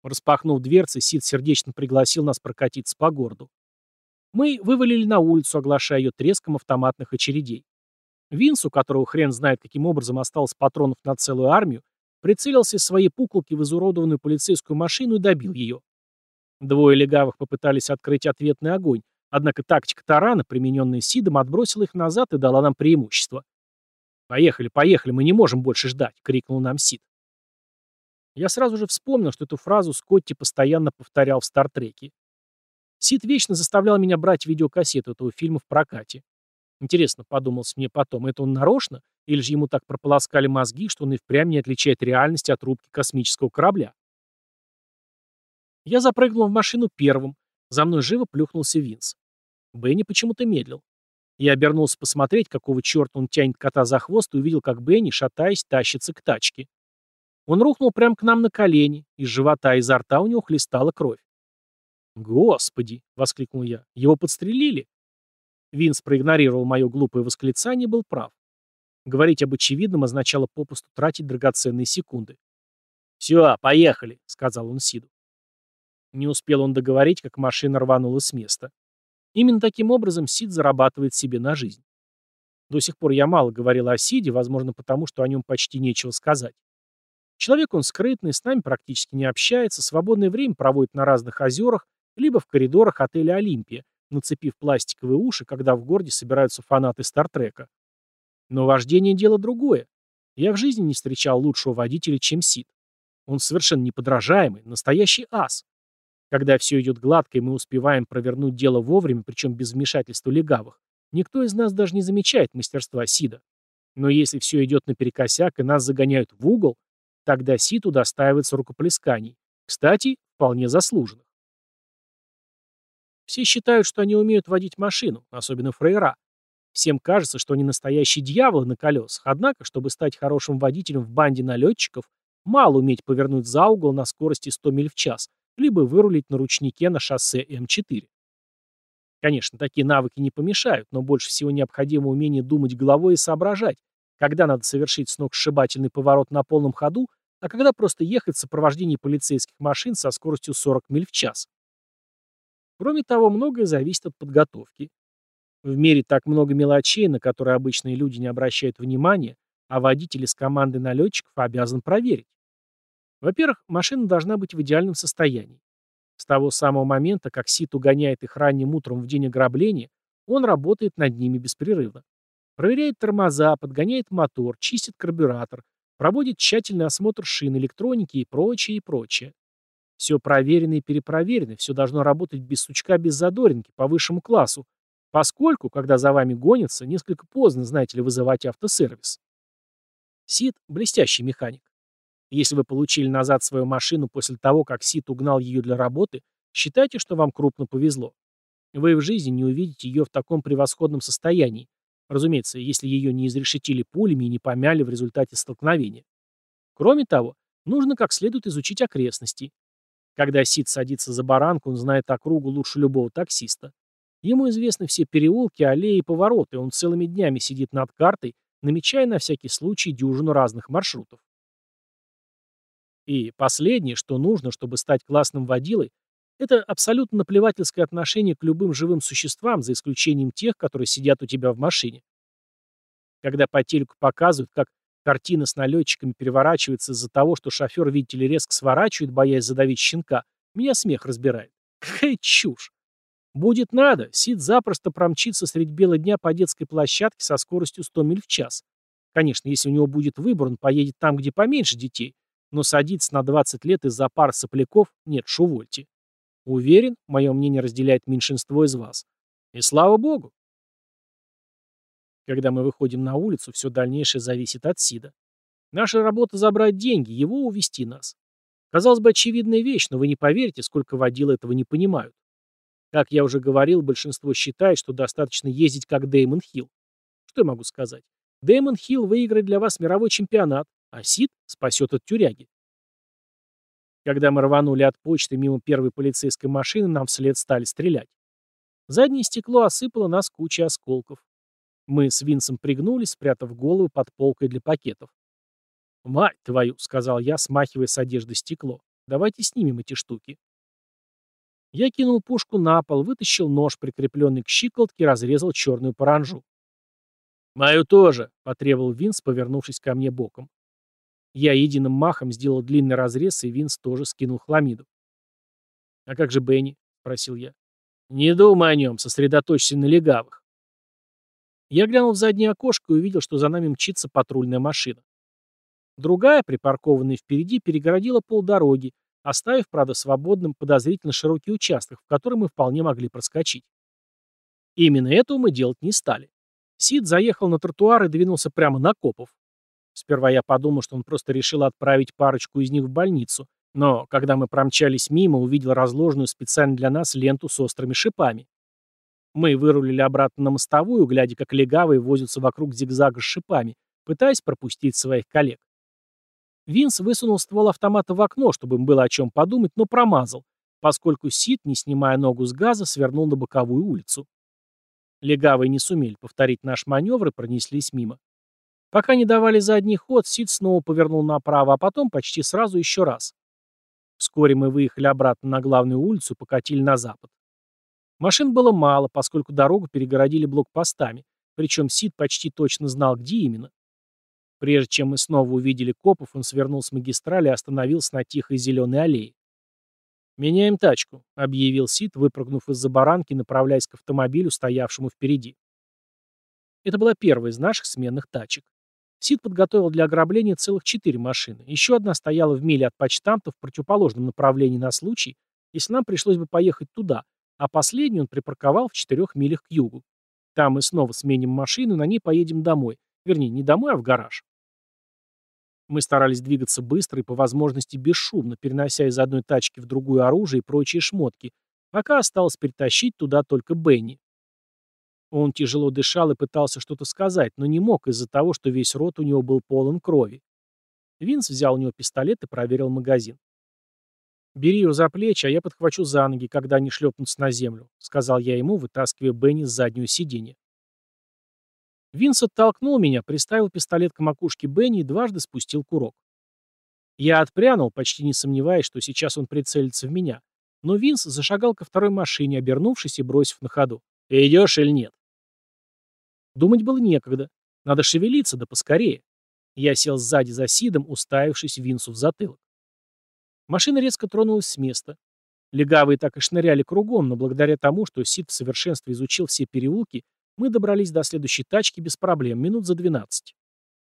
Распахнув дверцы, Сид сердечно пригласил нас прокатиться по городу. Мы вывалили на улицу, оглашая ее треском автоматных очередей. Винсу, которого хрен знает каким образом осталось патронов на целую армию, прицелился из своей пуколки в изуродованную полицейскую машину и добил ее. Двое легавых попытались открыть ответный огонь, однако тактика тарана, примененная Сидом, отбросила их назад и дала нам преимущество. «Поехали, поехали, мы не можем больше ждать!» — крикнул нам Сид. Я сразу же вспомнил, что эту фразу Скотти постоянно повторял в Стартреке. Сид вечно заставлял меня брать видеокассету этого фильма в прокате. Интересно, подумалось мне потом, это он нарочно? Или же ему так прополоскали мозги, что он и впрямь не отличает реальность от рубки космического корабля? Я запрыгнул в машину первым. За мной живо плюхнулся Винс. Бенни почему-то медлил. Я обернулся посмотреть, какого черта он тянет кота за хвост, и увидел, как Бенни, шатаясь, тащится к тачке. Он рухнул прямо к нам на колени, из живота и изо рта у него хлестала кровь. «Господи!» — воскликнул я. «Его подстрелили?» Винс проигнорировал мое глупое восклицание и был прав. Говорить об очевидном означало попусту тратить драгоценные секунды. «Все, поехали», — сказал он Сиду. Не успел он договорить, как машина рванула с места. Именно таким образом Сид зарабатывает себе на жизнь. До сих пор я мало говорил о Сиде, возможно, потому что о нем почти нечего сказать. Человек он скрытный, с нами практически не общается, свободное время проводит на разных озерах либо в коридорах отеля «Олимпия», нацепив пластиковые уши, когда в городе собираются фанаты Стартрека. Но вождение – дело другое. Я в жизни не встречал лучшего водителя, чем Сид. Он совершенно неподражаемый, настоящий ас. Когда все идет гладко, и мы успеваем провернуть дело вовремя, причем без вмешательства легавых, никто из нас даже не замечает мастерства Сида. Но если все идет наперекосяк, и нас загоняют в угол, тогда Сид удостаивается рукоплесканий. Кстати, вполне заслуженных. Все считают, что они умеют водить машину, особенно фрейра. Всем кажется, что они настоящие дьяволы на колесах, однако, чтобы стать хорошим водителем в банде налетчиков, мало уметь повернуть за угол на скорости 100 миль в час, либо вырулить на ручнике на шоссе М4. Конечно, такие навыки не помешают, но больше всего необходимо умение думать головой и соображать, когда надо совершить сногсшибательный поворот на полном ходу, а когда просто ехать в сопровождении полицейских машин со скоростью 40 миль в час. Кроме того, многое зависит от подготовки. В мире так много мелочей, на которые обычные люди не обращают внимания, а водитель из команды налетчиков обязан проверить. Во-первых, машина должна быть в идеальном состоянии. С того самого момента, как Сит угоняет их ранним утром в день ограбления, он работает над ними беспрерывно. Проверяет тормоза, подгоняет мотор, чистит карбюратор, проводит тщательный осмотр шин, электроники и прочее, и прочее. Все проверено и перепроверено, все должно работать без сучка, без задоринки, по высшему классу, поскольку, когда за вами гонятся, несколько поздно, знаете ли, вызывать автосервис. Сид – блестящий механик. Если вы получили назад свою машину после того, как Сид угнал ее для работы, считайте, что вам крупно повезло. Вы в жизни не увидите ее в таком превосходном состоянии. Разумеется, если ее не изрешетили пулями и не помяли в результате столкновения. Кроме того, нужно как следует изучить окрестности. Когда Сид садится за баранку, он знает округу лучше любого таксиста. Ему известны все переулки, аллеи и повороты, он целыми днями сидит над картой, намечая на всякий случай дюжину разных маршрутов. И последнее, что нужно, чтобы стать классным водилой, это абсолютно наплевательское отношение к любым живым существам, за исключением тех, которые сидят у тебя в машине. Когда по телеку показывают, как картина с налетчиками переворачивается из-за того, что шофер, видите ли, резко сворачивает, боясь задавить щенка, меня смех разбирает. Какая чушь! Будет надо, Сид запросто промчится средь бела дня по детской площадке со скоростью 100 миль в час. Конечно, если у него будет выбор, он поедет там, где поменьше детей, но садиться на 20 лет из-за пар сопляков нет, шувольте. Уверен, мое мнение разделяет меньшинство из вас. И слава богу. Когда мы выходим на улицу, все дальнейшее зависит от Сида. Наша работа забрать деньги, его увести нас. Казалось бы, очевидная вещь, но вы не поверите, сколько водил этого не понимают. Как я уже говорил, большинство считает, что достаточно ездить как Дэймон Хилл. Что я могу сказать? Дэймон Хилл выиграет для вас мировой чемпионат, а Сид спасет от тюряги. Когда мы рванули от почты мимо первой полицейской машины, нам вслед стали стрелять. Заднее стекло осыпало нас кучей осколков. Мы с Винсом пригнулись, спрятав голову под полкой для пакетов. «Мать твою!» — сказал я, смахивая с одежды стекло. «Давайте снимем эти штуки». Я кинул пушку на пол, вытащил нож, прикрепленный к щиколотке, разрезал черную паранжу. «Мою тоже!» — потребовал Винс, повернувшись ко мне боком. Я единым махом сделал длинный разрез, и Винс тоже скинул хламиду. «А как же Бенни?» — спросил я. «Не думай о нем, сосредоточься на легавых». Я глянул в заднее окошко и увидел, что за нами мчится патрульная машина. Другая, припаркованная впереди, перегородила полдороги, оставив, правда, свободным подозрительно широкий участок, в который мы вполне могли проскочить. именно этого мы делать не стали. Сид заехал на тротуар и двинулся прямо на копов. Сперва я подумал, что он просто решил отправить парочку из них в больницу, но когда мы промчались мимо, увидел разложенную специально для нас ленту с острыми шипами. Мы вырулили обратно на мостовую, глядя, как легавые возятся вокруг зигзага с шипами, пытаясь пропустить своих коллег. Винс высунул ствол автомата в окно, чтобы им было о чем подумать, но промазал, поскольку Сид, не снимая ногу с газа, свернул на боковую улицу. Легавые не сумели повторить наш маневр и пронеслись мимо. Пока не давали задний ход, Сид снова повернул направо, а потом почти сразу еще раз. Вскоре мы выехали обратно на главную улицу покатили на запад. Машин было мало, поскольку дорогу перегородили блокпостами, причем Сид почти точно знал, где именно. Прежде чем мы снова увидели копов, он свернул с магистрали и остановился на тихой зеленой аллее. «Меняем тачку», — объявил Сид, выпрыгнув из-за баранки, направляясь к автомобилю, стоявшему впереди. Это была первая из наших сменных тачек. Сид подготовил для ограбления целых четыре машины. Еще одна стояла в миле от почтамта в противоположном направлении на случай, если нам пришлось бы поехать туда, а последнюю он припарковал в четырех милях к югу. Там мы снова сменим машину, на ней поедем домой. Вернее, не домой, а в гараж. Мы старались двигаться быстро и по возможности бесшумно, перенося из одной тачки в другую оружие и прочие шмотки, пока осталось перетащить туда только Бенни. Он тяжело дышал и пытался что-то сказать, но не мог из-за того, что весь рот у него был полон крови. Винс взял у него пистолет и проверил магазин. «Бери его за плечи, а я подхвачу за ноги, когда они шлепнутся на землю», — сказал я ему, вытаскивая Бенни с заднего сиденья. Винс оттолкнул меня, приставил пистолет к макушке Бенни и дважды спустил курок. Я отпрянул, почти не сомневаясь, что сейчас он прицелится в меня, но Винс зашагал ко второй машине, обернувшись и бросив на ходу. «Ты идешь или нет?» Думать было некогда. Надо шевелиться, да поскорее. Я сел сзади за Сидом, уставившись Винсу в затылок. Машина резко тронулась с места. Легавые так и шныряли кругом, но благодаря тому, что Сид в совершенстве изучил все переулки, мы добрались до следующей тачки без проблем, минут за 12.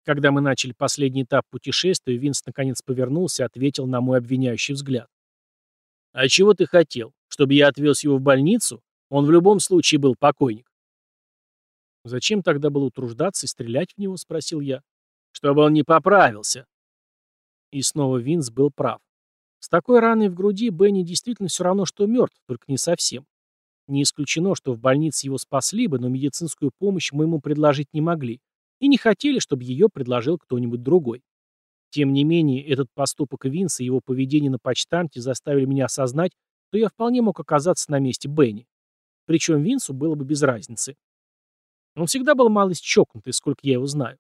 Когда мы начали последний этап путешествия, Винс наконец повернулся и ответил на мой обвиняющий взгляд. «А чего ты хотел? Чтобы я отвез его в больницу? Он в любом случае был покойник». «Зачем тогда было утруждаться и стрелять в него?» — спросил я. «Чтобы он не поправился». И снова Винс был прав. С такой раной в груди Бенни действительно все равно, что мертв, только не совсем. Не исключено, что в больнице его спасли бы, но медицинскую помощь мы ему предложить не могли. И не хотели, чтобы ее предложил кто-нибудь другой. Тем не менее, этот поступок Винса и его поведение на почтамте заставили меня осознать, что я вполне мог оказаться на месте Бенни. Причем Винсу было бы без разницы. Он всегда был малость чокнутый, сколько я его знаю.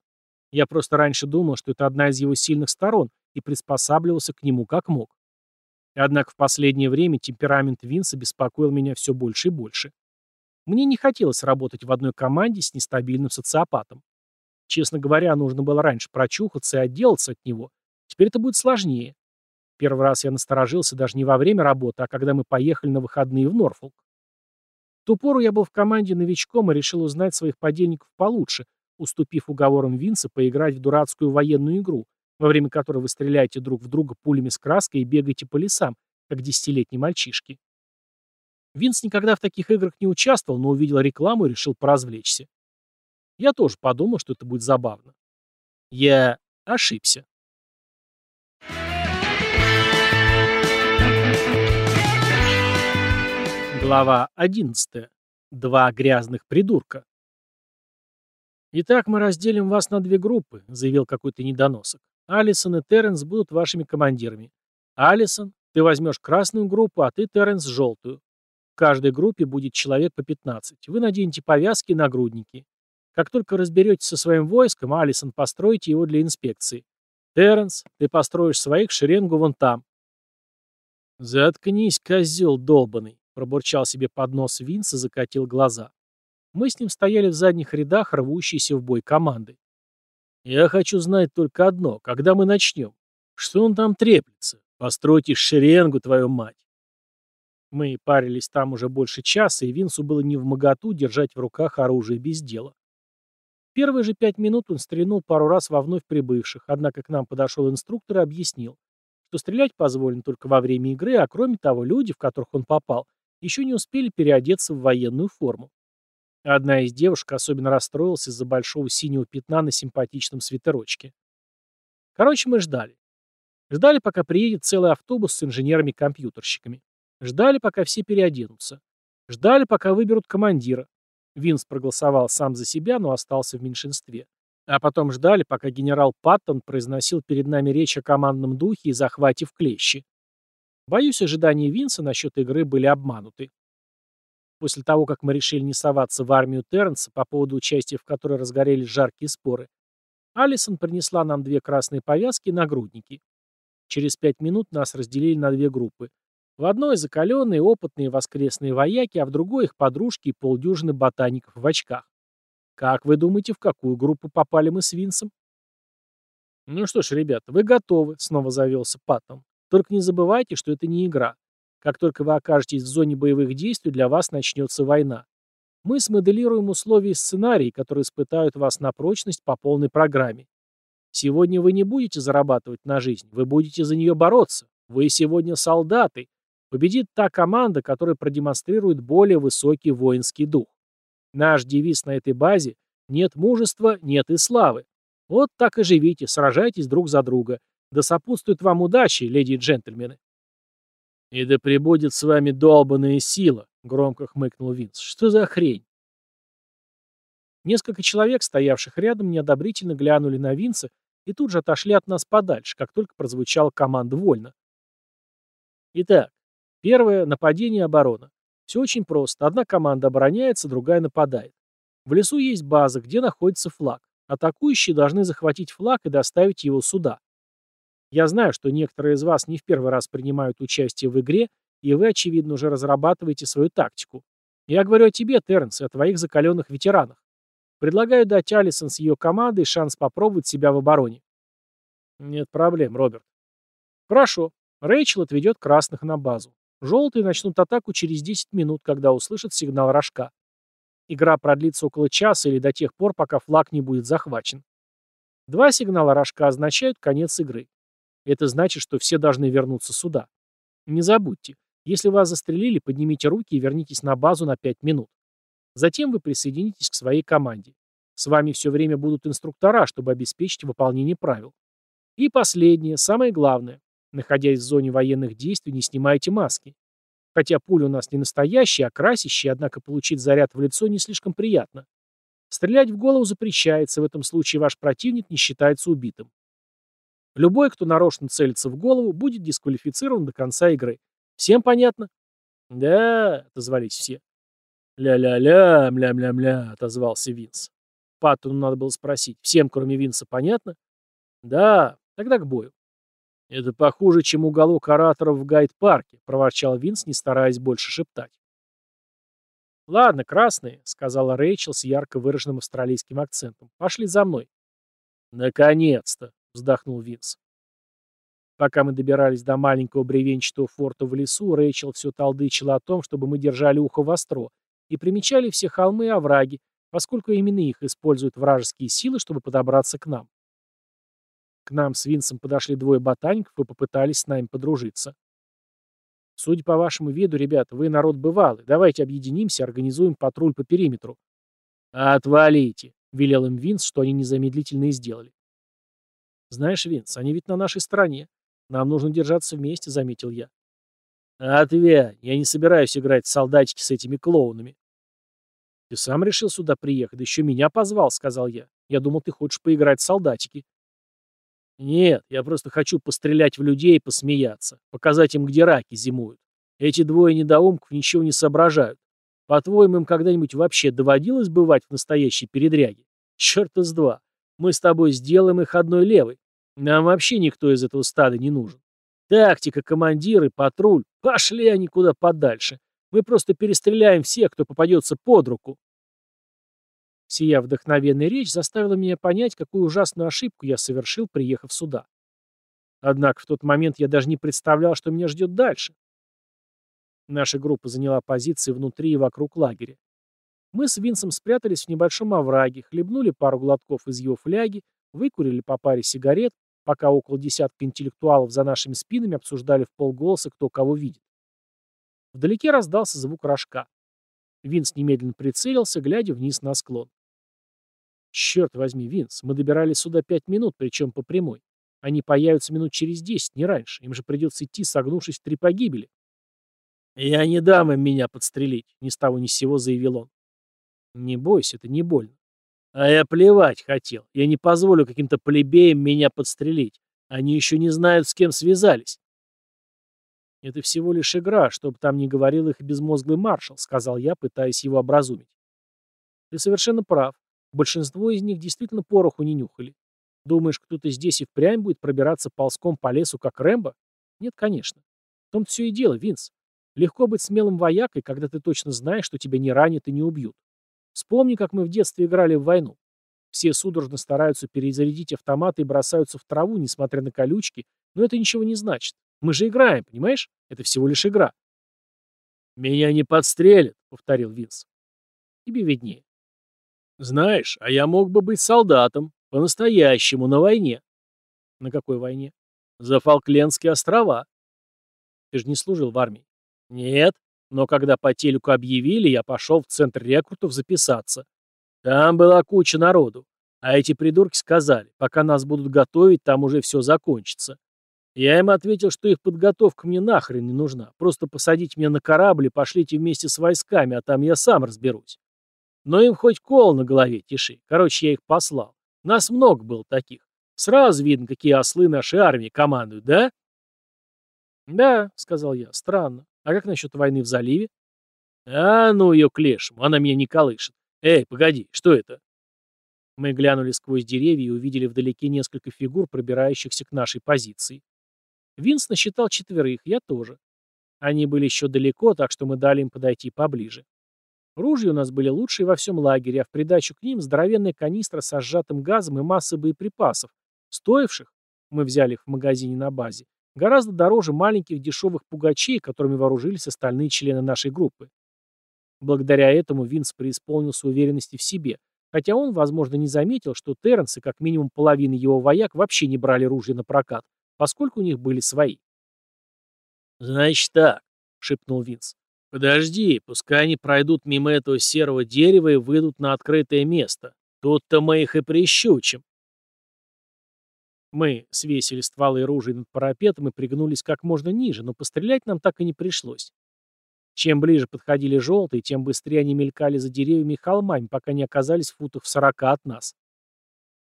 Я просто раньше думал, что это одна из его сильных сторон, и приспосабливался к нему как мог. Однако в последнее время темперамент Винса беспокоил меня все больше и больше. Мне не хотелось работать в одной команде с нестабильным социопатом. Честно говоря, нужно было раньше прочухаться и отделаться от него. Теперь это будет сложнее. Первый раз я насторожился даже не во время работы, а когда мы поехали на выходные в Норфолк. Ту пору я был в команде новичком и решил узнать своих подельников получше, уступив уговорам Винса поиграть в дурацкую военную игру, во время которой вы стреляете друг в друга пулями с краской и бегаете по лесам, как десятилетние мальчишки. Винс никогда в таких играх не участвовал, но увидел рекламу и решил поразвлечься. Я тоже подумал, что это будет забавно. Я ошибся. Глава 11. Два грязных придурка. «Итак, мы разделим вас на две группы», — заявил какой-то недоносок. «Алисон и Терренс будут вашими командирами. Алисон, ты возьмешь красную группу, а ты, Терренс, желтую. В каждой группе будет человек по 15. Вы наденете повязки и нагрудники. Как только разберетесь со своим войском, Алисон, постройте его для инспекции. Терренс, ты построишь своих шеренгу вон там». «Заткнись, козел долбанный», — пробурчал себе под нос Винс и закатил глаза. Мы с ним стояли в задних рядах, рвущиеся в бой команды. «Я хочу знать только одно. Когда мы начнем? Что он там треплется? Постройте шеренгу, твою мать!» Мы парились там уже больше часа, и Винсу было не в моготу держать в руках оружие без дела. Первые же пять минут он стрельнул пару раз во вновь прибывших, однако к нам подошел инструктор и объяснил, что стрелять позволено только во время игры, а кроме того, люди, в которых он попал, еще не успели переодеться в военную форму. Одна из девушек особенно расстроилась из-за большого синего пятна на симпатичном свитерочке. Короче, мы ждали. Ждали, пока приедет целый автобус с инженерами-компьютерщиками. Ждали, пока все переоденутся. Ждали, пока выберут командира. Винс проголосовал сам за себя, но остался в меньшинстве. А потом ждали, пока генерал Паттон произносил перед нами речь о командном духе и захвате в клещи. Боюсь, ожидания Винса насчет игры были обмануты. После того, как мы решили не соваться в армию Терренса, по поводу участия в которой разгорелись жаркие споры, Алисон принесла нам две красные повязки и нагрудники. Через пять минут нас разделили на две группы. В одной закаленные, опытные воскресные вояки, а в другой их подружки и полдюжины ботаников в очках. Как вы думаете, в какую группу попали мы с Винсом? Ну что ж, ребята, вы готовы, снова завелся Паттон. Только не забывайте, что это не игра. Как только вы окажетесь в зоне боевых действий, для вас начнется война. Мы смоделируем условия и сценарии, которые испытают вас на прочность по полной программе. Сегодня вы не будете зарабатывать на жизнь, вы будете за нее бороться. Вы сегодня солдаты. Победит та команда, которая продемонстрирует более высокий воинский дух. Наш девиз на этой базе – нет мужества, нет и славы. Вот так и живите, сражайтесь друг за друга. Да сопутствует вам удачи, леди и джентльмены. «И да пребудет с вами долбанная сила», — громко хмыкнул Винс. «Что за хрень?» Несколько человек, стоявших рядом, неодобрительно глянули на Винса и тут же отошли от нас подальше, как только прозвучала команда «Вольно». Итак, первое — нападение и оборона. Все очень просто. Одна команда обороняется, другая нападает. В лесу есть база, где находится флаг. Атакующие должны захватить флаг и доставить его сюда. Я знаю, что некоторые из вас не в первый раз принимают участие в игре, и вы, очевидно, уже разрабатываете свою тактику. Я говорю о тебе, Терренс, и о твоих закаленных ветеранах. Предлагаю дать Алисон с ее командой шанс попробовать себя в обороне. Нет проблем, Роберт. Хорошо. Рэйчел отведет красных на базу. Желтые начнут атаку через 10 минут, когда услышат сигнал рожка. Игра продлится около часа или до тех пор, пока флаг не будет захвачен. Два сигнала рожка означают конец игры. Это значит, что все должны вернуться сюда. Не забудьте, если вас застрелили, поднимите руки и вернитесь на базу на 5 минут. Затем вы присоединитесь к своей команде. С вами все время будут инструктора, чтобы обеспечить выполнение правил. И последнее, самое главное. Находясь в зоне военных действий, не снимайте маски. Хотя пули у нас не настоящие, а красящие, однако получить заряд в лицо не слишком приятно. Стрелять в голову запрещается, в этом случае ваш противник не считается убитым. Любой, кто нарочно целится в голову, будет дисквалифицирован до конца игры. Всем понятно? Да, отозвались все. «Ля-ля-ля, мля-мля-мля», — отозвался Винс. Паттону надо было спросить. «Всем, кроме Винса, понятно?» «Да, тогда к бою». «Это похуже, чем уголок ораторов в гайд-парке», — проворчал Винс, не стараясь больше шептать. «Ладно, красные», — сказала Рэйчел с ярко выраженным австралийским акцентом. «Пошли за мной». «Наконец-то», — вздохнул Винс. Пока мы добирались до маленького бревенчатого форта в лесу, Рэйчел все толдычила о том, чтобы мы держали ухо востро и примечали все холмы и овраги, поскольку именно их используют вражеские силы, чтобы подобраться к нам. К нам с Винсом подошли двое ботаников и попытались с нами подружиться. Судя по вашему виду, ребята, вы народ бывалый. Давайте объединимся, организуем патруль по периметру. Отвалите, велел им Винс, что они незамедлительно и сделали. Знаешь, Винс, они ведь на нашей стороне. Нам нужно держаться вместе, заметил я. Отвянь, я не собираюсь играть в солдатики с этими клоунами. «Ты сам решил сюда приехать, еще меня позвал», — сказал я. «Я думал, ты хочешь поиграть в солдатики». «Нет, я просто хочу пострелять в людей и посмеяться, показать им, где раки зимуют. Эти двое недоумков ничего не соображают. По-твоему, им когда-нибудь вообще доводилось бывать в настоящей передряге? Черт из два. Мы с тобой сделаем их одной левой. Нам вообще никто из этого стада не нужен. Тактика, командиры, патруль. Пошли они куда подальше. Мы просто перестреляем всех, кто попадется под руку. Сия вдохновенная речь заставила меня понять, какую ужасную ошибку я совершил, приехав сюда. Однако в тот момент я даже не представлял, что меня ждет дальше. Наша группа заняла позиции внутри и вокруг лагеря. Мы с Винсом спрятались в небольшом овраге, хлебнули пару глотков из его фляги, выкурили по паре сигарет, пока около десятка интеллектуалов за нашими спинами обсуждали в полголоса, кто кого видит. Вдалеке раздался звук рожка. Винс немедленно прицелился, глядя вниз на склон. «Черт возьми, Винс, мы добирались сюда пять минут, причем по прямой. Они появятся минут через десять, не раньше. Им же придется идти, согнувшись в три погибели». «Я не дам им меня подстрелить», — ни с того ни с сего заявил он. «Не бойся, это не больно». «А я плевать хотел. Я не позволю каким-то плебеям меня подстрелить. Они еще не знают, с кем связались». «Это всего лишь игра, чтобы там не говорил их безмозглый маршал», — сказал я, пытаясь его образумить. «Ты совершенно прав. Большинство из них действительно пороху не нюхали. Думаешь, кто-то здесь и впрямь будет пробираться ползком по лесу, как Рэмбо? Нет, конечно. В том-то все и дело, Винс. Легко быть смелым воякой, когда ты точно знаешь, что тебя не ранят и не убьют. Вспомни, как мы в детстве играли в войну. Все судорожно стараются перезарядить автоматы и бросаются в траву, несмотря на колючки, но это ничего не значит. Мы же играем, понимаешь? Это всего лишь игра. «Меня не подстрелят», — повторил Винс. «Тебе виднее». «Знаешь, а я мог бы быть солдатом, по-настоящему, на войне». «На какой войне?» «За Фолклендские острова». «Ты же не служил в армии». «Нет, но когда по телеку объявили, я пошел в центр рекрутов записаться. Там была куча народу. А эти придурки сказали, пока нас будут готовить, там уже все закончится. Я им ответил, что их подготовка мне нахрен не нужна. Просто посадите меня на корабль и пошлите вместе с войсками, а там я сам разберусь. Но им хоть кол на голове тиши. Короче, я их послал. Нас много было таких. Сразу видно, какие ослы нашей армии командуют, да? Да, сказал я, странно. А как насчет войны в заливе? А ну ее к лешему, она меня не колышет. Эй, погоди, что это? Мы глянули сквозь деревья и увидели вдалеке несколько фигур, пробирающихся к нашей позиции. Винс насчитал четверых, я тоже. Они были еще далеко, так что мы дали им подойти поближе. Ружья у нас были лучшие во всем лагере, а в придачу к ним здоровенная канистра со сжатым газом и масса боеприпасов, стоивших, мы взяли их в магазине на базе, гораздо дороже маленьких дешевых пугачей, которыми вооружились остальные члены нашей группы. Благодаря этому Винс преисполнился уверенности в себе, хотя он, возможно, не заметил, что Терренс и как минимум половина его вояк вообще не брали ружья на прокат, поскольку у них были свои. «Значит так», — шепнул Винс. «Подожди, пускай они пройдут мимо этого серого дерева и выйдут на открытое место. Тут-то мы их и прищучим». Мы свесили стволы ружей над парапетом и пригнулись как можно ниже, но пострелять нам так и не пришлось. Чем ближе подходили желтые, тем быстрее они мелькали за деревьями и холмами, пока не оказались в футах в сорока от нас.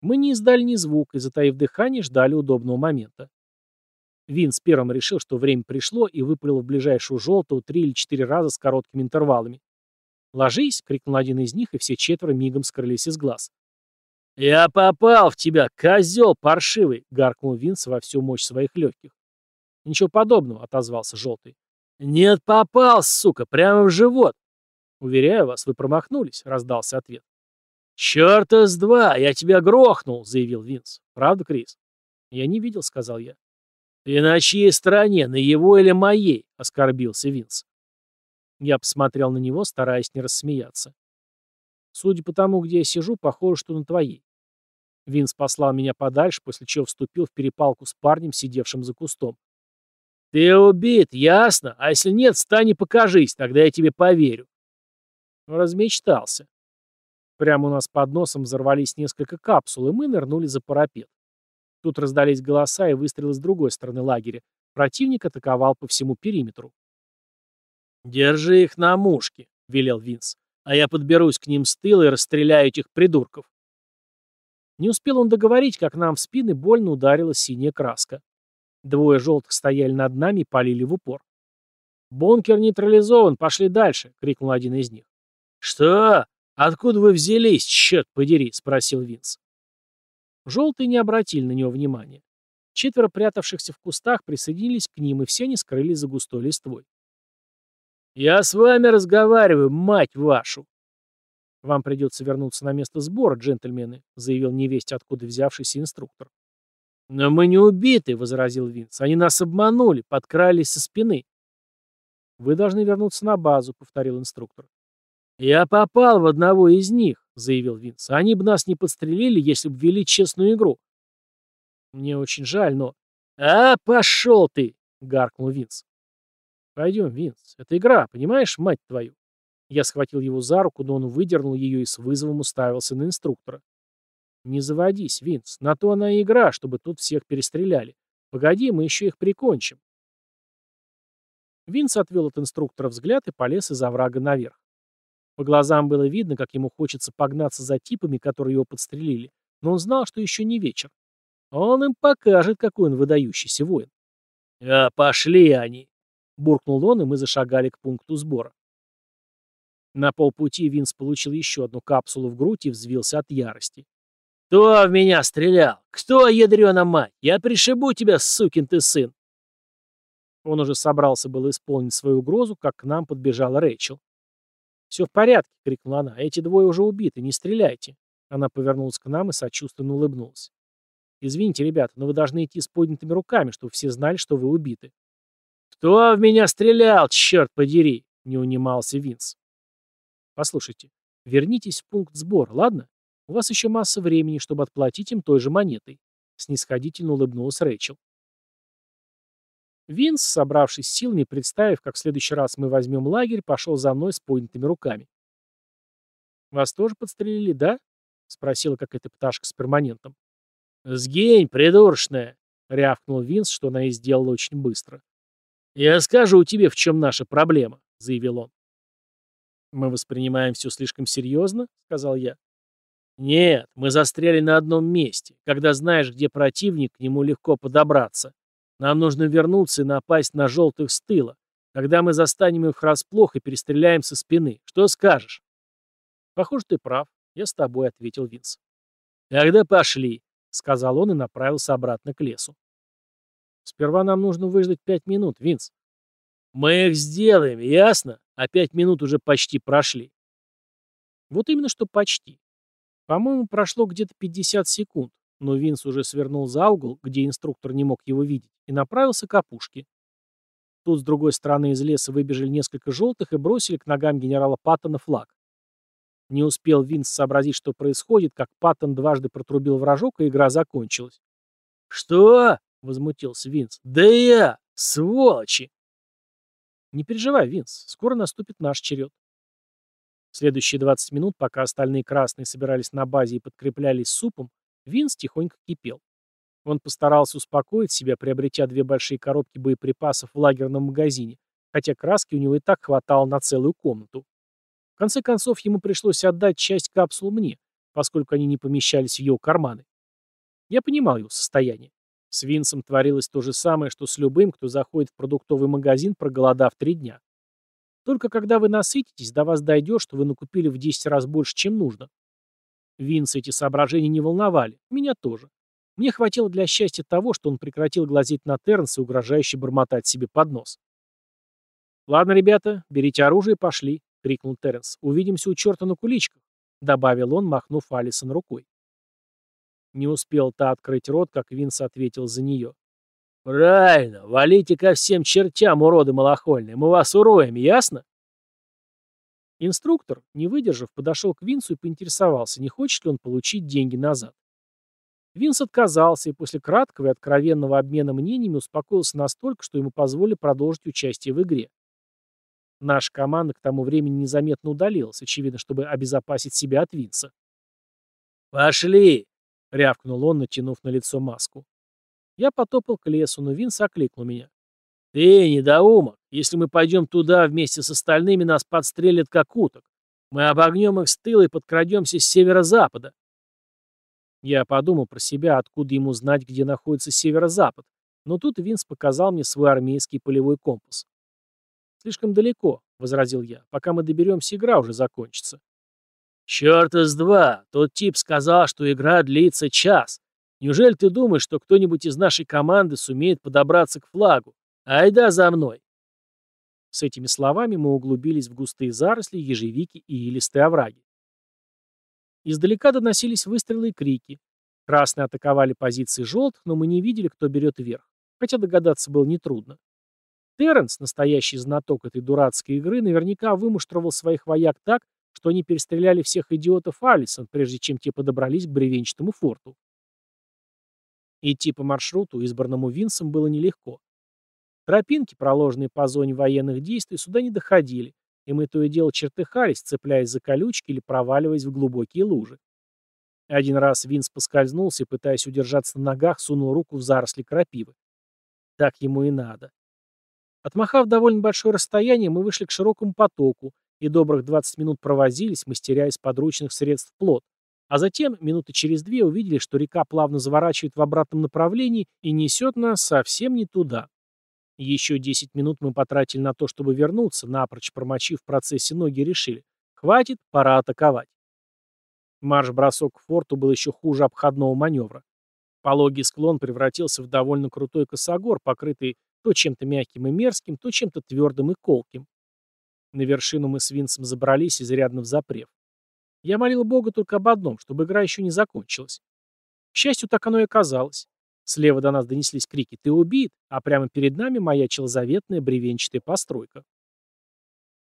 Мы не издали ни звука и, затаив дыхание, ждали удобного момента. Винс первым решил, что время пришло, и выпалил в ближайшую желтую три или четыре раза с короткими интервалами. «Ложись!» — крикнул один из них, и все четверо мигом скрылись из глаз. «Я попал в тебя, козел паршивый!» — гаркнул Винс во всю мощь своих легких. «Ничего подобного», — отозвался Желтый. «Нет, попал, сука, прямо в живот!» «Уверяю вас, вы промахнулись», — раздался ответ. «Чёрта с два, я тебя грохнул», — заявил Винс. «Правда, Крис?» «Я не видел», — сказал я. «Ты на чьей стороне, на его или моей?» — оскорбился Винс. Я посмотрел на него, стараясь не рассмеяться. Судя по тому, где я сижу, похоже, что на твоей. Винс послал меня подальше, после чего вступил в перепалку с парнем, сидевшим за кустом. «Ты убит, ясно? А если нет, встань и покажись, тогда я тебе поверю». Размечтался. Прямо у нас под носом взорвались несколько капсул, и мы нырнули за парапет. Тут раздались голоса и выстрелы с другой стороны лагеря. Противник атаковал по всему периметру. «Держи их на мушке», — велел Винс а я подберусь к ним с тыла и расстреляю этих придурков. Не успел он договорить, как нам в спины больно ударила синяя краска. Двое желтых стояли над нами и полили в упор. «Бункер нейтрализован, пошли дальше!» — крикнул один из них. «Что? Откуда вы взялись, черт подери?» — спросил Винс. Желтые не обратили на него внимания. Четверо прятавшихся в кустах присоединились к ним, и все они скрылись за густой листвой. «Я с вами разговариваю, мать вашу!» «Вам придется вернуться на место сбора, джентльмены», заявил невесть, откуда взявшийся инструктор. «Но мы не убиты», — возразил Винс. «Они нас обманули, подкрались со спины». «Вы должны вернуться на базу», — повторил инструктор. «Я попал в одного из них», — заявил Винс. «Они бы нас не подстрелили, если бы вели честную игру». «Мне очень жаль, но...» «А, пошел ты!» — гаркнул Винс. «Пойдем, Винс. Это игра, понимаешь, мать твою?» Я схватил его за руку, но он выдернул ее и с вызовом уставился на инструктора. «Не заводись, Винс. На то она и игра, чтобы тут всех перестреляли. Погоди, мы еще их прикончим». Винс отвел от инструктора взгляд и полез из оврага наверх. По глазам было видно, как ему хочется погнаться за типами, которые его подстрелили, но он знал, что еще не вечер. Он им покажет, какой он выдающийся воин. «А пошли они!» Буркнул он, и мы зашагали к пункту сбора. На полпути Винс получил еще одну капсулу в грудь и взвился от ярости. «Кто в меня стрелял? Кто, ядрена мать? Я пришибу тебя, сукин ты сын!» Он уже собрался было исполнить свою угрозу, как к нам подбежала Рэйчел. «Все в порядке!» — крикнула она. «Эти двое уже убиты, не стреляйте!» Она повернулась к нам и сочувственно улыбнулась. «Извините, ребята, но вы должны идти с поднятыми руками, чтобы все знали, что вы убиты». «Кто в меня стрелял, черт подери?» — не унимался Винс. «Послушайте, вернитесь в пункт сбора, ладно? У вас еще масса времени, чтобы отплатить им той же монетой», — снисходительно улыбнулась Рэйчел. Винс, собравшись силами, представив, как в следующий раз мы возьмем лагерь, пошел за мной с поднятыми руками. «Вас тоже подстрелили, да?» — спросила какая-то пташка с перманентом. «Сгинь, придурочная!» — рявкнул Винс, что она и сделала очень быстро. «Я скажу тебе, в чем наша проблема», — заявил он. «Мы воспринимаем все слишком серьезно?» — сказал я. «Нет, мы застряли на одном месте. Когда знаешь, где противник, к нему легко подобраться. Нам нужно вернуться и напасть на желтых с тыла. Когда мы застанем их врасплох и перестреляем со спины. Что скажешь?» «Похоже, ты прав. Я с тобой», — ответил Винс. «Тогда пошли», — сказал он и направился обратно к лесу. Сперва нам нужно выждать пять минут, Винс. Мы их сделаем, ясно? А пять минут уже почти прошли. Вот именно что почти. По-моему, прошло где-то 50 секунд, но Винс уже свернул за угол, где инструктор не мог его видеть, и направился к опушке. Тут с другой стороны из леса выбежали несколько желтых и бросили к ногам генерала Паттона флаг. Не успел Винс сообразить, что происходит, как Паттон дважды протрубил вражок, и игра закончилась. «Что?» — возмутился Винс. «Да я! Сволочи!» «Не переживай, Винс, скоро наступит наш черед». Следующие 20 минут, пока остальные красные собирались на базе и подкреплялись супом, Винс тихонько кипел. Он постарался успокоить себя, приобретя две большие коробки боеприпасов в лагерном магазине, хотя краски у него и так хватало на целую комнату. В конце концов, ему пришлось отдать часть капсул мне, поскольку они не помещались в его карманы. Я понимал его состояние. С Винсом творилось то же самое, что с любым, кто заходит в продуктовый магазин, проголодав три дня. Только когда вы насытитесь, до вас дойдет, что вы накупили в 10 раз больше, чем нужно. Винса эти соображения не волновали, меня тоже. Мне хватило для счастья того, что он прекратил глазеть на Тернса и угрожающе бормотать себе под нос. «Ладно, ребята, берите оружие и пошли», — крикнул Тернс. «Увидимся у черта на куличках», — добавил он, махнув Алисон рукой. Не успел та открыть рот, как Винс ответил за нее. «Правильно, валите ко всем чертям, уроды малохольные, мы вас уроем, ясно?» Инструктор, не выдержав, подошел к Винсу и поинтересовался, не хочет ли он получить деньги назад. Винс отказался и после краткого и откровенного обмена мнениями успокоился настолько, что ему позволили продолжить участие в игре. Наша команда к тому времени незаметно удалилась, очевидно, чтобы обезопасить себя от Винса. «Пошли!» — рявкнул он, натянув на лицо маску. Я потопал к лесу, но Винс окликнул меня. «Ты, недоумок, если мы пойдем туда вместе с остальными, нас подстрелят как уток. Мы обогнем их с тыла и подкрадемся с северо-запада». Я подумал про себя, откуда ему знать, где находится северо-запад, но тут Винс показал мне свой армейский полевой компас. «Слишком далеко», — возразил я. «Пока мы доберемся, игра уже закончится». «Черта с два! Тот тип сказал, что игра длится час. Неужели ты думаешь, что кто-нибудь из нашей команды сумеет подобраться к флагу? Айда за мной!» С этими словами мы углубились в густые заросли, ежевики и илистые овраги. Издалека доносились выстрелы и крики. Красные атаковали позиции желтых, но мы не видели, кто берет верх, хотя догадаться было нетрудно. Терренс, настоящий знаток этой дурацкой игры, наверняка вымуштровал своих вояк так, что они перестреляли всех идиотов Алисон, прежде чем те подобрались к бревенчатому форту. Идти по маршруту, избранному Винсом, было нелегко. Тропинки, проложенные по зоне военных действий, сюда не доходили, и мы то и дело чертыхались, цепляясь за колючки или проваливаясь в глубокие лужи. Один раз Винс поскользнулся и, пытаясь удержаться на ногах, сунул руку в заросли крапивы. Так ему и надо. Отмахав довольно большое расстояние, мы вышли к широкому потоку и добрых 20 минут провозились, мастеря из подручных средств плот. А затем, минуты через две, увидели, что река плавно заворачивает в обратном направлении и несет нас совсем не туда. Еще 10 минут мы потратили на то, чтобы вернуться, напрочь промочив в процессе ноги, решили. Хватит, пора атаковать. Марш-бросок к форту был еще хуже обходного маневра. Пологий склон превратился в довольно крутой косогор, покрытый то чем-то мягким и мерзким, то чем-то твердым и колким. На вершину мы с Винсом забрались, изрядно взапрев. Я молил Бога только об одном, чтобы игра еще не закончилась. К счастью, так оно и оказалось. Слева до нас донеслись крики «Ты убит!», а прямо перед нами маячила заветная бревенчатая постройка.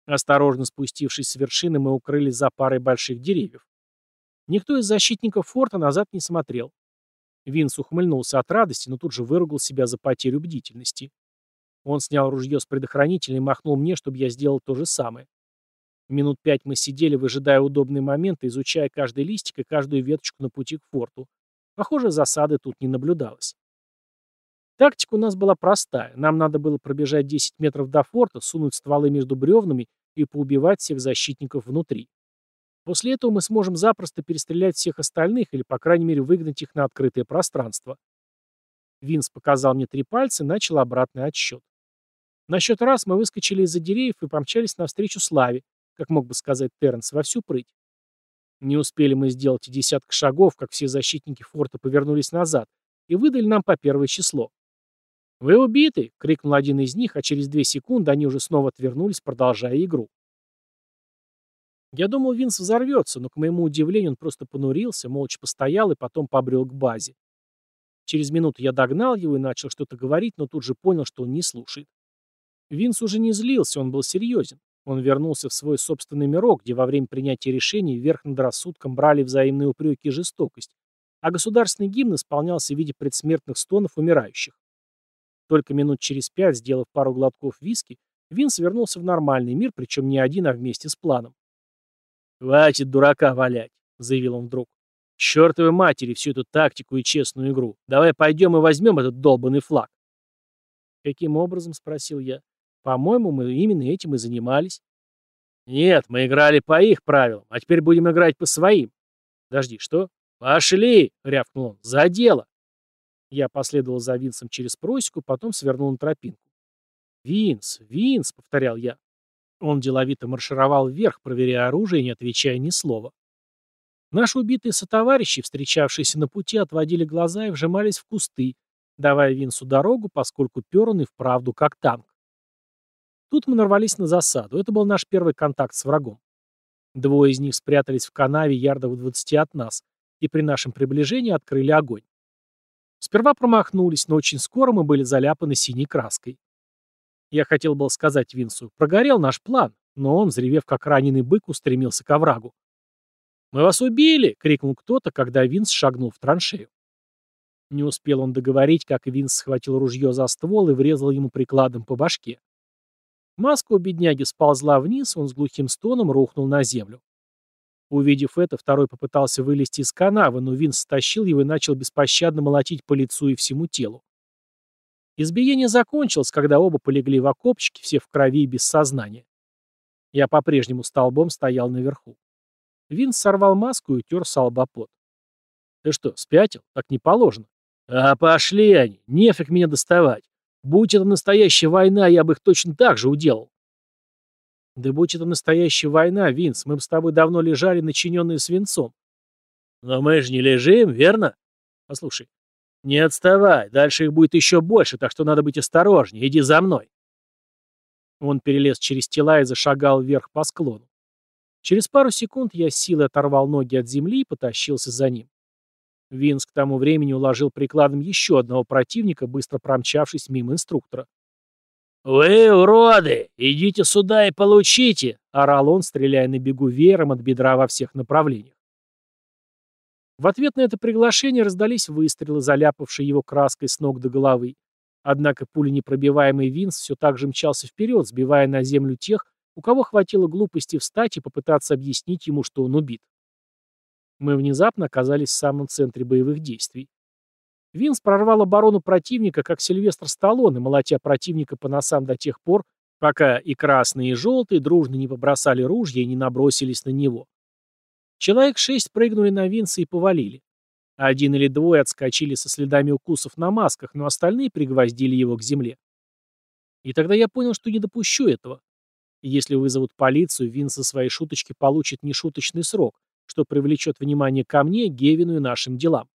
Осторожно спустившись с вершины, мы укрылись за парой больших деревьев. Никто из защитников форта назад не смотрел. Винс ухмыльнулся от радости, но тут же выругал себя за потерю бдительности. Он снял ружье с предохранителя и махнул мне, чтобы я сделал то же самое. Минут пять мы сидели, выжидая удобный момент, изучая каждый листик и каждую веточку на пути к форту. Похоже, засады тут не наблюдалось. Тактика у нас была простая. Нам надо было пробежать 10 метров до форта, сунуть стволы между бревнами и поубивать всех защитников внутри. После этого мы сможем запросто перестрелять всех остальных или, по крайней мере, выгнать их на открытое пространство. Винс показал мне три пальца и начал обратный отсчет. На счет раз мы выскочили из-за деревьев и помчались навстречу Славе, как мог бы сказать Терренс, во всю прыть. Не успели мы сделать и десятка шагов, как все защитники форта повернулись назад и выдали нам по первое число. «Вы убиты!» — крикнул один из них, а через две секунды они уже снова отвернулись, продолжая игру. Я думал, Винс взорвется, но, к моему удивлению, он просто понурился, молча постоял и потом побрел к базе. Через минуту я догнал его и начал что-то говорить, но тут же понял, что он не слушает. Винс уже не злился, он был серьезен. Он вернулся в свой собственный мирок, где во время принятия решений верх над рассудком брали взаимные упреки и жестокость, а государственный гимн исполнялся в виде предсмертных стонов умирающих. Только минут через пять, сделав пару глотков виски, Винс вернулся в нормальный мир, причем не один, а вместе с планом. «Хватит дурака валять», — заявил он вдруг. чертовой матери всю эту тактику и честную игру. Давай пойдем и возьмем этот долбанный флаг. Каким образом, спросил я. По-моему, мы именно этим и занимались. Нет, мы играли по их правилам, а теперь будем играть по своим. Подожди, что? Пошли, рявкнул он. За дело. Я последовал за Винсом через просеку, потом свернул на тропинку. «Винс, Винс», — повторял я. Он деловито маршировал вверх, проверяя оружие и не отвечая ни слова. Наши убитые сотоварищи, встречавшиеся на пути, отводили глаза и вжимались в кусты, давая Винсу дорогу, поскольку пер вправду как танк. Тут мы нарвались на засаду. Это был наш первый контакт с врагом. Двое из них спрятались в канаве ярдов в двадцати от нас, и при нашем приближении открыли огонь. Сперва промахнулись, но очень скоро мы были заляпаны синей краской. Я хотел был сказать Винсу, прогорел наш план, но он, взревев как раненый бык, устремился к оврагу. «Мы вас убили!» — крикнул кто-то, когда Винс шагнул в траншею. Не успел он договорить, как Винс схватил ружье за ствол и врезал ему прикладом по башке. Маска у бедняги сползла вниз, он с глухим стоном рухнул на землю. Увидев это, второй попытался вылезти из канавы, но Винс стащил его и начал беспощадно молотить по лицу и всему телу. Избиение закончилось, когда оба полегли в окопчике, все в крови и без сознания. Я по-прежнему столбом стоял наверху. Винс сорвал маску и утер салбопот. «Ты что, спятил? Так не положено». «А пошли они! Нефиг меня доставать! Будь это настоящая война, я бы их точно так же уделал!» «Да будь это настоящая война, Винс, мы бы с тобой давно лежали, начиненные свинцом». «Но мы же не лежим, верно?» «Послушай, «Не отставай, дальше их будет еще больше, так что надо быть осторожнее. Иди за мной». Он перелез через тела и зашагал вверх по склону. Через пару секунд я с силой оторвал ноги от земли и потащился за ним. Винс к тому времени уложил прикладом еще одного противника, быстро промчавшись мимо инструктора. «Вы, уроды, идите сюда и получите!» — орал он, стреляя на бегу веером от бедра во всех направлениях. В ответ на это приглашение раздались выстрелы, заляпавшие его краской с ног до головы. Однако пуленепробиваемый Винс все так же мчался вперед, сбивая на землю тех, у кого хватило глупости встать и попытаться объяснить ему, что он убит. Мы внезапно оказались в самом центре боевых действий. Винс прорвал оборону противника, как Сильвестр Сталлоне, молотя противника по носам до тех пор, пока и красные, и желтые дружно не побросали ружья и не набросились на него. Человек шесть прыгнули на Винса и повалили. Один или двое отскочили со следами укусов на масках, но остальные пригвоздили его к земле. И тогда я понял, что не допущу этого. Если вызовут полицию, Винс за свои шуточки получит нешуточный срок, что привлечет внимание ко мне, Гевину и нашим делам.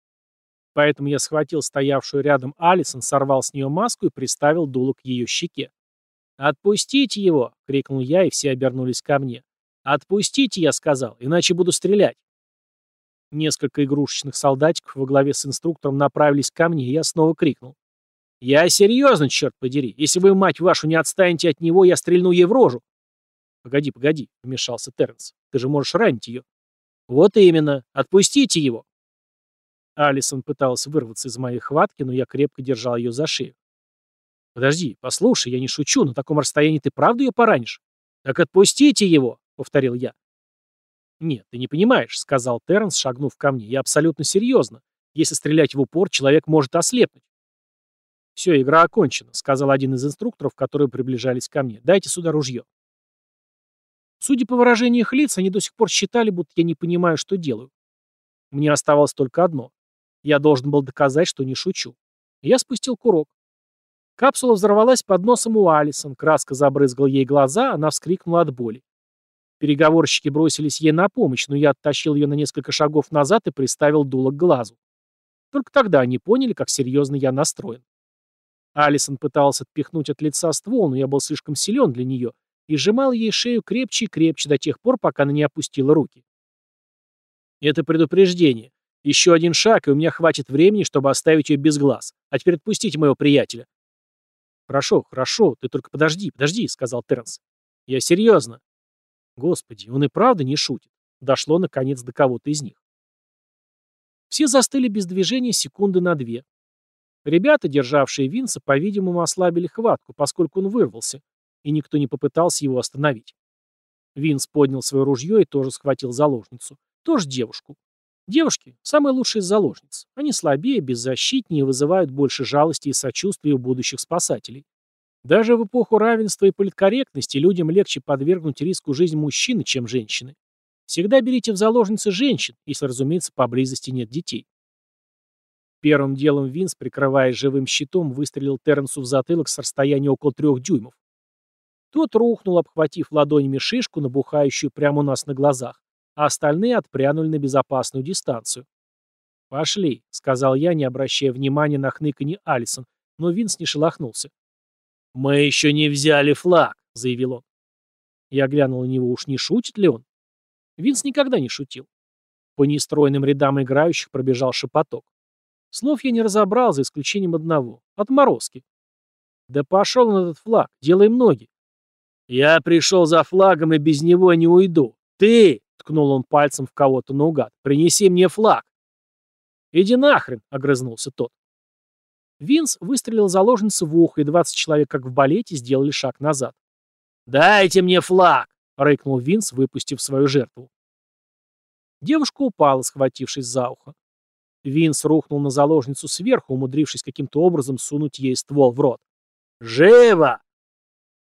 Поэтому я схватил стоявшую рядом Алисон, сорвал с нее маску и приставил дуло к ее щеке. «Отпустите его!» — крикнул я, и все обернулись ко мне. «Отпустите, я сказал, иначе буду стрелять». Несколько игрушечных солдатиков во главе с инструктором направились ко мне, и я снова крикнул. «Я серьезно, черт подери! Если вы, мать вашу, не отстанете от него, я стрельну ей в рожу!» «Погоди, погоди», — вмешался Терренс. «Ты же можешь ранить ее». «Вот именно. Отпустите его!» Алисон пыталась вырваться из моей хватки, но я крепко держал ее за шею. «Подожди, послушай, я не шучу, на таком расстоянии ты правда ее поранишь?» «Так отпустите его!» — повторил я. «Нет, ты не понимаешь», — сказал Терренс, шагнув ко мне. «Я абсолютно серьезно. Если стрелять в упор, человек может ослепнуть». «Все, игра окончена», — сказал один из инструкторов, которые приближались ко мне. «Дайте сюда ружье». Судя по выражению их лиц, они до сих пор считали, будто я не понимаю, что делаю. Мне оставалось только одно. Я должен был доказать, что не шучу. я спустил курок. Капсула взорвалась под носом у Алисон, краска забрызгала ей глаза, она вскрикнула от боли. Переговорщики бросились ей на помощь, но я оттащил ее на несколько шагов назад и приставил дуло к глазу. Только тогда они поняли, как серьезно я настроен. Алисон пытался отпихнуть от лица ствол, но я был слишком силен для нее и сжимал ей шею крепче и крепче до тех пор, пока она не опустила руки. Это предупреждение. Еще один шаг, и у меня хватит времени, чтобы оставить ее без глаз. А теперь отпустите моего приятеля. Хорошо, хорошо, ты только подожди, подожди, сказал Тернс. Я серьезно. Господи, он и правда не шутит. Дошло, наконец, до кого-то из них. Все застыли без движения секунды на две. Ребята, державшие Винса, по-видимому, ослабили хватку, поскольку он вырвался, и никто не попытался его остановить. Винс поднял свое ружье и тоже схватил заложницу. Тоже девушку. Девушки – самые лучшие из заложниц. Они слабее, беззащитнее и вызывают больше жалости и сочувствия у будущих спасателей. Даже в эпоху равенства и политкорректности людям легче подвергнуть риску жизнь мужчины, чем женщины. Всегда берите в заложницы женщин, если, разумеется, поблизости нет детей. Первым делом Винс, прикрываясь живым щитом, выстрелил Терренсу в затылок с расстояния около трех дюймов. Тот рухнул, обхватив ладонями шишку, набухающую прямо у нас на глазах, а остальные отпрянули на безопасную дистанцию. «Пошли», — сказал я, не обращая внимания на хныканье Алисон, но Винс не шелохнулся. «Мы еще не взяли флаг», — заявил он. Я глянул на него, уж не шутит ли он? Винс никогда не шутил. По нестройным рядам играющих пробежал шепоток. Слов я не разобрал, за исключением одного — отморозки. «Да пошел на этот флаг, делаем ноги». «Я пришел за флагом и без него не уйду. Ты!» — ткнул он пальцем в кого-то наугад. «Принеси мне флаг». «Иди нахрен!» — огрызнулся тот. Винс выстрелил заложницу в ухо, и 20 человек, как в балете, сделали шаг назад. «Дайте мне флаг!» — рыкнул Винс, выпустив свою жертву. Девушка упала, схватившись за ухо. Винс рухнул на заложницу сверху, умудрившись каким-то образом сунуть ей ствол в рот. «Живо!»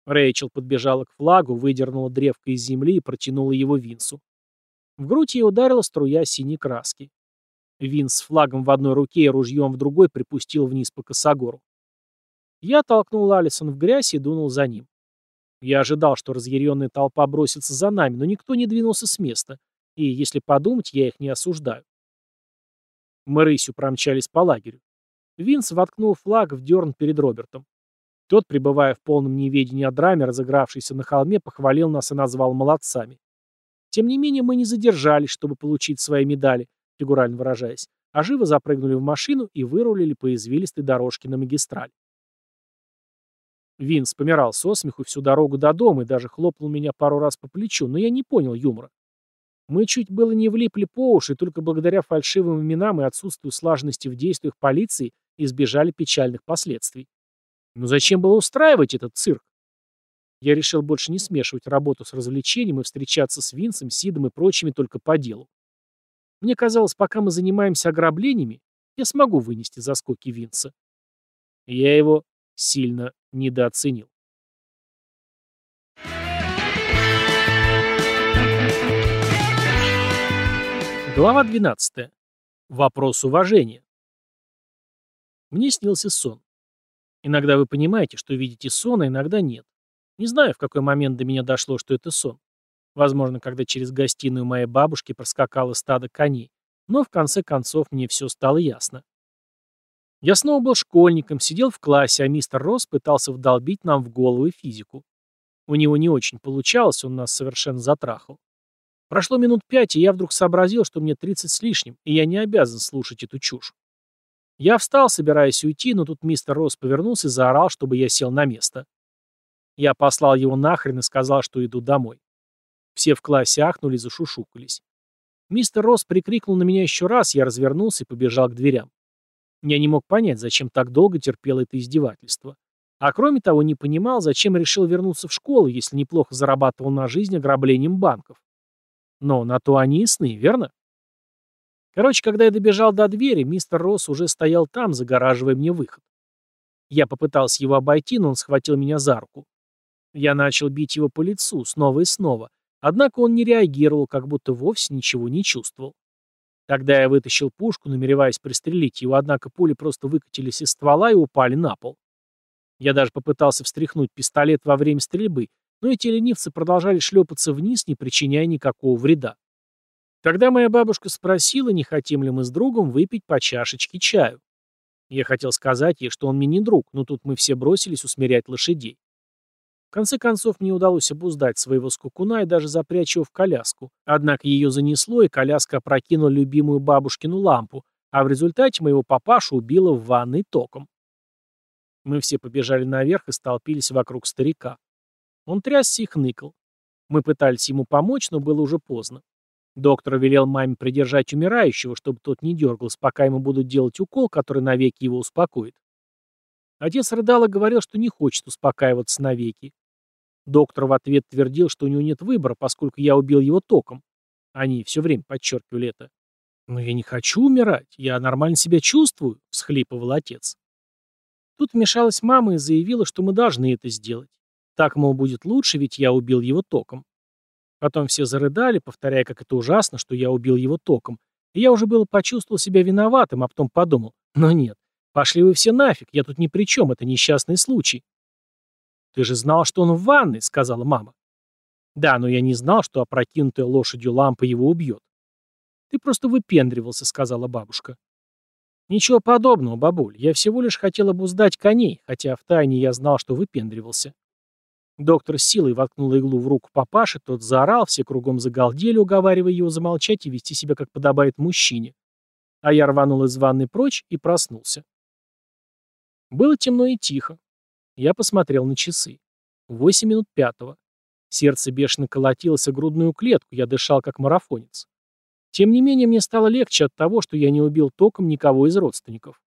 Рэйчел подбежала к флагу, выдернула древко из земли и протянула его Винсу. В грудь ей ударила струя синей краски. Винс с флагом в одной руке и ружьем в другой припустил вниз по косогору. Я толкнул Алисон в грязь и дунул за ним. Я ожидал, что разъяренная толпа бросится за нами, но никто не двинулся с места, и, если подумать, я их не осуждаю. Мы рысью промчались по лагерю. Винс воткнул флаг в дерн перед Робертом. Тот, пребывая в полном неведении о драме, разыгравшейся на холме, похвалил нас и назвал молодцами. Тем не менее, мы не задержались, чтобы получить свои медали, фигурально выражаясь, а живо запрыгнули в машину и вырулили по извилистой дорожке на магистраль. Винс помирал со смеху всю дорогу до дома и даже хлопнул меня пару раз по плечу, но я не понял юмора. Мы чуть было не влипли по уши, только благодаря фальшивым именам и отсутствию слаженности в действиях полиции избежали печальных последствий. Но зачем было устраивать этот цирк? Я решил больше не смешивать работу с развлечением и встречаться с Винсом, Сидом и прочими только по делу. Мне казалось, пока мы занимаемся ограблениями, я смогу вынести заскоки Винса. Я его сильно недооценил. Глава 12. Вопрос уважения. Мне снился сон. Иногда вы понимаете, что видите сон, а иногда нет. Не знаю, в какой момент до меня дошло, что это сон. Возможно, когда через гостиную моей бабушки проскакало стадо коней. Но в конце концов мне все стало ясно. Я снова был школьником, сидел в классе, а мистер Росс пытался вдолбить нам в голову физику. У него не очень получалось, он нас совершенно затрахал. Прошло минут пять, и я вдруг сообразил, что мне 30 с лишним, и я не обязан слушать эту чушь. Я встал, собираясь уйти, но тут мистер Росс повернулся и заорал, чтобы я сел на место. Я послал его нахрен и сказал, что иду домой. Все в классе ахнули и зашушукались. Мистер Росс прикрикнул на меня еще раз, я развернулся и побежал к дверям. Я не мог понять, зачем так долго терпел это издевательство. А кроме того, не понимал, зачем решил вернуться в школу, если неплохо зарабатывал на жизнь ограблением банков. Но на то они и сны, верно? Короче, когда я добежал до двери, мистер Росс уже стоял там, загораживая мне выход. Я попытался его обойти, но он схватил меня за руку. Я начал бить его по лицу снова и снова, однако он не реагировал, как будто вовсе ничего не чувствовал. Тогда я вытащил пушку, намереваясь пристрелить его, однако пули просто выкатились из ствола и упали на пол. Я даже попытался встряхнуть пистолет во время стрельбы, но эти ленивцы продолжали шлепаться вниз, не причиняя никакого вреда. Тогда моя бабушка спросила, не хотим ли мы с другом выпить по чашечке чаю. Я хотел сказать ей, что он мне не друг, но тут мы все бросились усмирять лошадей. В конце концов, мне удалось обуздать своего скукуна и даже запрячь его в коляску. Однако ее занесло, и коляска опрокинула любимую бабушкину лампу, а в результате моего папашу убило в ванной током. Мы все побежали наверх и столпились вокруг старика. Он трясся и хныкал. Мы пытались ему помочь, но было уже поздно. Доктор велел маме придержать умирающего, чтобы тот не дергался, пока ему будут делать укол, который навеки его успокоит. Отец рыдал и говорил, что не хочет успокаиваться навеки. Доктор в ответ твердил, что у него нет выбора, поскольку я убил его током. Они все время подчеркивали это. «Но я не хочу умирать, я нормально себя чувствую», — всхлипывал отец. Тут вмешалась мама и заявила, что мы должны это сделать. Так, мол, будет лучше, ведь я убил его током. Потом все зарыдали, повторяя, как это ужасно, что я убил его током. И я уже было почувствовал себя виноватым, а потом подумал, но нет, пошли вы все нафиг, я тут ни при чем, это несчастный случай. «Ты же знал, что он в ванной», — сказала мама. «Да, но я не знал, что опрокинутая лошадью лампа его убьет». «Ты просто выпендривался», — сказала бабушка. «Ничего подобного, бабуль. Я всего лишь хотел обуздать коней, хотя втайне я знал, что выпендривался». Доктор силой воткнул иглу в руку папаши, тот заорал, все кругом загалдели, уговаривая его замолчать и вести себя, как подобает мужчине. А я рванул из ванной прочь и проснулся. Было темно и тихо. Я посмотрел на часы. Восемь минут пятого. Сердце бешено колотилось о грудную клетку, я дышал как марафонец. Тем не менее, мне стало легче от того, что я не убил током никого из родственников.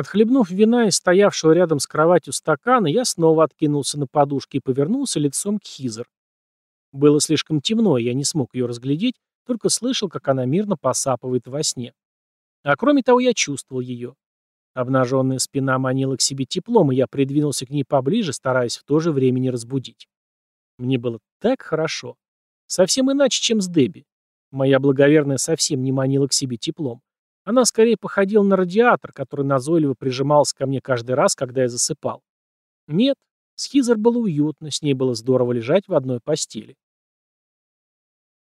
Отхлебнув вина из стоявшего рядом с кроватью стакана, я снова откинулся на подушке и повернулся лицом к Хизер. Было слишком темно, я не смог ее разглядеть, только слышал, как она мирно посапывает во сне. А кроме того, я чувствовал ее. Обнаженная спина манила к себе теплом, и я придвинулся к ней поближе, стараясь в то же время не разбудить. Мне было так хорошо. Совсем иначе, чем с Дебби. Моя благоверная совсем не манила к себе теплом. Она скорее походила на радиатор, который назойливо прижимался ко мне каждый раз, когда я засыпал. Нет, с Хизер было уютно, с ней было здорово лежать в одной постели.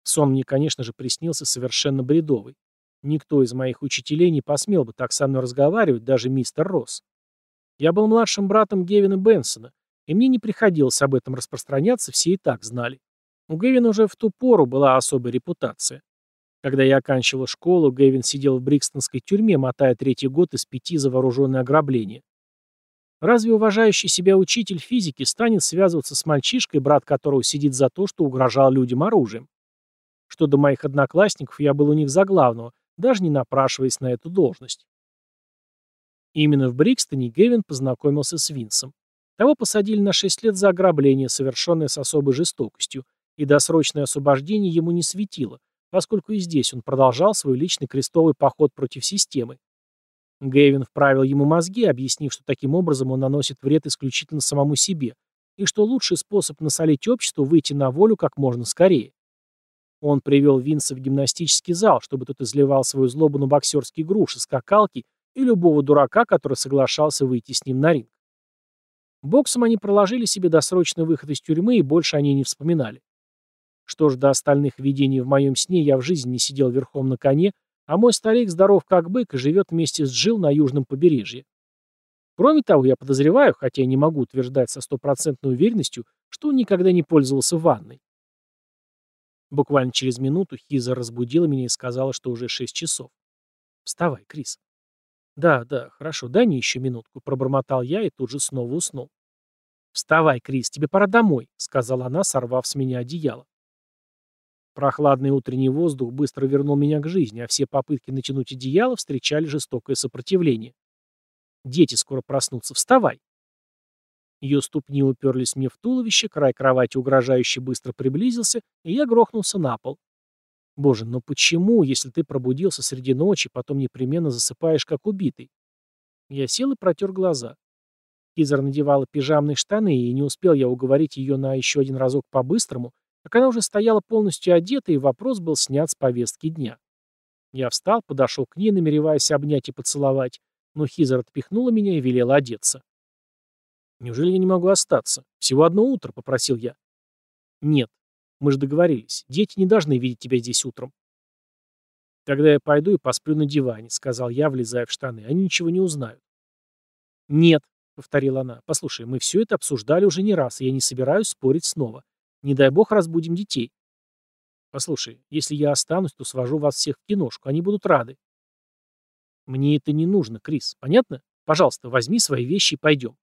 Сон мне, конечно же, приснился совершенно бредовый. Никто из моих учителей не посмел бы так со мной разговаривать, даже мистер Росс. Я был младшим братом Гевина Бенсона, и мне не приходилось об этом распространяться, все и так знали. У Гэвина уже в ту пору была особая репутация. Когда я оканчивал школу, Гэвин сидел в Брикстонской тюрьме, мотая третий год из пяти за вооруженное ограбление. Разве уважающий себя учитель физики станет связываться с мальчишкой, брат которого сидит за то, что угрожал людям оружием? Что до моих одноклассников, я был у них за главного, даже не напрашиваясь на эту должность. Именно в Брикстоне Гэвин познакомился с Винсом. Того посадили на 6 лет за ограбление, совершенное с особой жестокостью, и досрочное освобождение ему не светило, поскольку и здесь он продолжал свой личный крестовый поход против системы. Гэвин вправил ему мозги, объяснив, что таким образом он наносит вред исключительно самому себе, и что лучший способ насолить обществу – выйти на волю как можно скорее. Он привел Винса в гимнастический зал, чтобы тот изливал свою злобу на боксерские груши, скакалки и любого дурака, который соглашался выйти с ним на ринг. Боксом они проложили себе досрочный выход из тюрьмы и больше они не вспоминали. Что ж до остальных видений в моем сне, я в жизни не сидел верхом на коне, а мой старик здоров как бык и живет вместе с Джил на южном побережье. Кроме того, я подозреваю, хотя я не могу утверждать со стопроцентной уверенностью, что он никогда не пользовался ванной. Буквально через минуту Хиза разбудила меня и сказала, что уже шесть часов. «Вставай, Крис». «Да, да, хорошо, дай мне еще минутку», — пробормотал я и тут же снова уснул. «Вставай, Крис, тебе пора домой», — сказала она, сорвав с меня одеяло. Прохладный утренний воздух быстро вернул меня к жизни, а все попытки натянуть одеяло встречали жестокое сопротивление. «Дети скоро проснутся, вставай!» Ее ступни уперлись мне в туловище, край кровати угрожающе быстро приблизился, и я грохнулся на пол. Боже, но почему, если ты пробудился среди ночи, потом непременно засыпаешь как убитый? Я сел и протер глаза. Кизер надевала пижамные штаны, и не успел я уговорить ее на еще один разок по-быстрому, как она уже стояла полностью одета, и вопрос был снят с повестки дня. Я встал, подошел к ней, намереваясь обнять и поцеловать, но Хизер отпихнула меня и велела одеться. «Неужели я не могу остаться? Всего одно утро», — попросил я. «Нет, мы же договорились. Дети не должны видеть тебя здесь утром». «Тогда я пойду и посплю на диване», — сказал я, влезая в штаны. «Они ничего не узнают». «Нет», — повторила она. «Послушай, мы все это обсуждали уже не раз, и я не собираюсь спорить снова. Не дай бог разбудим детей. Послушай, если я останусь, то свожу вас всех в киношку. Они будут рады. Мне это не нужно, Крис. Понятно? Пожалуйста, возьми свои вещи и пойдем.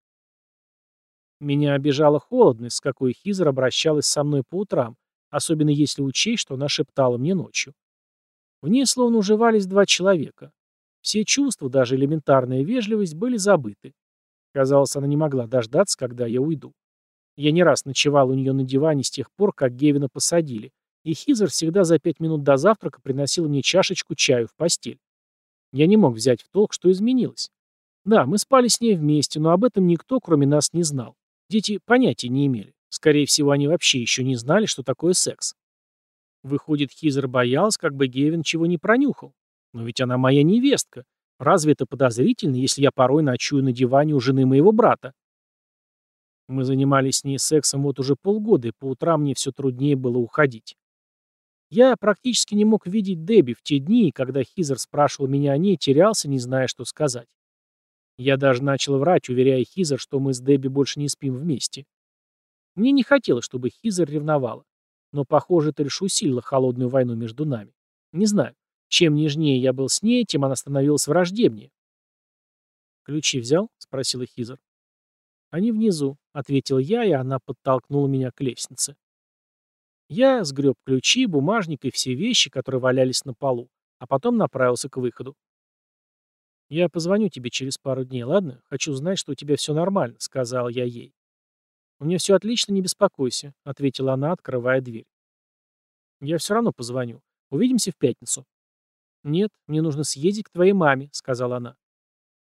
Меня обижала холодность, с какой Хизер обращалась со мной по утрам, особенно если учесть, что она шептала мне ночью. В ней словно уживались два человека. Все чувства, даже элементарная вежливость, были забыты. Казалось, она не могла дождаться, когда я уйду. Я не раз ночевал у нее на диване с тех пор, как Гевина посадили, и Хизер всегда за пять минут до завтрака приносил мне чашечку чаю в постель. Я не мог взять в толк, что изменилось. Да, мы спали с ней вместе, но об этом никто, кроме нас, не знал. Дети понятия не имели. Скорее всего, они вообще еще не знали, что такое секс. Выходит, Хизер боялась, как бы Гевин чего не пронюхал. Но ведь она моя невестка. Разве это подозрительно, если я порой ночую на диване у жены моего брата? Мы занимались с ней сексом вот уже полгода, и по утрам мне все труднее было уходить. Я практически не мог видеть Дебби в те дни, когда Хизер спрашивал меня о ней, терялся, не зная, что сказать. Я даже начал врать, уверяя Хизер, что мы с Дебби больше не спим вместе. Мне не хотелось, чтобы Хизер ревновала. Но, похоже, это лишь усилило холодную войну между нами. Не знаю. Чем нежнее я был с ней, тем она становилась враждебнее. «Ключи взял?» — спросила Хизер. «Они внизу», — ответил я, и она подтолкнула меня к лестнице. Я сгреб ключи, бумажник и все вещи, которые валялись на полу, а потом направился к выходу. «Я позвоню тебе через пару дней, ладно? Хочу знать, что у тебя все нормально», — сказал я ей. «У меня все отлично, не беспокойся», — ответила она, открывая дверь. «Я все равно позвоню. Увидимся в пятницу». «Нет, мне нужно съездить к твоей маме», — сказала она.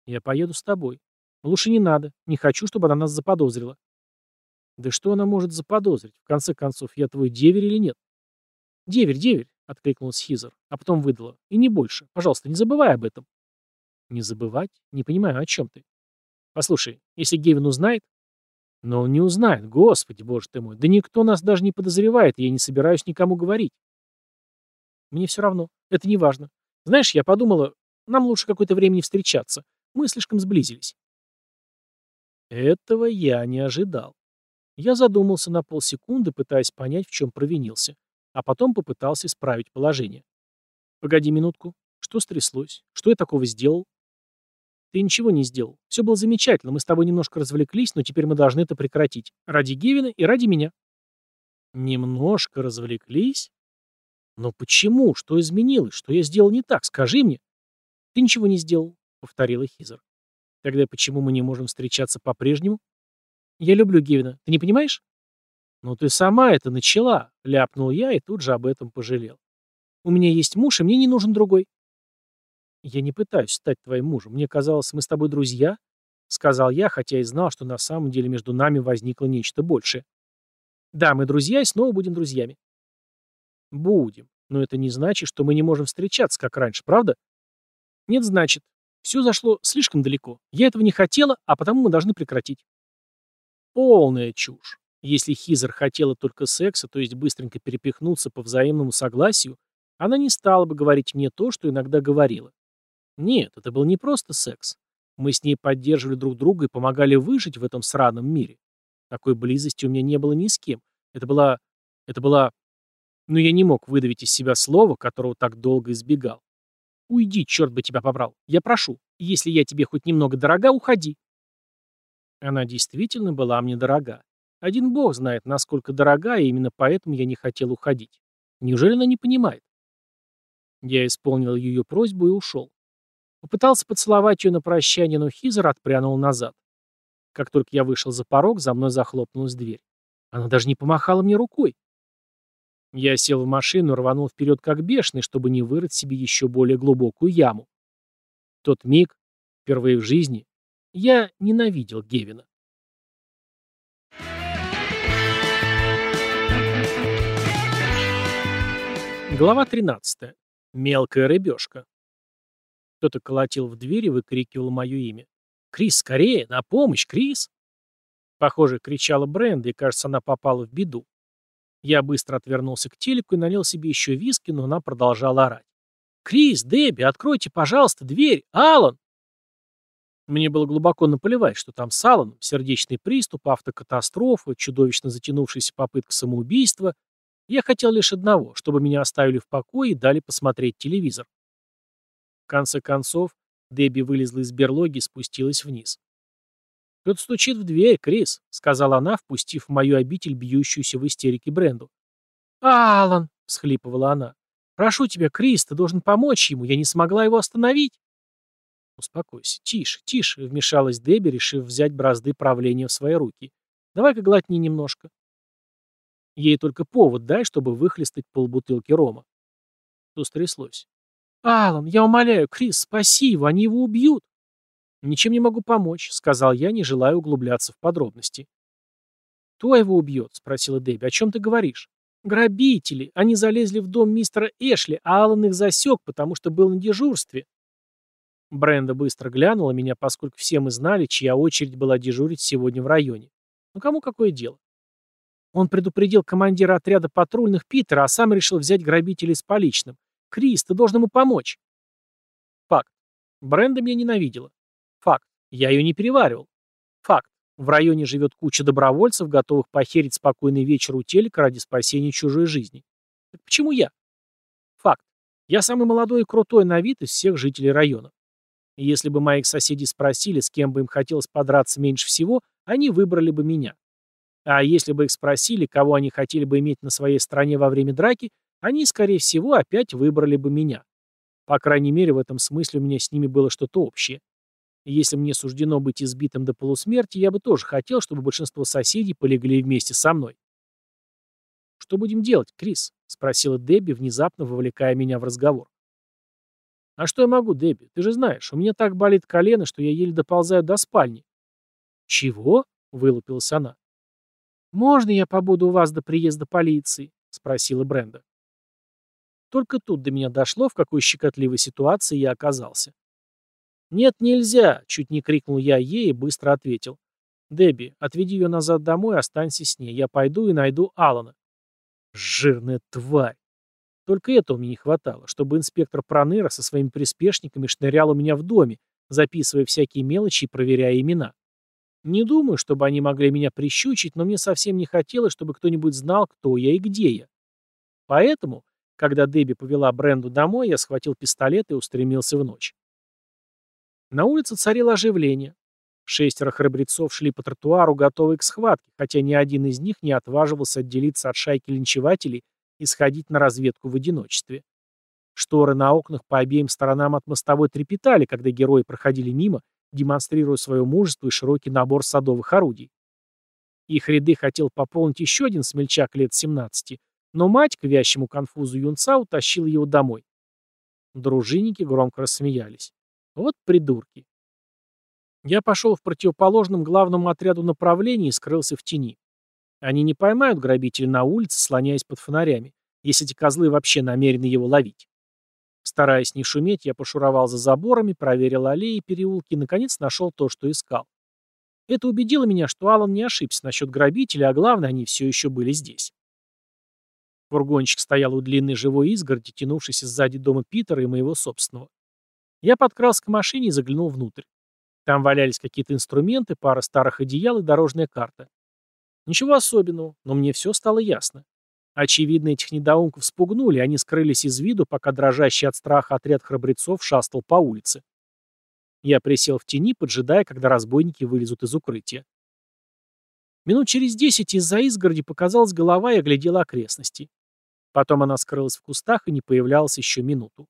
«Я поеду с тобой. Лучше не надо. Не хочу, чтобы она нас заподозрила». Да что она может заподозрить? В конце концов, я твой деверь или нет? Деверь, деверь, откликнулась Хизер, а потом выдала. И не больше. Пожалуйста, не забывай об этом. Не забывать? Не понимаю, о чем ты. Послушай, если Гевин узнает... Но он не узнает, господи, боже ты мой. Да никто нас даже не подозревает, и я не собираюсь никому говорить. Мне все равно. Это не важно. Знаешь, я подумала, нам лучше какое-то время не встречаться. Мы слишком сблизились. Этого я не ожидал. Я задумался на полсекунды, пытаясь понять, в чем провинился, а потом попытался исправить положение. «Погоди минутку. Что стряслось? Что я такого сделал?» «Ты ничего не сделал. Все было замечательно. Мы с тобой немножко развлеклись, но теперь мы должны это прекратить. Ради Гевина и ради меня». «Немножко развлеклись? Но почему? Что изменилось? Что я сделал не так? Скажи мне». «Ты ничего не сделал», — повторила Хизер. «Тогда почему мы не можем встречаться по-прежнему?» Я люблю Гевина. Ты не понимаешь? Ну ты сама это начала, ляпнул я и тут же об этом пожалел. У меня есть муж, и мне не нужен другой. Я не пытаюсь стать твоим мужем. Мне казалось, мы с тобой друзья, сказал я, хотя и знал, что на самом деле между нами возникло нечто большее. Да, мы друзья и снова будем друзьями. Будем. Но это не значит, что мы не можем встречаться, как раньше, правда? Нет, значит. Все зашло слишком далеко. Я этого не хотела, а потому мы должны прекратить. Полная чушь. Если Хизер хотела только секса, то есть быстренько перепихнуться по взаимному согласию, она не стала бы говорить мне то, что иногда говорила. Нет, это был не просто секс. Мы с ней поддерживали друг друга и помогали выжить в этом сраном мире. Такой близости у меня не было ни с кем. Это была... Это была... Но я не мог выдавить из себя слово, которого так долго избегал. «Уйди, черт бы тебя побрал. Я прошу. Если я тебе хоть немного дорога, уходи. Она действительно была мне дорога. Один бог знает, насколько дорога, и именно поэтому я не хотел уходить. Неужели она не понимает? Я исполнил ее просьбу и ушел. Попытался поцеловать ее на прощание, но Хизер отпрянул назад. Как только я вышел за порог, за мной захлопнулась дверь. Она даже не помахала мне рукой. Я сел в машину и рванул вперед как бешеный, чтобы не вырыть себе еще более глубокую яму. Тот миг, впервые в жизни, я ненавидел Гевина. Глава 13. Мелкая рыбешка. Кто-то колотил в дверь и выкрикивал мое имя. «Крис, скорее! На помощь, Крис!» Похоже, кричала Бренда, и, кажется, она попала в беду. Я быстро отвернулся к телеку и налил себе еще виски, но она продолжала орать. «Крис, Дебби, откройте, пожалуйста, дверь! Алан!» Мне было глубоко наплевать, что там с Алланом, сердечный приступ, автокатастрофа, чудовищно затянувшаяся попытка самоубийства. Я хотел лишь одного, чтобы меня оставили в покое и дали посмотреть телевизор. В конце концов, Дебби вылезла из берлоги и спустилась вниз. «Кто-то стучит в дверь, Крис», — сказала она, впустив в мою обитель бьющуюся в истерике Бренду. «Алан!» — всхлипывала она. «Прошу тебя, Крис, ты должен помочь ему, я не смогла его остановить». «Успокойся. Тише, тише», — вмешалась Дебби, решив взять бразды правления в свои руки. «Давай-ка глотни немножко». Ей только повод дай, чтобы выхлестать полбутылки рома. Что стряслось? «Алан, я умоляю, Крис, спаси его, они его убьют!» «Ничем не могу помочь», — сказал я, не желая углубляться в подробности. «Кто его убьет?» — спросила Дебби. «О чем ты говоришь?» «Грабители! Они залезли в дом мистера Эшли, а Алан их засек, потому что был на дежурстве». Бренда быстро глянула меня, поскольку все мы знали, чья очередь была дежурить сегодня в районе. Ну кому какое дело? Он предупредил командира отряда патрульных Питера, а сам решил взять грабителей с поличным. Крис, ты должен ему помочь. Факт. Бренда меня ненавидела. Я ее не переваривал. Факт. В районе живет куча добровольцев, готовых похерить спокойный вечер у телека ради спасения чужой жизни. Так почему я? Факт. Я самый молодой и крутой на вид из всех жителей района. И если бы моих соседей спросили, с кем бы им хотелось подраться меньше всего, они выбрали бы меня. А если бы их спросили, кого они хотели бы иметь на своей стороне во время драки, они, скорее всего, опять выбрали бы меня. По крайней мере, в этом смысле у меня с ними было что-то общее. И если мне суждено быть избитым до полусмерти, я бы тоже хотел, чтобы большинство соседей полегли вместе со мной. «Что будем делать, Крис?» — спросила Дебби, внезапно вовлекая меня в разговор. «А что я могу, Дебби? Ты же знаешь, у меня так болит колено, что я еле доползаю до спальни». «Чего?» — вылупилась она. «Можно я побуду у вас до приезда полиции?» — спросила Бренда. Только тут до меня дошло, в какой щекотливой ситуации я оказался. «Нет, нельзя!» — чуть не крикнул я ей и быстро ответил. «Дебби, отведи ее назад домой, останься с ней. Я пойду и найду Алана». Жирная тварь! Только этого мне не хватало, чтобы инспектор Проныра со своими приспешниками шнырял у меня в доме, записывая всякие мелочи и проверяя имена. Не думаю, чтобы они могли меня прищучить, но мне совсем не хотелось, чтобы кто-нибудь знал, кто я и где я. Поэтому, когда Дебби повела Бренду домой, я схватил пистолет и устремился в ночь. На улице царило оживление. Шестеро храбрецов шли по тротуару, готовые к схватке, хотя ни один из них не отваживался отделиться от шайки линчевателей и сходить на разведку в одиночестве. Шторы на окнах по обеим сторонам от мостовой трепетали, когда герои проходили мимо, демонстрируя свое мужество и широкий набор садовых орудий. Их ряды хотел пополнить еще один смельчак лет 17, но мать, к вящему конфузу юнца, утащила его домой. Дружинники громко рассмеялись. Вот придурки. Я пошел в противоположном главному отряду направлении и скрылся в тени. Они не поймают грабителя на улице, слоняясь под фонарями, если эти козлы вообще намерены его ловить. Стараясь не шуметь, я пошуровал за заборами, проверил аллеи и переулки и, наконец, нашел то, что искал. Это убедило меня, что Алан не ошибся насчет грабителя, а главное, они все еще были здесь. Фургончик стоял у длинной живой изгороди, тянувшейся сзади дома Питера и моего собственного. Я подкрался к машине и заглянул внутрь. Там валялись какие-то инструменты, пара старых одеял и дорожная карта. Ничего особенного, но мне все стало ясно. Очевидно, этих недоумков спугнули, они скрылись из виду, пока дрожащий от страха отряд храбрецов шастал по улице. Я присел в тени, поджидая, когда разбойники вылезут из укрытия. Минут через десять из-за изгороди показалась голова и оглядела окрестности. Потом она скрылась в кустах и не появлялась еще минуту.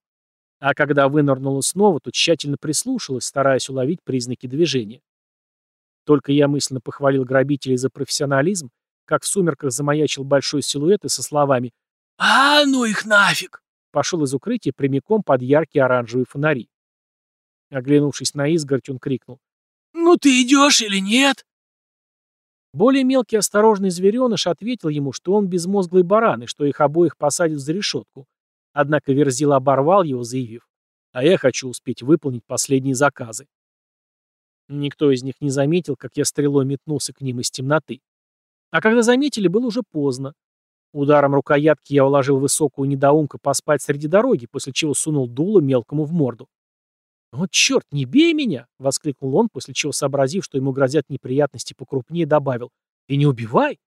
А когда вынырнула снова, то тщательно прислушалась, стараясь уловить признаки движения. Только я мысленно похвалил грабителей за профессионализм, как в сумерках замаячил большой силуэт и со словами «А ну их нафиг!» пошел из укрытия прямиком под яркие оранжевые фонари. Оглянувшись на изгородь, он крикнул «Ну ты идешь или нет?» Более мелкий осторожный звереныш ответил ему, что он безмозглый баран и что их обоих посадят за решетку. Однако Верзил оборвал его, заявив «А я хочу успеть выполнить последние заказы». Никто из них не заметил, как я стрелой метнулся к ним из темноты. А когда заметили, было уже поздно. Ударом рукоятки я уложил высокую недоумка поспать среди дороги, после чего сунул дуло мелкому в морду. «Вот черт, не бей меня!» — воскликнул он, после чего, сообразив, что ему грозят неприятности покрупнее, добавил. «И не убивай!»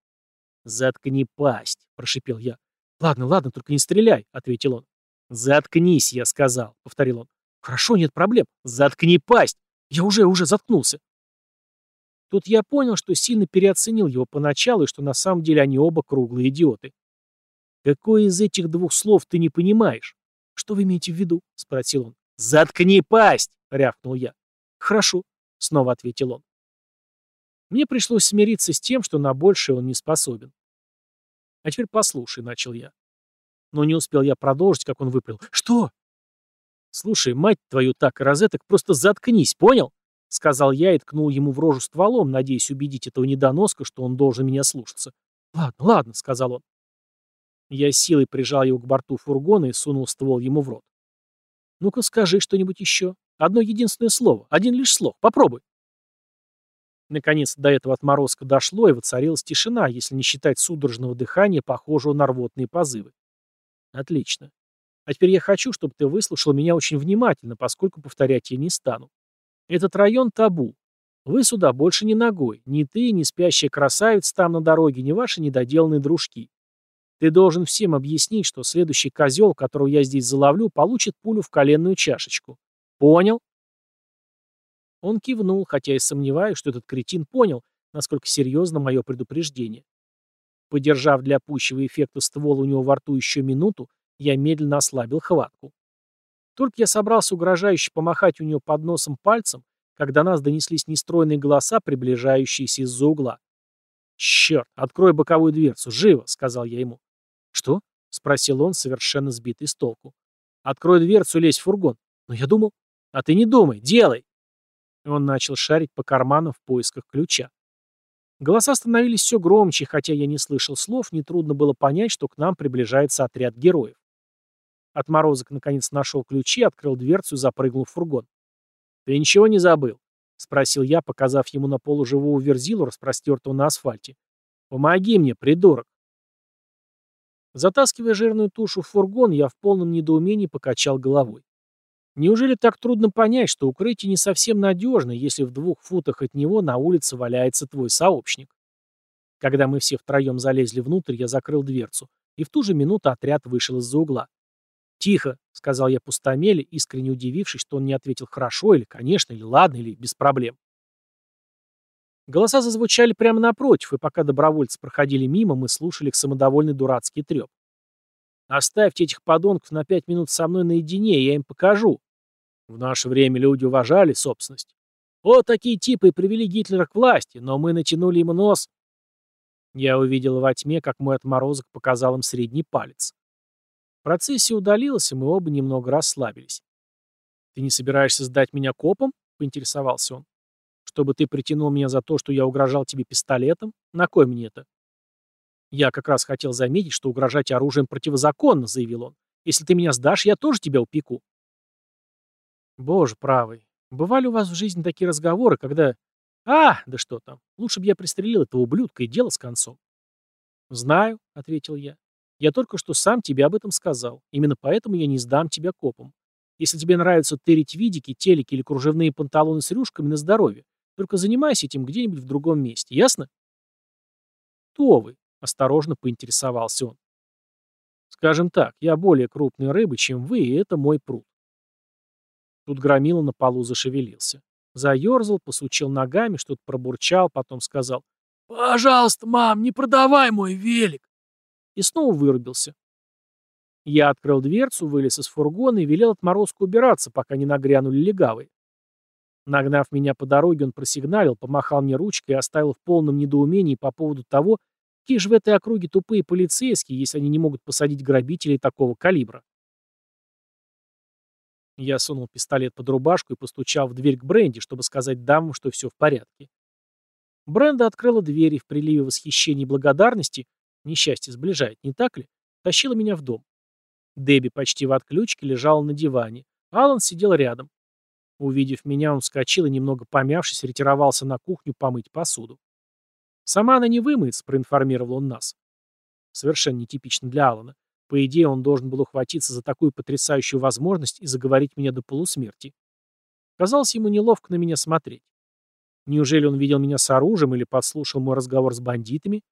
«Заткни пасть!» — прошипел я. «Ладно, ладно, только не стреляй!» — ответил он. «Заткнись!» — я сказал, — повторил он. «Хорошо, нет проблем. Заткни пасть! Я уже, уже заткнулся!» Тут я понял, что сильно переоценил его поначалу и что на самом деле они оба круглые идиоты. «Какое из этих двух слов ты не понимаешь?» «Что вы имеете в виду?» — спросил он. «Заткни пасть!» — рявкнул я. «Хорошо», — снова ответил он. Мне пришлось смириться с тем, что на большее он не способен. А теперь послушай, начал я. Но не успел я продолжить, как он выпалил. Что? Слушай, мать твою так, розеток, просто заткнись, понял? Сказал я и ткнул ему в рожу стволом, надеясь убедить этого недоноска, что он должен меня слушаться. Ладно, ладно, сказал он. Я силой прижал его к борту фургона и сунул ствол ему в рот. Ну-ка скажи что-нибудь еще. Одно единственное слово. Один лишь слог. Попробуй. Наконец до этого отморозка дошло, и воцарилась тишина, если не считать судорожного дыхания, похожего на рвотные позывы. Отлично. А теперь я хочу, чтобы ты выслушал меня очень внимательно, поскольку повторять я не стану. Этот район табу. Вы сюда больше не ногой. Ни ты, ни спящая красавица там на дороге, ни ваши недоделанные дружки. Ты должен всем объяснить, что следующий козел, которого я здесь заловлю, получит пулю в коленную чашечку. Понял? Он кивнул, хотя и сомневаюсь, что этот кретин понял, насколько серьезно мое предупреждение. Подержав для пущего эффекта ствол у него во рту еще минуту, я медленно ослабил хватку. Только я собрался угрожающе помахать у него под носом пальцем, когда нас донеслись нестройные голоса, приближающиеся из-за угла. «Черт, открой боковую дверцу, живо!» — сказал я ему. «Что?» — спросил он, совершенно сбитый с толку. «Открой дверцу, лезь в фургон». «Но я думал...» «А ты не думай, делай!» Он начал шарить по карманам в поисках ключа. Голоса становились все громче, хотя я не слышал слов, нетрудно было понять, что к нам приближается отряд героев. Отморозок наконец нашел ключи, открыл дверцу и запрыгнул в фургон. «Ты ничего не забыл?» — спросил я, показав ему на полу живого верзилу, распростертого на асфальте. «Помоги мне, придурок!» Затаскивая жирную тушу в фургон, я в полном недоумении покачал головой. Неужели так трудно понять, что укрытие не совсем надежно, если в двух футах от него на улице валяется твой сообщник? Когда мы все втроем залезли внутрь, я закрыл дверцу, и в ту же минуту отряд вышел из-за угла. «Тихо», — сказал я пустомеле, искренне удивившись, что он не ответил «хорошо» или «конечно» или «ладно» или «без проблем». Голоса зазвучали прямо напротив, и пока добровольцы проходили мимо, мы слушали их самодовольный дурацкий треп. Оставьте этих подонков на пять минут со мной наедине, я им покажу. В наше время люди уважали собственность. Вот такие типы и привели Гитлера к власти, но мы натянули ему нос. Я увидел во тьме, как мой отморозок показал им средний палец. Процессия удалилась, и мы оба немного расслабились. «Ты не собираешься сдать меня копом?» — поинтересовался он. «Чтобы ты притянул меня за то, что я угрожал тебе пистолетом? На кой мне это?» «Я как раз хотел заметить, что угрожать оружием противозаконно», — заявил он. «Если ты меня сдашь, я тоже тебя упеку». Боже правый, бывали у вас в жизни такие разговоры, когда... А, да что там, лучше бы я пристрелил этого ублюдка и дело с концом. «Знаю», — ответил я. «Я только что сам тебе об этом сказал. Именно поэтому я не сдам тебя копам. Если тебе нравится тырить видики, телеки или кружевные панталоны с рюшками на здоровье, только занимайся этим где-нибудь в другом месте, ясно?» «Кто вы?» Осторожно поинтересовался он. Скажем так, я более крупная рыба, чем вы, и это мой пруд. Тут громила на полу зашевелился. Заерзал, посучил ногами, что-то пробурчал, потом сказал «Пожалуйста, мам, не продавай мой велик!» И снова вырубился. Я открыл дверцу, вылез из фургона и велел отморозку убираться, пока не нагрянули легавые. Нагнав меня по дороге, он просигналил, помахал мне ручкой и оставил в полном недоумении по поводу того, Какие же в этой округе тупые полицейские, если они не могут посадить грабителей такого калибра? Я сунул пистолет под рубашку и постучал в дверь к Бренди, чтобы сказать дамам, что все в порядке. Бренда открыла дверь и в приливе восхищения и благодарности, несчастье сближает, не так ли, тащила меня в дом. Дебби почти в отключке лежала на диване. Алан сидел рядом. Увидев меня, он вскочил и, немного помявшись, ретировался на кухню помыть посуду. «Сама она не вымыется», — проинформировал он нас. Совершенно нетипично для Алана. По идее, он должен был ухватиться за такую потрясающую возможность и заговорить меня до полусмерти. Казалось ему неловко на меня смотреть. Неужели он видел меня с оружием или подслушал мой разговор с бандитами?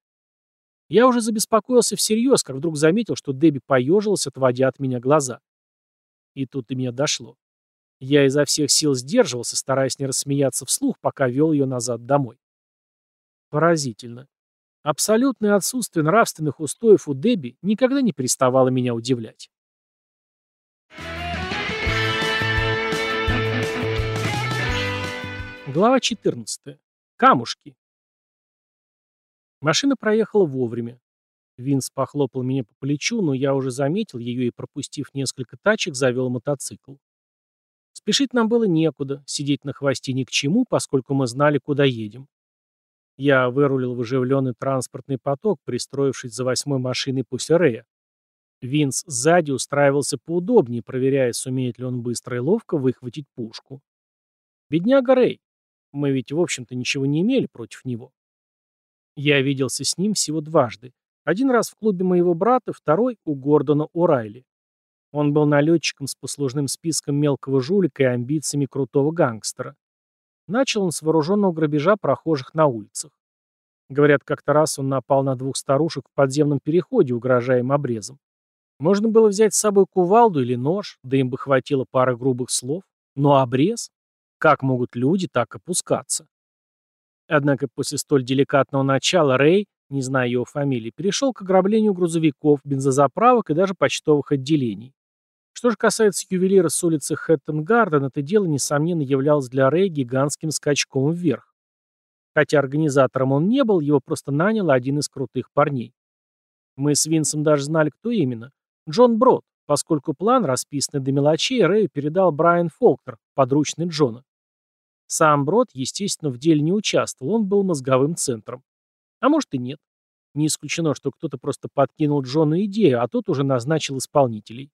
Я уже забеспокоился всерьез, как вдруг заметил, что Дебби поежилась, отводя от меня глаза. И тут до меня дошло. Я изо всех сил сдерживался, стараясь не рассмеяться вслух, пока вел ее назад домой. Поразительно. Абсолютное отсутствие нравственных устоев у Дебби никогда не переставало меня удивлять. Глава 14. Камушки. Машина проехала вовремя. Винс похлопал меня по плечу, но я уже заметил ее и, пропустив несколько тачек, завел мотоцикл. Спешить нам было некуда, сидеть на хвосте ни к чему, поскольку мы знали, куда едем. Я вырулил в оживленный транспортный поток, пристроившись за восьмой машиной после Рея. Винс сзади устраивался поудобнее, проверяя, сумеет ли он быстро и ловко выхватить пушку. Бедняга Рэй. Мы ведь, в общем-то, ничего не имели против него. Я виделся с ним всего дважды. Один раз в клубе моего брата, второй у Гордона О'Райли. Он был налетчиком с послужным списком мелкого жулика и амбициями крутого гангстера. Начал он с вооруженного грабежа прохожих на улицах. Говорят, как-то раз он напал на двух старушек в подземном переходе, угрожая им обрезом. Можно было взять с собой кувалду или нож, да им бы хватило пары грубых слов. Но обрез? Как могут люди так опускаться? Однако после столь деликатного начала Рэй, не зная его фамилии, перешел к ограблению грузовиков, бензозаправок и даже почтовых отделений. Что же касается ювелира с улицы Хэттенгарден, это дело, несомненно, являлось для Рэя гигантским скачком вверх. Хотя организатором он не был, его просто нанял один из крутых парней. Мы с Винсом даже знали, кто именно. Джон Брод, поскольку план, расписанный до мелочей, Рэю передал Брайан Фолкнер, подручный Джона. Сам Брод, естественно, в деле не участвовал, он был мозговым центром. А может и нет. Не исключено, что кто-то просто подкинул Джону идею, а тот уже назначил исполнителей.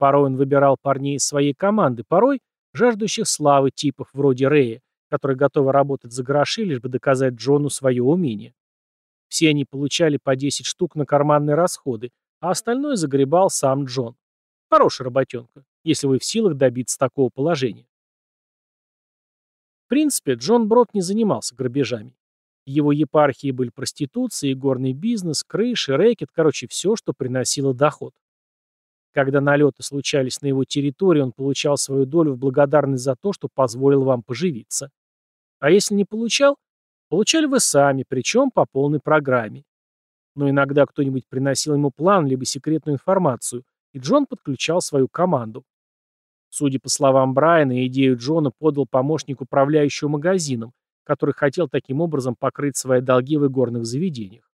Порой он выбирал парней из своей команды, порой жаждущих славы типов вроде Рэя, которые готовы работать за гроши, лишь бы доказать Джону свое умение. Все они получали по 10 штук на карманные расходы, а остальное загребал сам Джон. Хорошая работенка, если вы в силах добиться такого положения. В принципе, Джон Брод не занимался грабежами. Его епархии были проституция, горный бизнес, крыши, рэкет, короче, все, что приносило доход. Когда налеты случались на его территории, он получал свою долю в благодарность за то, что позволил вам поживиться. А если не получал, получали вы сами, причем по полной программе. Но иногда кто-нибудь приносил ему план либо секретную информацию, и Джон подключал свою команду. Судя по словам Брайана, идею Джона подал помощник управляющего магазином, который хотел таким образом покрыть свои долги в игорных заведениях.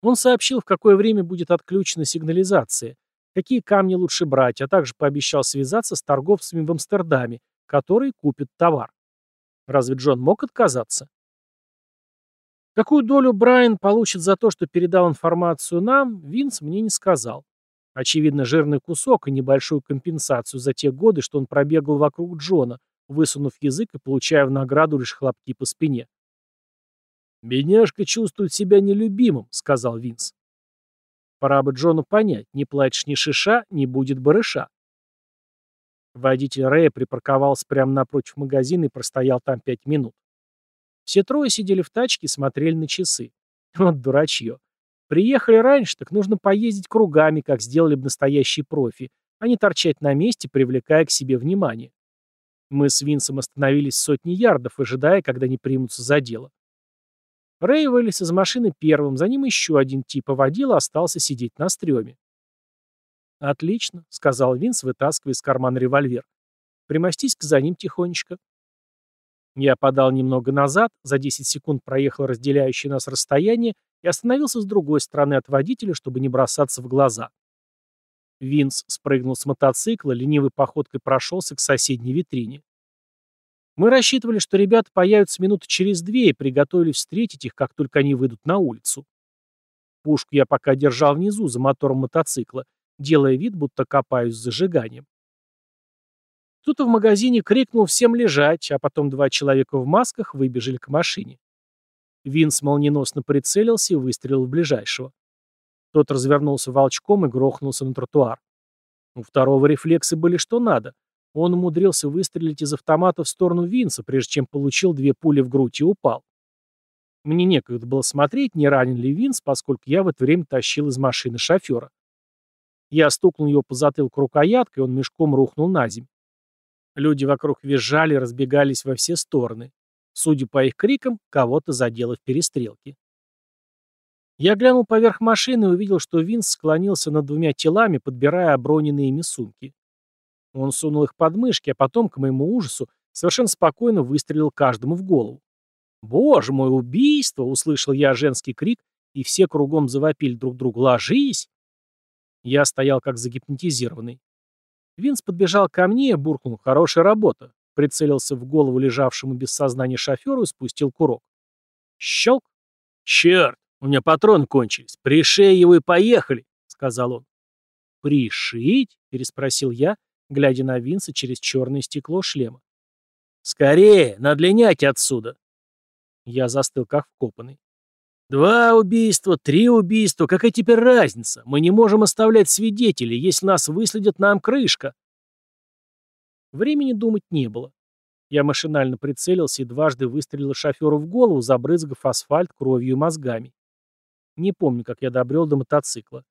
Он сообщил, в какое время будет отключена сигнализация, какие камни лучше брать, а также пообещал связаться с торговцами в Амстердаме, которые купят товар. Разве Джон мог отказаться? Какую долю Брайан получит за то, что передал информацию нам, Винс мне не сказал. Очевидно, жирный кусок и небольшую компенсацию за те годы, что он пробегал вокруг Джона, высунув язык и получая в награду лишь хлопки по спине. «Бедняжка чувствует себя нелюбимым», — сказал Винс. Пора бы Джону понять, не платишь ни шиша, не будет барыша. Водитель Рэя припарковался прямо напротив магазина и простоял там пять минут. Все трое сидели в тачке и смотрели на часы. Вот дурачье. Приехали раньше, так нужно поездить кругами, как сделали бы настоящие профи, а не торчать на месте, привлекая к себе внимание. Мы с Винсом остановились сотни ярдов, ожидая, когда они примутся за дело. Рэй вылез из машины первым, за ним еще один тип, а водила остался сидеть на стреме. «Отлично», — сказал Винс, вытаскивая из кармана револьвер. «Примостись-ка за ним тихонечко». Я подал немного назад, за 10 секунд проехал разделяющее нас расстояние и остановился с другой стороны от водителя, чтобы не бросаться в глаза. Винс спрыгнул с мотоцикла, ленивой походкой прошелся к соседней витрине. Мы рассчитывали, что ребята появятся минуты через две и приготовились встретить их, как только они выйдут на улицу. Пушку я пока держал внизу, за мотором мотоцикла, делая вид, будто копаюсь с зажиганием. Кто-то в магазине крикнул всем лежать, а потом два человека в масках выбежали к машине. Винс молниеносно прицелился и выстрелил в ближайшего. Тот развернулся волчком и грохнулся на тротуар. У второго рефлексы были что надо. Он умудрился выстрелить из автомата в сторону Винса, прежде чем получил две пули в грудь и упал. Мне некогда было смотреть, не ранен ли Винс, поскольку я в это время тащил из машины шофера. Я стукнул его по затылку рукояткой, он мешком рухнул на землю. Люди вокруг визжали разбегались во все стороны. Судя по их крикам, кого-то задело в перестрелке. Я глянул поверх машины и увидел, что Винс склонился над двумя телами, подбирая оброненные ими сумки. Он сунул их под мышки, а потом, к моему ужасу, совершенно спокойно выстрелил каждому в голову. «Боже мой, убийство!» — услышал я женский крик и все кругом завопили друг другу «Ложись!». Я стоял как загипнотизированный. Винс подбежал ко мне, буркнул «Хорошая работа», прицелился в голову лежавшему без сознания шоферу и спустил курок. Щелк! «Черт, у меня патроны кончились. Пришей его и поехали», — сказал он. «Пришить?» — переспросил я, глядя на Винса через черное стекло шлема. «Скорее, надлинять отсюда!» Я застыл, как вкопанный. «Два убийства, три убийства, какая теперь разница? Мы не можем оставлять свидетелей, если нас выследят, нам крышка!» Времени думать не было. Я машинально прицелился и дважды выстрелил шоферу в голову, забрызгав асфальт кровью и мозгами. Не помню, как я добрел до мотоцикла.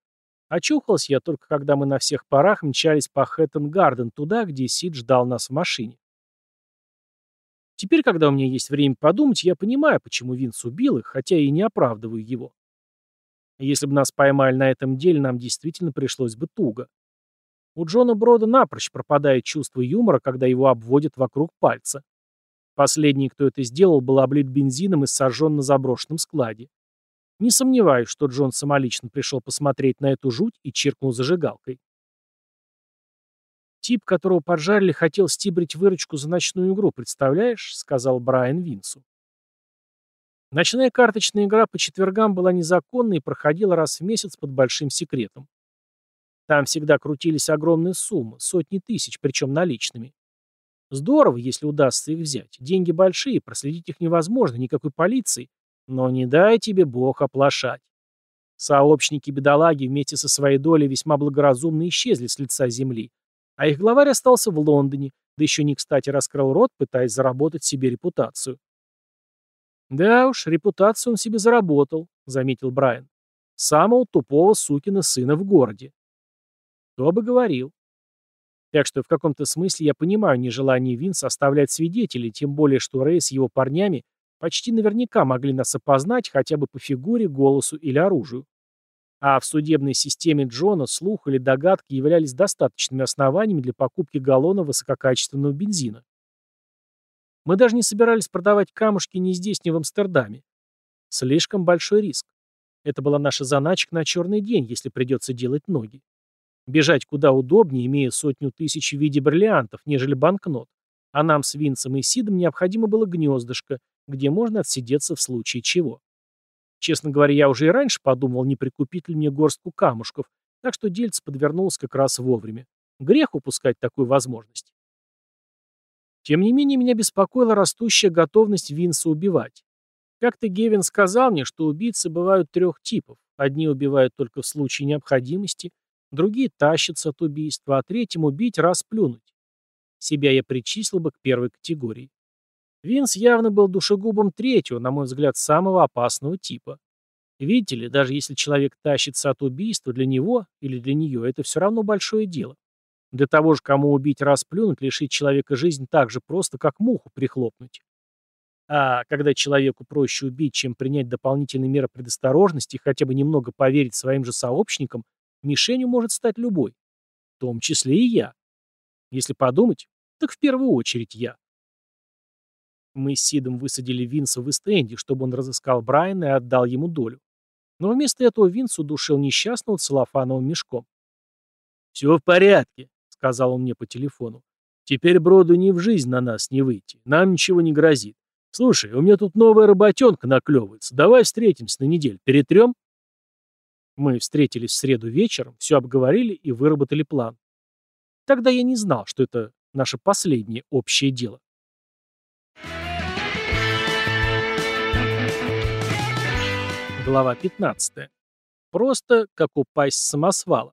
Очухался я только, когда мы на всех парах мчались по Хэттон-Гарден, туда, где Сид ждал нас в машине. Теперь, когда у меня есть время подумать, я понимаю, почему Винс убил их, хотя и не оправдываю его. Если бы нас поймали на этом деле, нам действительно пришлось бы туго. У Джона Брода напрочь пропадает чувство юмора, когда его обводят вокруг пальца. Последний, кто это сделал, был облит бензином и сожжен на заброшенном складе. Не сомневаюсь, что Джон самолично пришел посмотреть на эту жуть и чиркнул зажигалкой. «Тип, которого поджарили, хотел стибрить выручку за ночную игру, представляешь?» — сказал Брайан Винсу. Ночная карточная игра по четвергам была незаконной и проходила раз в месяц под большим секретом. Там всегда крутились огромные суммы, сотни тысяч, причем наличными. Здорово, если удастся их взять. Деньги большие, проследить их невозможно, никакой полиции. Но не дай тебе бог оплошать. Сообщники-бедолаги вместе со своей долей весьма благоразумно исчезли с лица земли, а их главарь остался в Лондоне, да еще не кстати раскрыл рот, пытаясь заработать себе репутацию. «Да уж, репутацию он себе заработал», — заметил Брайан. «Самого тупого сукина сына в городе». Кто бы говорил. Так что в каком-то смысле я понимаю нежелание Винса оставлять свидетелей, тем более что Рэй с его парнями почти наверняка могли нас опознать хотя бы по фигуре, голосу или оружию. А в судебной системе Джона слух или догадки являлись достаточными основаниями для покупки галлона высококачественного бензина. Мы даже не собирались продавать камушки ни здесь, ни в Амстердаме. Слишком большой риск. Это была наша заначка на черный день, если придется делать ноги. Бежать куда удобнее, имея сотню тысяч в виде бриллиантов, нежели банкнот. А нам с Винсом и Сидом необходимо было гнездышко, где можно отсидеться в случае чего. Честно говоря, я уже и раньше подумал, не прикупить ли мне горстку камушков, так что дельце подвернулось как раз вовремя. Грех упускать такую возможность. Тем не менее, меня беспокоила растущая готовность Винса убивать. Как-то Гевин сказал мне, что убийцы бывают трех типов. Одни убивают только в случае необходимости, другие тащатся от убийства, а третьим убить раз плюнуть. Себя я причислил бы к первой категории. Винс явно был душегубом третьего, на мой взгляд, самого опасного типа. Видите ли, даже если человек тащится от убийства, для него или для нее это все равно большое дело. Для того же, кому убить раз плюнуть, лишить человека жизнь так же просто, как муху прихлопнуть. А когда человеку проще убить, чем принять дополнительные меры предосторожности и хотя бы немного поверить своим же сообщникам, мишенью может стать любой. В том числе и я. Если подумать, так в первую очередь я. Мы с Сидом высадили Винса в Истенде, чтобы он разыскал Брайана и отдал ему долю. Но вместо этого Винс удушил несчастного целлофановым мешком. «Все в порядке», — сказал он мне по телефону. «Теперь Броду ни в жизнь на нас не выйти. Нам ничего не грозит. Слушай, у меня тут новая работенка наклевывается. Давай встретимся на неделю. Перетрем?» Мы встретились в среду вечером, все обговорили и выработали план. Тогда я не знал, что это наше последнее общее дело. Глава 15. Просто как упасть с самосвала.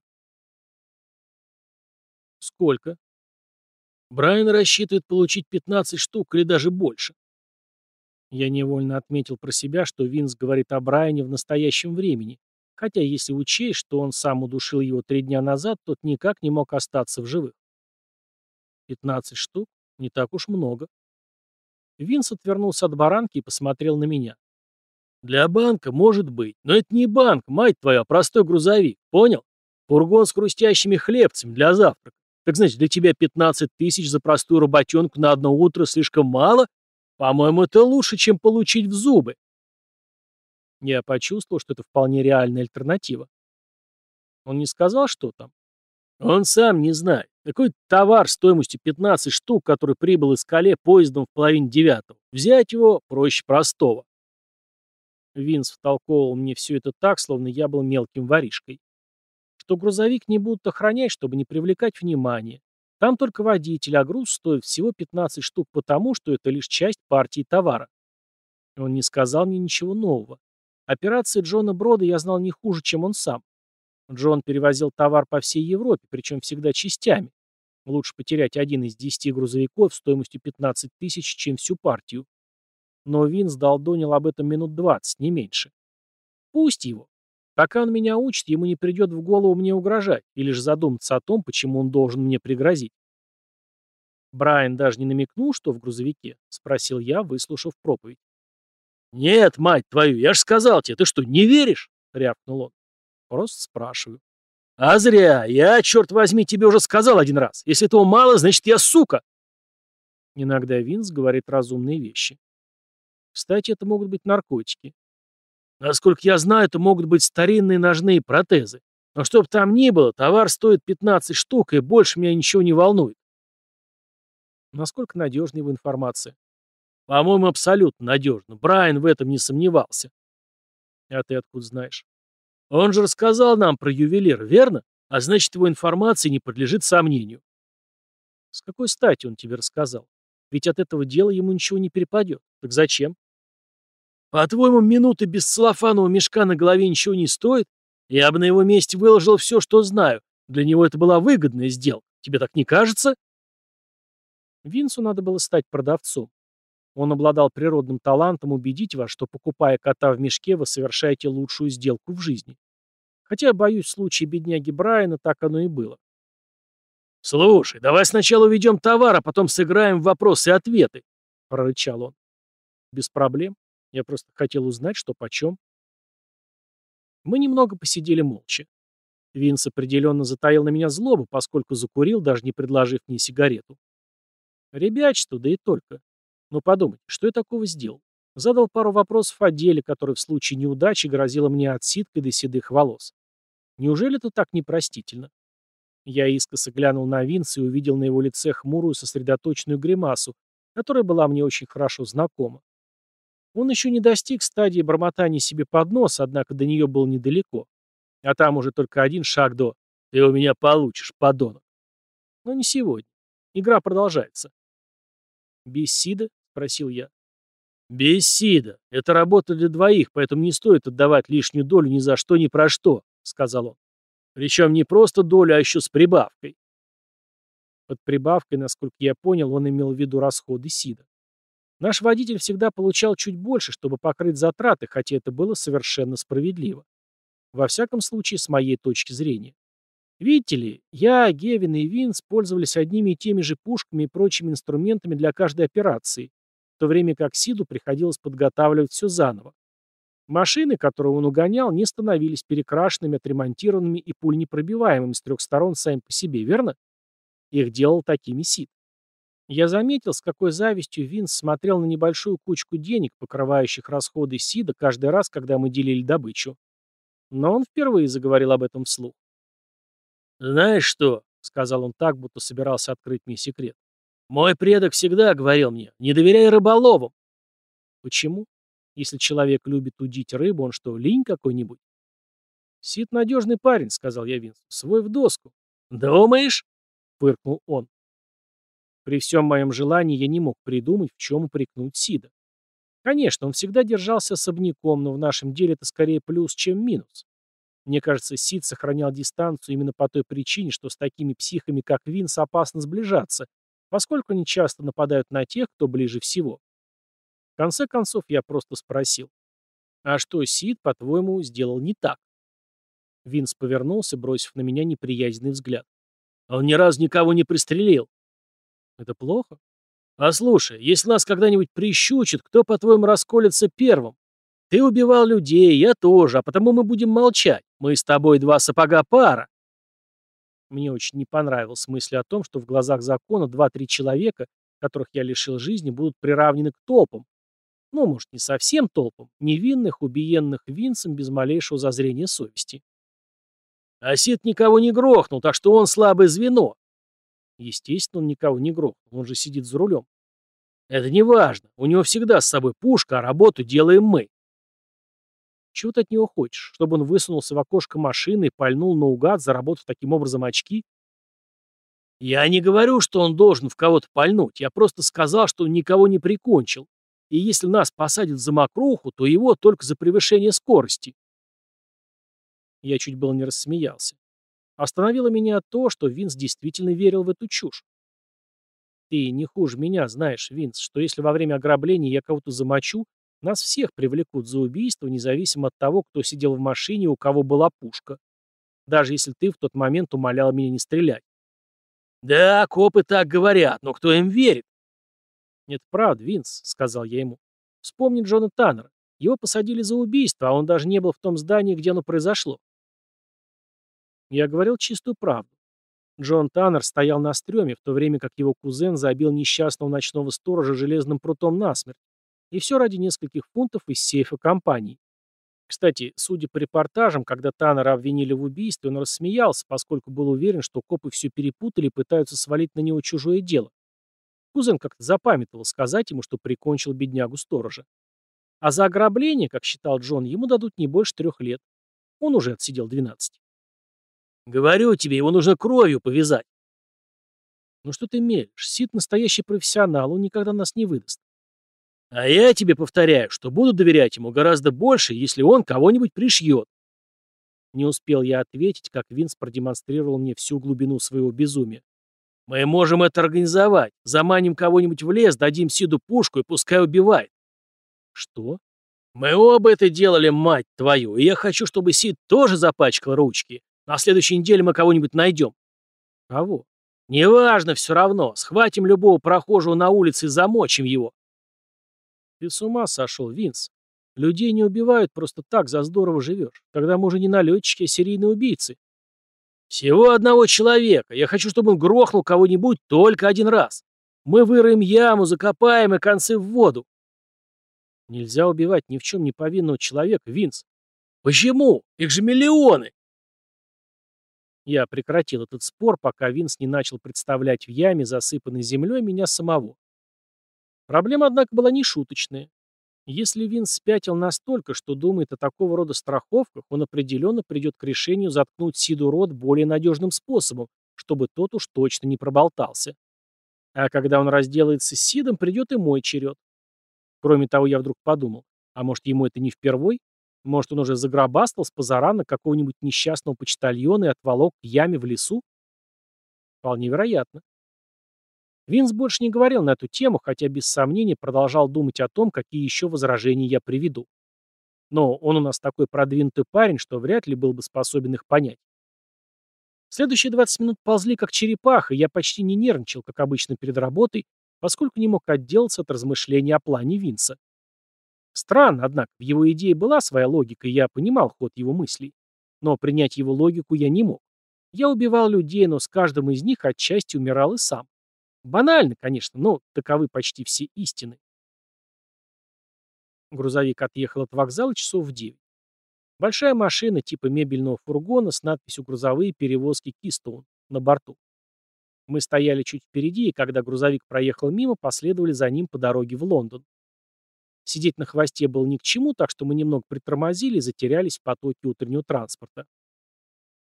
Сколько? Брайан рассчитывает получить 15 штук или даже больше. Я невольно отметил про себя, что Винс говорит о Брайане в настоящем времени, хотя если учесть, что он сам удушил его три дня назад, тот никак не мог остаться в живых. 15 штук? Не так уж много. Винс отвернулся от баранки и посмотрел на меня. Для банка, может быть, но это не банк, мать твоя, а простой грузовик, понял? Фургон с хрустящими хлебцами для завтрака. Так значит, для тебя 15 тысяч за простую работенку на одно утро слишком мало? По-моему, это лучше, чем получить в зубы. Я почувствовал, что это вполне реальная альтернатива. Он не сказал, что там? Он сам не знает. Такой товар стоимостью 15 штук, который прибыл из Кале поездом в половине девятого. Взять его проще простого. Винс втолковывал мне все это так, словно я был мелким воришкой. Что грузовик не будут охранять, чтобы не привлекать внимания. Там только водитель, а груз стоит всего 15 штук потому, что это лишь часть партии товара. Он не сказал мне ничего нового. Операции Джона Брода я знал не хуже, чем он сам. Джон перевозил товар по всей Европе, причем всегда частями. Лучше потерять один из десяти грузовиков стоимостью 15 тысяч, чем всю партию. Но Винс долдонил об этом минут 20, не меньше. Пусть его. Пока он меня учит, ему не придет в голову мне угрожать, или же задуматься о том, почему он должен мне пригрозить. Брайан даже не намекнул, что в грузовике, спросил я, выслушав проповедь. «Нет, мать твою, я ж сказал тебе, ты что, не веришь?» — рявкнул он. Просто спрашиваю. «А зря! Я, черт возьми, тебе уже сказал один раз. Если этого мало, значит, я сука!» Иногда Винс говорит разумные вещи. Кстати, это могут быть наркотики. Насколько я знаю, это могут быть старинные ножные протезы. Но чтоб там ни было, товар стоит 15 штук, и больше меня ничего не волнует. Насколько надежна его информация? По-моему, абсолютно надежно. Брайан в этом не сомневался. А ты откуда знаешь? Он же рассказал нам про ювелир, верно? А значит, его информация не подлежит сомнению. С какой стати он тебе рассказал? Ведь от этого дела ему ничего не перепадет. Так зачем? По-твоему, минуты без целлофанового мешка на голове ничего не стоит? Я бы на его месте выложил все, что знаю. Для него это была выгодная сделка. Тебе так не кажется? Винсу надо было стать продавцом. Он обладал природным талантом убедить вас, что, покупая кота в мешке, вы совершаете лучшую сделку в жизни. Хотя, боюсь, в случае бедняги Брайана так оно и было. «Слушай, давай сначала уведем товар, а потом сыграем в вопросы и ответы», — прорычал он. «Без проблем. Я просто хотел узнать, что почем». Мы немного посидели молча. Винс определенно затаил на меня злобу, поскольку закурил, даже не предложив мне сигарету. Ребячество, да и только. Но подумайте, что я такого сделал? Задал пару вопросов о деле, которое в случае неудачи грозило мне отсидкой до седых волос. Неужели это так непростительно? Я искоса глянул на Винса и увидел на его лице хмурую сосредоточенную гримасу, которая была мне очень хорошо знакома. Он еще не достиг стадии бормотания себе под нос, однако до нее был недалеко. А там уже только один шаг до «Ты у меня получишь, подонок». Но не сегодня. Игра продолжается. «Бессида?» — спросил я. «Бессида. Это работа для двоих, поэтому не стоит отдавать лишнюю долю ни за что, ни про что», — сказал он. «Причем не просто долю, а еще с прибавкой». Под прибавкой, насколько я понял, он имел в виду расходы Сида. Наш водитель всегда получал чуть больше, чтобы покрыть затраты, хотя это было совершенно справедливо. Во всяком случае, с моей точки зрения. Видите ли, я, Гевин и Винс пользовались одними и теми же пушками и прочими инструментами для каждой операции, в то время как Сиду приходилось подготавливать все заново. Машины, которые он угонял, не становились перекрашенными, отремонтированными и пульнепробиваемыми с трех сторон сами по себе, верно? Их делал такими Сид. Я заметил, с какой завистью Винс смотрел на небольшую кучку денег, покрывающих расходы Сида каждый раз, когда мы делили добычу. Но он впервые заговорил об этом вслух. «Знаешь что?» — сказал он так, будто собирался открыть мне секрет. «Мой предок всегда говорил мне, не доверяй рыболовам». «Почему? Если человек любит удить рыбу, он что, линь какой-нибудь?» «Сид надежный парень», — сказал я Винсу, — «свой в доску». «Думаешь?» — фыркнул он. При всем моем желании я не мог придумать, в чем упрекнуть Сида. Конечно, он всегда держался особняком, но в нашем деле это скорее плюс, чем минус. Мне кажется, Сид сохранял дистанцию именно по той причине, что с такими психами, как Винс, опасно сближаться, поскольку они часто нападают на тех, кто ближе всего. В конце концов, я просто спросил, а что Сид, по-твоему, сделал не так? Винс повернулся, бросив на меня неприязненный взгляд. Он ни разу никого не пристрелил. Это плохо? Послушай, если нас когда-нибудь прищучат, кто, по-твоему, расколется первым? Ты убивал людей, я тоже, а потому мы будем молчать. Мы с тобой два сапога пара. Мне очень не понравилась мысль о том, что в глазах закона два-три человека, которых я лишил жизни, будут приравнены к толпам. Ну, может, не совсем толпом, невинных, убиенных Винсом без малейшего зазрения совести. А Сид никого не грохнул, так что он слабое звено. Естественно, он никого не грохнул, он же сидит за рулем. Это не важно, у него всегда с собой пушка, а работу делаем мы. Чего ты от него хочешь? Чтобы он высунулся в окошко машины и пальнул наугад, заработав таким образом очки? Я не говорю, что он должен в кого-то пальнуть. Я просто сказал, что он никого не прикончил. И если нас посадят за мокруху, то его только за превышение скорости. Я чуть было не рассмеялся. Остановило меня то, что Винс действительно верил в эту чушь. Ты не хуже меня знаешь, Винс, что если во время ограбления я кого-то замочу, нас всех привлекут за убийство, независимо от того, кто сидел в машине и у кого была пушка. Даже если ты в тот момент умолял меня не стрелять. Да, копы так говорят, но кто им верит? Нет, правда, Винс, сказал я ему. Вспомни Джона Таннера. Его посадили за убийство, а он даже не был в том здании, где оно произошло. Я говорил чистую правду. Джон Таннер стоял на стреме, в то время как его кузен забил несчастного ночного сторожа железным прутом насмерть. И все ради нескольких фунтов из сейфа компании. Кстати, судя по репортажам, когда Таннера обвинили в убийстве, он рассмеялся, поскольку был уверен, что копы все перепутали и пытаются свалить на него чужое дело. Кузен как-то запамятовал сказать ему, что прикончил беднягу-сторожа. А за ограбление, как считал Джон, ему дадут не больше трех лет. Он уже отсидел 12. «Говорю тебе, его нужно кровью повязать». «Ну что ты мелешь? Сид настоящий профессионал, он никогда нас не выдаст. А я тебе повторяю, что буду доверять ему гораздо больше, если он кого-нибудь пришьет. Не успел я ответить, как Винс продемонстрировал мне всю глубину своего безумия. Мы можем это организовать. Заманим кого-нибудь в лес, дадим Сиду пушку и пускай убивает. Что? Мы оба это делали, мать твою, и я хочу, чтобы Сид тоже запачкал ручки. На следующей неделе мы кого-нибудь найдем. Кого? Неважно, все равно. Схватим любого прохожего на улице и замочим его. Ты с ума сошел, Винс. Людей не убивают просто так, за здорово живешь. Тогда мы уже не налетчики, а серийные убийцы. Всего одного человека. Я хочу, чтобы он грохнул кого-нибудь только один раз. Мы выроем яму, закопаем и концы в воду. Нельзя убивать ни в чем не повинного человека, Винс. Почему? Их же миллионы. Я прекратил этот спор, пока Винс не начал представлять в яме, засыпанной землей, меня самого. Проблема, однако, была не шуточная. Если Винс спятил настолько, что думает о такого рода страховках, он определенно придет к решению заткнуть Сиду рот более надежным способом, чтобы тот уж точно не проболтался. А когда он разделается с Сидом, придет и мой черед. Кроме того, я вдруг подумал, а может ему это не впервой? Может он уже загробастал с позарана какого-нибудь несчастного почтальона и отволок к яме в лесу? Вполне вероятно. Винс больше не говорил на эту тему, хотя без сомнения продолжал думать о том, какие еще возражения я приведу. Но он у нас такой продвинутый парень, что вряд ли был бы способен их понять. Следующие 20 минут ползли как черепаха, и я почти не нервничал, как обычно перед работой, поскольку не мог отделаться от размышлений о плане Винса. Странно, однако, в его идее была своя логика, и я понимал ход его мыслей. Но принять его логику я не мог. Я убивал людей, но с каждым из них отчасти умирал и сам. Банально, конечно, но таковы почти все истины. Грузовик отъехал от вокзала часов в 9. Большая машина типа мебельного фургона с надписью «Грузовые перевозки Кистоун» на борту. Мы стояли чуть впереди, и когда грузовик проехал мимо, последовали за ним по дороге в Лондон. Сидеть на хвосте было ни к чему, так что мы немного притормозили и затерялись в потоке утреннего транспорта.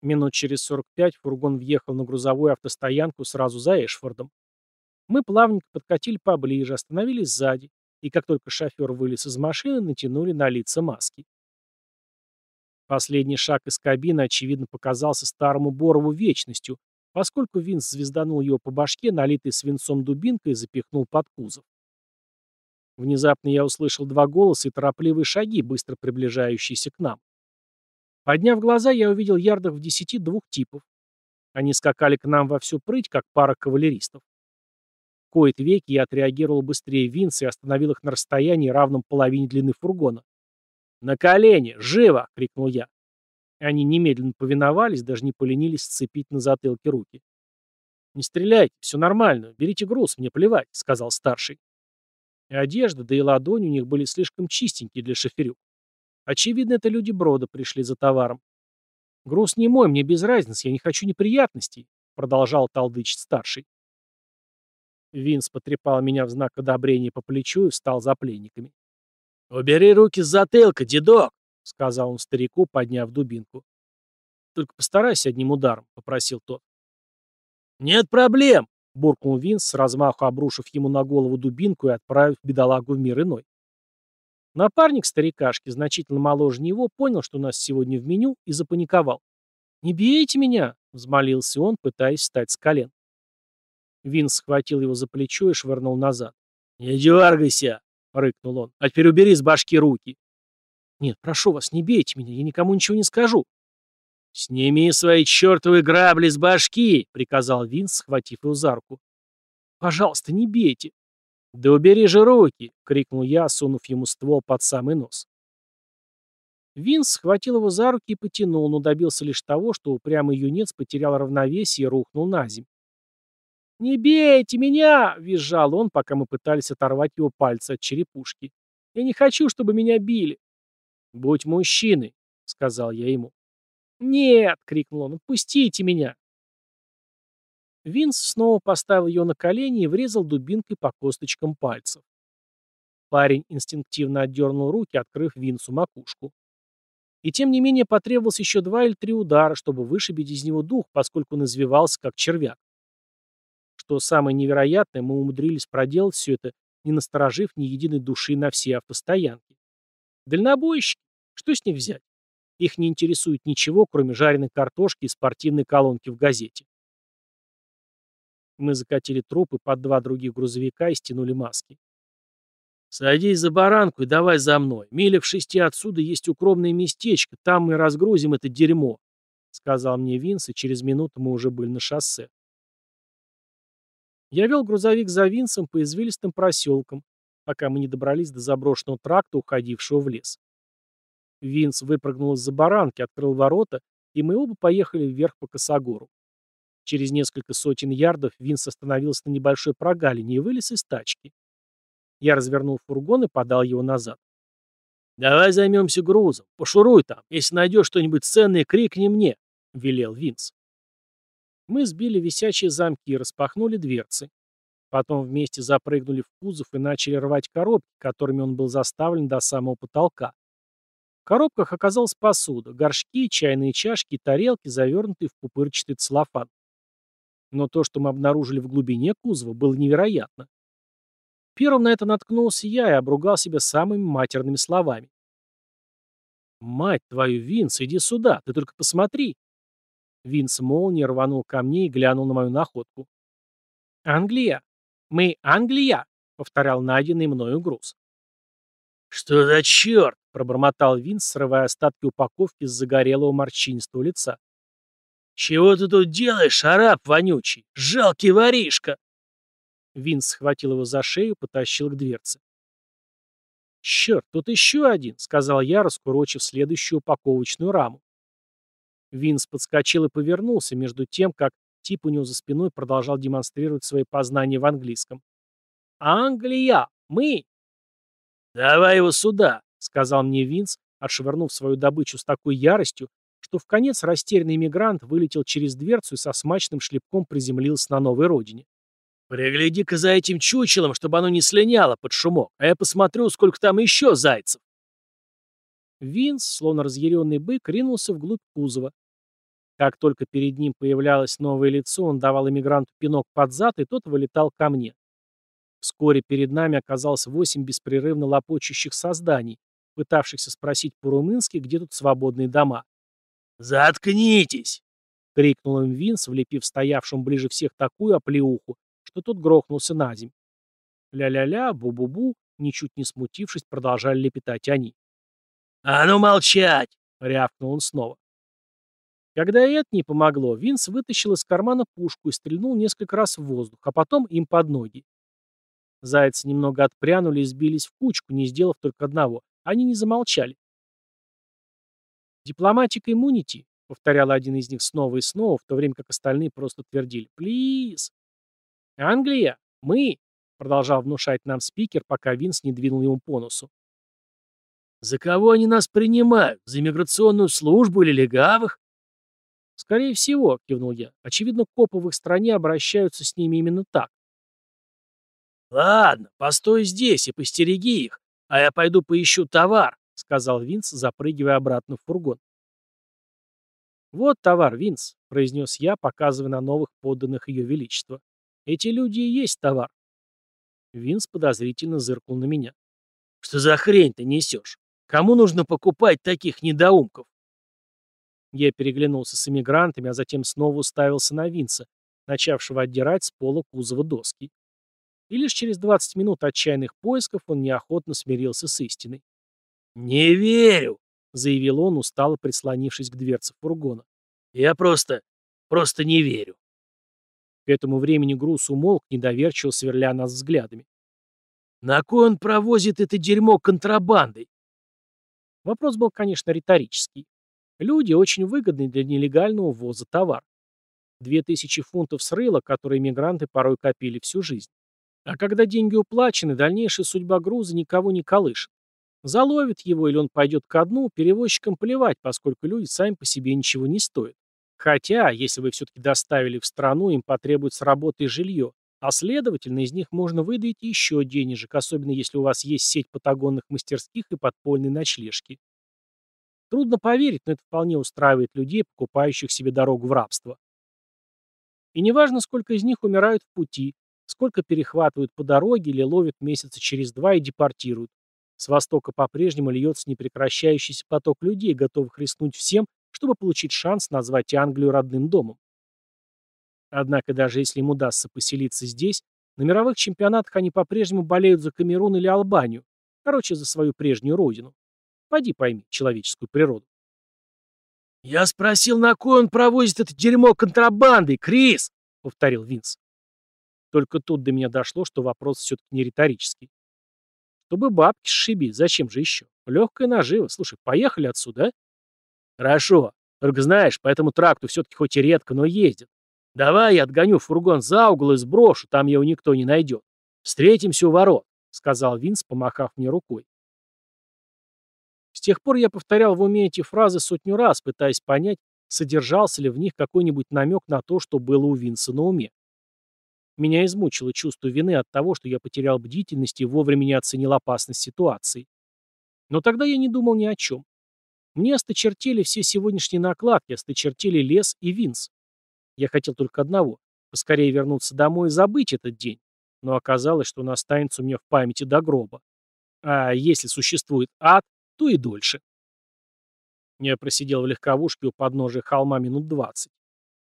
Минут через 45 фургон въехал на грузовую автостоянку сразу за Эшфордом. Мы плавненько подкатили поближе, остановились сзади, и как только шофер вылез из машины, натянули на лица маски. Последний шаг из кабины, очевидно, показался старому Борову вечностью, поскольку Винс звезданул его по башке, налитой свинцом дубинкой, и запихнул под кузов. Внезапно я услышал два голоса и торопливые шаги, быстро приближающиеся к нам. Подняв глаза, я увидел ярдах в десяти двух типов. Они скакали к нам во всю прыть, как пара кавалеристов кои-то веки я отреагировал быстрее Винса и остановил их на расстоянии, равном половине длины фургона. «На колени! Живо!» — крикнул я. Они немедленно повиновались, даже не поленились сцепить на затылке руки. «Не стреляйте, все нормально, берите груз, мне плевать», — сказал старший. И одежда, да и ладони у них были слишком чистенькие для шоферю. Очевидно, это люди Брода пришли за товаром. «Груз не мой, мне без разницы, я не хочу неприятностей», — продолжал толдычить старший. Винс потрепал меня в знак одобрения по плечу и встал за пленниками. «Убери руки с затылка, дедок!» — сказал он старику, подняв дубинку. «Только постарайся одним ударом», — попросил тот. «Нет проблем!» — буркнул Винс, с размаху обрушив ему на голову дубинку и отправив бедолагу в мир иной. Напарник старикашки, значительно моложе него, понял, что у нас сегодня в меню, и запаниковал. «Не бейте меня!» — взмолился он, пытаясь встать с колен. Винс схватил его за плечо и швырнул назад. «Не дергайся!» — рыкнул он. «А теперь убери с башки руки!» «Нет, прошу вас, не бейте меня, я никому ничего не скажу!» «Сними свои чертовы грабли с башки!» — приказал Винс, схватив его за руку. «Пожалуйста, не бейте!» «Да убери же руки!» — крикнул я, сунув ему ствол под самый нос. Винс схватил его за руки и потянул, но добился лишь того, что упрямый юнец потерял равновесие и рухнул на землю. «Не бейте меня!» — визжал он, пока мы пытались оторвать его пальцы от черепушки. «Я не хочу, чтобы меня били!» «Будь мужчиной!» — сказал я ему. «Нет!» — крикнул он. «Отпустите меня!» Винс снова поставил ее на колени и врезал дубинкой по косточкам пальцев. Парень инстинктивно отдернул руки, открыв Винсу макушку. И тем не менее потребовалось еще два или три удара, чтобы вышибить из него дух, поскольку он извивался как червяк. Что самое невероятное, мы умудрились проделать все это, не насторожив ни единой души на все автостоянки. Дальнобойщики? Что с них взять? Их не интересует ничего, кроме жареной картошки и спортивной колонки в газете. Мы закатили трупы под два других грузовика и стянули маски. «Садись за баранку и давай за мной. Миля в шести отсюда есть укромное местечко, там мы разгрузим это дерьмо», — сказал мне Винс, и через минуту мы уже были на шоссе. Я вел грузовик за Винсом по извилистым проселкам, пока мы не добрались до заброшенного тракта, уходившего в лес. Винс выпрыгнул из-за баранки, открыл ворота, и мы оба поехали вверх по косогору. Через несколько сотен ярдов Винс остановился на небольшой прогалине и вылез из тачки. Я развернул фургон и подал его назад. «Давай займемся грузом. Пошуруй там. Если найдешь что-нибудь ценное, крикни мне», — велел Винс. Мы сбили висячие замки и распахнули дверцы. Потом вместе запрыгнули в кузов и начали рвать коробки, которыми он был заставлен до самого потолка. В коробках оказалась посуда, горшки, чайные чашки и тарелки, завернутые в пупырчатый целлофан. Но то, что мы обнаружили в глубине кузова, было невероятно. Первым на это наткнулся я и обругал себя самыми матерными словами. «Мать твою, Винс, иди сюда, ты только посмотри!» Винс молнией рванул ко мне и глянул на мою находку. «Англия! Мы Англия!» — повторял найденный мною груз. «Что за черт?» — пробормотал Винс, срывая остатки упаковки с загорелого морщинистого лица. «Чего ты тут делаешь, араб вонючий? Жалкий воришка!» Винс схватил его за шею потащил к дверце. «Черт, тут еще один», — сказал я, раскурочив следующую упаковочную раму. Винс подскочил и повернулся, между тем, как тип у него за спиной продолжал демонстрировать свои познания в английском. «Англия! Мы!» «Давай его сюда», — сказал мне Винс, отшвырнув свою добычу с такой яростью, что в конец растерянный иммигрант вылетел через дверцу и со смачным шлепком приземлился на новой родине. «Пригляди-ка за этим чучелом, чтобы оно не слиняло под шумок, а я посмотрю, сколько там еще зайцев». Винс, словно разъяренный бык, ринулся вглубь кузова. Как только перед ним появлялось новое лицо, он давал иммигранту пинок под зад, и тот вылетал ко мне. Вскоре перед нами оказалось восемь беспрерывно лопочущих созданий, пытавшихся спросить по-румынски, где тут свободные дома. «Заткнитесь!» — крикнул им Винс, влепив стоявшим ближе всех такую оплеуху, что тот грохнулся на земь. Ля-ля-ля, бу-бу-бу, ничуть не смутившись, продолжали лепетать они. «А ну молчать!» — рявкнул он снова. Когда это не помогло, Винс вытащил из кармана пушку и стрельнул несколько раз в воздух, а потом им под ноги. Зайцы немного отпрянули и сбились в кучку, не сделав только одного. Они не замолчали. «Дипломатик иммунити», — повторял один из них снова и снова, в то время как остальные просто твердили «Плиз». «Англия! Мы!» продолжал внушать нам спикер, пока Винс не двинул ему по носу. «За кого они нас принимают? За иммиграционную службу или легавых?» «Скорее всего», — кивнул я. «Очевидно, копы в их стране обращаются с ними именно так». «Ладно, постой здесь и постереги их, а я пойду поищу товар», — сказал Винс, запрыгивая обратно в фургон. «Вот товар, Винс», — произнес я, показывая на новых подданных ее величества. «Эти люди и есть товар». Винс подозрительно зыркнул на меня. «Что за хрень ты несешь? Кому нужно покупать таких недоумков?» Я переглянулся с эмигрантами, а затем снова уставился на Винса, начавшего отдирать с пола кузова доски. И лишь через 20 минут отчаянных поисков он неохотно смирился с истиной. «Не верю!» — заявил он, устало прислонившись к дверце фургона. «Я просто... просто не верю». К этому времени груз умолк, недоверчиво сверля нас взглядами. «На кой он провозит это дерьмо контрабандой?» Вопрос был, конечно, риторический. Люди очень выгодны для нелегального ввоза товар. Две тысячи фунтов с рыла, которые мигранты порой копили всю жизнь. А когда деньги уплачены, дальнейшая судьба груза никого не колышет. Заловит его или он пойдет ко дну, перевозчикам плевать, поскольку люди сами по себе ничего не стоят. Хотя, если вы все-таки доставили в страну, им потребуется работа и жилье, а следовательно, из них можно выдать еще денежек, особенно если у вас есть сеть патагонных мастерских и подпольные ночлежки. Трудно поверить, но это вполне устраивает людей, покупающих себе дорогу в рабство. И неважно, сколько из них умирают в пути, сколько перехватывают по дороге или ловят месяца через два и депортируют. С востока по-прежнему льется непрекращающийся поток людей, готовых рискнуть всем, чтобы получить шанс назвать Англию родным домом. Однако даже если им удастся поселиться здесь, на мировых чемпионатах они по-прежнему болеют за Камерун или Албанию, короче, за свою прежнюю родину. Пойди пойми человеческую природу. «Я спросил, на кой он провозит это дерьмо контрабандой, Крис!» — повторил Винс. Только тут до меня дошло, что вопрос все-таки не риторический. Чтобы бабки сшибить, зачем же еще? Легкая нажива. Слушай, поехали отсюда, а? Хорошо. Только знаешь, по этому тракту все-таки хоть и редко, но ездят. Давай я отгоню фургон за угол и сброшу, там его никто не найдет. Встретимся у ворот, сказал Винс, помахав мне рукой. С тех пор я повторял в уме эти фразы сотню раз, пытаясь понять, содержался ли в них какой-нибудь намек на то, что было у Винса на уме. Меня измучило чувство вины от того, что я потерял бдительность и вовремя не оценил опасность ситуации. Но тогда я не думал ни о чем. Мне осточертели все сегодняшние накладки, осточертели лес и Винс. Я хотел только одного — поскорее вернуться домой и забыть этот день. Но оказалось, что он останется у меня в памяти до гроба. А если существует ад, то и дольше. Я просидел в легковушке у подножия холма минут двадцать.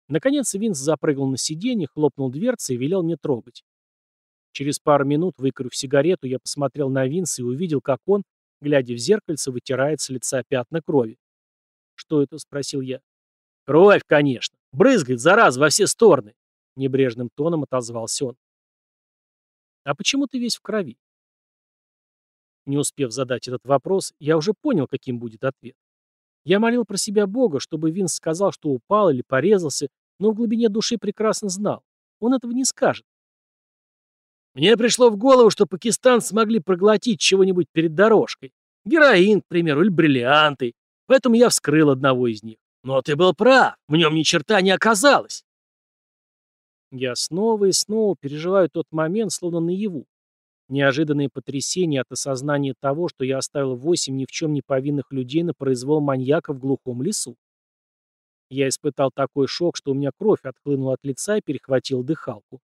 Наконец Винс запрыгнул на сиденье, хлопнул дверцей и велел мне трогать. Через пару минут, выкурив сигарету, я посмотрел на Винса и увидел, как он, глядя в зеркальце, вытирает с лица пятна крови. «Что это?» — спросил я. «Кровь, конечно. Брызгает, зараз, во все стороны!» — небрежным тоном отозвался он. «А почему ты весь в крови?» Не успев задать этот вопрос, я уже понял, каким будет ответ. Я молил про себя Бога, чтобы Винс сказал, что упал или порезался, но в глубине души прекрасно знал. Он этого не скажет. Мне пришло в голову, что Пакистан смогли проглотить чего-нибудь перед дорожкой. Героин, к примеру, или бриллианты. Поэтому я вскрыл одного из них. Но ты был прав, в нем ни черта не оказалось. Я снова и снова переживаю тот момент, словно наяву. Неожиданное потрясение от осознания того, что я оставил восемь ни в чем не повинных людей на произвол маньяка в глухом лесу. Я испытал такой шок, что у меня кровь отхлынула от лица и перехватил дыхалку.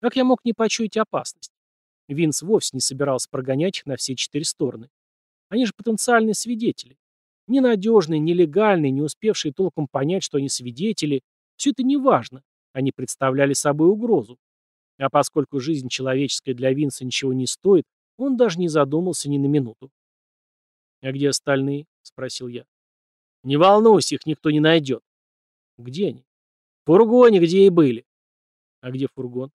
Как я мог не почуять опасность? Винс вовсе не собирался прогонять их на все четыре стороны. Они же потенциальные свидетели. Ненадежные, нелегальные, не успевшие толком понять, что они свидетели. Все это не важно. Они представляли собой угрозу. А поскольку жизнь человеческая для Винса ничего не стоит, он даже не задумался ни на минуту. «А где остальные?» — спросил я. «Не волнуйся, их никто не найдет». «Где они?» «В фургоне, где и были». «А где фургон?»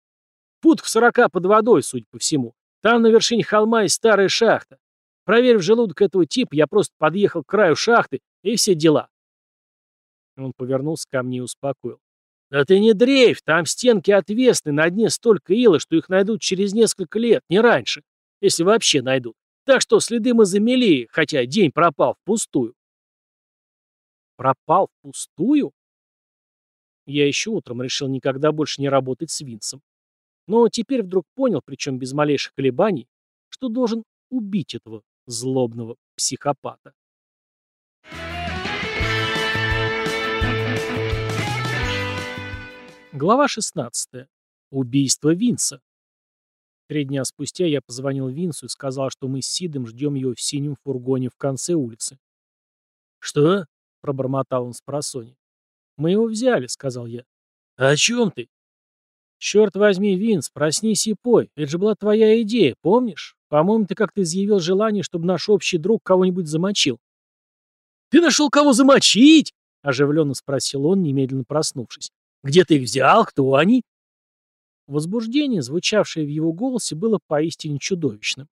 «Путх сорока под водой, судя по всему. Там на вершине холма есть старая шахта. Проверив желудок этого типа, я просто подъехал к краю шахты, и все дела». Он повернулся ко мне и успокоил. «Да ты не дрейф, там стенки отвесны, на дне столько ила, что их найдут через несколько лет, не раньше, если вообще найдут. Так что следы мы замели, хотя день пропал впустую». «Пропал впустую?» Я еще утром решил никогда больше не работать с Винсом. Но теперь вдруг понял, причем без малейших колебаний, что должен убить этого злобного психопата. Глава 16. Убийство Винса. Три дня спустя я позвонил Винсу и сказал, что мы с Сидом ждем его в синем фургоне в конце улицы. «Что?» — пробормотал он с просони. «Мы его взяли», — сказал я. «О чем ты?» «Черт возьми, Винс, проснись и пой. Это же была твоя идея, помнишь? По-моему, ты как-то изъявил желание, чтобы наш общий друг кого-нибудь замочил». «Ты нашел кого замочить?» — оживленно спросил он, немедленно проснувшись. Где ты их взял? Кто они?» Возбуждение, звучавшее в его голосе, было поистине чудовищным.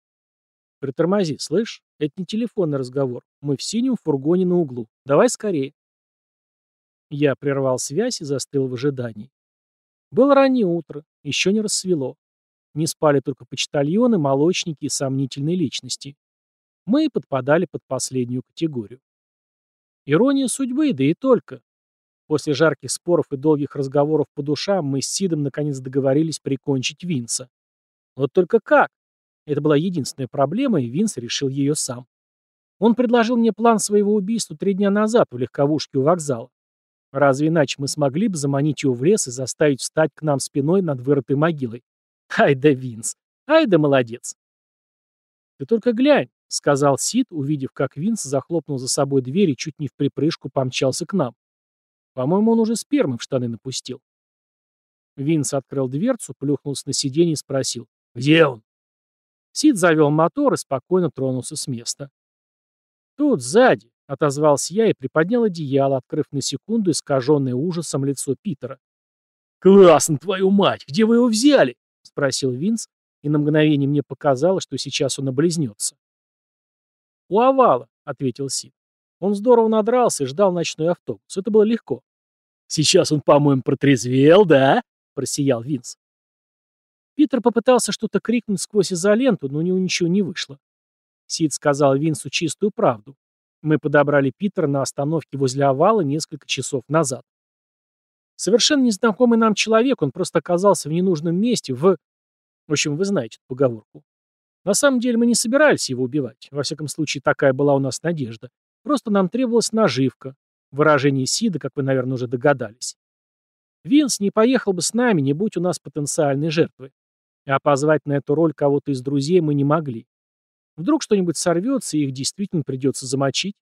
«Притормози, слышь? Это не телефонный разговор. Мы в синем фургоне на углу. Давай скорее». Я прервал связь и застыл в ожидании. Было раннее утро, еще не рассвело. Не спали только почтальоны, молочники и сомнительные личности. Мы подпадали под последнюю категорию. Ирония судьбы, да и только. После жарких споров и долгих разговоров по душам мы с Сидом наконец договорились прикончить Винса. Вот только как? Это была единственная проблема, и Винс решил ее сам. Он предложил мне план своего убийства три дня назад в легковушке у вокзала. Разве иначе мы смогли бы заманить его в лес и заставить встать к нам спиной над вырытой могилой? Ай да Винс! Ай да молодец! «Ты только глянь», — сказал Сид, увидев, как Винс захлопнул за собой дверь и чуть не в припрыжку помчался к нам. По-моему, он уже спермы в штаны напустил. Винс открыл дверцу, плюхнулся на сиденье и спросил. «Где он?» Сид завел мотор и спокойно тронулся с места. «Тут, сзади», — отозвался я и приподнял одеяло, открыв на секунду искаженное ужасом лицо Питера. «Классно, твою мать! Где вы его взяли?» — спросил Винс, и на мгновение мне показалось, что сейчас он облизнется. «У овала», — ответил Сид. Он здорово надрался и ждал ночной автобус. Это было легко. «Сейчас он, по-моему, протрезвел, да?» — просиял Винс. Питер попытался что-то крикнуть сквозь изоленту, но у него ничего не вышло. Сид сказал Винсу чистую правду. Мы подобрали Питера на остановке возле овала несколько часов назад. Совершенно незнакомый нам человек, он просто оказался в ненужном месте, в... В общем, вы знаете эту поговорку. На самом деле мы не собирались его убивать. Во всяком случае, такая была у нас надежда. Просто нам требовалась наживка. Выражение Сида, как вы, наверное, уже догадались. Винс не поехал бы с нами, не будь у нас потенциальной жертвы. А позвать на эту роль кого-то из друзей мы не могли. Вдруг что-нибудь сорвется, и их действительно придется замочить.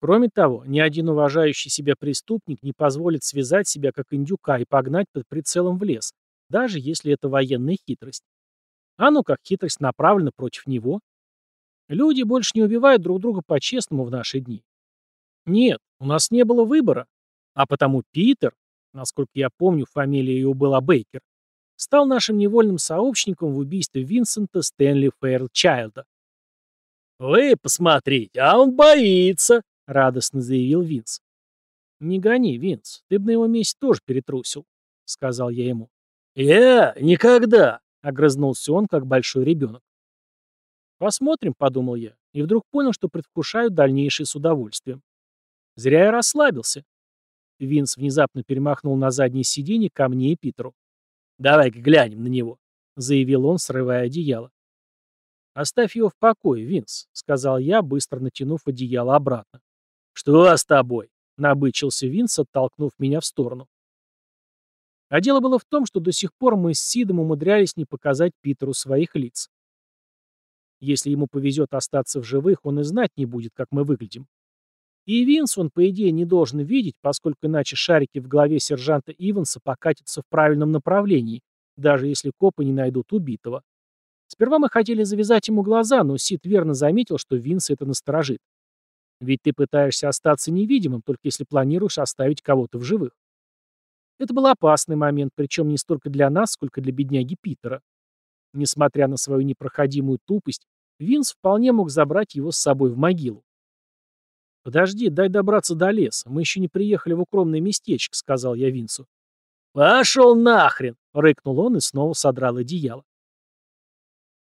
Кроме того, ни один уважающий себя преступник не позволит связать себя как индюка и погнать под прицелом в лес, даже если это военная хитрость. А ну как хитрость направлена против него, Люди больше не убивают друг друга по-честному в наши дни. Нет, у нас не было выбора. А потому Питер, насколько я помню, фамилия его была Бейкер, стал нашим невольным сообщником в убийстве Винсента Стэнли Фэрлчайлда. «Вы посмотрите, а он боится!» — радостно заявил Винс. «Не гони, Винс, ты бы на его месте тоже перетрусил», — сказал я ему. «Я? Никогда!» — огрызнулся он, как большой ребенок. «Посмотрим», — подумал я, и вдруг понял, что предвкушаю дальнейшее с удовольствием. Зря я расслабился. Винс внезапно перемахнул на заднее сиденье ко мне и Питеру. «Давай-ка глянем на него», — заявил он, срывая одеяло. «Оставь его в покое, Винс», — сказал я, быстро натянув одеяло обратно. «Что с тобой?» — набычился Винс, оттолкнув меня в сторону. А дело было в том, что до сих пор мы с Сидом умудрялись не показать Питеру своих лиц. Если ему повезет остаться в живых, он и знать не будет, как мы выглядим. И Винс он, по идее, не должен видеть, поскольку иначе шарики в голове сержанта Иванса покатятся в правильном направлении, даже если копы не найдут убитого. Сперва мы хотели завязать ему глаза, но Сид верно заметил, что Винс это насторожит. Ведь ты пытаешься остаться невидимым, только если планируешь оставить кого-то в живых. Это был опасный момент, причем не столько для нас, сколько для бедняги Питера. Несмотря на свою непроходимую тупость, Винс вполне мог забрать его с собой в могилу. «Подожди, дай добраться до леса. Мы еще не приехали в укромное местечко», — сказал я Винсу. «Пошел нахрен!» — рыкнул он и снова содрал одеяло.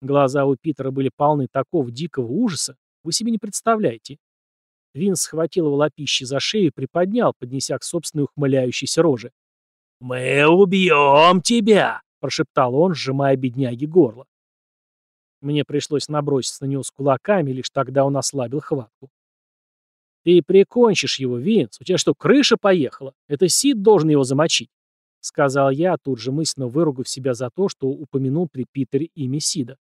Глаза у Питера были полны такого дикого ужаса, вы себе не представляете. Винс схватил его лапище за шею и приподнял, поднеся к собственной ухмыляющейся роже. «Мы убьем тебя!» — прошептал он, сжимая бедняги горло. Мне пришлось наброситься на него с кулаками, лишь тогда он ослабил хватку. «Ты прикончишь его, Винс. У тебя что, крыша поехала? Это Сид должен его замочить», — сказал я, тут же мысленно выругав себя за то, что упомянул при Питере имя Сида.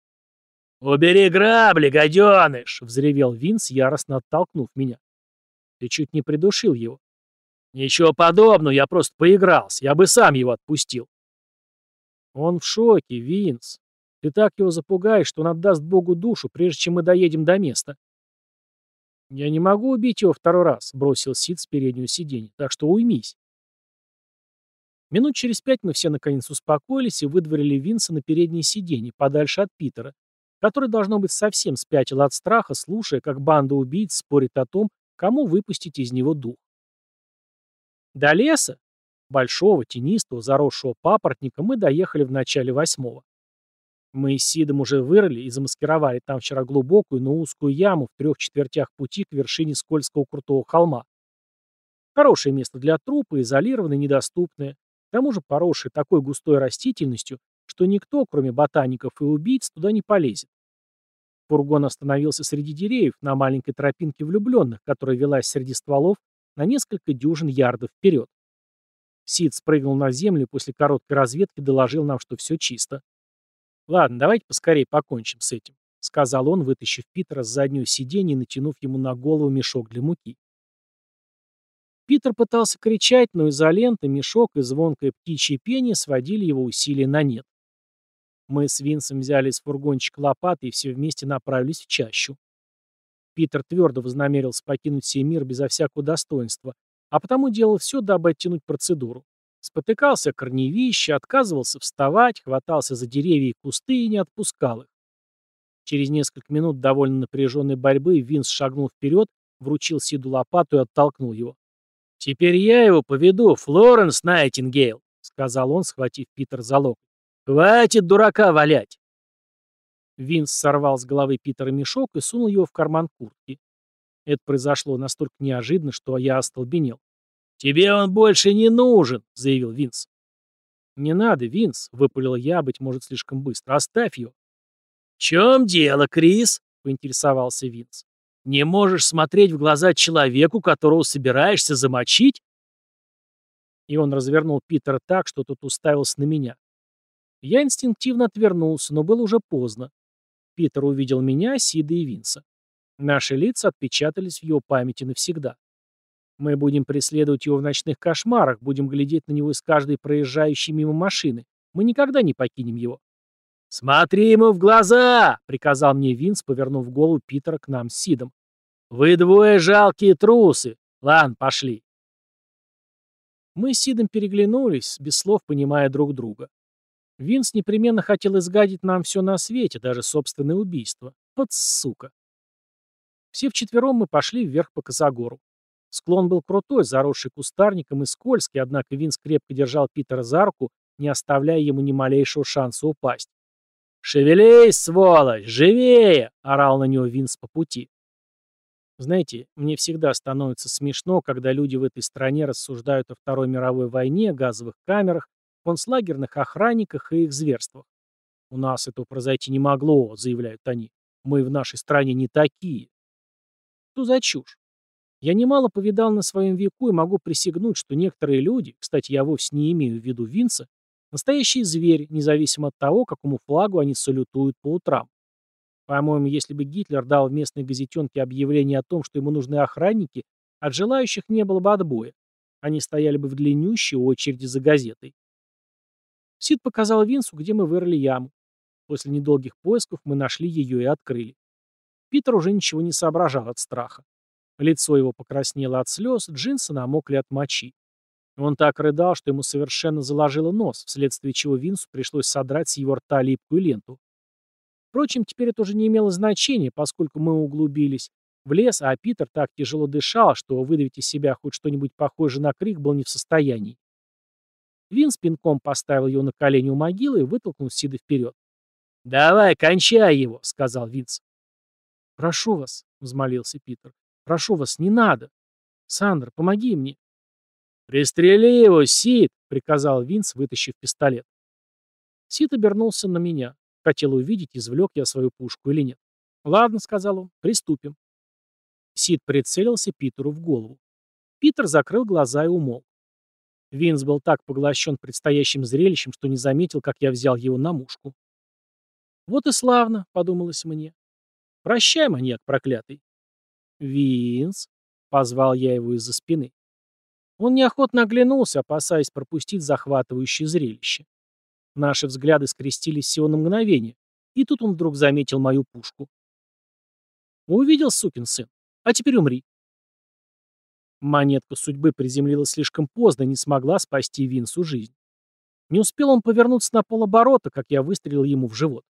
«Убери грабли, гаденыш!» — взревел Винс, яростно оттолкнув меня. «Ты чуть не придушил его». «Ничего подобного, я просто поигрался. Я бы сам его отпустил». «Он в шоке, Винс. Ты так его запугаешь, что он отдаст Богу душу, прежде чем мы доедем до места». «Я не могу убить его второй раз», — бросил Сид с переднего сиденья, — «так что уймись». Минут через пять мы все наконец успокоились и выдворили Винса на переднее сиденье, подальше от Питера, который, должно быть, совсем спятил от страха, слушая, как банда убийц спорит о том, кому выпустить из него дух. До леса, большого, тенистого, заросшего папоротника, мы доехали в начале восьмого. Мы с Сидом уже вырыли и замаскировали там вчера глубокую, но узкую яму в трех четвертях пути к вершине скользкого крутого холма. Хорошее место для трупа, изолированное, недоступное, к тому же поросшее такой густой растительностью, что никто, кроме ботаников и убийц, туда не полезет. Фургон остановился среди деревьев на маленькой тропинке влюбленных, которая велась среди стволов на несколько дюжин ярдов вперед. Сид спрыгнул на землю после короткой разведки доложил нам, что все чисто. «Ладно, давайте поскорее покончим с этим», — сказал он, вытащив Питера с заднего сиденья и натянув ему на голову мешок для муки. Питер пытался кричать, но изолента, мешок и звонкое птичье пение сводили его усилия на нет. Мы с Винсом взяли из фургончика лопаты и все вместе направились в чащу. Питер твердо вознамерился покинуть сей мир безо всякого достоинства, а потому делал все, дабы оттянуть процедуру. Спотыкался корневище, отказывался вставать, хватался за деревья и кусты и не отпускал их. Через несколько минут довольно напряженной борьбы Винс шагнул вперед, вручил Сиду лопату и оттолкнул его. «Теперь я его поведу, Флоренс Найтингейл», — сказал он, схватив Питер за локоть. «Хватит дурака валять!» Винс сорвал с головы Питера мешок и сунул его в карман куртки. Это произошло настолько неожиданно, что я остолбенел. «Тебе он больше не нужен», — заявил Винс. «Не надо, Винс», — выпалил я, быть может, слишком быстро. «Оставь его». «В чем дело, Крис?» — поинтересовался Винс. «Не можешь смотреть в глаза человеку, которого собираешься замочить?» И он развернул Питера так, что тот уставился на меня. Я инстинктивно отвернулся, но было уже поздно. Питер увидел меня, Сида и Винса. Наши лица отпечатались в его памяти навсегда. Мы будем преследовать его в ночных кошмарах, будем глядеть на него из каждой проезжающей мимо машины. Мы никогда не покинем его. «Смотри ему в глаза!» — приказал мне Винс, повернув голову Питера к нам с Сидом. «Вы двое жалкие трусы! Ладно, пошли!» Мы с Сидом переглянулись, без слов понимая друг друга. Винс непременно хотел изгадить нам все на свете, даже собственное убийство. Вот сука. Все вчетвером мы пошли вверх по Косогору. Склон был крутой, заросший кустарником и скользкий, однако Винс крепко держал Питера за руку, не оставляя ему ни малейшего шанса упасть. «Шевелись, сволочь! Живее!» — орал на него Винс по пути. Знаете, мне всегда становится смешно, когда люди в этой стране рассуждают о Второй мировой войне, газовых камерах, концлагерных охранниках и их зверствах. «У нас этого произойти не могло», — заявляют они. «Мы в нашей стране не такие». Что за чушь? Я немало повидал на своем веку и могу присягнуть, что некоторые люди, кстати, я вовсе не имею в виду Винса, настоящие звери, независимо от того, какому флагу они салютуют по утрам. По-моему, если бы Гитлер дал в местной газетенке объявление о том, что ему нужны охранники, от желающих не было бы отбоя. Они стояли бы в длиннющей очереди за газетой. Сид показал Винсу, где мы вырыли яму. После недолгих поисков мы нашли ее и открыли. Питер уже ничего не соображал от страха. Лицо его покраснело от слез, джинсы намокли от мочи. Он так рыдал, что ему совершенно заложило нос, вследствие чего Винсу пришлось содрать с его рта липкую ленту. Впрочем, теперь это уже не имело значения, поскольку мы углубились в лес, а Питер так тяжело дышал, что выдавить из себя хоть что-нибудь похожее на крик был не в состоянии. Винс пинком поставил его на колени у могилы и вытолкнул Сида вперед. «Давай, кончай его», — сказал Винс. «Прошу вас», — взмолился Питер. «Прошу вас, не надо. Сандра, помоги мне». «Пристрели его, Сид!» — приказал Винс, вытащив пистолет. Сид обернулся на меня. Хотел увидеть, извлек я свою пушку или нет. «Ладно», — сказал он, — «приступим». Сид прицелился Питеру в голову. Питер закрыл глаза и умолк. Винс был так поглощен предстоящим зрелищем, что не заметил, как я взял его на мушку. «Вот и славно», — подумалось мне. «Прощай, маньяк проклятый». «Винс», — позвал я его из-за спины. Он неохотно оглянулся, опасаясь пропустить захватывающее зрелище. Наши взгляды скрестились всего на мгновение, и тут он вдруг заметил мою пушку. «Увидел, сукин сын. А теперь умри». Монетка судьбы приземлилась слишком поздно и не смогла спасти Винсу жизнь. Не успел он повернуться на полоборота, как я выстрелил ему в живот.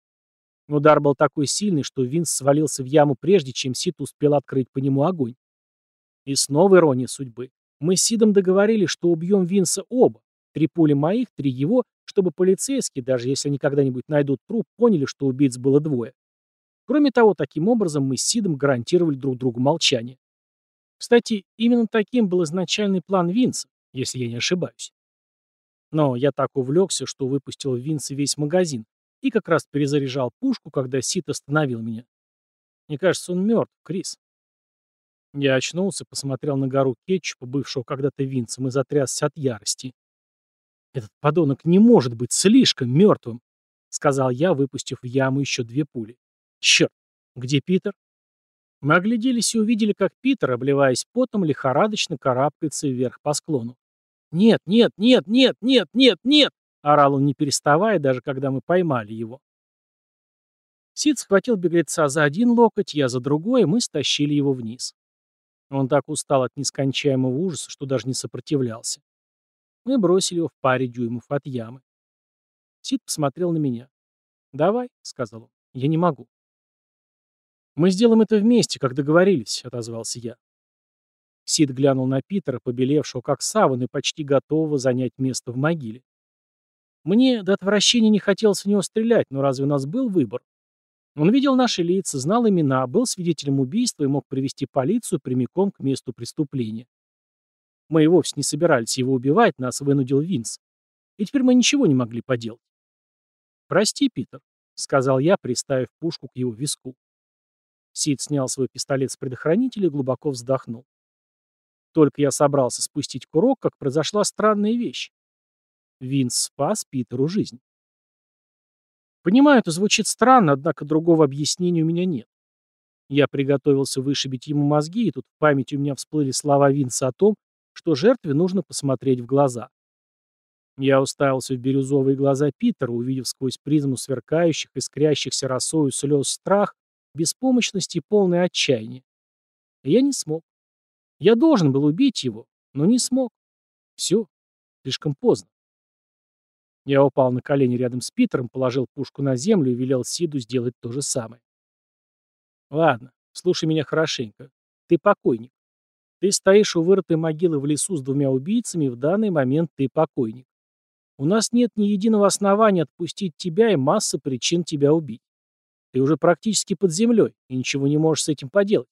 Удар был такой сильный, что Винс свалился в яму прежде, чем Сид успел открыть по нему огонь. И снова ирония судьбы. Мы с Сидом договорились, что убьем Винса оба. Три пули моих, три его, чтобы полицейские, даже если они когда-нибудь найдут труп, поняли, что убийц было двое. Кроме того, таким образом мы с Сидом гарантировали друг другу молчание. Кстати, именно таким был изначальный план Винса, если я не ошибаюсь. Но я так увлекся, что выпустил в Винса весь магазин, и как раз перезаряжал пушку, когда Сит остановил меня. Мне кажется, он мертв, Крис. Я очнулся, посмотрел на гору кетчупа, бывшего когда-то Винцем, и затрясся от ярости. «Этот подонок не может быть слишком мертвым», — сказал я, выпустив в яму еще две пули. «Черт, где Питер?» Мы огляделись и увидели, как Питер, обливаясь потом, лихорадочно карабкается вверх по склону. «Нет, нет, нет, нет, нет, нет, нет!» Орал он не переставая, даже когда мы поймали его. Сид схватил беглеца за один локоть, я за другой, и мы стащили его вниз. Он так устал от нескончаемого ужаса, что даже не сопротивлялся. Мы бросили его в паре дюймов от ямы. Сид посмотрел на меня. «Давай», — сказал он, — «я не могу». «Мы сделаем это вместе, как договорились», — отозвался я. Сид глянул на Питера, побелевшего как саван и почти готового занять место в могиле. Мне до отвращения не хотелось в него стрелять, но разве у нас был выбор? Он видел наши лица, знал имена, был свидетелем убийства и мог привести полицию прямиком к месту преступления. Мы и вовсе не собирались его убивать, нас вынудил Винс. И теперь мы ничего не могли поделать. «Прости, Питер», — сказал я, приставив пушку к его виску. Сид снял свой пистолет с предохранителя и глубоко вздохнул. Только я собрался спустить курок, как произошла странная вещь. Винс спас Питеру жизнь. Понимаю, это звучит странно, однако другого объяснения у меня нет. Я приготовился вышибить ему мозги, и тут в памяти у меня всплыли слова Винса о том, что жертве нужно посмотреть в глаза. Я уставился в бирюзовые глаза Питера, увидев сквозь призму сверкающих, искрящихся росою слез страх, беспомощность и полное отчаяние. Я не смог. Я должен был убить его, но не смог. Все, слишком поздно. Я упал на колени рядом с Питером, положил пушку на землю и велел Сиду сделать то же самое. Ладно, слушай меня хорошенько. Ты покойник. Ты стоишь у вырытой могилы в лесу с двумя убийцами, и в данный момент ты покойник. У нас нет ни единого основания отпустить тебя и масса причин тебя убить. Ты уже практически под землей, и ничего не можешь с этим поделать.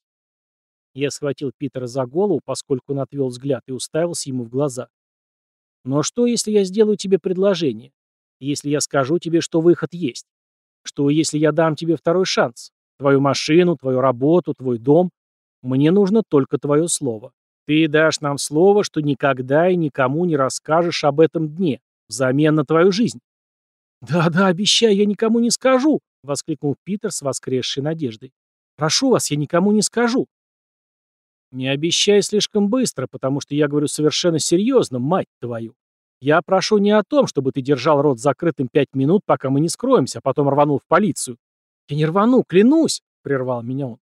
Я схватил Питера за голову, поскольку он отвел взгляд и уставился ему в глаза. Но что, если я сделаю тебе предложение? Если я скажу тебе, что выход есть? Что, если я дам тебе второй шанс? Твою машину, твою работу, твой дом? Мне нужно только твое слово. Ты дашь нам слово, что никогда и никому не расскажешь об этом дне, взамен на твою жизнь. «Да-да, обещаю, я никому не скажу!» — воскликнул Питер с воскресшей надеждой. «Прошу вас, я никому не скажу!» Не обещай слишком быстро, потому что я говорю совершенно серьезно, мать твою. Я прошу не о том, чтобы ты держал рот закрытым пять минут, пока мы не скроемся, а потом рванул в полицию. Я не рвану, клянусь, прервал меня он.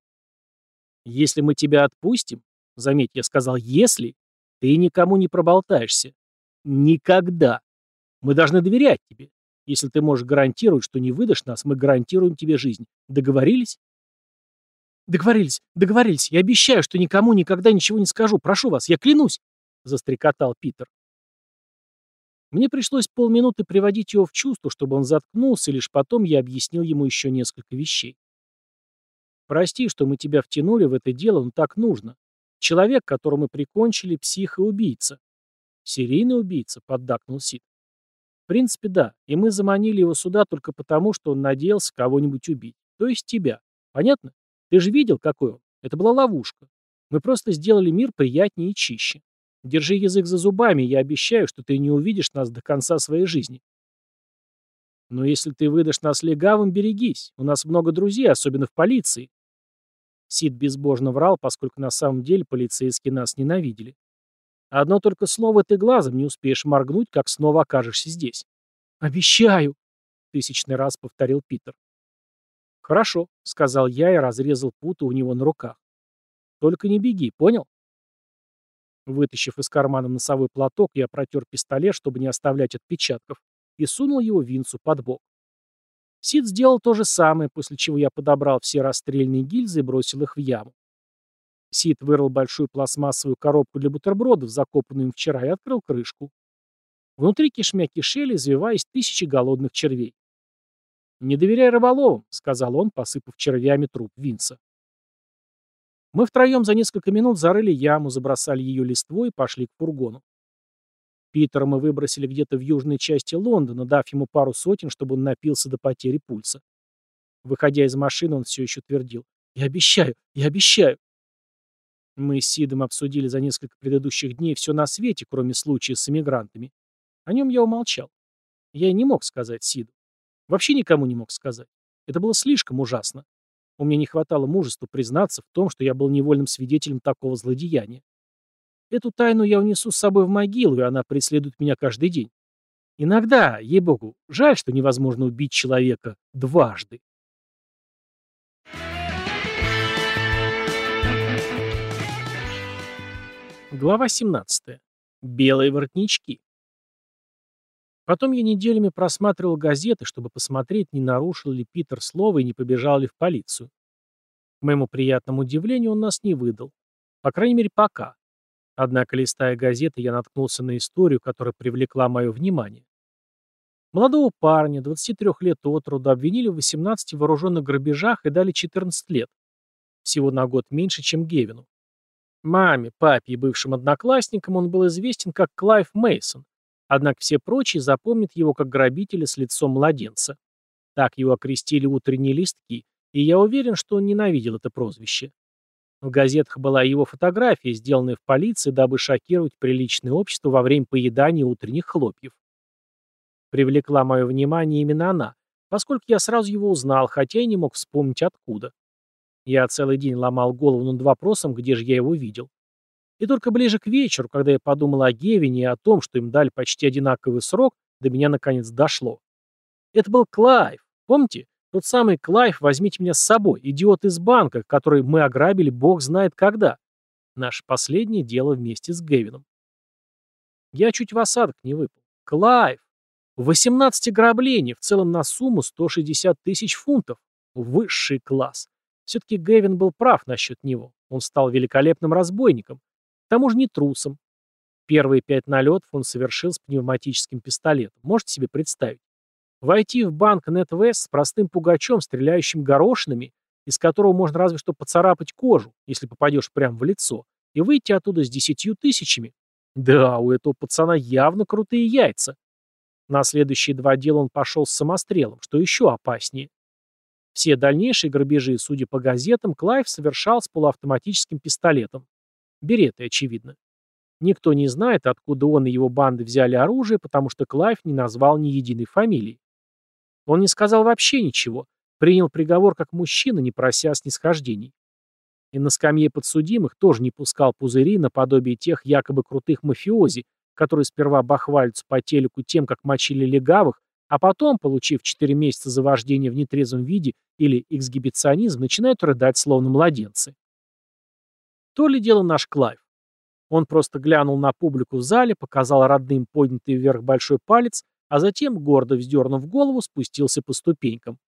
Если мы тебя отпустим, заметь, я сказал «если», ты никому не проболтаешься. Никогда. Мы должны доверять тебе. Если ты можешь гарантировать, что не выдашь нас, мы гарантируем тебе жизнь. Договорились? «Договорились, договорились. Я обещаю, что никому никогда ничего не скажу. Прошу вас, я клянусь!» — застрекотал Питер. Мне пришлось полминуты приводить его в чувство, чтобы он заткнулся, и лишь потом я объяснил ему еще несколько вещей. Прости, что мы тебя втянули в это дело, но так нужно. Человек, которого мы прикончили, псих и убийца. Серийный убийца, поддакнул Сид. В принципе, да, и мы заманили его сюда только потому, что он надеялся кого-нибудь убить. То есть тебя. Понятно? Ты же видел, какой он? Это была ловушка. Мы просто сделали мир приятнее и чище. Держи язык за зубами, я обещаю, что ты не увидишь нас до конца своей жизни. Но если ты выдашь нас легавым, берегись. У нас много друзей, особенно в полиции. Сид безбожно врал, поскольку на самом деле полицейские нас ненавидели. Одно только слово ты глазом не успеешь моргнуть, как снова окажешься здесь. «Обещаю!» — тысячный раз повторил Питер. «Хорошо», — сказал я и разрезал путу у него на руках. «Только не беги, понял?» Вытащив из кармана носовой платок, я протер пистолет, чтобы не оставлять отпечатков, и сунул его Винцу под бок. Сид сделал то же самое, после чего я подобрал все расстрельные гильзы и бросил их в яму. Сид вырыл большую пластмассовую коробку для бутербродов, закопанную им вчера, и открыл крышку. Внутри кишмя кишели, извиваясь тысячи голодных червей. «Не доверяй рыболовам», — сказал он, посыпав червями труп Винса. Мы втроем за несколько минут зарыли яму, забросали ее листвой и пошли к фургону. Питера мы выбросили где-то в южной части Лондона, дав ему пару сотен, чтобы он напился до потери пульса. Выходя из машины, он все еще твердил. «Я обещаю! Я обещаю!» Мы с Сидом обсудили за несколько предыдущих дней все на свете, кроме случая с эмигрантами. О нем я умолчал. Я не мог сказать Сиду. Вообще никому не мог сказать. Это было слишком ужасно. У меня не хватало мужества признаться в том, что я был невольным свидетелем такого злодеяния. Эту тайну я унесу с собой в могилу, и она преследует меня каждый день. Иногда, ей-богу, жаль, что невозможно убить человека дважды. Глава 17. Белые воротнички. Потом я неделями просматривал газеты, чтобы посмотреть, не нарушил ли Питер слово и не побежал ли в полицию. К моему приятному удивлению, он нас не выдал. По крайней мере, пока. Однако, листая газеты, я наткнулся на историю, которая привлекла мое внимание. Молодого парня, 23 лет от роду, обвинили в 18 вооруженных грабежах и дали 14 лет. Всего на год меньше, чем Гевину. Маме, папе и бывшим одноклассникам он был известен как Клайв Мейсон, Однако все прочие запомнят его как грабителя с лицом младенца. Так его окрестили утренние листки, и я уверен, что он ненавидел это прозвище. В газетах была его фотография, сделанная в полиции, дабы шокировать приличное общество во время поедания утренних хлопьев. Привлекла мое внимание именно она, поскольку я сразу его узнал, хотя и не мог вспомнить откуда. Я целый день ломал голову над вопросом, где же я его видел. И только ближе к вечеру, когда я подумал о Гевине и о том, что им дали почти одинаковый срок, до меня наконец дошло. Это был Клайв. Помните? Тот самый Клайв «Возьмите меня с собой», идиот из банка, который мы ограбили бог знает когда. Наше последнее дело вместе с Гевином. Я чуть в осадок не выпал. Клайв. 18 ограблений, в целом на сумму 160 тысяч фунтов. Высший класс. Все-таки Гевин был прав насчет него. Он стал великолепным разбойником. К тому же не трусом. Первые пять налетов он совершил с пневматическим пистолетом. Можете себе представить? Войти в банк NatWest с простым пугачом, стреляющим горошинами, из которого можно разве что поцарапать кожу, если попадешь прямо в лицо, и выйти оттуда с десятью тысячами. Да, у этого пацана явно крутые яйца. На следующие два дела он пошел с самострелом, что еще опаснее. Все дальнейшие грабежи, судя по газетам, Клайв совершал с полуавтоматическим пистолетом. Беретты, очевидно. Никто не знает, откуда он и его банды взяли оружие, потому что Клайв не назвал ни единой фамилии. Он не сказал вообще ничего, принял приговор как мужчина, не прося снисхождений. И на скамье подсудимых тоже не пускал пузыри наподобие тех якобы крутых мафиози, которые сперва бахвалятся по телеку тем, как мочили легавых, а потом, получив 4 месяца за вождение в нетрезвом виде или эксгибиционизм, начинают рыдать словно младенцы. То ли дело наш Клайв. Он просто глянул на публику в зале, показал родным поднятый вверх большой палец, а затем, гордо вздернув голову, спустился по ступенькам.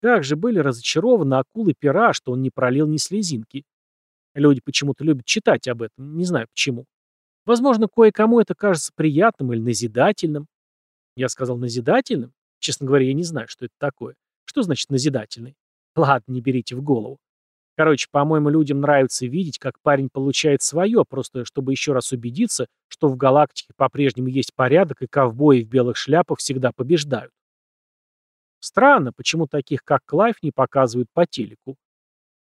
Как же были разочарованы акулы пера, что он не пролил ни слезинки. Люди почему-то любят читать об этом, не знаю почему. Возможно, кое-кому это кажется приятным или назидательным. Я сказал назидательным? Честно говоря, я не знаю, что это такое. Что значит назидательный? Ладно, не берите в голову. Короче, по-моему, людям нравится видеть, как парень получает свое, просто чтобы еще раз убедиться, что в галактике по-прежнему есть порядок, и ковбои в белых шляпах всегда побеждают. Странно, почему таких, как Клайв, не показывают по телеку.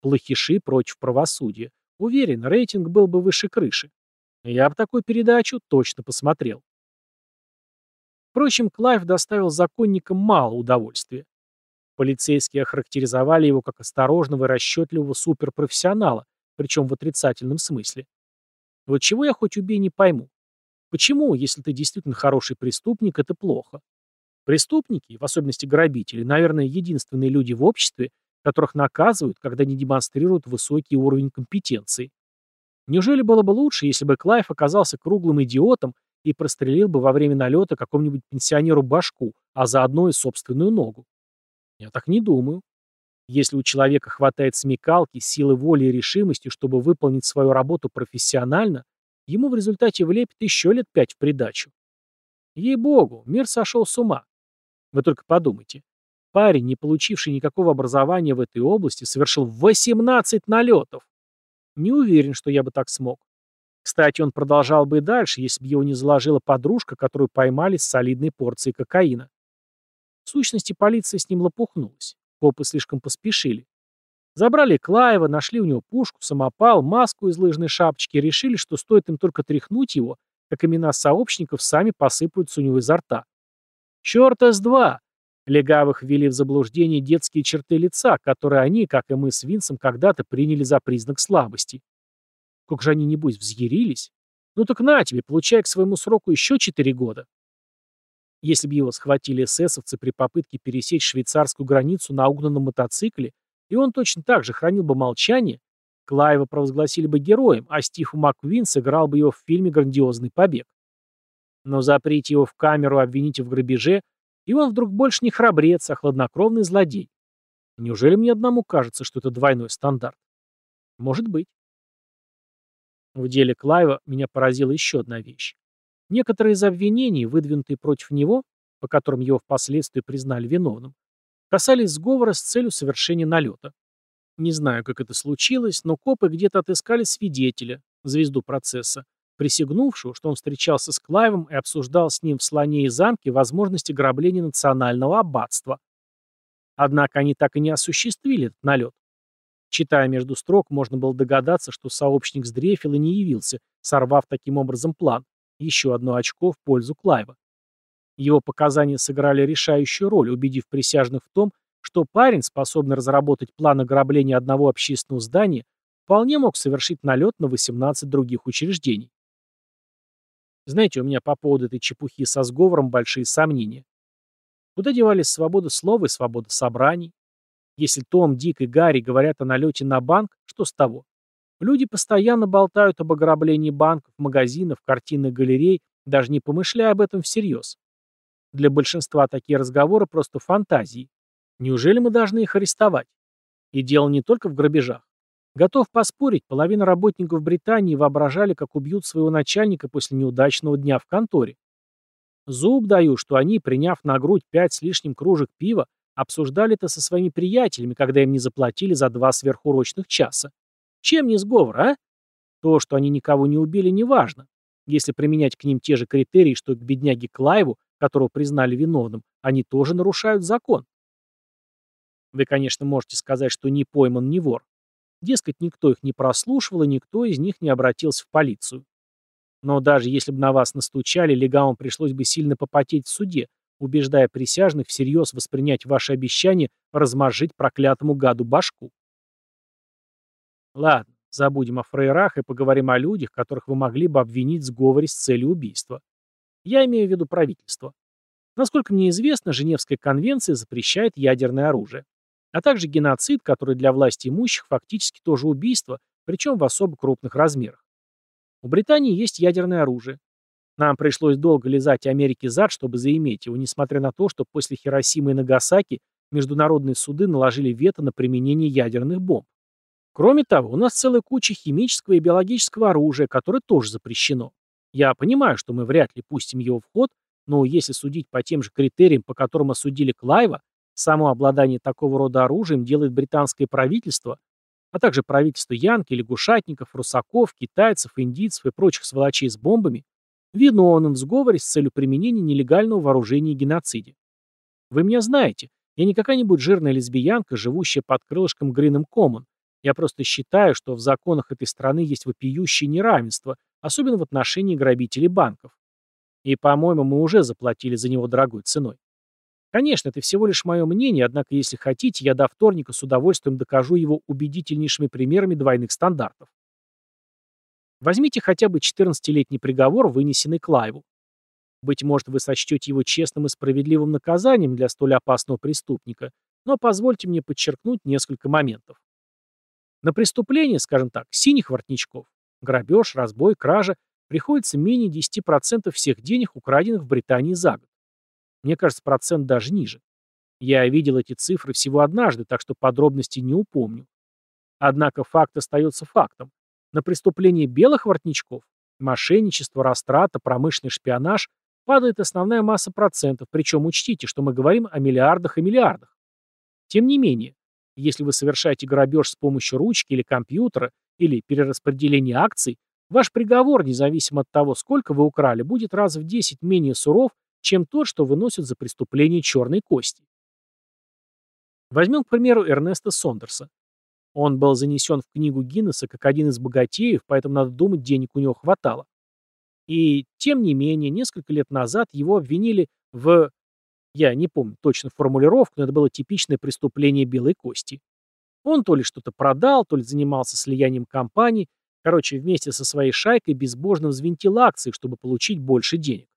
Плохиши против правосудия. Уверен, рейтинг был бы выше крыши. Я бы такую передачу точно посмотрел. Впрочем, Клайв доставил законникам мало удовольствия. Полицейские охарактеризовали его как осторожного и расчетливого суперпрофессионала, причем в отрицательном смысле. Вот чего я хоть убей не пойму. Почему, если ты действительно хороший преступник, это плохо? Преступники, в особенности грабители, наверное, единственные люди в обществе, которых наказывают, когда они демонстрируют высокий уровень компетенции. Неужели было бы лучше, если бы Клайв оказался круглым идиотом и прострелил бы во время налета какому-нибудь пенсионеру башку, а заодно и собственную ногу? Я так не думаю. Если у человека хватает смекалки, силы воли и решимости, чтобы выполнить свою работу профессионально, ему в результате влепит еще лет пять в придачу. Ей-богу, мир сошел с ума. Вы только подумайте. Парень, не получивший никакого образования в этой области, совершил 18 налетов. Не уверен, что я бы так смог. Кстати, он продолжал бы и дальше, если бы его не заложила подружка, которую поймали с солидной порцией кокаина. В сущности, полиция с ним лопухнулась. Копы слишком поспешили. Забрали Клаева, нашли у него пушку, самопал, маску из лыжной шапочки и решили, что стоит им только тряхнуть его, как имена сообщников сами посыплются у него изо рта. Чёрта с два! Легавых ввели в заблуждение детские черты лица, которые они, как и мы с Винсом, когда-то приняли за признак слабости. Как же они, небось, взъярились? Ну так на тебе, получай к своему сроку еще четыре года. Если бы его схватили эсэсовцы при попытке пересечь швейцарскую границу на угнанном мотоцикле, и он точно так же хранил бы молчание, Клаева провозгласили бы героем, а Стив Маквин сыграл бы его в фильме «Грандиозный побег». Но заприте его в камеру, обвините в грабеже, и он вдруг больше не храбрец, а хладнокровный злодей. Неужели мне одному кажется, что это двойной стандарт? Может быть. В деле Клайва меня поразила еще одна вещь. Некоторые из обвинений, выдвинутые против него, по которым его впоследствии признали виновным, касались сговора с целью совершения налета. Не знаю, как это случилось, но копы где-то отыскали свидетеля, звезду процесса, присягнувшего, что он встречался с Клайвом и обсуждал с ним в слоне и замке возможности грабления национального аббатства. Однако они так и не осуществили этот налет. Читая между строк, можно было догадаться, что сообщник сдрефил и не явился, сорвав таким образом план. Еще одно очко в пользу Клайва. Его показания сыграли решающую роль, убедив присяжных в том, что парень, способный разработать план ограбления одного общественного здания, вполне мог совершить налет на 18 других учреждений. Знаете, у меня по поводу этой чепухи со сговором большие сомнения. Куда девались свобода слова и свобода собраний? Если Том, Дик и Гарри говорят о налете на банк, что с того? Люди постоянно болтают об ограблении банков, магазинов, картинных галерей, даже не помышляя об этом всерьез. Для большинства такие разговоры просто фантазии. Неужели мы должны их арестовать? И дело не только в грабежах. Готов поспорить, половина работников Британии воображали, как убьют своего начальника после неудачного дня в конторе. Зуб даю, что они, приняв на грудь пять с лишним кружек пива, обсуждали это со своими приятелями, когда им не заплатили за два сверхурочных часа. Чем не сговор, а? То, что они никого не убили, не важно. Если применять к ним те же критерии, что и к бедняге Клайву, которого признали виновным, они тоже нарушают закон. Вы, конечно, можете сказать, что не пойман не вор. Дескать, никто их не прослушивал, и никто из них не обратился в полицию. Но даже если бы на вас настучали, легавым пришлось бы сильно попотеть в суде, убеждая присяжных всерьез воспринять ваше обещание разморжить проклятому гаду башку. Ладно, забудем о фрейрах и поговорим о людях, которых вы могли бы обвинить в сговоре с целью убийства. Я имею в виду правительство. Насколько мне известно, Женевская конвенция запрещает ядерное оружие. А также геноцид, который для власти имущих фактически тоже убийство, причем в особо крупных размерах. У Британии есть ядерное оружие. Нам пришлось долго лизать Америке зад, чтобы заиметь его, несмотря на то, что после Хиросимы и Нагасаки международные суды наложили вето на применение ядерных бомб. Кроме того, у нас целая куча химического и биологического оружия, которое тоже запрещено. Я понимаю, что мы вряд ли пустим его в ход, но если судить по тем же критериям, по которым осудили Клайва, само обладание такого рода оружием делает британское правительство, а также правительство Янки, лягушатников, русаков, китайцев, индийцев и прочих сволочей с бомбами, виновным в сговоре с целью применения нелегального вооружения и геноциде. Вы меня знаете, я не какая-нибудь жирная лесбиянка, живущая под крылышком Грином Коммон. Я просто считаю, что в законах этой страны есть вопиющее неравенство, особенно в отношении грабителей банков. И, по-моему, мы уже заплатили за него дорогой ценой. Конечно, это всего лишь мое мнение, однако, если хотите, я до вторника с удовольствием докажу его убедительнейшими примерами двойных стандартов. Возьмите хотя бы 14-летний приговор, вынесенный Клайву. Быть может, вы сочтете его честным и справедливым наказанием для столь опасного преступника, но позвольте мне подчеркнуть несколько моментов. На преступление, скажем так, синих воротничков, грабеж, разбой, кража, приходится менее 10% всех денег, украденных в Британии за год. Мне кажется, процент даже ниже. Я видел эти цифры всего однажды, так что подробностей не упомню. Однако факт остается фактом. На преступление белых воротничков, мошенничество, растрата, промышленный шпионаж падает основная масса процентов, причем учтите, что мы говорим о миллиардах и миллиардах. Тем не менее, если вы совершаете грабеж с помощью ручки или компьютера или перераспределение акций, ваш приговор, независимо от того, сколько вы украли, будет раз в 10 менее суров, чем тот, что выносят за преступление черной кости. Возьмем, к примеру, Эрнеста Сондерса. Он был занесен в книгу Гиннесса как один из богатеев, поэтому, надо думать, денег у него хватало. И, тем не менее, несколько лет назад его обвинили в... Я не помню точно формулировку, но это было типичное преступление белой кости. Он то ли что-то продал, то ли занимался слиянием компаний, короче, вместе со своей шайкой безбожно взвинтил акции, чтобы получить больше денег.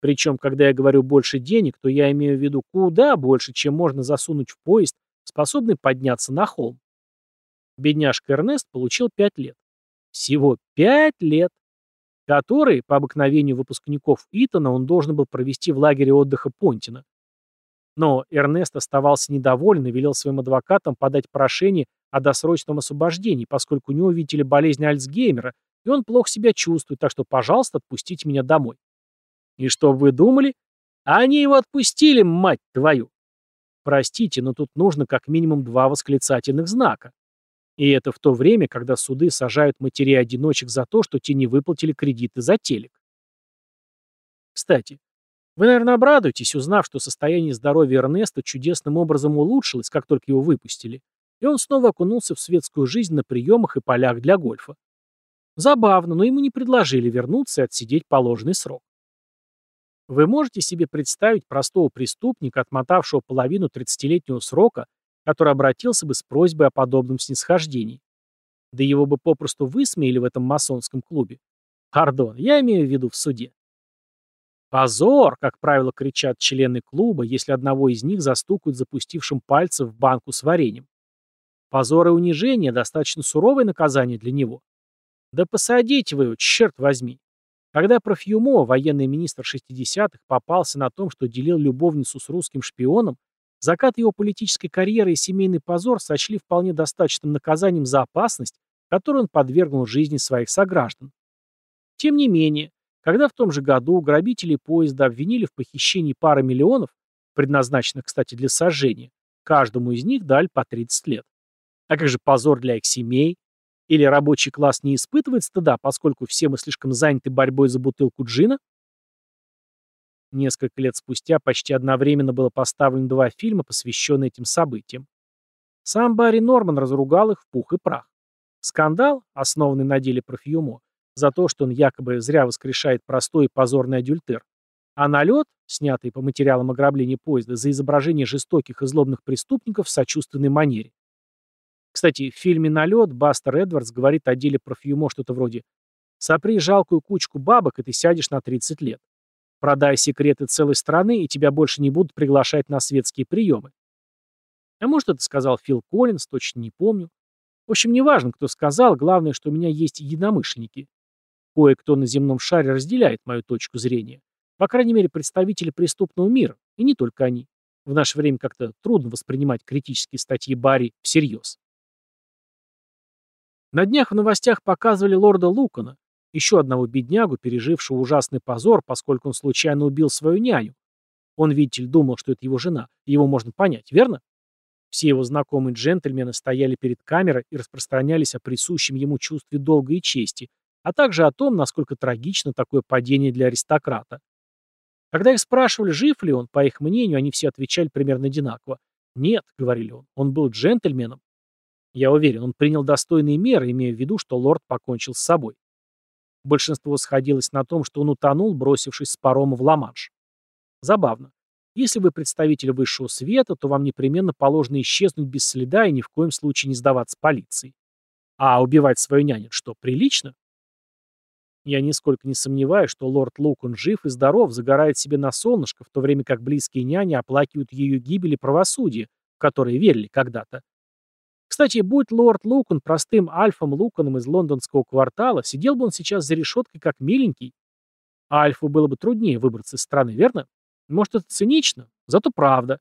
Причем, когда я говорю «больше денег», то я имею в виду куда больше, чем можно засунуть в поезд, способный подняться на холм. Бедняжка Эрнест получил 5 лет. Всего 5 лет, которые, по обыкновению выпускников Итона, он должен был провести в лагере отдыха Понтина. Но Эрнест оставался недоволен и велел своим адвокатам подать прошение о досрочном освобождении, поскольку у него, видите ли, болезнь Альцгеймера, и он плохо себя чувствует, так что, пожалуйста, отпустите меня домой. И что вы думали? Они его отпустили, мать твою! Простите, но тут нужно как минимум два восклицательных знака. И это в то время, когда суды сажают матерей-одиночек за то, что те не выплатили кредиты за телек. Кстати, вы, наверное, обрадуетесь, узнав, что состояние здоровья Эрнеста чудесным образом улучшилось, как только его выпустили, и он снова окунулся в светскую жизнь на приемах и полях для гольфа. Забавно, но ему не предложили вернуться и отсидеть положенный срок. Вы можете себе представить простого преступника, отмотавшего половину 30-летнего срока, который обратился бы с просьбой о подобном снисхождении? Да его бы попросту высмеяли в этом масонском клубе. Пардон, я имею в виду в суде. Позор, как правило, кричат члены клуба, если одного из них застукают запустившим пальцы в банку с вареньем. Позор и унижение – достаточно суровое наказание для него. Да посадите вы его, черт возьми. Когда Профьюмо, военный министр 60-х, попался на том, что делил любовницу с русским шпионом, закат его политической карьеры и семейный позор сочли вполне достаточным наказанием за опасность, которую он подвергнул жизни своих сограждан. Тем не менее, когда в том же году грабители поезда обвинили в похищении пары миллионов, предназначенных, кстати, для сожжения, каждому из них дали по 30 лет. А как же позор для их семей, или рабочий класс не испытывает стыда, поскольку все мы слишком заняты борьбой за бутылку джина? Несколько лет спустя почти одновременно было поставлено два фильма, посвященные этим событиям. Сам Барри Норман разругал их в пух и прах. Скандал, основанный на деле Профьюмо, за то, что он якобы зря воскрешает простой и позорный адюльтер, а налет, снятый по материалам ограбления поезда, за изображение жестоких и злобных преступников в сочувственной манере. Кстати, в фильме «Налет» Бастер Эдвардс говорит о деле Парфюмо что-то вроде «Сопри жалкую кучку бабок, и ты сядешь на 30 лет. Продай секреты целой страны, и тебя больше не будут приглашать на светские приемы». А может, это сказал Фил Коллинз, точно не помню. В общем, неважно, кто сказал, главное, что у меня есть единомышленники. Кое-кто на земном шаре разделяет мою точку зрения. По крайней мере, представители преступного мира, и не только они. В наше время как-то трудно воспринимать критические статьи Барри всерьез. На днях в новостях показывали лорда Лукана, Еще одного беднягу, пережившего ужасный позор, поскольку он случайно убил свою няню. Он, видите ли, думал, что это его жена. Его можно понять, верно? Все его знакомые джентльмены стояли перед камерой и распространялись о присущем ему чувстве долга и чести, а также о том, насколько трагично такое падение для аристократа. Когда их спрашивали, жив ли он, по их мнению, они все отвечали примерно одинаково. «Нет», — говорили он, — «он был джентльменом». Я уверен, он принял достойные меры, имея в виду, что лорд покончил с собой. Большинство сходилось на том, что он утонул, бросившись с парома в Ла-Манш. Забавно. Если вы представитель высшего света, то вам непременно положено исчезнуть без следа и ни в коем случае не сдаваться полиции. А убивать свою няню что, прилично? Я нисколько не сомневаюсь, что лорд Лукон жив и здоров, загорает себе на солнышко, в то время как близкие няни оплакивают ее гибель и правосудие, в которые верили когда-то. Кстати, будь лорд Лукон простым Альфом Луконом из лондонского квартала, сидел бы он сейчас за решеткой как миленький. А Альфу было бы труднее выбраться из страны, верно? Может, это цинично, зато правда.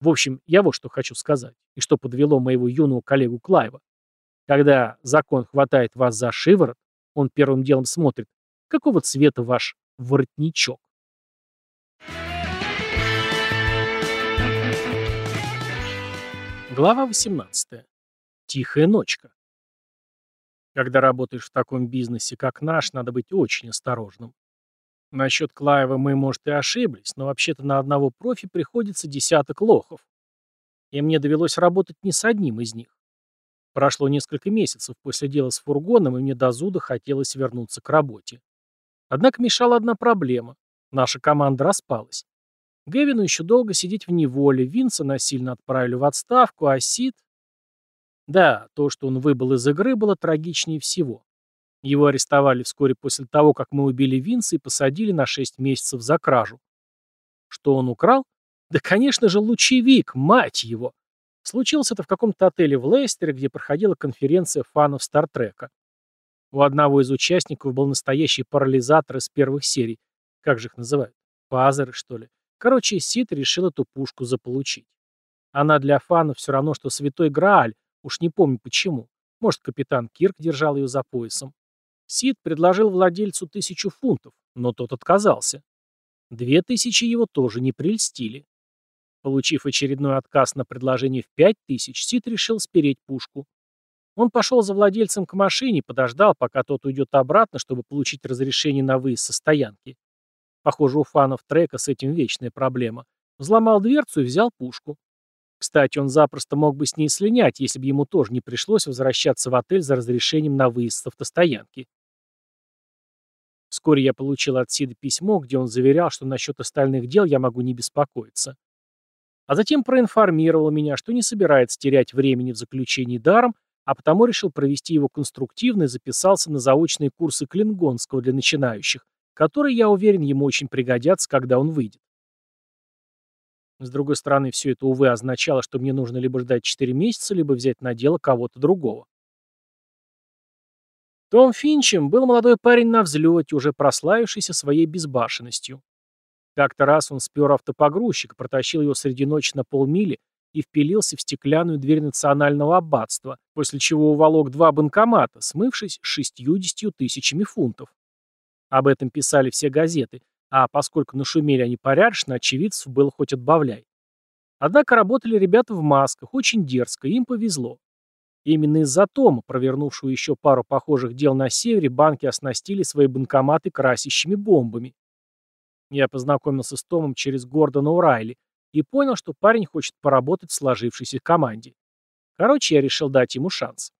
В общем, я вот что хочу сказать, и что подвело моего юного коллегу Клайва. Когда закон хватает вас за шиворот, он первым делом смотрит, какого цвета ваш воротничок. Глава 18. Тихая ночка. Когда работаешь в таком бизнесе, как наш, надо быть очень осторожным. Насчет Клаева мы, может, и ошиблись, но вообще-то на одного профи приходится десяток лохов. И мне довелось работать не с одним из них. Прошло несколько месяцев после дела с фургоном, и мне до зуда хотелось вернуться к работе. Однако мешала одна проблема. Наша команда распалась. Гевину еще долго сидеть в неволе, Винса насильно отправили в отставку, а Сид... Да, то, что он выбыл из игры, было трагичнее всего. Его арестовали вскоре после того, как мы убили Винса и посадили на 6 месяцев за кражу. Что он украл? Да, конечно же, лучевик, мать его! Случилось это в каком-то отеле в Лейстере, где проходила конференция фанов Стартрека. У одного из участников был настоящий парализатор из первых серий. Как же их называют? Пазеры, что ли? Короче, Сид решил эту пушку заполучить. Она для фанов все равно, что святой Грааль, уж не помню почему. Может, капитан Кирк держал ее за поясом. Сид предложил владельцу тысячу фунтов, но тот отказался. Две тысячи его тоже не прельстили. Получив очередной отказ на предложение в пять тысяч, Сид решил спереть пушку. Он пошел за владельцем к машине, подождал, пока тот уйдет обратно, чтобы получить разрешение на выезд со стоянки. Похоже, у фанов трека с этим вечная проблема. Взломал дверцу и взял пушку. Кстати, он запросто мог бы с ней слинять, если бы ему тоже не пришлось возвращаться в отель за разрешением на выезд с автостоянки. Вскоре я получил от Сида письмо, где он заверял, что насчет остальных дел я могу не беспокоиться а затем проинформировал меня, что не собирается терять времени в заключении даром, а потому решил провести его конструктивно и записался на заочные курсы клингонского для начинающих, которые, я уверен, ему очень пригодятся, когда он выйдет. С другой стороны, все это, увы, означало, что мне нужно либо ждать 4 месяца, либо взять на дело кого-то другого. Том Финчем был молодой парень на взлете, уже прославившийся своей безбашенностью. Как-то раз он спер автопогрузчик, протащил его среди ночи на полмили и впилился в стеклянную дверь национального аббатства, после чего уволок два банкомата, смывшись шестьюдесятью тысячами фунтов. Об этом писали все газеты, а поскольку нашумели они порядочно, очевидцев было хоть отбавляй. Однако работали ребята в масках, очень дерзко, им повезло. Именно из-за Тома, провернувшего еще пару похожих дел на севере, банки оснастили свои банкоматы красящими бомбами. Я познакомился с Томом через Гордона Урайли и понял, что парень хочет поработать в сложившейся команде. Короче, я решил дать ему шанс.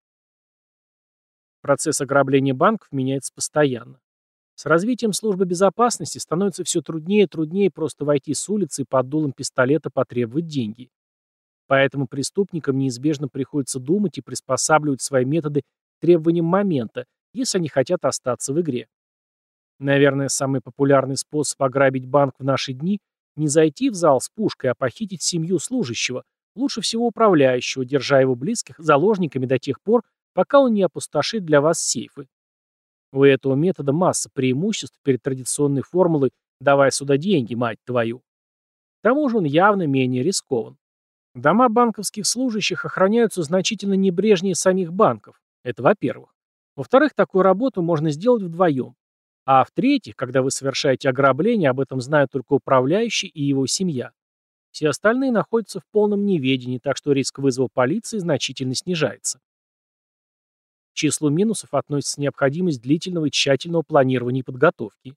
Процесс ограбления банков меняется постоянно. С развитием службы безопасности становится все труднее и труднее просто войти с улицы и под дулом пистолета потребовать деньги. Поэтому преступникам неизбежно приходится думать и приспосабливать свои методы требованиям момента, если они хотят остаться в игре. Наверное, самый популярный способ ограбить банк в наши дни – не зайти в зал с пушкой, а похитить семью служащего, лучше всего управляющего, держа его близких заложниками до тех пор, пока он не опустошит для вас сейфы. У этого метода масса преимуществ перед традиционной формулой «давай сюда деньги, мать твою». К тому же он явно менее рискован. Дома банковских служащих охраняются значительно небрежнее самих банков. Это во-первых. Во-вторых, такую работу можно сделать вдвоем. А в-третьих, когда вы совершаете ограбление, об этом знают только управляющий и его семья. Все остальные находятся в полном неведении, так что риск вызова полиции значительно снижается. Числу минусов относится необходимость длительного и тщательного планирования и подготовки.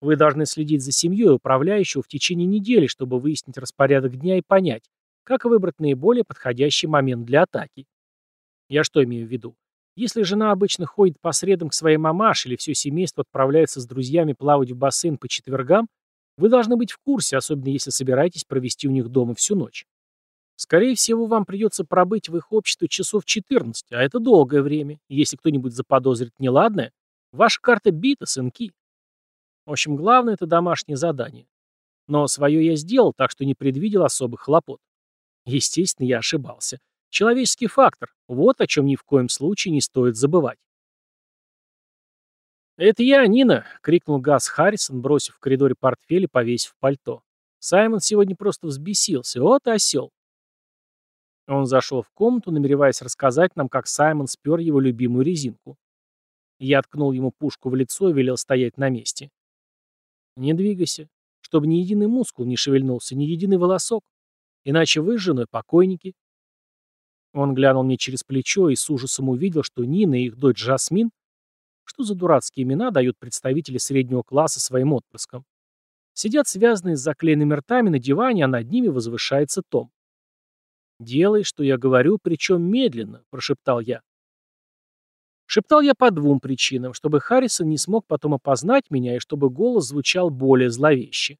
Вы должны следить за семьей управляющего в течение недели, чтобы выяснить распорядок дня и понять, как выбрать наиболее подходящий момент для атаки. Я что имею в виду? Если жена обычно ходит по средам к своей мамаше или все семейство отправляется с друзьями плавать в бассейн по четвергам, вы должны быть в курсе, особенно если собираетесь провести у них дома всю ночь. Скорее всего, вам придется пробыть в их обществе часов 14, а это долгое время. Если кто-нибудь заподозрит неладное, ваша карта бита, сынки. В общем, главное – это домашнее задание. Но свое я сделал, так что не предвидел особых хлопот. Естественно, я ошибался. Человеческий фактор – вот о чем ни в коем случае не стоит забывать. «Это я, Нина!» — крикнул Газ Харрисон, бросив в коридоре портфель и повесив пальто. «Саймон сегодня просто взбесился. Вот осел!» Он зашел в комнату, намереваясь рассказать нам, как Саймон спер его любимую резинку. Я ткнул ему пушку в лицо и велел стоять на месте. Не двигайся, чтобы ни единый мускул не шевельнулся, ни единый волосок. Иначе вы с женой покойники. Он глянул мне через плечо и с ужасом увидел, что Нина и их дочь Жасмин что за дурацкие имена дают представители среднего класса своим отпрыскам? Сидят связанные с заклеенными ртами на диване, а над ними возвышается Том. «Делай, что я говорю, причем медленно», — прошептал я. Шептал я по двум причинам, чтобы Харрисон не смог потом опознать меня и чтобы голос звучал более зловеще.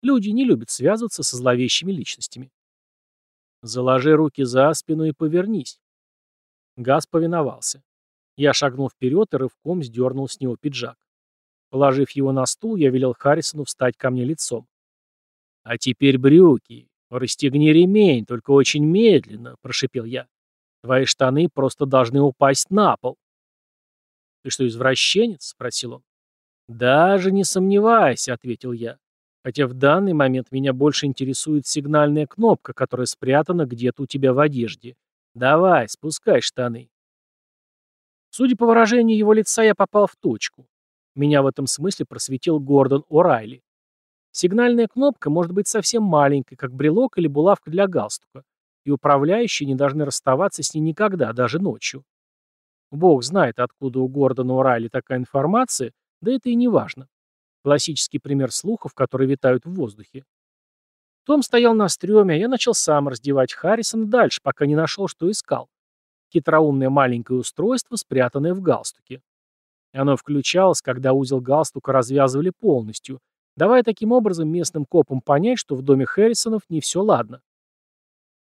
Люди не любят связываться со зловещими личностями. Заложи руки за спину и повернись. Газ повиновался. Я шагнул вперед и рывком сдернул с него пиджак. Положив его на стул, я велел Харрисону встать ко мне лицом. «А теперь брюки. Расстегни ремень, только очень медленно», — прошипел я. «Твои штаны просто должны упасть на пол». «Ты что, извращенец?» — спросил он. «Даже не сомневайся», — ответил я. «Хотя в данный момент меня больше интересует сигнальная кнопка, которая спрятана где-то у тебя в одежде. Давай, спускай штаны». Судя по выражению его лица, я попал в точку. Меня в этом смысле просветил Гордон О'Райли. Сигнальная кнопка может быть совсем маленькой, как брелок или булавка для галстука, и управляющие не должны расставаться с ней никогда, даже ночью. Бог знает, откуда у Гордона Урайли такая информация, да это и не важно. Классический пример слухов, которые витают в воздухе. Том стоял на стреме, а я начал сам раздевать Харрисона дальше, пока не нашел, что искал. Хитроумное маленькое устройство, спрятанное в галстуке. Оно включалось, когда узел галстука развязывали полностью, давая таким образом местным копам понять, что в доме Харрисонов не все ладно.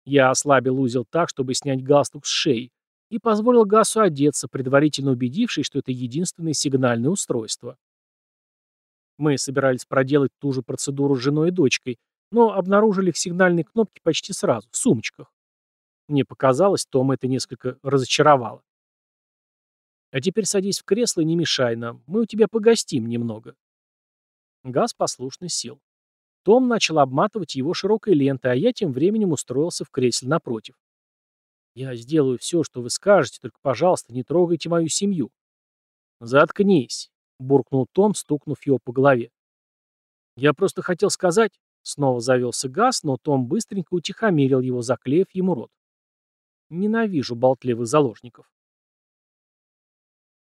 Я ослабил узел так, чтобы снять галстук с шеи, и позволил Гасу одеться, предварительно убедившись, что это единственное сигнальное устройство. Мы собирались проделать ту же процедуру с женой и дочкой, но обнаружили их сигнальные кнопки почти сразу, в сумочках. Мне показалось, Том это несколько разочаровало. «А теперь садись в кресло и не мешай нам, мы у тебя погостим немного». Газ послушно сел. Том начал обматывать его широкой лентой, а я тем временем устроился в кресле напротив. «Я сделаю все, что вы скажете, только, пожалуйста, не трогайте мою семью». «Заткнись», — буркнул Том, стукнув его по голове. «Я просто хотел сказать...» Снова завелся газ, но Том быстренько утихомирил его, заклеив ему рот. Ненавижу болтливых заложников.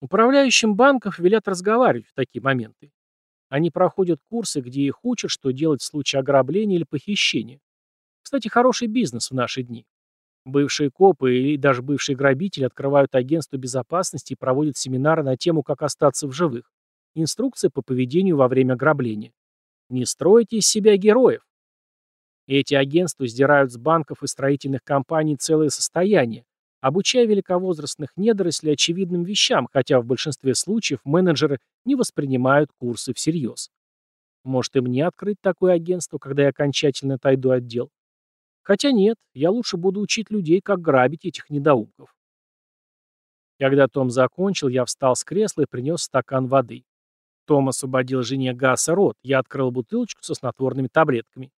Управляющим банков велят разговаривать в такие моменты. Они проходят курсы, где их учат, что делать в случае ограбления или похищения. Кстати, хороший бизнес в наши дни. Бывшие копы и даже бывшие грабители открывают агентство безопасности и проводят семинары на тему «Как остаться в живых». Инструкция по поведению во время ограбления. Не стройте из себя героев. Эти агентства сдирают с банков и строительных компаний целое состояние, обучая великовозрастных недорослей очевидным вещам, хотя в большинстве случаев менеджеры не воспринимают курсы всерьез. Может и мне открыть такое агентство, когда я окончательно отойду от дел? Хотя нет, я лучше буду учить людей, как грабить этих недоумков. Когда Том закончил, я встал с кресла и принес стакан воды. Том освободил жене Гаса рот, я открыл бутылочку со снотворными таблетками.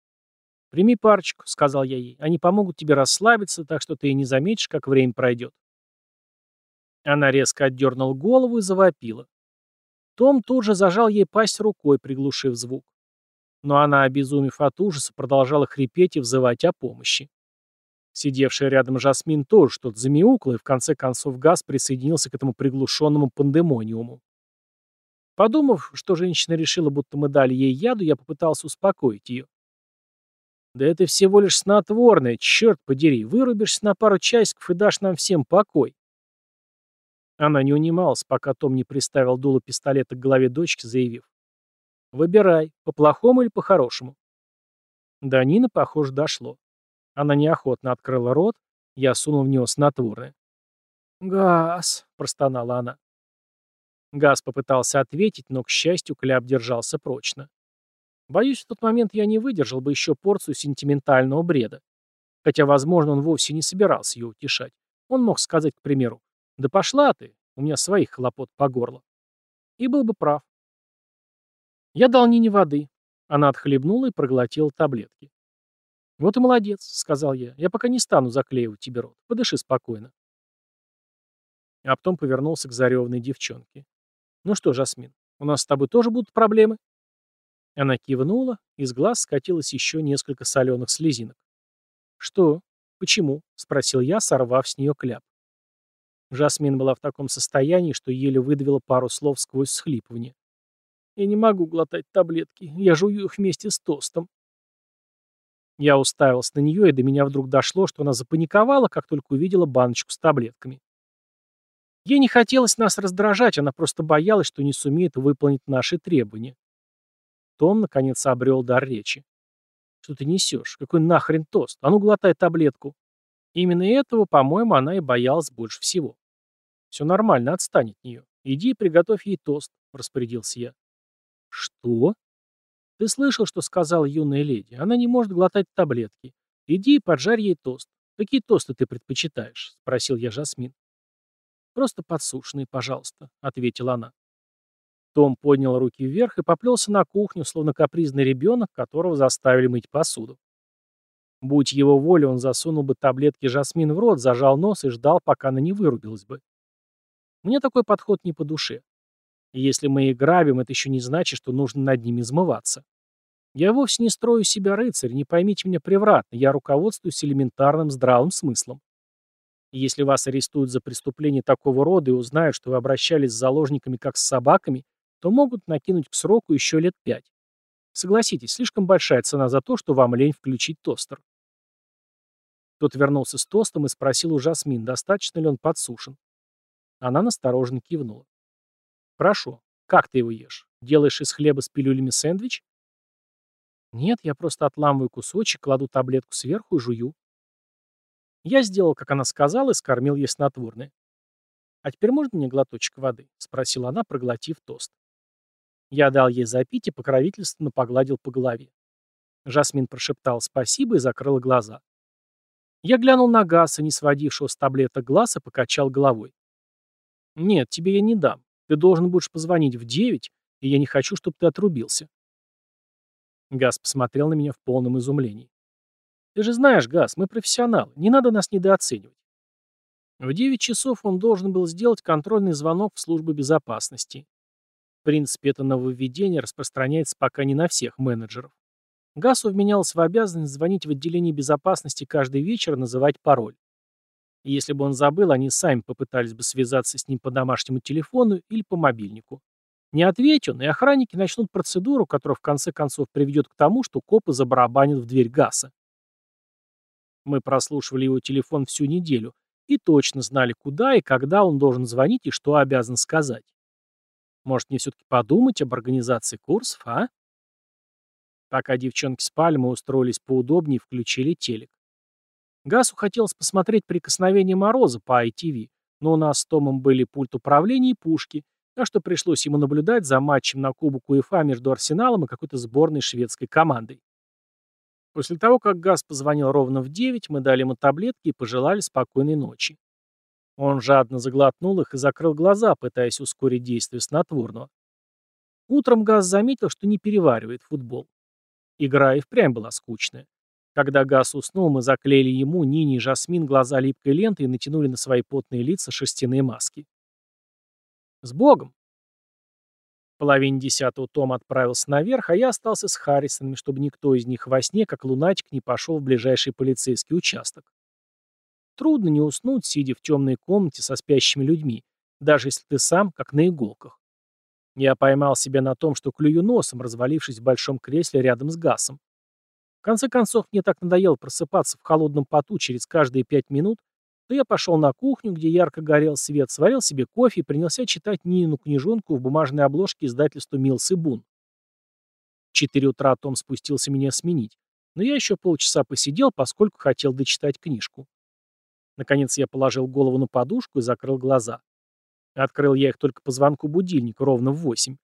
«Прими парочку», — сказал я ей. «Они помогут тебе расслабиться, так что ты и не заметишь, как время пройдет». Она резко отдернула голову и завопила. Том тут же зажал ей пасть рукой, приглушив звук. Но она, обезумев от ужаса, продолжала хрипеть и взывать о помощи. Сидевшая рядом Жасмин тоже что-то замяукла, и в конце концов Газ присоединился к этому приглушенному пандемониуму. Подумав, что женщина решила, будто мы дали ей яду, я попытался успокоить ее. «Да это всего лишь снотворное, черт подери, вырубишься на пару часиков и дашь нам всем покой». Она не унималась, пока Том не приставил дуло пистолета к голове дочки, заявив. «Выбирай, по-плохому или по-хорошему». До Нины, похоже, дошло. Она неохотно открыла рот, я сунул в него снотворное. «Газ», — простонала она. Газ попытался ответить, но, к счастью, Кляп держался прочно. Боюсь, в тот момент я не выдержал бы еще порцию сентиментального бреда. Хотя, возможно, он вовсе не собирался ее утешать. Он мог сказать, к примеру, «Да пошла ты, у меня своих хлопот по горло». И был бы прав. Я дал Нине воды. Она отхлебнула и проглотила таблетки. «Вот и молодец», — сказал я. «Я пока не стану заклеивать тебе рот. Подыши спокойно». А потом повернулся к зареванной девчонке. «Ну что, Жасмин, у нас с тобой тоже будут проблемы?» Она кивнула, из глаз скатилось еще несколько соленых слезинок. «Что? Почему?» — спросил я, сорвав с нее кляп. Жасмин была в таком состоянии, что еле выдавила пару слов сквозь схлипывание. «Я не могу глотать таблетки, я жую их вместе с тостом». Я уставился на нее, и до меня вдруг дошло, что она запаниковала, как только увидела баночку с таблетками. Ей не хотелось нас раздражать, она просто боялась, что не сумеет выполнить наши требования. Том, наконец, обрел дар речи. «Что ты несешь? Какой нахрен тост? А ну, глотай таблетку!» Именно этого, по-моему, она и боялась больше всего. «Все нормально, отстань от нее. Иди и приготовь ей тост», — распорядился я. «Что?» «Ты слышал, что сказала юная леди? Она не может глотать таблетки. Иди и поджарь ей тост. Какие тосты ты предпочитаешь?» — спросил я Жасмин. «Просто подсушенные, пожалуйста», — ответила она. Том поднял руки вверх и поплелся на кухню, словно капризный ребенок, которого заставили мыть посуду. Будь его воля, он засунул бы таблетки жасмин в рот, зажал нос и ждал, пока она не вырубилась бы. Мне такой подход не по душе. Если мы их грабим, это еще не значит, что нужно над ними измываться. Я вовсе не строю себя рыцарь, не поймите меня превратно, я руководствуюсь элементарным здравым смыслом. если вас арестуют за преступление такого рода и узнают, что вы обращались с заложниками как с собаками, то могут накинуть к сроку еще лет пять. Согласитесь, слишком большая цена за то, что вам лень включить тостер. Тот вернулся с тостом и спросил у Жасмин, достаточно ли он подсушен. Она настороженно кивнула. «Хорошо. Как ты его ешь? Делаешь из хлеба с пилюлями сэндвич?» «Нет, я просто отламываю кусочек, кладу таблетку сверху и жую». Я сделал, как она сказала, и скормил ей снотворное. «А теперь можно мне глоточек воды?» — спросила она, проглотив тост. Я дал ей запить и покровительственно погладил по голове. Жасмин прошептал спасибо и закрыла глаза. Я глянул на Гаса, не сводившего с таблеток глаз, и покачал головой. «Нет, тебе я не дам. Ты должен будешь позвонить в девять, и я не хочу, чтобы ты отрубился». Газ посмотрел на меня в полном изумлении. «Ты же знаешь, Газ, мы профессионалы, не надо нас недооценивать». В девять часов он должен был сделать контрольный звонок в службу безопасности. Принципе, это нововведение распространяется пока не на всех менеджеров. Гасу вменялось в обязанность звонить в отделение безопасности каждый вечер и называть пароль. И если бы он забыл, они сами попытались бы связаться с ним по домашнему телефону или по мобильнику. Не ответь он, и охранники начнут процедуру, которая в конце концов приведет к тому, что копы забарабанят в дверь Гаса. Мы прослушивали его телефон всю неделю и точно знали, куда и когда он должен звонить и что обязан сказать. Может, мне все-таки подумать об организации курсов, а? Пока девчонки спали, мы устроились поудобнее и включили телек. Гасу хотелось посмотреть «Прикосновение Мороза» по ITV, но у нас с Томом были пульт управления и пушки, так что пришлось ему наблюдать за матчем на Кубок УЕФА между Арсеналом и какой-то сборной шведской командой. После того, как Газ позвонил ровно в 9, мы дали ему таблетки и пожелали спокойной ночи. Он жадно заглотнул их и закрыл глаза, пытаясь ускорить действие снотворного. Утром Газ заметил, что не переваривает футбол. Игра и впрямь была скучная. Когда Газ уснул, мы заклеили ему, Нине и Жасмин глаза липкой лентой и натянули на свои потные лица шерстяные маски. С Богом. Половине десятого Том отправился наверх, а я остался с Харрисонами, чтобы никто из них во сне, как лунатик, не пошел в ближайший полицейский участок. Трудно не уснуть, сидя в темной комнате со спящими людьми, даже если ты сам, как на иголках. Я поймал себя на том, что клюю носом, развалившись в большом кресле рядом с Гасом. В конце концов, мне так надоело просыпаться в холодном поту через каждые пять минут, что я пошел на кухню, где ярко горел свет, сварил себе кофе и принялся читать Нину книжонку в бумажной обложке издательства «Милс и Бун». В четыре утра Том спустился меня сменить, но я еще полчаса посидел, поскольку хотел дочитать книжку. Наконец я положил голову на подушку и закрыл глаза. Открыл я их только по звонку будильника, ровно в восемь.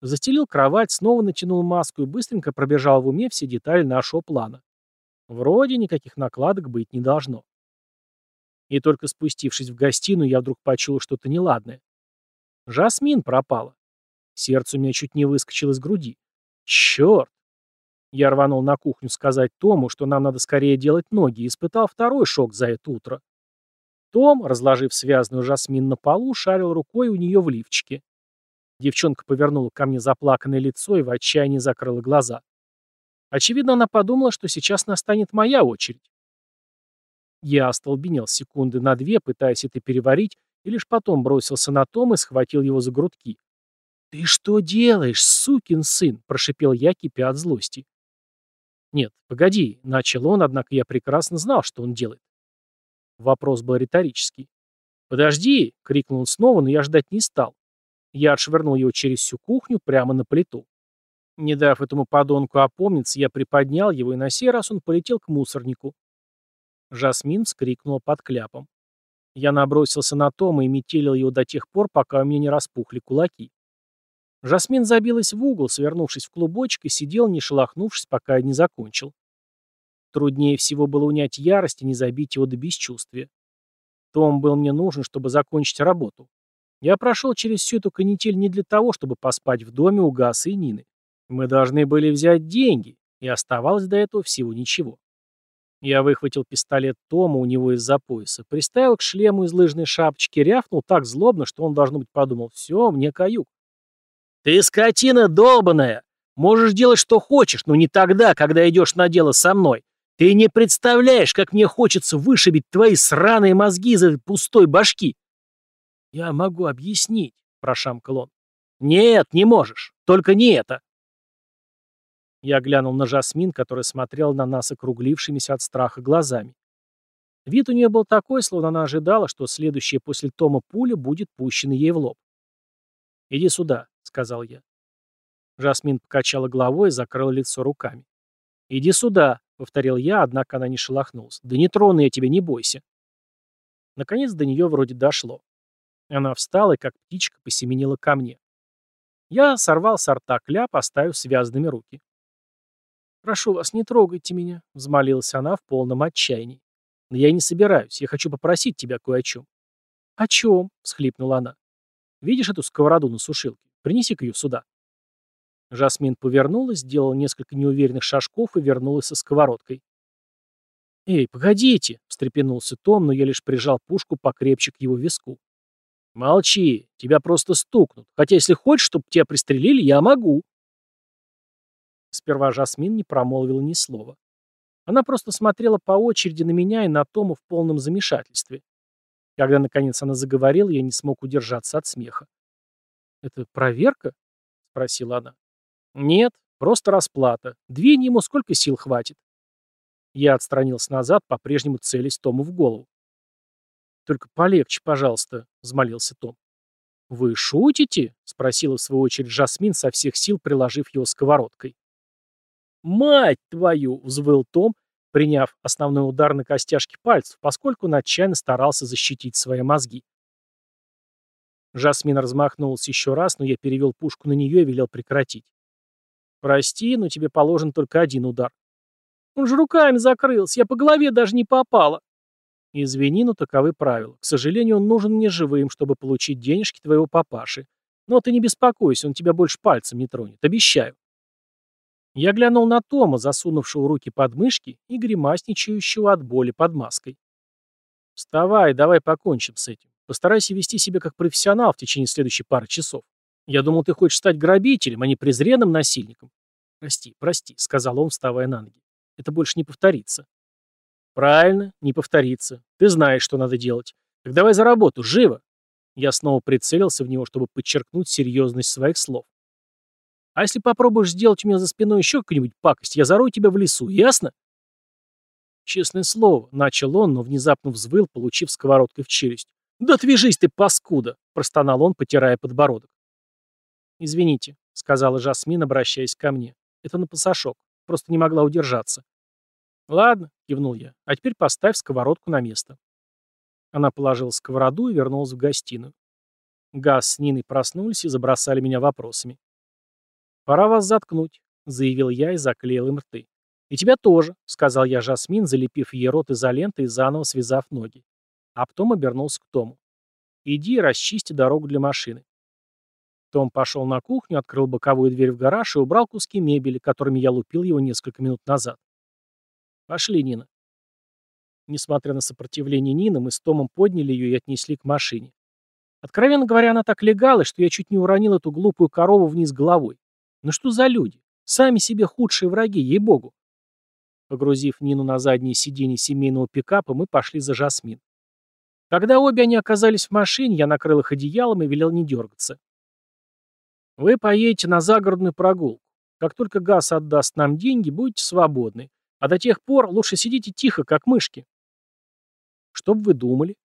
Застелил кровать, снова натянул маску и быстренько пробежал в уме все детали нашего плана. Вроде никаких накладок быть не должно. И только спустившись в гостиную, я вдруг почуял что-то неладное. Жасмин пропала. Сердце у меня чуть не выскочило из груди. Черт! Я рванул на кухню сказать Тому, что нам надо скорее делать ноги, и испытал второй шок за это утро. Том, разложив связанную жасмин на полу, шарил рукой у нее в лифчике. Девчонка повернула ко мне заплаканное лицо и в отчаянии закрыла глаза. Очевидно, она подумала, что сейчас настанет моя очередь. Я остолбенел секунды на две, пытаясь это переварить, и лишь потом бросился на Том и схватил его за грудки. «Ты что делаешь, сукин сын?» – прошипел я, кипя от злости. «Нет, погоди», – начал он, однако я прекрасно знал, что он делает. Вопрос был риторический. «Подожди!» — крикнул он снова, но я ждать не стал. Я отшвырнул его через всю кухню прямо на плиту. Не дав этому подонку опомниться, я приподнял его, и на сей раз он полетел к мусорнику. Жасмин вскрикнула под кляпом. Я набросился на Тома и метелил его до тех пор, пока у меня не распухли кулаки. Жасмин забилась в угол, свернувшись в клубочек, и сидел, не шелохнувшись, пока не закончил. Труднее всего было унять ярость и не забить его до бесчувствия. Том был мне нужен, чтобы закончить работу. Я прошел через всю эту канитель не для того, чтобы поспать в доме у Гаса и Нины. Мы должны были взять деньги, и оставалось до этого всего ничего. Я выхватил пистолет Тома у него из-за пояса, приставил к шлему из лыжной шапочки, рявкнул так злобно, что он, должно быть, подумал, все, мне каюк. «Ты скотина долбаная! Можешь делать, что хочешь, но не тогда, когда идешь на дело со мной. Ты не представляешь, как мне хочется вышибить твои сраные мозги из этой пустой башки. Я могу объяснить, прошамкал он. Нет, не можешь. Только не это. Я глянул на Жасмин, которая смотрела на нас округлившимися от страха глазами. Вид у нее был такой, словно она ожидала, что следующая после Тома пуля будет пущена ей в лоб. «Иди сюда», — сказал я. Жасмин покачала головой и закрыла лицо руками. «Иди сюда», повторил я, однако она не шелохнулась. «Да не трону я тебя, не бойся». Наконец до нее вроде дошло. Она встала и, как птичка, посеменила ко мне. Я сорвал с рта кляп, оставив связанными руки. «Прошу вас, не трогайте меня», — взмолилась она в полном отчаянии. «Но я не собираюсь, я хочу попросить тебя кое о чем». «О чем?» — всхлипнула она. «Видишь эту сковороду на сушилке? Принеси-ка ее сюда». Жасмин повернулась, сделала несколько неуверенных шажков и вернулась со сковородкой. «Эй, погодите!» — встрепенулся Том, но я лишь прижал пушку покрепче к его виску. «Молчи, тебя просто стукнут. Хотя если хочешь, чтобы тебя пристрелили, я могу». Сперва Жасмин не промолвила ни слова. Она просто смотрела по очереди на меня и на Тома в полном замешательстве. Когда, наконец, она заговорила, я не смог удержаться от смеха. «Это проверка?» — спросила она. Нет, просто расплата. Двинь ему сколько сил хватит. Я отстранился назад, по-прежнему целясь Тому в голову. «Только полегче, пожалуйста», — взмолился Том. «Вы шутите?» — спросила в свою очередь Жасмин, со всех сил приложив его сковородкой. «Мать твою!» — взвыл Том, приняв основной удар на костяшки пальцев, поскольку он отчаянно старался защитить свои мозги. Жасмин размахнулась еще раз, но я перевел пушку на нее и велел прекратить. «Прости, но тебе положен только один удар». «Он же руками закрылся, я по голове даже не попала». «Извини, но таковы правила. К сожалению, он нужен мне живым, чтобы получить денежки твоего папаши. Но ты не беспокойся, он тебя больше пальцем не тронет, обещаю». Я глянул на Тома, засунувшего руки под мышки и гримасничающего от боли под маской. «Вставай, давай покончим с этим. Постарайся вести себя как профессионал в течение следующей пары часов. Я думал, ты хочешь стать грабителем, а не презренным насильником. Прости, прости, сказал он, вставая на ноги. Это больше не повторится. Правильно, не повторится. Ты знаешь, что надо делать. Так давай за работу, живо. Я снова прицелился в него, чтобы подчеркнуть серьезность своих слов. А если попробуешь сделать у меня за спиной еще какую-нибудь пакость, я зарою тебя в лесу, ясно? Честное слово, начал он, но внезапно взвыл, получив сковородкой в челюсть. «Да отвяжись ты, паскуда!» — простонал он, потирая подбородок. «Извините», — сказала Жасмин, обращаясь ко мне. «Это на пасашок. Просто не могла удержаться». «Ладно», — кивнул я, — «а теперь поставь сковородку на место». Она положила сковороду и вернулась в гостиную. Газ с Ниной проснулись и забросали меня вопросами. «Пора вас заткнуть», — заявил я и заклеил им рты. «И тебя тоже», — сказал я Жасмин, залепив ей рот изолентой и заново связав ноги. А потом обернулся к Тому. «Иди и расчисти дорогу для машины». Том пошел на кухню, открыл боковую дверь в гараж и убрал куски мебели, которыми я лупил его несколько минут назад. «Пошли, Нина». Несмотря на сопротивление Нины, мы с Томом подняли ее и отнесли к машине. Откровенно говоря, она так легалась, что я чуть не уронил эту глупую корову вниз головой. Ну что за люди? Сами себе худшие враги, ей-богу. Погрузив Нину на заднее сиденье семейного пикапа, мы пошли за Жасмин. Когда обе они оказались в машине, я накрыл их одеялом и велел не дергаться. Вы поедете на загородную прогулку. Как только Газ отдаст нам деньги, будете свободны. А до тех пор лучше сидите тихо, как мышки. Что бы вы думали?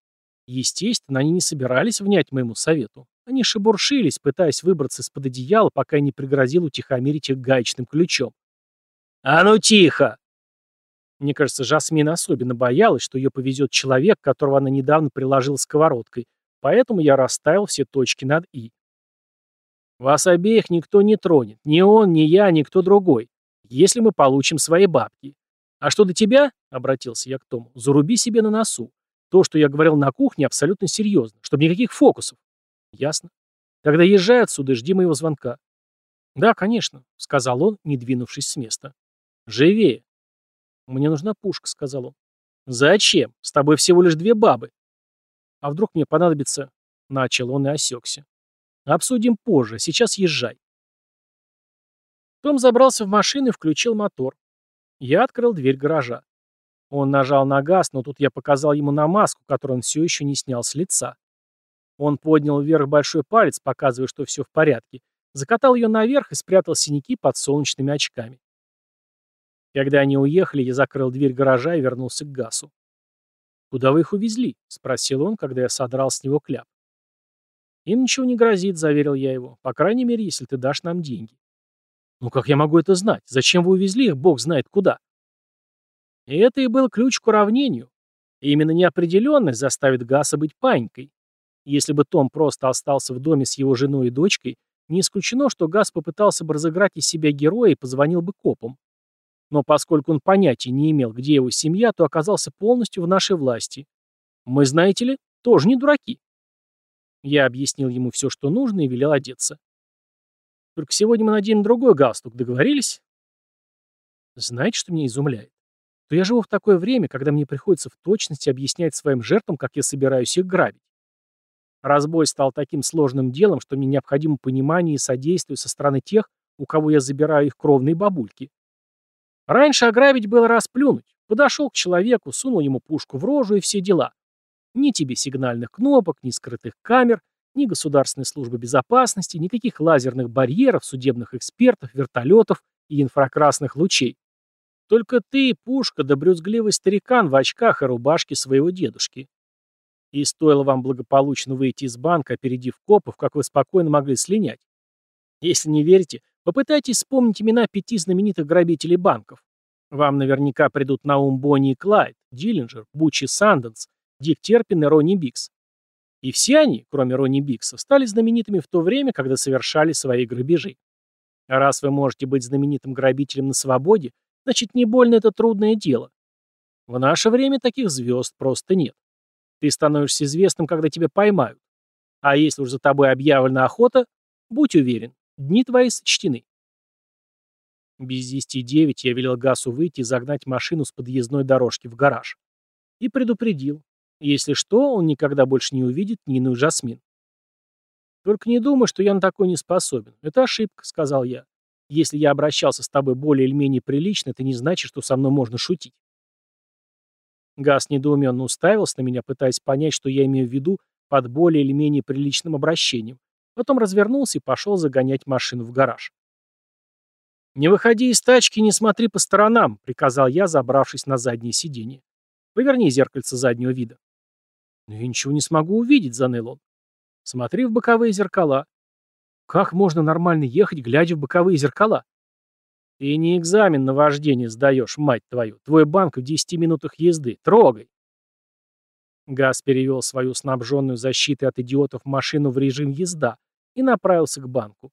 Естественно, они не собирались внять моему совету. Они шебуршились, пытаясь выбраться из-под одеяла, пока я не пригрозил утихомирить их гаечным ключом. «А ну тихо!» Мне кажется, Жасмин особенно боялась, что ее повезет человек, которого она недавно приложила сковородкой, поэтому я расставил все точки над «и». Вас обеих никто не тронет, ни он, ни я, ни кто другой, если мы получим свои бабки. А что до тебя, — обратился я к Тому, — заруби себе на носу. То, что я говорил на кухне, абсолютно серьезно, чтобы никаких фокусов. Ясно. Тогда езжай отсюда жди моего звонка. Да, конечно, — сказал он, не двинувшись с места. Живее. «Мне нужна пушка», — сказал он. «Зачем? С тобой всего лишь две бабы». «А вдруг мне понадобится...» — начал он и осекся. «Обсудим позже. Сейчас езжай». Том забрался в машину и включил мотор. Я открыл дверь гаража. Он нажал на газ, но тут я показал ему на маску, которую он все еще не снял с лица. Он поднял вверх большой палец, показывая, что все в порядке, закатал ее наверх и спрятал синяки под солнечными очками. Когда они уехали, я закрыл дверь гаража и вернулся к Гасу. «Куда вы их увезли?» — спросил он, когда я содрал с него кляп. «Им ничего не грозит», — заверил я его. «По крайней мере, если ты дашь нам деньги». «Ну как я могу это знать? Зачем вы увезли их, бог знает куда?» И это и был ключ к уравнению. И именно неопределенность заставит Гаса быть панькой. Если бы Том просто остался в доме с его женой и дочкой, не исключено, что Гас попытался бы разыграть из себя героя и позвонил бы копам. Но поскольку он понятия не имел, где его семья, то оказался полностью в нашей власти. Мы, знаете ли, тоже не дураки. Я объяснил ему все, что нужно, и велел одеться. Только сегодня мы наденем другой галстук, договорились? Знаете, что меня изумляет? То я живу в такое время, когда мне приходится в точности объяснять своим жертвам, как я собираюсь их грабить. Разбой стал таким сложным делом, что мне необходимо понимание и содействие со стороны тех, у кого я забираю их кровные бабульки. Раньше ограбить было расплюнуть. Подошел к человеку, сунул ему пушку в рожу и все дела. Ни тебе сигнальных кнопок, ни скрытых камер, ни государственной службы безопасности, никаких лазерных барьеров, судебных экспертов, вертолетов и инфракрасных лучей. Только ты, пушка, да брюзгливый старикан в очках и рубашке своего дедушки. И стоило вам благополучно выйти из банка, опередив копов, как вы спокойно могли слинять. Если не верите, Попытайтесь вспомнить имена пяти знаменитых грабителей банков. Вам наверняка придут на ум Бонни и Клайд, Диллинджер, Бучи Санденс, Дик Терпин и Ронни Бикс. И все они, кроме Ронни Бикса, стали знаменитыми в то время, когда совершали свои грабежи. А раз вы можете быть знаменитым грабителем на свободе, значит не больно это трудное дело. В наше время таких звезд просто нет. Ты становишься известным, когда тебя поймают. А если уж за тобой объявлена охота, будь уверен, Дни твои сочтены. Без десяти девять я велел Гасу выйти и загнать машину с подъездной дорожки в гараж. И предупредил. Если что, он никогда больше не увидит Нину и Жасмин. «Только не думай, что я на такое не способен. Это ошибка», — сказал я. «Если я обращался с тобой более или менее прилично, это не значит, что со мной можно шутить». Газ недоуменно уставился на меня, пытаясь понять, что я имею в виду под более или менее приличным обращением. Потом развернулся и пошел загонять машину в гараж. «Не выходи из тачки не смотри по сторонам», — приказал я, забравшись на заднее сиденье. «Поверни зеркальце заднего вида». «Но я ничего не смогу увидеть», — заныл он. «Смотри в боковые зеркала». «Как можно нормально ехать, глядя в боковые зеркала?» «Ты не экзамен на вождение сдаешь, мать твою. Твой банк в десяти минутах езды. Трогай!» Газ перевел свою снабженную защитой от идиотов машину в режим езда и направился к банку.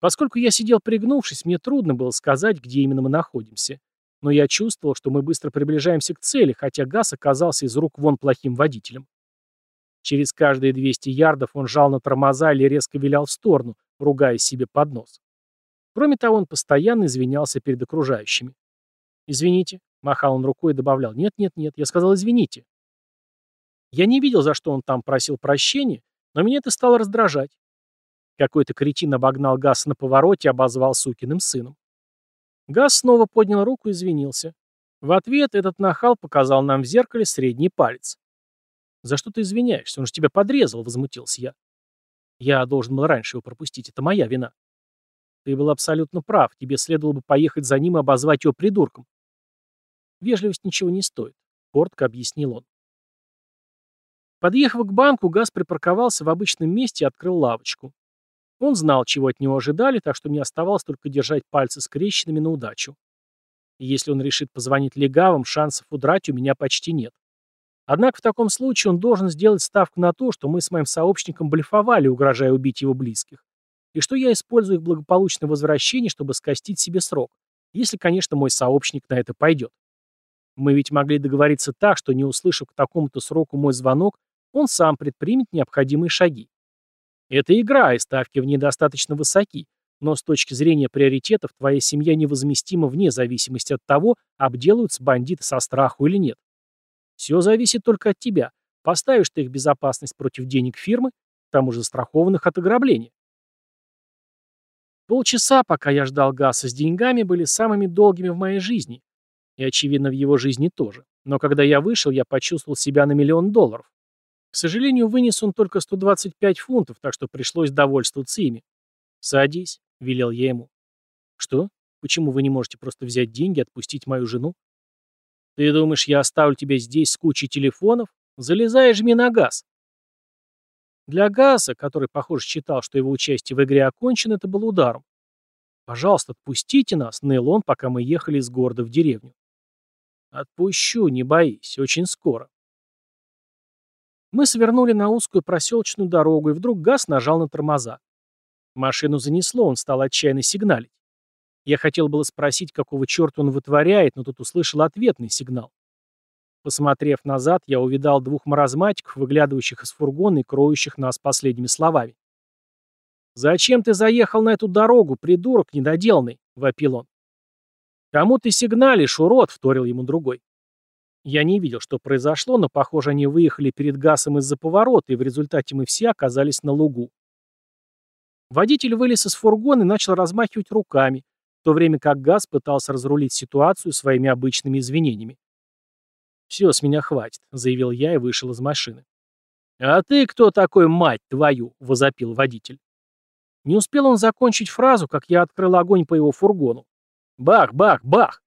Поскольку я сидел пригнувшись, мне трудно было сказать, где именно мы находимся. Но я чувствовал, что мы быстро приближаемся к цели, хотя Газ оказался из рук вон плохим водителем. Через каждые 200 ярдов он жал на тормоза или резко вилял в сторону, ругая себе под нос. Кроме того, он постоянно извинялся перед окружающими. «Извините», — махал он рукой и добавлял, «нет, нет, нет, я сказал извините». Я не видел, за что он там просил прощения, но меня это стало раздражать. Какой-то кретин обогнал Гасса на повороте и обозвал сукиным сыном. Гасс снова поднял руку и извинился. В ответ этот нахал показал нам в зеркале средний палец. «За что ты извиняешься? Он же тебя подрезал», — возмутился я. «Я должен был раньше его пропустить. Это моя вина». Ты был абсолютно прав. Тебе следовало бы поехать за ним и обозвать его придурком. Вежливость ничего не стоит, коротко объяснил он. Подъехав к банку, Газ припарковался в обычном месте и открыл лавочку. Он знал, чего от него ожидали, так что мне оставалось только держать пальцы скрещенными на удачу. Если он решит позвонить легавым, шансов удрать у меня почти нет. Однако в таком случае он должен сделать ставку на то, что мы с моим сообщником блефовали, угрожая убить его близких и что я использую их благополучное возвращение, чтобы скостить себе срок, если, конечно, мой сообщник на это пойдет. Мы ведь могли договориться так, что, не услышав к такому-то сроку мой звонок, он сам предпримет необходимые шаги. Это игра, и ставки в ней достаточно высоки, но с точки зрения приоритетов твоя семья невозместима вне зависимости от того, обделаются бандиты со страху или нет. Все зависит только от тебя. Поставишь ты их безопасность против денег фирмы, к тому же застрахованных от ограбления. Полчаса, пока я ждал Гаса с деньгами, были самыми долгими в моей жизни. И, очевидно, в его жизни тоже. Но когда я вышел, я почувствовал себя на миллион долларов. К сожалению, вынес он только 125 фунтов, так что пришлось довольствоваться ими. «Садись», — велел я ему. «Что? Почему вы не можете просто взять деньги и отпустить мою жену?» «Ты думаешь, я оставлю тебя здесь с кучей телефонов? Залезай жми на газ». Для Газа, который, похоже, считал, что его участие в игре окончено, это было ударом. «Пожалуйста, отпустите нас», — ныл пока мы ехали из города в деревню. «Отпущу, не боись, очень скоро». Мы свернули на узкую проселочную дорогу, и вдруг Газ нажал на тормоза. Машину занесло, он стал отчаянно сигналить. Я хотел было спросить, какого черта он вытворяет, но тут услышал ответный сигнал. Посмотрев назад, я увидал двух маразматиков, выглядывающих из фургона и кроющих нас последними словами. «Зачем ты заехал на эту дорогу, придурок недоделанный?» — вопил он. «Кому ты сигналишь, урод?» — вторил ему другой. Я не видел, что произошло, но, похоже, они выехали перед газом из-за поворота, и в результате мы все оказались на лугу. Водитель вылез из фургона и начал размахивать руками, в то время как Газ пытался разрулить ситуацию своими обычными извинениями. «Все, с меня хватит», — заявил я и вышел из машины. «А ты кто такой, мать твою?» — возопил водитель. Не успел он закончить фразу, как я открыл огонь по его фургону. Бах, бах, бах!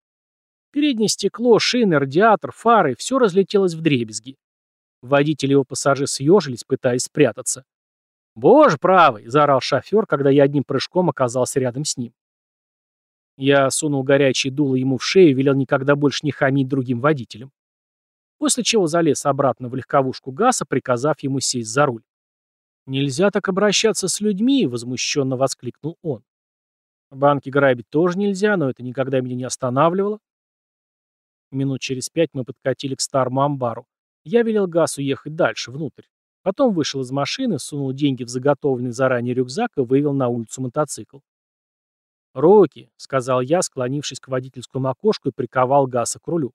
Переднее стекло, шины, радиатор, фары — все разлетелось в дребезги. Водитель и его пассажир съежились, пытаясь спрятаться. «Боже правый!» — заорал шофер, когда я одним прыжком оказался рядом с ним. Я сунул горячее дуло ему в шею и велел никогда больше не хамить другим водителям после чего залез обратно в легковушку Гаса, приказав ему сесть за руль. «Нельзя так обращаться с людьми!» — возмущенно воскликнул он. «Банки грабить тоже нельзя, но это никогда меня не останавливало». Минут через пять мы подкатили к старому амбару. Я велел Гасу ехать дальше, внутрь. Потом вышел из машины, сунул деньги в заготовленный заранее рюкзак и вывел на улицу мотоцикл. «Руки», — сказал я, склонившись к водительскому окошку и приковал Гаса к рулю.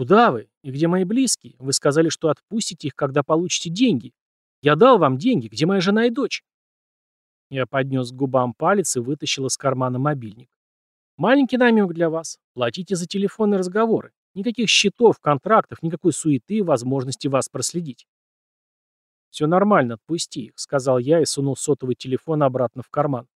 Куда вы? И где мои близкие? Вы сказали, что отпустите их, когда получите деньги. Я дал вам деньги. Где моя жена и дочь? Я поднес к губам палец и вытащил из кармана мобильник. Маленький намек для вас. Платите за телефонные разговоры. Никаких счетов, контрактов, никакой суеты и возможности вас проследить. «Все нормально, отпусти их», — сказал я и сунул сотовый телефон обратно в карман.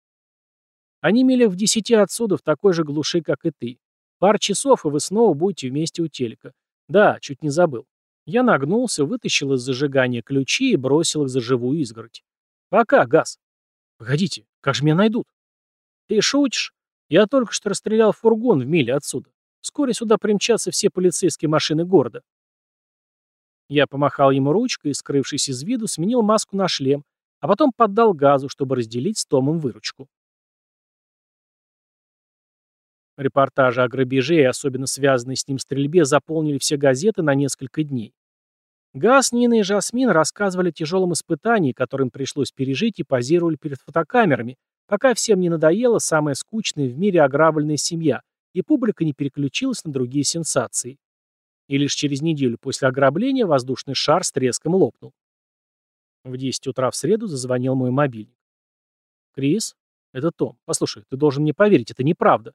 «Они милях в десяти отсюда, в такой же глуши, как и ты. Пар часов, и вы снова будете вместе у телека. Да, чуть не забыл. Я нагнулся, вытащил из зажигания ключи и бросил их за живую изгородь. Пока, газ. Погодите, как же меня найдут? Ты шутишь? Я только что расстрелял фургон в миле отсюда. Вскоре сюда примчатся все полицейские машины города. Я помахал ему ручкой и, скрывшись из виду, сменил маску на шлем, а потом поддал газу, чтобы разделить с Томом выручку. Репортажи о грабеже и особенно связанной с ним стрельбе заполнили все газеты на несколько дней. Газ, Нина и Жасмин рассказывали о тяжелом испытании, которым пришлось пережить, и позировали перед фотокамерами, пока всем не надоела самая скучная в мире ограбленная семья, и публика не переключилась на другие сенсации. И лишь через неделю после ограбления воздушный шар с треском лопнул. В 10 утра в среду зазвонил мой мобильник. «Крис? Это Том. Послушай, ты должен мне поверить, это неправда».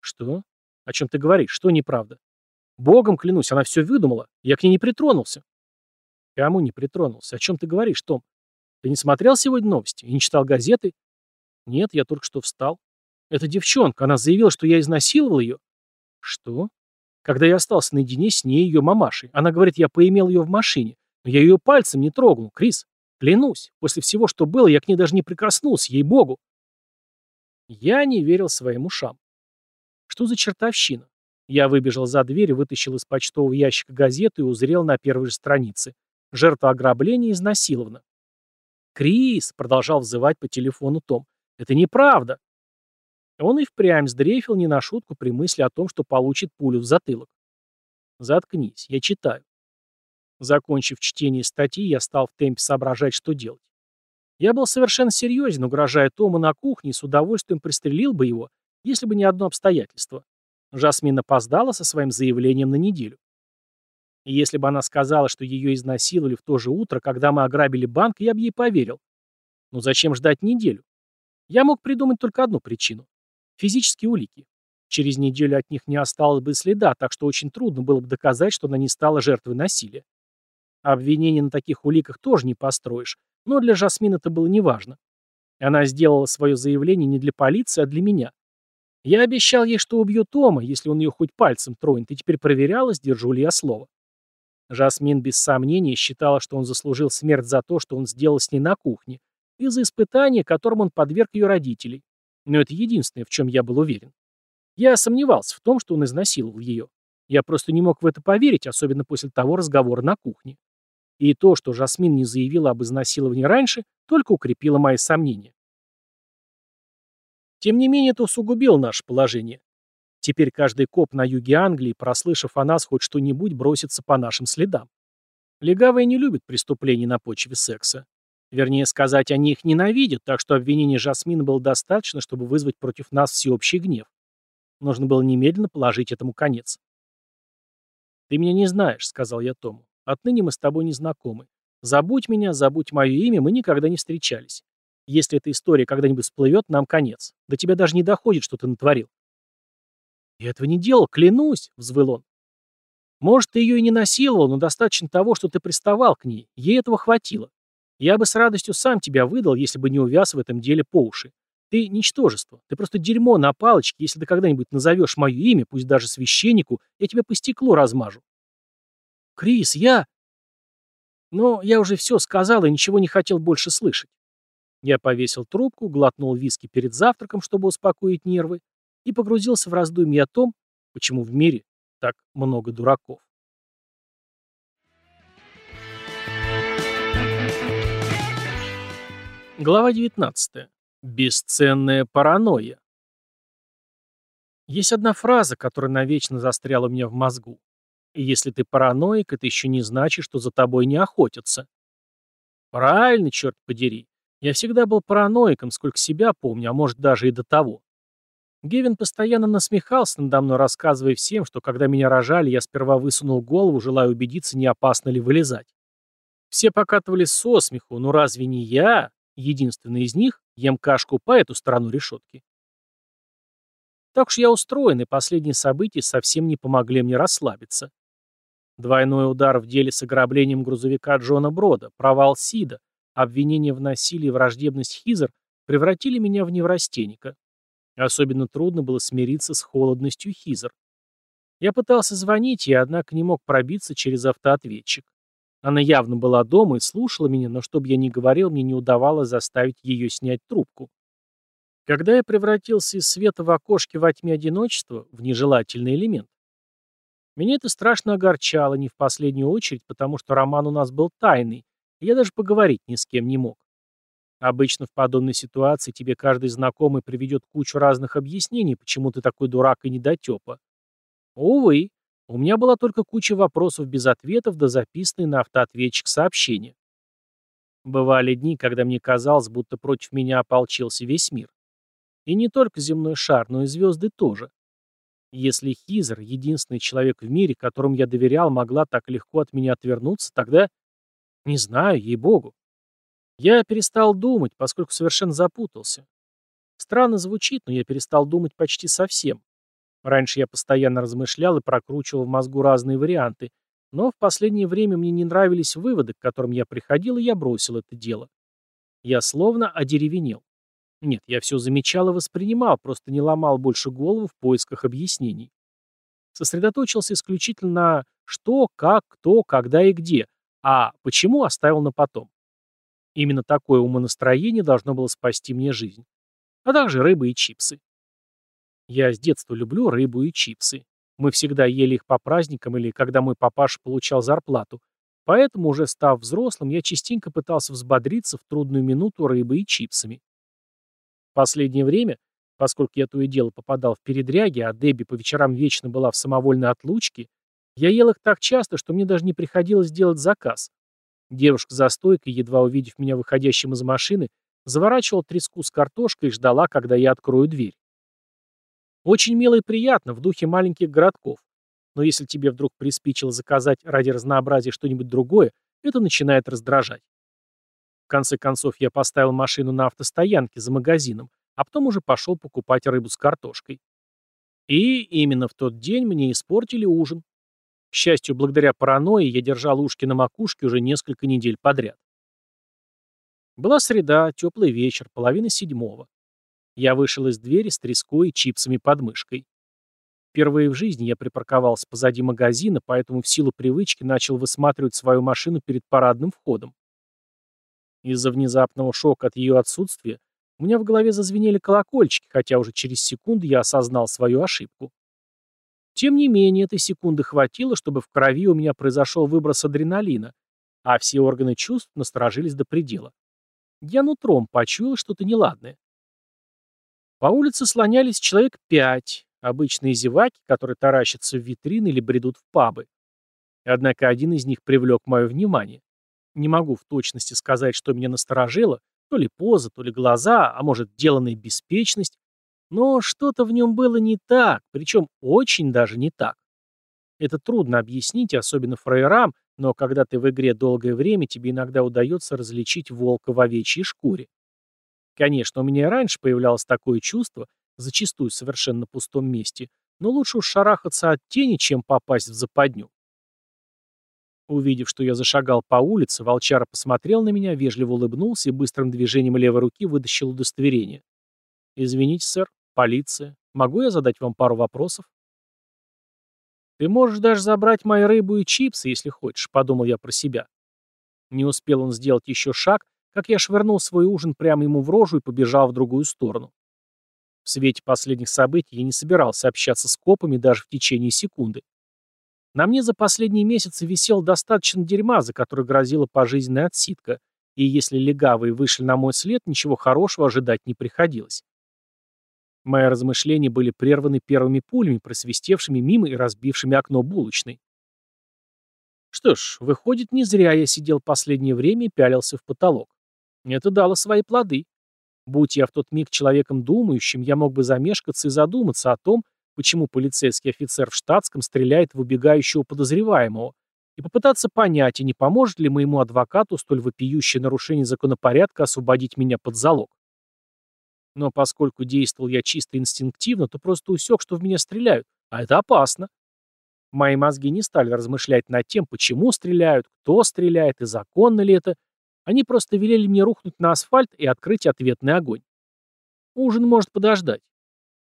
«Что? О чем ты говоришь? Что неправда?» «Богом клянусь, она все выдумала. Я к ней не притронулся». «Кому не притронулся? О чем ты говоришь, Том? Ты не смотрел сегодня новости и не читал газеты?» «Нет, я только что встал. Это девчонка, она заявила, что я изнасиловал ее». «Что?» Когда я остался наедине с ней, ее мамашей. Она говорит, я поимел ее в машине. Но я ее пальцем не трогнул, Крис. Клянусь, после всего, что было, я к ней даже не прикоснулся, ей-богу. Я не верил своим ушам. Что за чертовщина? Я выбежал за дверь, вытащил из почтового ящика газету и узрел на первой же странице. Жертва ограбления изнасилована. «Крис!» — продолжал взывать по телефону Том. «Это неправда!» Он и впрямь сдрефил не на шутку при мысли о том, что получит пулю в затылок. «Заткнись, я читаю». Закончив чтение статьи, я стал в темпе соображать, что делать. Я был совершенно серьезен, угрожая Тому на кухне, с удовольствием пристрелил бы его, если бы не одно обстоятельство. Жасмин опоздала со своим заявлением на неделю. Если бы она сказала, что ее изнасиловали в то же утро, когда мы ограбили банк, я бы ей поверил. Но зачем ждать неделю? Я мог придумать только одну причину. Физические улики. Через неделю от них не осталось бы следа, так что очень трудно было бы доказать, что она не стала жертвой насилия. Обвинение на таких уликах тоже не построишь, но для Жасмин это было неважно. Она сделала свое заявление не для полиции, а для меня. Я обещал ей, что убью Тома, если он ее хоть пальцем тронет, и теперь проверяла, сдержу ли я слово. Жасмин без сомнения считала, что он заслужил смерть за то, что он сделал с ней на кухне, и за испытание, которым он подверг ее родителей. Но это единственное, в чем я был уверен. Я сомневался в том, что он изнасиловал ее. Я просто не мог в это поверить, особенно после того разговора на кухне. И то, что Жасмин не заявила об изнасиловании раньше, только укрепило мои сомнения. Тем не менее, это усугубило наше положение. Теперь каждый коп на юге Англии, прослышав о нас хоть что-нибудь, бросится по нашим следам. Легавые не любят преступлений на почве секса. Вернее сказать, они их ненавидят, так что обвинение Жасмин было достаточно, чтобы вызвать против нас всеобщий гнев. Нужно было немедленно положить этому конец. «Ты меня не знаешь», — сказал я Тому. «Отныне мы с тобой не знакомы. Забудь меня, забудь мое имя, мы никогда не встречались. Если эта история когда-нибудь всплывет, нам конец. До тебя даже не доходит, что ты натворил». «Я этого не делал, клянусь», — взвыл он. «Может, ты ее и не насиловал, но достаточно того, что ты приставал к ней. Ей этого хватило. Я бы с радостью сам тебя выдал, если бы не увяз в этом деле по уши. Ты ничтожество. Ты просто дерьмо на палочке. Если ты когда-нибудь назовешь мое имя, пусть даже священнику, я тебя по стеклу размажу. Крис, я... Но я уже все сказал и ничего не хотел больше слышать. Я повесил трубку, глотнул виски перед завтраком, чтобы успокоить нервы, и погрузился в раздумья о том, почему в мире так много дураков. Глава 19. Бесценная паранойя. Есть одна фраза, которая навечно застряла у меня в мозгу. Если ты параноик, это еще не значит, что за тобой не охотятся. Правильно, черт подери. Я всегда был параноиком, сколько себя помню, а может даже и до того. Гевин постоянно насмехался надо мной, рассказывая всем, что когда меня рожали, я сперва высунул голову, желая убедиться, не опасно ли вылезать. Все покатывались со смеху, но разве не я, единственный из них, ем кашку по эту сторону решетки? Так уж я устроен, и последние события совсем не помогли мне расслабиться. Двойной удар в деле с ограблением грузовика Джона Брода, провал Сида, обвинение в насилии и враждебность Хизер превратили меня в неврастенника. Особенно трудно было смириться с холодностью Хизер. Я пытался звонить ей, однако не мог пробиться через автоответчик. Она явно была дома и слушала меня, но чтобы я ни говорил, мне не удавалось заставить ее снять трубку. Когда я превратился из света в окошке во тьме одиночества в нежелательный элемент, меня это страшно огорчало, не в последнюю очередь, потому что роман у нас был тайный, и я даже поговорить ни с кем не мог. Обычно в подобной ситуации тебе каждый знакомый приведет кучу разных объяснений, почему ты такой дурак и недотепа. Увы, у меня была только куча вопросов без ответов, да записанные на автоответчик сообщения. Бывали дни, когда мне казалось, будто против меня ополчился весь мир. И не только земной шар, но и звезды тоже. Если Хизер, единственный человек в мире, которому я доверял, могла так легко от меня отвернуться, тогда... Не знаю, ей-богу. Я перестал думать, поскольку совершенно запутался. Странно звучит, но я перестал думать почти совсем. Раньше я постоянно размышлял и прокручивал в мозгу разные варианты, но в последнее время мне не нравились выводы, к которым я приходил, и я бросил это дело. Я словно одеревенел. Нет, я все замечал и воспринимал, просто не ломал больше голову в поисках объяснений. Сосредоточился исключительно на что, как, кто, когда и где, а почему оставил на потом. Именно такое умонастроение должно было спасти мне жизнь. А также рыбы и чипсы. Я с детства люблю рыбу и чипсы. Мы всегда ели их по праздникам или когда мой папаша получал зарплату. Поэтому, уже став взрослым, я частенько пытался взбодриться в трудную минуту рыбой и чипсами. В последнее время, поскольку я то и дело попадал в передряги, а Дебби по вечерам вечно была в самовольной отлучке, я ел их так часто, что мне даже не приходилось делать заказ. Девушка за стойкой, едва увидев меня выходящим из машины, заворачивала треску с картошкой и ждала, когда я открою дверь. Очень мило и приятно, в духе маленьких городков. Но если тебе вдруг приспичило заказать ради разнообразия что-нибудь другое, это начинает раздражать. В конце концов, я поставил машину на автостоянке за магазином, а потом уже пошел покупать рыбу с картошкой. И именно в тот день мне испортили ужин. К счастью, благодаря паранойи я держал ушки на макушке уже несколько недель подряд. Была среда, теплый вечер, половина седьмого. Я вышел из двери с треской и чипсами под мышкой. Впервые в жизни я припарковался позади магазина, поэтому в силу привычки начал высматривать свою машину перед парадным входом. Из-за внезапного шока от ее отсутствия у меня в голове зазвенели колокольчики, хотя уже через секунду я осознал свою ошибку. Тем не менее, этой секунды хватило, чтобы в крови у меня произошел выброс адреналина, а все органы чувств насторожились до предела. Я нутром почуял что-то неладное. По улице слонялись человек пять, обычные зеваки, которые таращатся в витрины или бредут в пабы. Однако один из них привлек мое внимание. Не могу в точности сказать, что меня насторожило, то ли поза, то ли глаза, а может, деланная беспечность, но что-то в нем было не так, причем очень даже не так. Это трудно объяснить, особенно фраерам, но когда ты в игре долгое время, тебе иногда удается различить волка в овечьей шкуре. Конечно, у меня и раньше появлялось такое чувство, зачастую совершенно пустом месте, но лучше уж шарахаться от тени, чем попасть в западню. Увидев, что я зашагал по улице, волчара посмотрел на меня, вежливо улыбнулся и быстрым движением левой руки вытащил удостоверение. «Извините, сэр, Полиция. Могу я задать вам пару вопросов? Ты можешь даже забрать мои рыбу и чипсы, если хочешь, подумал я про себя. Не успел он сделать еще шаг, как я швырнул свой ужин прямо ему в рожу и побежал в другую сторону. В свете последних событий я не собирался общаться с копами даже в течение секунды. На мне за последние месяцы висел достаточно дерьма, за которое грозила пожизненная отсидка, и если легавые вышли на мой след, ничего хорошего ожидать не приходилось. Мои размышления были прерваны первыми пулями, просвистевшими мимо и разбившими окно булочной. Что ж, выходит, не зря я сидел последнее время и пялился в потолок. Это дало свои плоды. Будь я в тот миг человеком думающим, я мог бы замешкаться и задуматься о том, почему полицейский офицер в штатском стреляет в убегающего подозреваемого, и попытаться понять, и не поможет ли моему адвокату столь вопиющее нарушение законопорядка освободить меня под залог. Но поскольку действовал я чисто инстинктивно, то просто усек, что в меня стреляют, а это опасно. Мои мозги не стали размышлять над тем, почему стреляют, кто стреляет и законно ли это. Они просто велели мне рухнуть на асфальт и открыть ответный огонь. Ужин может подождать.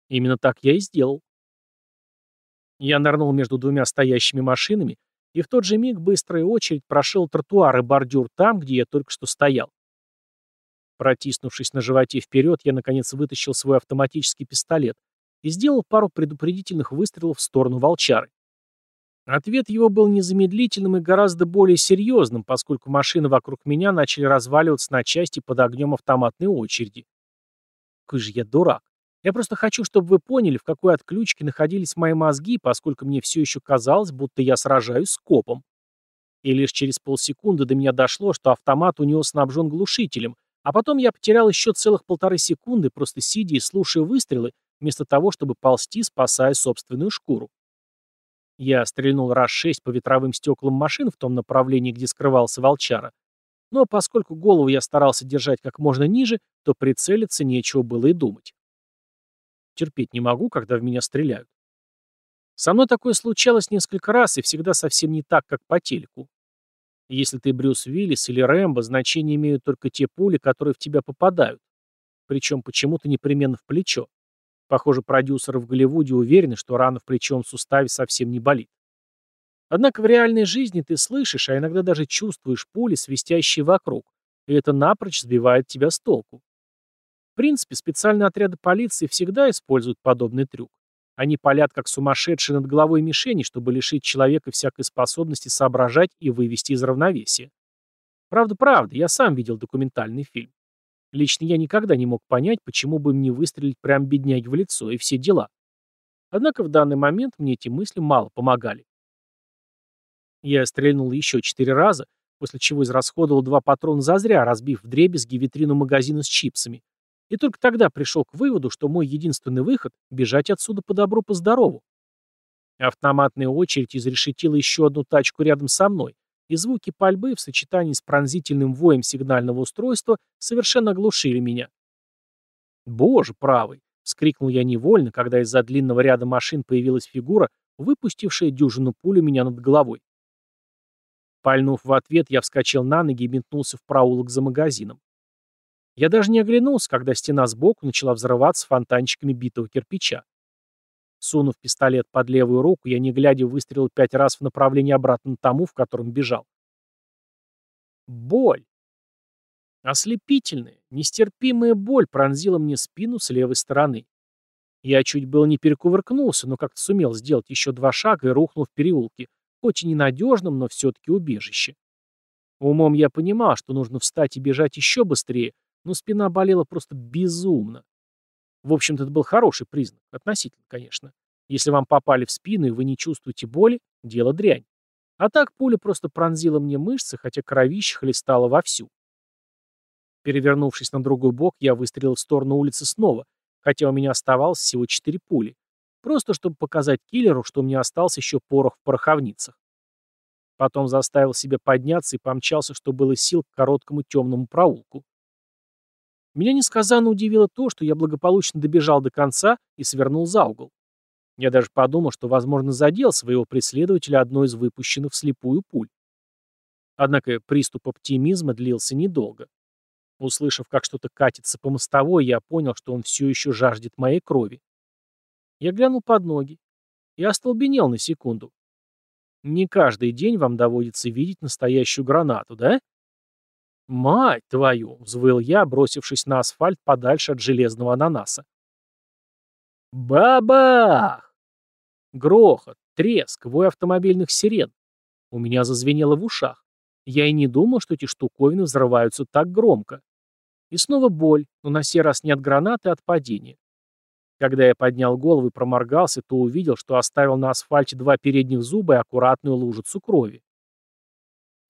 Именно так я и сделал. Я нырнул между двумя стоящими машинами, и в тот же миг быстрая очередь прошел тротуар и бордюр там, где я только что стоял. Протиснувшись на животе вперед, я наконец вытащил свой автоматический пистолет и сделал пару предупредительных выстрелов в сторону волчары. Ответ его был незамедлительным и гораздо более серьезным, поскольку машины вокруг меня начали разваливаться на части под огнем автоматной очереди. Какой же я дурак. Я просто хочу, чтобы вы поняли, в какой отключке находились мои мозги, поскольку мне все еще казалось, будто я сражаюсь с копом. И лишь через полсекунды до меня дошло, что автомат у него снабжен глушителем, а потом я потерял еще целых полторы секунды, просто сидя и слушая выстрелы, вместо того, чтобы ползти, спасая собственную шкуру. Я стрельнул раз шесть по ветровым стеклам машин в том направлении, где скрывался волчара. Но поскольку голову я старался держать как можно ниже, то прицелиться нечего было и думать. Терпеть не могу, когда в меня стреляют. Со мной такое случалось несколько раз и всегда совсем не так, как по телеку. Если ты Брюс Уиллис или Рэмбо, значение имеют только те пули, которые в тебя попадают. Причем почему-то непременно в плечо. Похоже, продюсеры в Голливуде уверены, что рана в плечевом суставе совсем не болит. Однако в реальной жизни ты слышишь, а иногда даже чувствуешь пули, свистящие вокруг, и это напрочь сбивает тебя с толку. В принципе, специальные отряды полиции всегда используют подобный трюк. Они палят как сумасшедшие над головой мишени, чтобы лишить человека всякой способности соображать и вывести из равновесия. Правда-правда, я сам видел документальный фильм. Лично я никогда не мог понять, почему бы им не выстрелить прям бедняги в лицо и все дела. Однако в данный момент мне эти мысли мало помогали. Я стрельнул еще четыре раза, после чего израсходовал два патрона зазря, разбив вдребезги витрину магазина с чипсами. И только тогда пришел к выводу, что мой единственный выход — бежать отсюда по добру, по здорову. Автоматная очередь изрешетила еще одну тачку рядом со мной, и звуки пальбы в сочетании с пронзительным воем сигнального устройства совершенно оглушили меня. «Боже правый!» — вскрикнул я невольно, когда из-за длинного ряда машин появилась фигура, выпустившая дюжину пулю меня над головой. Пальнув в ответ, я вскочил на ноги и метнулся в проулок за магазином. Я даже не оглянулся, когда стена сбоку начала взрываться фонтанчиками битого кирпича. Сунув пистолет под левую руку, я не глядя выстрелил пять раз в направлении обратно тому, в котором бежал. Боль. Ослепительная, нестерпимая боль пронзила мне спину с левой стороны. Я чуть было не перекувыркнулся, но как-то сумел сделать еще два шага и рухнул в переулке, хоть и ненадежном, но все-таки убежище. Умом я понимал, что нужно встать и бежать еще быстрее, но спина болела просто безумно. В общем-то, это был хороший признак, относительно, конечно. Если вам попали в спину и вы не чувствуете боли, дело дрянь. А так пуля просто пронзила мне мышцы, хотя кровище хлестало вовсю. Перевернувшись на другой бок, я выстрелил в сторону улицы снова, хотя у меня оставалось всего четыре пули. Просто чтобы показать киллеру, что у меня остался еще порох в пороховницах. Потом заставил себя подняться и помчался, что было сил к короткому темному проулку. Меня несказанно удивило то, что я благополучно добежал до конца и свернул за угол. Я даже подумал, что, возможно, задел своего преследователя одной из выпущенных вслепую пуль. Однако приступ оптимизма длился недолго. Услышав, как что-то катится по мостовой, я понял, что он все еще жаждет моей крови. Я глянул под ноги и остолбенел на секунду. Не каждый день вам доводится видеть настоящую гранату, да? «Мать твою!» — взвыл я, бросившись на асфальт подальше от железного ананаса. Бабах! Грохот, треск, вой автомобильных сирен. У меня зазвенело в ушах. Я и не думал, что эти штуковины взрываются так громко. И снова боль, но на сей раз не от гранаты, а от падения. Когда я поднял голову и проморгался, то увидел, что оставил на асфальте два передних зуба и аккуратную лужицу крови.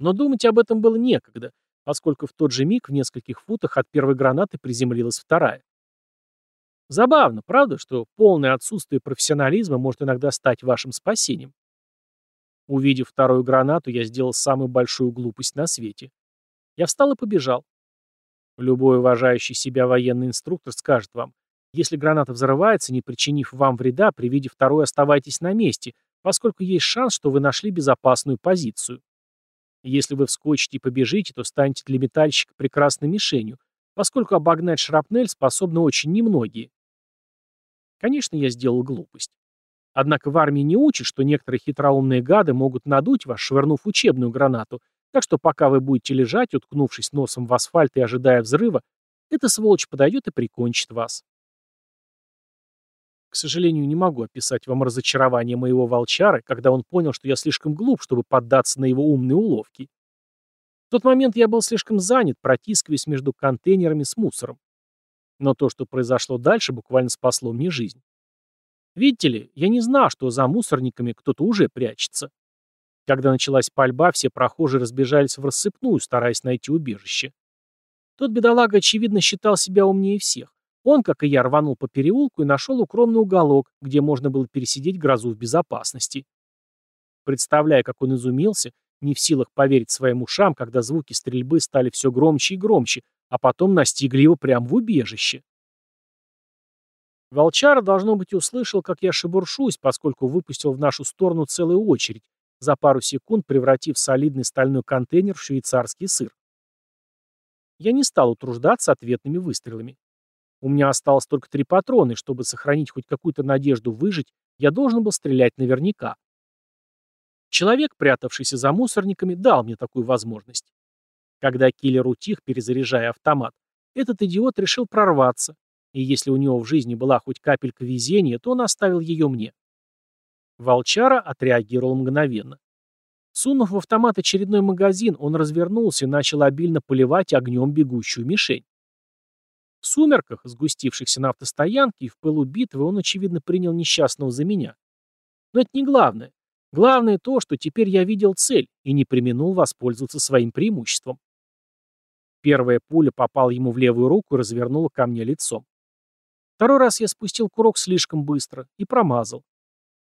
Но думать об этом было некогда, поскольку в тот же миг в нескольких футах от первой гранаты приземлилась вторая. Забавно, правда, что полное отсутствие профессионализма может иногда стать вашим спасением? Увидев вторую гранату, я сделал самую большую глупость на свете. Я встал и побежал. Любой уважающий себя военный инструктор скажет вам, если граната взрывается, не причинив вам вреда, при виде второй оставайтесь на месте, поскольку есть шанс, что вы нашли безопасную позицию. Если вы вскочите и побежите, то станете для метальщика прекрасной мишенью, поскольку обогнать шрапнель способны очень немногие. Конечно, я сделал глупость. Однако в армии не учат, что некоторые хитроумные гады могут надуть вас, швырнув учебную гранату, так что пока вы будете лежать, уткнувшись носом в асфальт и ожидая взрыва, эта сволочь подойдет и прикончит вас. К сожалению, не могу описать вам разочарование моего волчара, когда он понял, что я слишком глуп, чтобы поддаться на его умные уловки. В тот момент я был слишком занят, протискиваясь между контейнерами с мусором. Но то, что произошло дальше, буквально спасло мне жизнь. Видите ли, я не знал, что за мусорниками кто-то уже прячется. Когда началась пальба, все прохожие разбежались в рассыпную, стараясь найти убежище. Тот бедолага, очевидно, считал себя умнее всех. Он, как и я, рванул по переулку и нашел укромный уголок, где можно было пересидеть грозу в безопасности. Представляя, как он изумился, не в силах поверить своим ушам, когда звуки стрельбы стали все громче и громче, а потом настигли его прямо в убежище. Волчара, должно быть, услышал, как я шебуршусь, поскольку выпустил в нашу сторону целую очередь, за пару секунд превратив солидный стальной контейнер в швейцарский сыр. Я не стал утруждаться ответными выстрелами. У меня осталось только три патрона, и чтобы сохранить хоть какую-то надежду выжить, я должен был стрелять наверняка. Человек, прятавшийся за мусорниками, дал мне такую возможность. Когда киллер утих, перезаряжая автомат, этот идиот решил прорваться, и если у него в жизни была хоть капелька везения, то он оставил ее мне. Волчара отреагировал мгновенно. Сунув в автомат очередной магазин, он развернулся и начал обильно поливать огнем бегущую мишень. Сумерках, сгустившихся на автостоянке и в пылу битвы, он, очевидно, принял несчастного за меня. Но это не главное. Главное то, что теперь я видел цель и не применул воспользоваться своим преимуществом. Первая пуля попала ему в левую руку и развернула ко мне лицом. Второй раз я спустил курок слишком быстро и промазал.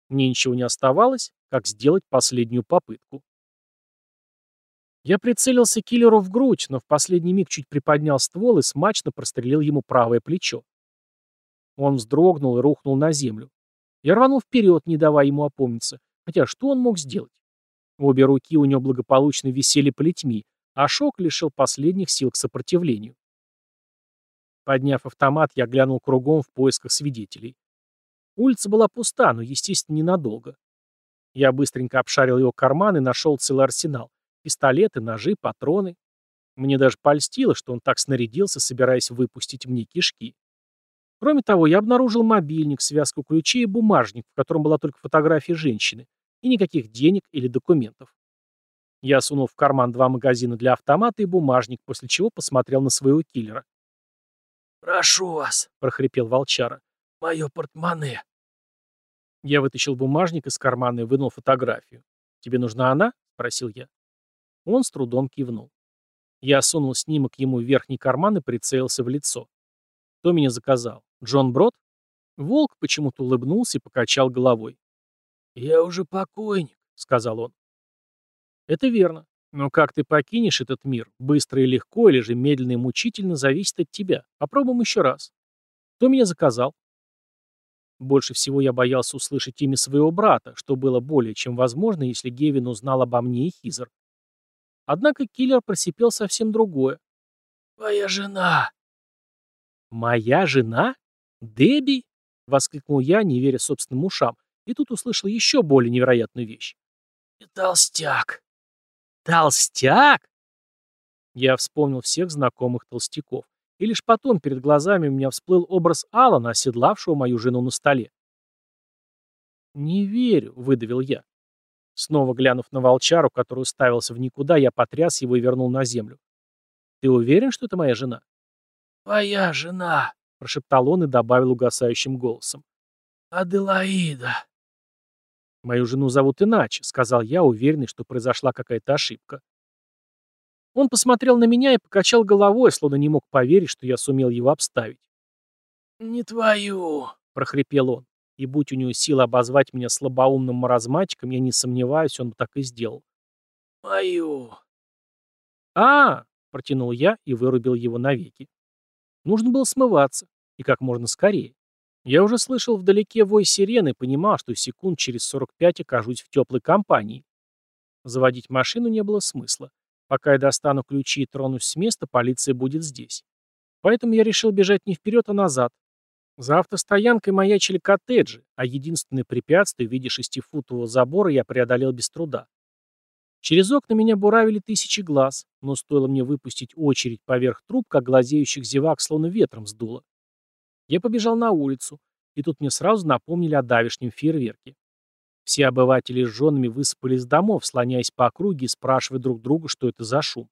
Мне ничего не оставалось, как сделать последнюю попытку. Я прицелился киллеру в грудь, но в последний миг чуть приподнял ствол и смачно прострелил ему правое плечо. Он вздрогнул и рухнул на землю. Я рванул вперед, не давая ему опомниться. Хотя что он мог сделать? Обе руки у него благополучно висели плетьми, а шок лишил последних сил к сопротивлению. Подняв автомат, я глянул кругом в поисках свидетелей. Улица была пуста, но, естественно, ненадолго. Я быстренько обшарил его карман и нашел целый арсенал. Пистолеты, ножи, патроны. Мне даже польстило, что он так снарядился, собираясь выпустить мне кишки. Кроме того, я обнаружил мобильник, связку ключей и бумажник, в котором была только фотография женщины, и никаких денег или документов. Я сунул в карман два магазина для автомата и бумажник, после чего посмотрел на своего киллера. «Прошу вас», — прохрипел волчара, — «мое портмоне». Я вытащил бумажник из кармана и вынул фотографию. «Тебе нужна она?» — спросил я. Он с трудом кивнул. Я сунул снимок ему в верхний карман и прицелился в лицо. Кто меня заказал? Джон Брод? Волк почему-то улыбнулся и покачал головой. «Я уже покойник», — сказал он. «Это верно. Но как ты покинешь этот мир, быстро и легко, или же медленно и мучительно, зависит от тебя. Попробуем еще раз. Кто меня заказал?» Больше всего я боялся услышать имя своего брата, что было более чем возможно, если Гевин узнал обо мне и Хизер. Однако киллер просипел совсем другое. «Твоя жена!» «Моя жена? Дебби?» — воскликнул я, не веря собственным ушам, и тут услышал еще более невероятную вещь. «И толстяк!» «Толстяк?» Я вспомнил всех знакомых толстяков, и лишь потом перед глазами у меня всплыл образ Алана, оседлавшего мою жену на столе. «Не верю», — выдавил я. Снова глянув на волчару, который уставился в никуда, я потряс его и вернул на землю. «Ты уверен, что это моя жена?» «Твоя жена», — прошептал он и добавил угасающим голосом. «Аделаида». «Мою жену зовут иначе», — сказал я, уверенный, что произошла какая-то ошибка. Он посмотрел на меня и покачал головой, словно не мог поверить, что я сумел его обставить. «Не твою!» — прохрипел он. И будь у него сила обозвать меня слабоумным маразматиком, я не сомневаюсь, он бы так и сделал. «Мою!» а, протянул я и вырубил его навеки. Нужно было смываться, и как можно скорее. Я уже слышал вдалеке вой сирены и понимал, что секунд через 45 окажусь в теплой компании. Заводить машину не было смысла. Пока я достану ключи и тронусь с места, полиция будет здесь. Поэтому я решил бежать не вперед, а назад. За автостоянкой маячили коттеджи, а единственное препятствие в виде шестифутового забора я преодолел без труда. Через окна меня буравили тысячи глаз, но стоило мне выпустить очередь поверх труб, как глазеющих зевак словно ветром сдуло. Я побежал на улицу, и тут мне сразу напомнили о давешнем фейерверке. Все обыватели с женами высыпали из домов, слоняясь по округе и спрашивая друг друга, что это за шум.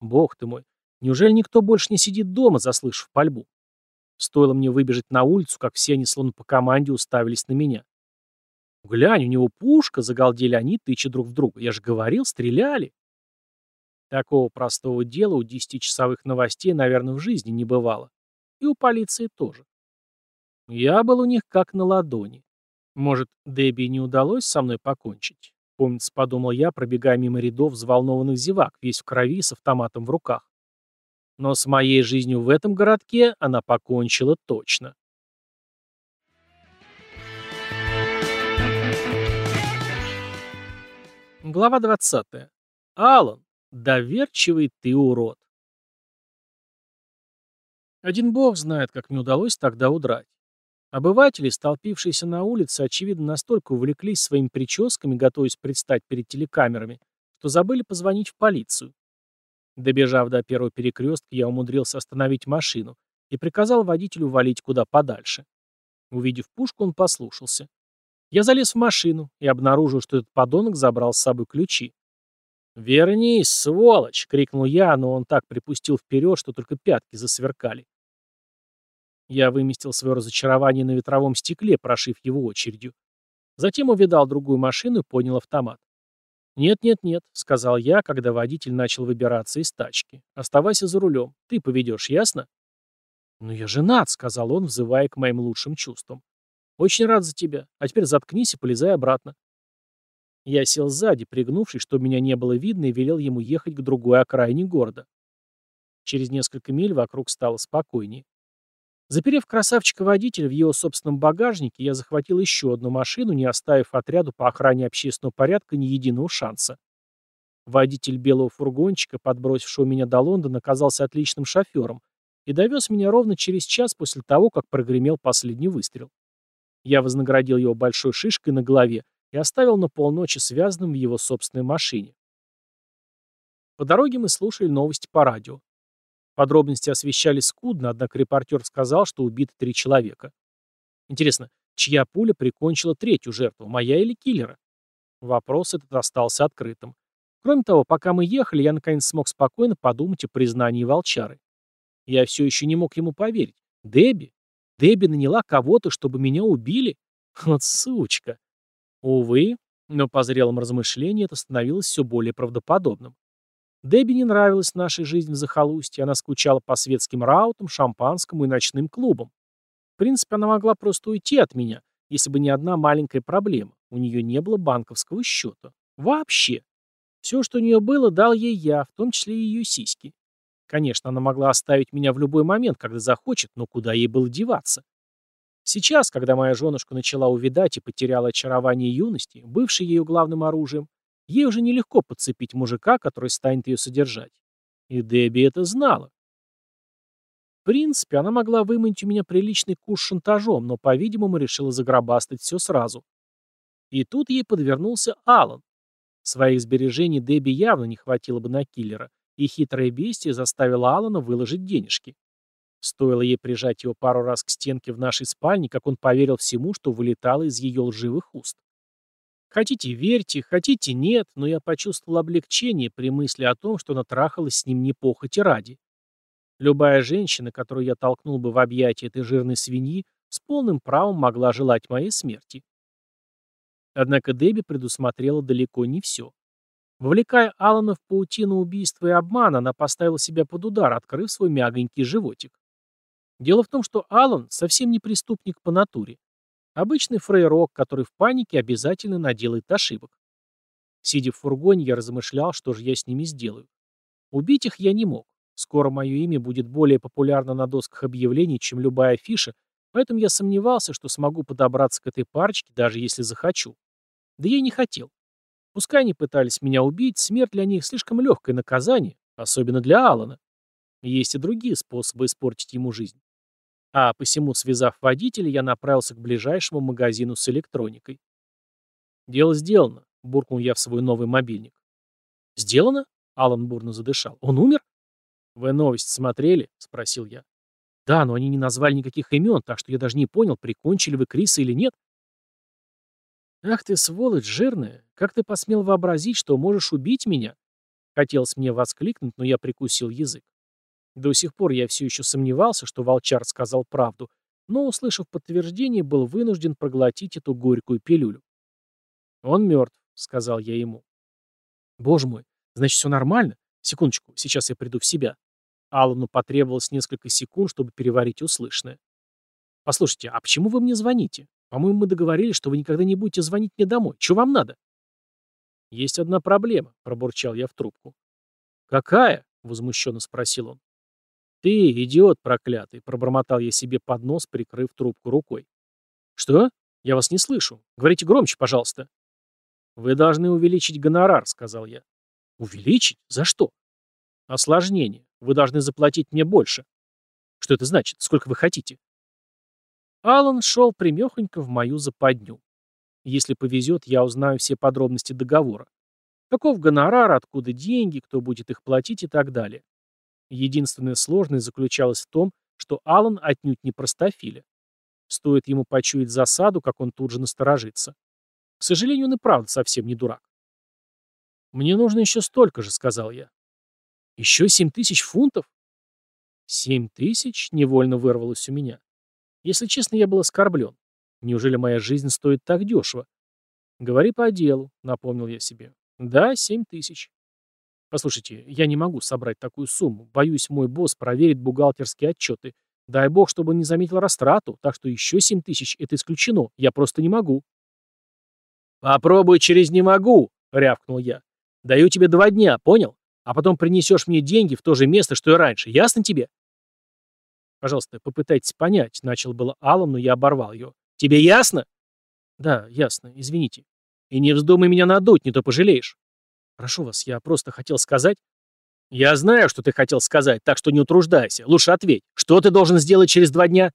Бог ты мой, неужели никто больше не сидит дома, заслышав пальбу? Стоило мне выбежать на улицу, как все они словно по команде уставились на меня. «Глянь, у него пушка!» — загалдели они, тыча друг в друга. «Я же говорил, стреляли!» Такого простого дела у десятичасовых новостей, наверное, в жизни не бывало. И у полиции тоже. Я был у них как на ладони. Может, Дебби не удалось со мной покончить? Помнится, подумал я, пробегая мимо рядов взволнованных зевак, весь в крови с автоматом в руках. Но с моей жизнью в этом городке она покончила точно. Глава 20. Алан, доверчивый ты урод. Один бог знает, как мне удалось тогда удрать. Обыватели, столпившиеся на улице, очевидно, настолько увлеклись своими прическами, готовясь предстать перед телекамерами, что забыли позвонить в полицию. Добежав до первого перекрестка, я умудрился остановить машину и приказал водителю валить куда подальше. Увидев пушку, он послушался. Я залез в машину и обнаружил, что этот подонок забрал с собой ключи. «Вернись, сволочь!» — крикнул я, но он так припустил вперед, что только пятки засверкали. Я выместил свое разочарование на ветровом стекле, прошив его очередью. Затем увидал другую машину и поднял автомат. «Нет-нет-нет», — сказал я, когда водитель начал выбираться из тачки. «Оставайся за рулем. Ты поведешь, ясно?» «Ну я женат», — сказал он, взывая к моим лучшим чувствам. «Очень рад за тебя. А теперь заткнись и полезай обратно». Я сел сзади, пригнувшись, чтобы меня не было видно, и велел ему ехать к другой окраине города. Через несколько миль вокруг стало спокойнее. Заперев красавчика-водителя в его собственном багажнике, я захватил еще одну машину, не оставив отряду по охране общественного порядка ни единого шанса. Водитель белого фургончика, подбросившего меня до Лондона, оказался отличным шофером и довез меня ровно через час после того, как прогремел последний выстрел. Я вознаградил его большой шишкой на голове и оставил на полночи связанным в его собственной машине. По дороге мы слушали новости по радио. Подробности освещали скудно, однако репортер сказал, что убиты три человека. Интересно, чья пуля прикончила третью жертву, моя или киллера? Вопрос этот остался открытым. Кроме того, пока мы ехали, я наконец смог спокойно подумать о признании волчары. Я все еще не мог ему поверить. Дебби? Дебби наняла кого-то, чтобы меня убили? Вот сучка. Увы, но по зрелым размышлениям это становилось все более правдоподобным. Дебби не нравилась нашей жизнь в захолустье, она скучала по светским раутам, шампанскому и ночным клубам. В принципе, она могла просто уйти от меня, если бы не одна маленькая проблема. У нее не было банковского счета. Вообще. Все, что у нее было, дал ей я, в том числе и ее сиськи. Конечно, она могла оставить меня в любой момент, когда захочет, но куда ей было деваться? Сейчас, когда моя женушка начала увидать и потеряла очарование юности, бывшей ее главным оружием, Ей уже нелегко подцепить мужика, который станет ее содержать. И Дебби это знала. В принципе, она могла выманить у меня приличный куш шантажом, но, по-видимому, решила загробастать все сразу. И тут ей подвернулся Алан. Своих сбережений Дебби явно не хватило бы на киллера, и хитрое бестие заставило Алана выложить денежки. Стоило ей прижать его пару раз к стенке в нашей спальне, как он поверил всему, что вылетало из ее лживых уст. Хотите верьте, хотите нет, но я почувствовал облегчение при мысли о том, что она трахалась с ним не похоти ради. Любая женщина, которую я толкнул бы в объятия этой жирной свиньи, с полным правом могла желать моей смерти. Однако Дебби предусмотрела далеко не все. Вовлекая Алана в паутину убийства и обмана, она поставила себя под удар, открыв свой мягонький животик. Дело в том, что Алан совсем не преступник по натуре. Обычный фрейрок, который в панике обязательно наделает ошибок. Сидя в фургоне, я размышлял, что же я с ними сделаю. Убить их я не мог. Скоро мое имя будет более популярно на досках объявлений, чем любая афиша, поэтому я сомневался, что смогу подобраться к этой парочке, даже если захочу. Да я и не хотел. Пускай они пытались меня убить, смерть для них слишком легкое наказание, особенно для Алана. Есть и другие способы испортить ему жизнь. А посему, связав водителя, я направился к ближайшему магазину с электроникой. «Дело сделано», — буркнул я в свой новый мобильник. «Сделано?» — Алан бурно задышал. «Он умер?» «Вы новость смотрели?» — спросил я. «Да, но они не назвали никаких имен, так что я даже не понял, прикончили вы Криса или нет». «Ах ты, сволочь жирная! Как ты посмел вообразить, что можешь убить меня?» Хотелось мне воскликнуть, но я прикусил язык. До сих пор я все еще сомневался, что волчар сказал правду, но, услышав подтверждение, был вынужден проглотить эту горькую пилюлю. «Он мертв», — сказал я ему. «Боже мой, значит, все нормально? Секундочку, сейчас я приду в себя». Аллану потребовалось несколько секунд, чтобы переварить услышанное. «Послушайте, а почему вы мне звоните? По-моему, мы договорились, что вы никогда не будете звонить мне домой. Чего вам надо?» «Есть одна проблема», — пробурчал я в трубку. «Какая?» — возмущенно спросил он. «Ты, идиот проклятый!» — пробормотал я себе под нос, прикрыв трубку рукой. «Что? Я вас не слышу. Говорите громче, пожалуйста». «Вы должны увеличить гонорар», — сказал я. «Увеличить? За что?» «Осложнение. Вы должны заплатить мне больше». «Что это значит? Сколько вы хотите?» Алан шел примехонько в мою западню. Если повезет, я узнаю все подробности договора. Каков гонорар, откуда деньги, кто будет их платить и так далее. Единственная сложность заключалась в том, что Алан отнюдь не простофиля. Стоит ему почуять засаду, как он тут же насторожится. К сожалению, он и правда совсем не дурак. «Мне нужно еще столько же», — сказал я. «Еще семь тысяч фунтов?» «Семь тысяч?» — невольно вырвалось у меня. Если честно, я был оскорблен. Неужели моя жизнь стоит так дешево? «Говори по делу», — напомнил я себе. «Да, семь тысяч». Послушайте, я не могу собрать такую сумму. Боюсь, мой босс проверит бухгалтерские отчеты. Дай бог, чтобы он не заметил растрату, так что еще семь тысяч — это исключено. Я просто не могу. «Попробуй через «не могу», — рявкнул я. «Даю тебе два дня, понял? А потом принесешь мне деньги в то же место, что и раньше. Ясно тебе?» «Пожалуйста, попытайтесь понять», — начал было Аллан, но я оборвал ее. «Тебе ясно?» «Да, ясно. Извините». «И не вздумай меня надуть, не то пожалеешь». Прошу вас, я просто хотел сказать... Я знаю, что ты хотел сказать, так что не утруждайся. Лучше ответь. Что ты должен сделать через два дня?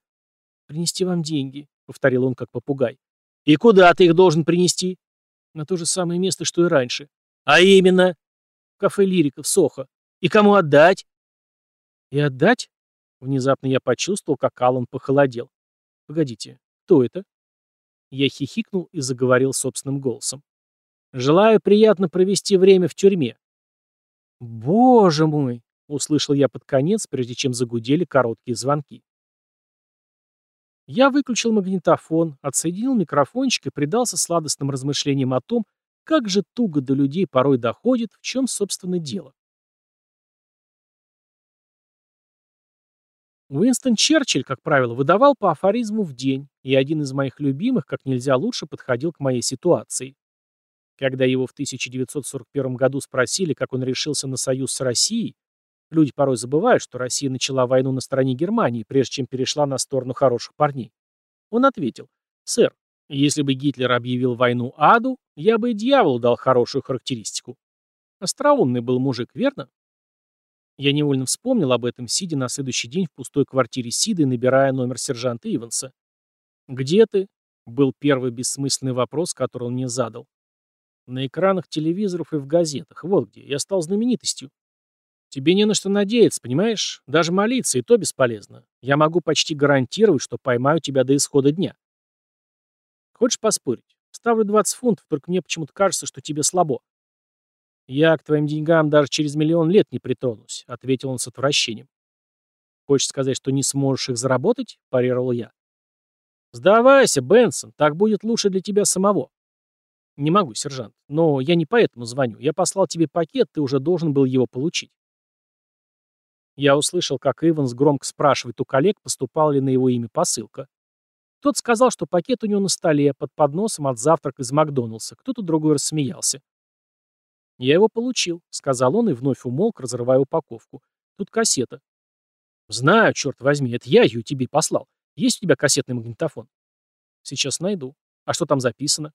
Принести вам деньги, повторил он как попугай. И куда ты их должен принести? На то же самое место, что и раньше. А именно? В кафе Лирика в Сохо. И кому отдать? И отдать? Внезапно я почувствовал, как Аллан похолодел. Погодите, кто это? Я хихикнул и заговорил собственным голосом. Желаю приятно провести время в тюрьме». «Боже мой!» — услышал я под конец, прежде чем загудели короткие звонки. Я выключил магнитофон, отсоединил микрофончик и предался сладостным размышлениям о том, как же туго до людей порой доходит, в чем, собственно, дело. Уинстон Черчилль, как правило, выдавал по афоризму в день, и один из моих любимых как нельзя лучше подходил к моей ситуации. Когда его в 1941 году спросили, как он решился на союз с Россией, люди порой забывают, что Россия начала войну на стороне Германии, прежде чем перешла на сторону хороших парней. Он ответил, «Сэр, если бы Гитлер объявил войну аду, я бы и дьяволу дал хорошую характеристику». Остроумный был мужик, верно? Я невольно вспомнил об этом, сидя на следующий день в пустой квартире Сиды, набирая номер сержанта Иванса. «Где ты?» — был первый бессмысленный вопрос, который он мне задал. На экранах телевизоров и в газетах. Вот где. Я стал знаменитостью. Тебе не на что надеяться, понимаешь? Даже молиться, и то бесполезно. Я могу почти гарантировать, что поймаю тебя до исхода дня. Хочешь поспорить? Ставлю 20 фунтов, только мне почему-то кажется, что тебе слабо. Я к твоим деньгам даже через миллион лет не притронусь, ответил он с отвращением. Хочешь сказать, что не сможешь их заработать? парировал я. Сдавайся, Бенсон, так будет лучше для тебя самого. Не могу, сержант. Но я не поэтому звоню. Я послал тебе пакет, ты уже должен был его получить. Я услышал, как Иванс громко спрашивает у коллег, поступала ли на его имя посылка. Тот сказал, что пакет у него на столе, под подносом от завтрака из Макдоналдса. Кто-то другой рассмеялся. «Я его получил», — сказал он и вновь умолк, разрывая упаковку. «Тут кассета». «Знаю, черт возьми, это я ее тебе послал. Есть у тебя кассетный магнитофон?» «Сейчас найду. А что там записано?»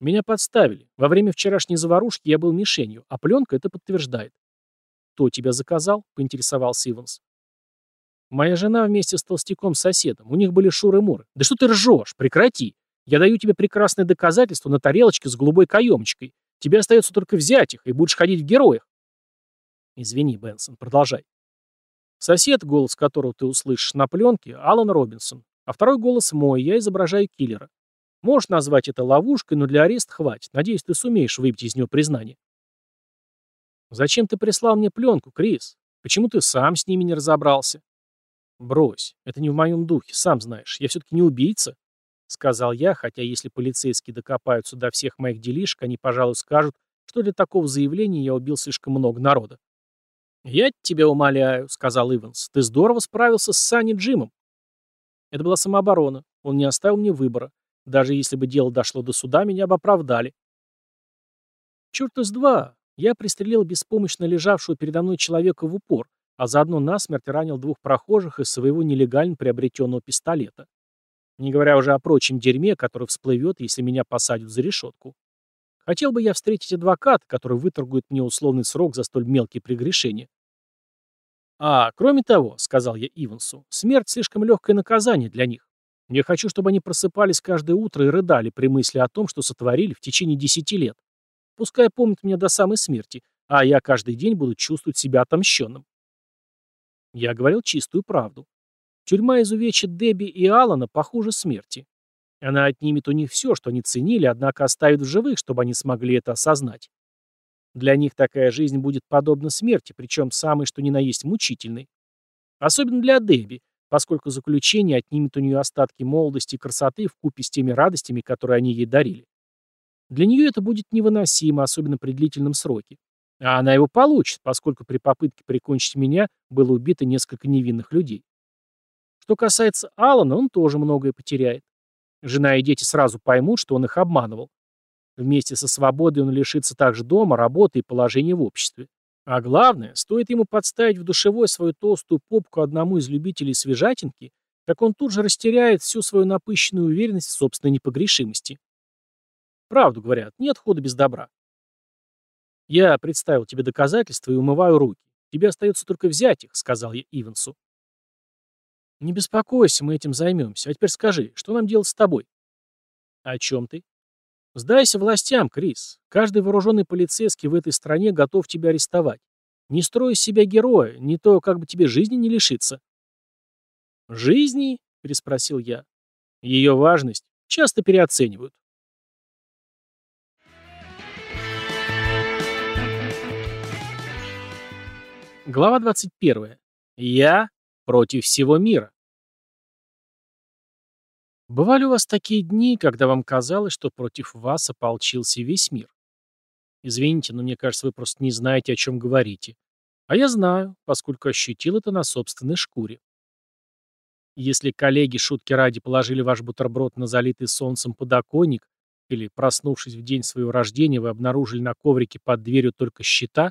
«Меня подставили. Во время вчерашней заварушки я был мишенью, а пленка это подтверждает». «Кто тебя заказал?» — поинтересовался Иванс. «Моя жена вместе с толстяком-соседом. У них были шуры-муры. Да что ты ржешь? Прекрати. Я даю тебе прекрасное доказательство на тарелочке с голубой каемочкой. Тебе остается только взять их, и будешь ходить в героях». «Извини, Бенсон, продолжай». Сосед, голос которого ты услышишь на пленке, Алан Робинсон, а второй голос мой, я изображаю киллера. Можешь назвать это ловушкой, но для ареста хватит. Надеюсь, ты сумеешь выбить из него признание. Зачем ты прислал мне пленку, Крис? Почему ты сам с ними не разобрался? Брось, это не в моем духе, сам знаешь. Я все-таки не убийца, сказал я, хотя если полицейские докопаются до всех моих делишек, они, пожалуй, скажут, что для такого заявления я убил слишком много народа. «Я тебя умоляю», — сказал Иванс. «Ты здорово справился с Санни Джимом». Это была самооборона. Он не оставил мне выбора. Даже если бы дело дошло до суда, меня бы оправдали. Черт из два. Я пристрелил беспомощно лежавшего передо мной человека в упор, а заодно насмерть ранил двух прохожих из своего нелегально приобретенного пистолета. Не говоря уже о прочем дерьме, которое всплывет, если меня посадят за решетку. Хотел бы я встретить адвоката, который выторгует мне условный срок за столь мелкие прегрешения. А, кроме того, сказал я Ивансу, смерть слишком легкое наказание для них. Я хочу, чтобы они просыпались каждое утро и рыдали при мысли о том, что сотворили в течение десяти лет. Пускай помнят меня до самой смерти, а я каждый день буду чувствовать себя отомщенным. Я говорил чистую правду. Тюрьма изувечит Дебби и Алана похуже смерти. Она отнимет у них все, что они ценили, однако оставит в живых, чтобы они смогли это осознать. Для них такая жизнь будет подобна смерти, причем самой, что ни на есть, мучительной. Особенно для Дебби, поскольку заключение отнимет у нее остатки молодости и красоты в купе с теми радостями, которые они ей дарили. Для нее это будет невыносимо, особенно при длительном сроке. А она его получит, поскольку при попытке прикончить меня было убито несколько невинных людей. Что касается Алана, он тоже многое потеряет. Жена и дети сразу поймут, что он их обманывал. Вместе со свободой он лишится также дома, работы и положения в обществе. А главное, стоит ему подставить в душевой свою толстую попку одному из любителей свежатинки, как он тут же растеряет всю свою напыщенную уверенность в собственной непогрешимости. Правду говорят, нет хода без добра. Я представил тебе доказательства и умываю руки. Тебе остается только взять их, сказал я Ивансу. Не беспокойся, мы этим займемся. А теперь скажи, что нам делать с тобой? О чем ты? Сдайся властям, Крис. Каждый вооруженный полицейский в этой стране готов тебя арестовать. Не строй из себя героя, не то как бы тебе жизни не лишиться. Жизни? Переспросил я. Ее важность часто переоценивают. Глава 21. Я против всего мира. Бывали у вас такие дни, когда вам казалось, что против вас ополчился весь мир? Извините, но мне кажется, вы просто не знаете, о чем говорите. А я знаю, поскольку ощутил это на собственной шкуре. Если коллеги шутки ради положили ваш бутерброд на залитый солнцем подоконник, или, проснувшись в день своего рождения, вы обнаружили на коврике под дверью только счета,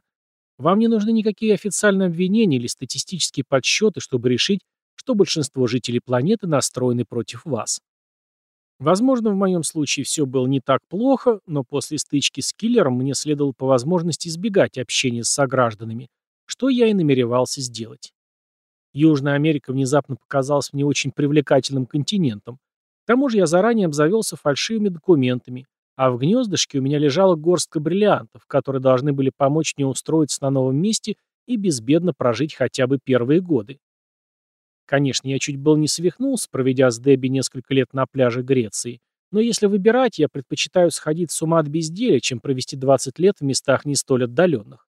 вам не нужны никакие официальные обвинения или статистические подсчеты, чтобы решить, что большинство жителей планеты настроены против вас. Возможно, в моем случае все было не так плохо, но после стычки с киллером мне следовало по возможности избегать общения с согражданами, что я и намеревался сделать. Южная Америка внезапно показалась мне очень привлекательным континентом. К тому же я заранее обзавелся фальшивыми документами, а в гнездышке у меня лежала горстка бриллиантов, которые должны были помочь мне устроиться на новом месте и безбедно прожить хотя бы первые годы. Конечно, я чуть был не свихнулся, проведя с Дебби несколько лет на пляже Греции, но если выбирать, я предпочитаю сходить с ума от безделия, чем провести 20 лет в местах не столь отдаленных.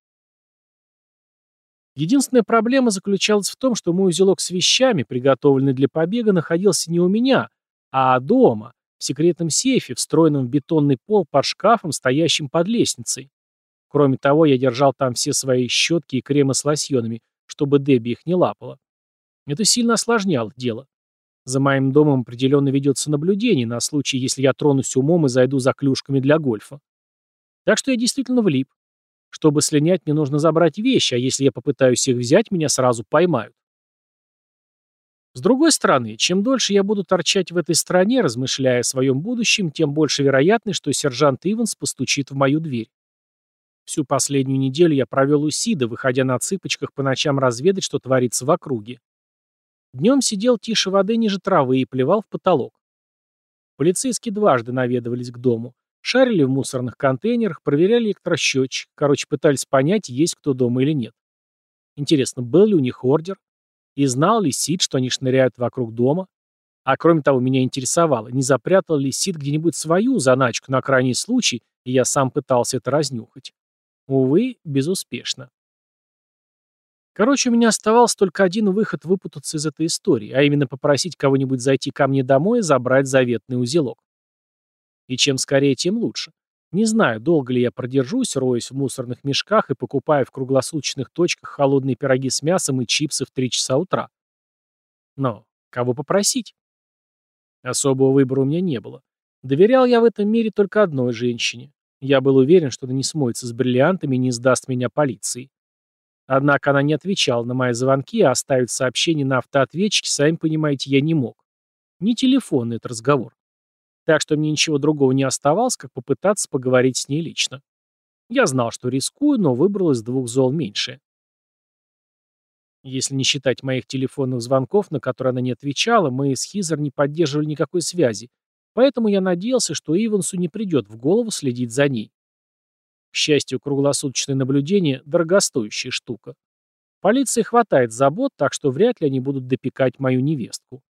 Единственная проблема заключалась в том, что мой узелок с вещами, приготовленный для побега, находился не у меня, а дома, в секретном сейфе, встроенном в бетонный пол под шкафом, стоящим под лестницей. Кроме того, я держал там все свои щетки и кремы с лосьонами, чтобы Дебби их не лапала. Это сильно осложняло дело. За моим домом определенно ведется наблюдение на случай, если я тронусь умом и зайду за клюшками для гольфа. Так что я действительно влип. Чтобы слинять, мне нужно забрать вещи, а если я попытаюсь их взять, меня сразу поймают. С другой стороны, чем дольше я буду торчать в этой стране, размышляя о своем будущем, тем больше вероятность, что сержант Иванс постучит в мою дверь. Всю последнюю неделю я провел у Сида, выходя на цыпочках по ночам разведать, что творится в округе. Днем сидел тише воды ниже травы и плевал в потолок. Полицейские дважды наведывались к дому. Шарили в мусорных контейнерах, проверяли электросчетчик. Короче, пытались понять, есть кто дома или нет. Интересно, был ли у них ордер? И знал ли Сид, что они шныряют вокруг дома? А кроме того, меня интересовало, не запрятал ли Сид где-нибудь свою заначку на крайний случай, и я сам пытался это разнюхать. Увы, безуспешно. Короче, у меня оставался только один выход выпутаться из этой истории, а именно попросить кого-нибудь зайти ко мне домой и забрать заветный узелок. И чем скорее, тем лучше. Не знаю, долго ли я продержусь, роясь в мусорных мешках и покупая в круглосуточных точках холодные пироги с мясом и чипсы в 3 часа утра. Но кого попросить? Особого выбора у меня не было. Доверял я в этом мире только одной женщине. Я был уверен, что она не смоется с бриллиантами и не сдаст меня полиции. Однако она не отвечала на мои звонки, а оставить сообщение на автоответчике, сами понимаете, я не мог. Не телефонный этот разговор. Так что мне ничего другого не оставалось, как попытаться поговорить с ней лично. Я знал, что рискую, но выбрал из двух зол меньшее. Если не считать моих телефонных звонков, на которые она не отвечала, мы с Хизер не поддерживали никакой связи, поэтому я надеялся, что Ивансу не придет в голову следить за ней. К счастью, круглосуточное наблюдение – дорогостоящая штука. Полиции хватает забот, так что вряд ли они будут допекать мою невестку.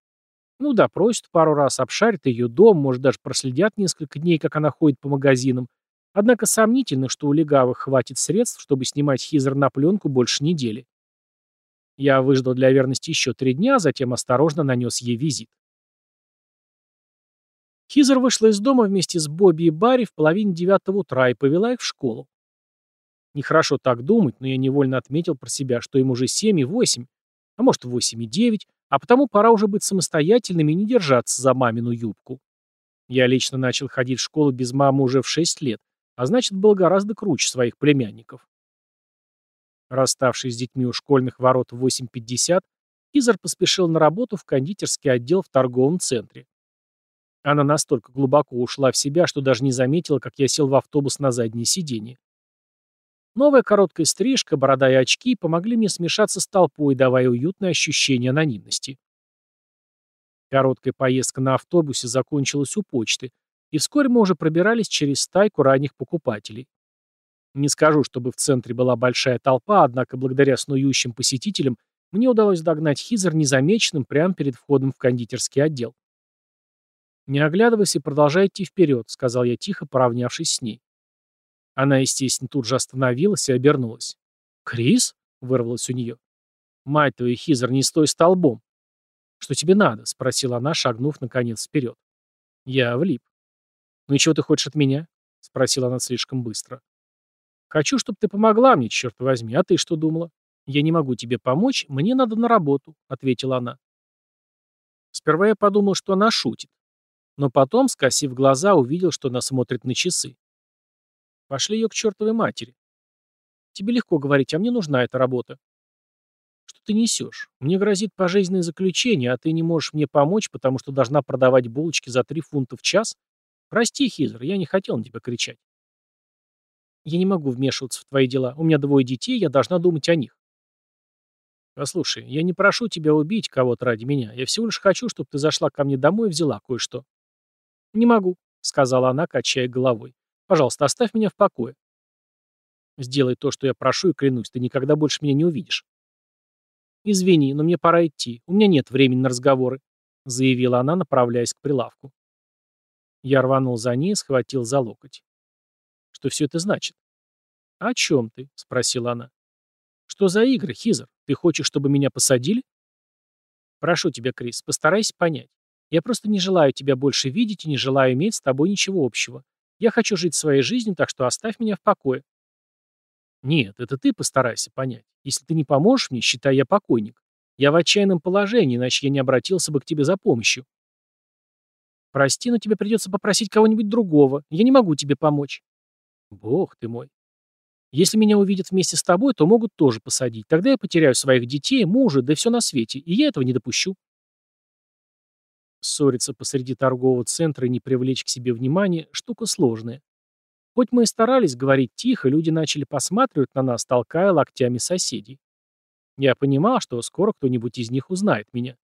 Ну, допросят пару раз, обшарят ее дом, может, даже проследят несколько дней, как она ходит по магазинам. Однако сомнительно, что у легавых хватит средств, чтобы снимать Хизер на пленку больше недели. Я выждал для верности еще три дня, затем осторожно нанес ей визит. Хизер вышла из дома вместе с Бобби и Барри в половине девятого утра и повела их в школу. Нехорошо так думать, но я невольно отметил про себя, что им уже семь и восемь, а может восемь и девять, а потому пора уже быть самостоятельными и не держаться за мамину юбку. Я лично начал ходить в школу без мамы уже в шесть лет, а значит, был гораздо круче своих племянников. Расставшись с детьми у школьных ворот в 8.50, Хизер поспешил на работу в кондитерский отдел в торговом центре. Она настолько глубоко ушла в себя, что даже не заметила, как я сел в автобус на заднее сиденье. Новая короткая стрижка, борода и очки помогли мне смешаться с толпой, давая уютное ощущение анонимности. Короткая поездка на автобусе закончилась у почты, и вскоре мы уже пробирались через стайку ранних покупателей. Не скажу, чтобы в центре была большая толпа, однако благодаря снующим посетителям мне удалось догнать Хизер незамеченным прямо перед входом в кондитерский отдел. «Не оглядывайся и продолжай идти вперед», — сказал я тихо, поравнявшись с ней. Она, естественно, тут же остановилась и обернулась. «Крис?» — вырвалось у нее. «Мать твою, Хизер, не стой столбом!» «Что тебе надо?» — спросила она, шагнув, наконец, вперед. Я влип. «Ну и чего ты хочешь от меня?» — спросила она слишком быстро. «Хочу, чтобы ты помогла мне, черт возьми. А ты что думала?» «Я не могу тебе помочь, мне надо на работу», — ответила она. Сперва я подумал, что она шутит. Но потом, скосив глаза, увидел, что она смотрит на часы. Пошли ее к чертовой матери. Тебе легко говорить, а мне нужна эта работа. Что ты несешь? Мне грозит пожизненное заключение, а ты не можешь мне помочь, потому что должна продавать булочки за три фунта в час? Прости, Хизер, я не хотел на тебя кричать. Я не могу вмешиваться в твои дела. У меня двое детей, я должна думать о них. Послушай, я не прошу тебя убить кого-то ради меня. Я всего лишь хочу, чтобы ты зашла ко мне домой и взяла кое-что. «Не могу», — сказала она, качая головой. «Пожалуйста, оставь меня в покое». «Сделай то, что я прошу, и клянусь, ты никогда больше меня не увидишь». «Извини, но мне пора идти. У меня нет времени на разговоры», — заявила она, направляясь к прилавку. Я рванул за ней и схватил за локоть. «Что все это значит?» «О чем ты?» — спросила она. «Что за игры, Хизер? Ты хочешь, чтобы меня посадили?» «Прошу тебя, Крис, постарайся понять. Я просто не желаю тебя больше видеть и не желаю иметь с тобой ничего общего. Я хочу жить своей жизнью, так что оставь меня в покое. Нет, это ты постарайся понять. Если ты не поможешь мне, считай я покойник. Я в отчаянном положении, иначе я не обратился бы к тебе за помощью. Прости, но тебе придется попросить кого-нибудь другого. Я не могу тебе помочь. Бог ты мой. Если меня увидят вместе с тобой, то могут тоже посадить. Тогда я потеряю своих детей, мужа, да все на свете, и я этого не допущу. Ссориться посреди торгового центра и не привлечь к себе внимания – штука сложная. Хоть мы и старались говорить тихо, люди начали посматривать на нас, толкая локтями соседей. Я понимал, что скоро кто-нибудь из них узнает меня.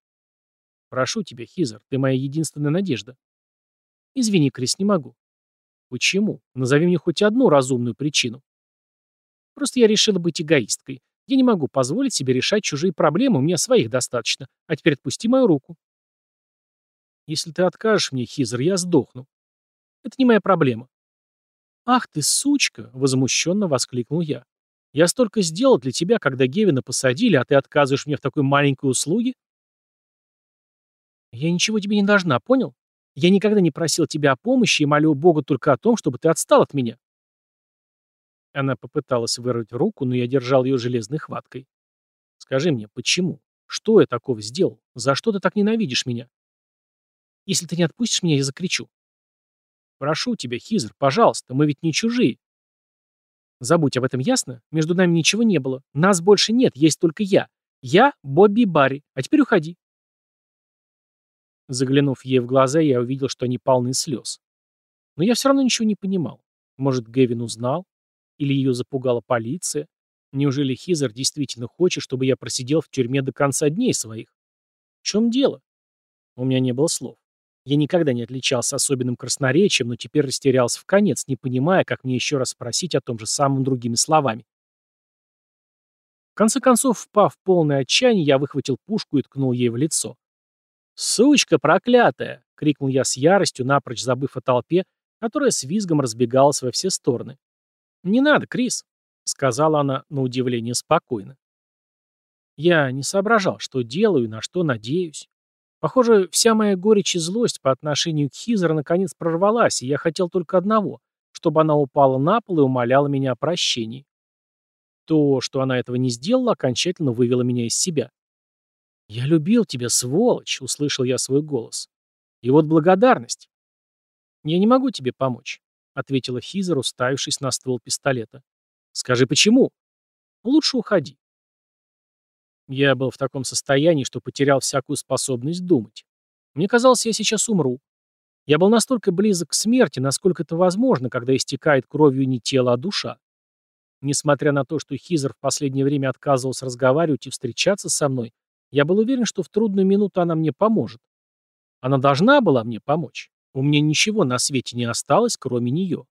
Прошу тебя, Хизер, ты моя единственная надежда. Извини, Крис, не могу. Почему? Назови мне хоть одну разумную причину. Просто я решила быть эгоисткой. Я не могу позволить себе решать чужие проблемы, у меня своих достаточно. А теперь отпусти мою руку. Если ты откажешь мне, Хизер, я сдохну. Это не моя проблема. Ах ты, сучка! Возмущенно воскликнул я. Я столько сделал для тебя, когда Гевина посадили, а ты отказываешь мне в такой маленькой услуге? Я ничего тебе не должна, понял? Я никогда не просил тебя о помощи и молю Бога только о том, чтобы ты отстал от меня. Она попыталась вырвать руку, но я держал ее железной хваткой. «Скажи мне, почему? Что я такого сделал? За что ты так ненавидишь меня?» «Если ты не отпустишь меня, я закричу». «Прошу тебя, Хизер, пожалуйста, мы ведь не чужие». «Забудь об этом, ясно? Между нами ничего не было. Нас больше нет, есть только я. Я, Бобби Барри. А теперь уходи». Заглянув ей в глаза, я увидел, что они полны слез. Но я все равно ничего не понимал. Может, Гевин узнал? Или ее запугала полиция? Неужели Хизер действительно хочет, чтобы я просидел в тюрьме до конца дней своих? В чем дело? У меня не было слов. Я никогда не отличался особенным красноречием, но теперь растерялся в конец, не понимая, как мне еще раз спросить о том же самом другими словами. В конце концов, впав в полное отчаяние, я выхватил пушку и ткнул ей в лицо. «Сучка проклятая!» — крикнул я с яростью, напрочь забыв о толпе, которая с визгом разбегалась во все стороны. «Не надо, Крис», — сказала она на удивление спокойно. Я не соображал, что делаю и на что надеюсь. Похоже, вся моя горечь и злость по отношению к Хизер наконец прорвалась, и я хотел только одного, чтобы она упала на пол и умоляла меня о прощении. То, что она этого не сделала, окончательно вывело меня из себя. «Я любил тебя, сволочь!» — услышал я свой голос. «И вот благодарность. Я не могу тебе помочь ответила Хизер, уставившись на ствол пистолета. «Скажи, почему?» «Лучше уходи». Я был в таком состоянии, что потерял всякую способность думать. Мне казалось, я сейчас умру. Я был настолько близок к смерти, насколько это возможно, когда истекает кровью не тело, а душа. Несмотря на то, что Хизер в последнее время отказывался разговаривать и встречаться со мной, я был уверен, что в трудную минуту она мне поможет. Она должна была мне помочь. У меня ничего на свете не осталось, кроме нее.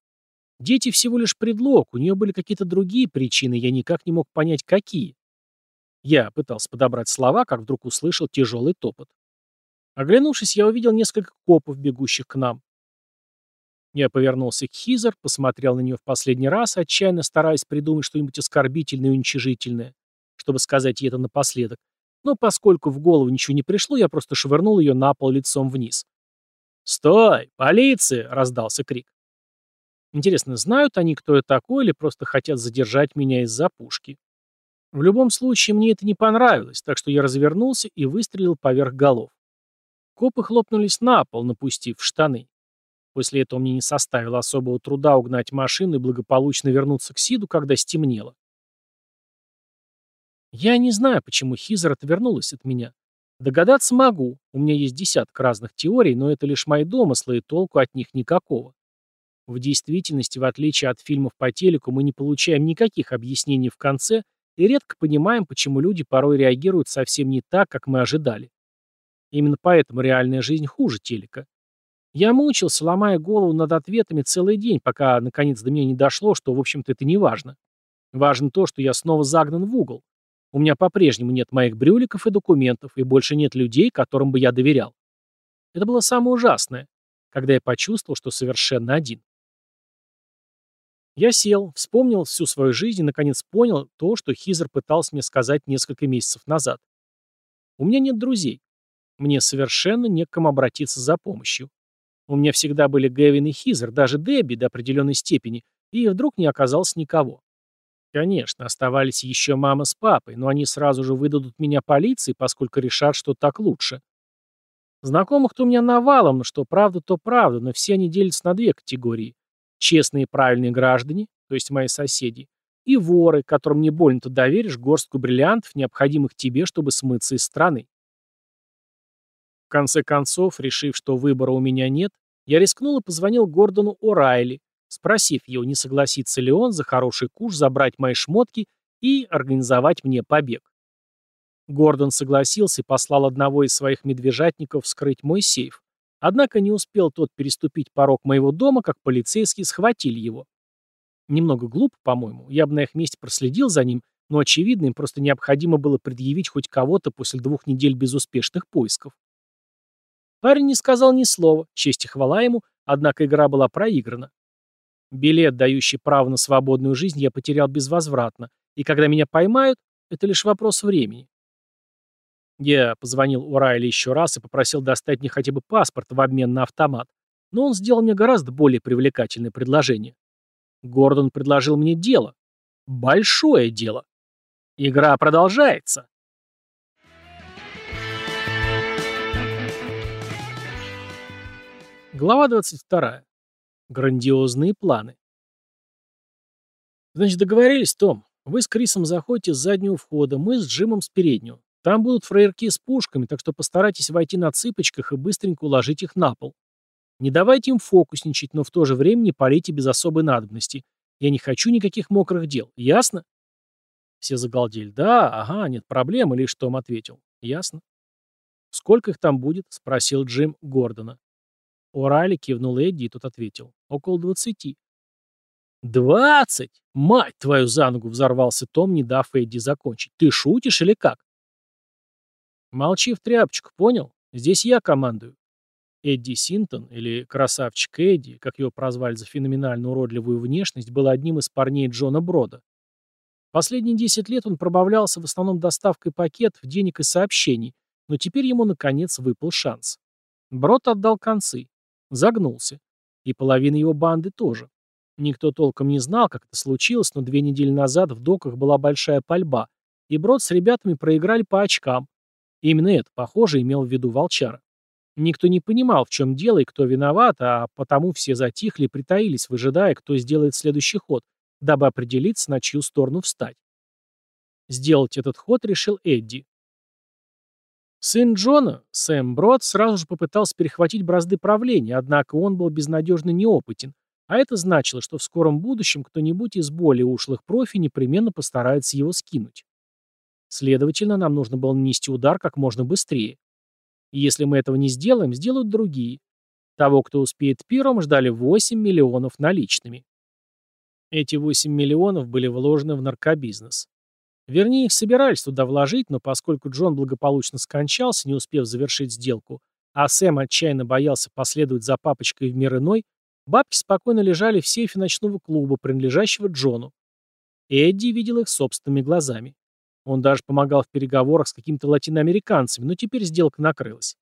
Дети всего лишь предлог, у нее были какие-то другие причины, я никак не мог понять, какие. Я пытался подобрать слова, как вдруг услышал тяжелый топот. Оглянувшись, я увидел несколько копов, бегущих к нам. Я повернулся к Хизер, посмотрел на нее в последний раз, отчаянно стараясь придумать что-нибудь оскорбительное и уничижительное, чтобы сказать ей это напоследок. Но поскольку в голову ничего не пришло, я просто швырнул ее на пол лицом вниз. «Стой! Полиция!» — раздался крик. Интересно, знают они, кто я такой, или просто хотят задержать меня из-за пушки? В любом случае, мне это не понравилось, так что я развернулся и выстрелил поверх голов. Копы хлопнулись на пол, напустив штаны. После этого мне не составило особого труда угнать машину и благополучно вернуться к Сиду, когда стемнело. Я не знаю, почему Хизер отвернулась от меня. Догадаться могу, у меня есть десяток разных теорий, но это лишь мои домыслы, и толку от них никакого. В действительности, в отличие от фильмов по телеку, мы не получаем никаких объяснений в конце и редко понимаем, почему люди порой реагируют совсем не так, как мы ожидали. Именно поэтому реальная жизнь хуже телека. Я мучился, ломая голову над ответами целый день, пока наконец до меня не дошло, что, в общем-то, это не важно. Важно то, что я снова загнан в угол. У меня по-прежнему нет моих брюликов и документов, и больше нет людей, которым бы я доверял. Это было самое ужасное, когда я почувствовал, что совершенно один. Я сел, вспомнил всю свою жизнь и, наконец, понял то, что Хизер пытался мне сказать несколько месяцев назад. У меня нет друзей. Мне совершенно не к кому обратиться за помощью. У меня всегда были Гэвин и Хизер, даже Дебби до определенной степени, и вдруг не оказалось никого. Конечно, оставались еще мама с папой, но они сразу же выдадут меня полиции, поскольку решат, что так лучше. Знакомых-то у меня навалом, но что правда, то правда, но все они делятся на две категории. Честные и правильные граждане, то есть мои соседи, и воры, которым не больно-то доверишь горстку бриллиантов, необходимых тебе, чтобы смыться из страны. В конце концов, решив, что выбора у меня нет, я рискнул и позвонил Гордону О'Райли, спросив его, не согласится ли он за хороший куш забрать мои шмотки и организовать мне побег. Гордон согласился и послал одного из своих медвежатников вскрыть мой сейф. Однако не успел тот переступить порог моего дома, как полицейские схватили его. Немного глупо, по-моему, я бы на их месте проследил за ним, но, очевидно, им просто необходимо было предъявить хоть кого-то после двух недель безуспешных поисков. Парень не сказал ни слова, честь и хвала ему, однако игра была проиграна. Билет, дающий право на свободную жизнь, я потерял безвозвратно, и когда меня поймают, это лишь вопрос времени. Я позвонил Урайле еще раз и попросил достать мне хотя бы паспорт в обмен на автомат, но он сделал мне гораздо более привлекательное предложение. Гордон предложил мне дело. Большое дело. Игра продолжается. Глава 22. Грандиозные планы. Значит, договорились, Том. Вы с Крисом заходите с заднего входа, мы с Джимом с переднего. Там будут фраерки с пушками, так что постарайтесь войти на цыпочках и быстренько уложить их на пол. Не давайте им фокусничать, но в то же время не полейте без особой надобности. Я не хочу никаких мокрых дел. Ясно? Все загалдели. Да, ага, нет проблем, лишь Том ответил. Ясно. Сколько их там будет? Спросил Джим Гордона. Орайли кивнул Эдди, и тот ответил. Около двадцати. «Двадцать! Мать твою за ногу!» — взорвался Том, не дав Эдди закончить. «Ты шутишь или как?» «Молчи в тряпочку, понял? Здесь я командую». Эдди Синтон, или красавчик Эдди, как его прозвали за феноменально уродливую внешность, был одним из парней Джона Брода. Последние десять лет он пробавлялся в основном доставкой пакетов, денег и сообщений, но теперь ему, наконец, выпал шанс. Брод отдал концы. Загнулся. И половина его банды тоже. Никто толком не знал, как это случилось, но две недели назад в доках была большая пальба, и Брод с ребятами проиграли по очкам. Именно это, похоже, имел в виду Волчара. Никто не понимал, в чем дело и кто виноват, а потому все затихли и притаились, выжидая, кто сделает следующий ход, дабы определиться, на чью сторону встать. Сделать этот ход решил Эдди. Сын Джона, Сэм Брод, сразу же попытался перехватить бразды правления, однако он был безнадежно неопытен, а это значило, что в скором будущем кто-нибудь из более ушлых профи непременно постарается его скинуть. Следовательно, нам нужно было нанести удар как можно быстрее. Если мы этого не сделаем, сделают другие. Того, кто успеет первым, ждали 8 миллионов наличными. Эти 8 миллионов были вложены в наркобизнес. Вернее, их собирались туда вложить, но поскольку Джон благополучно скончался, не успев завершить сделку, а Сэм отчаянно боялся последовать за папочкой в мир иной, бабки спокойно лежали в сейфе ночного клуба, принадлежащего Джону. Эдди видел их собственными глазами. Он даже помогал в переговорах с какими-то латиноамериканцами, но теперь сделка накрылась.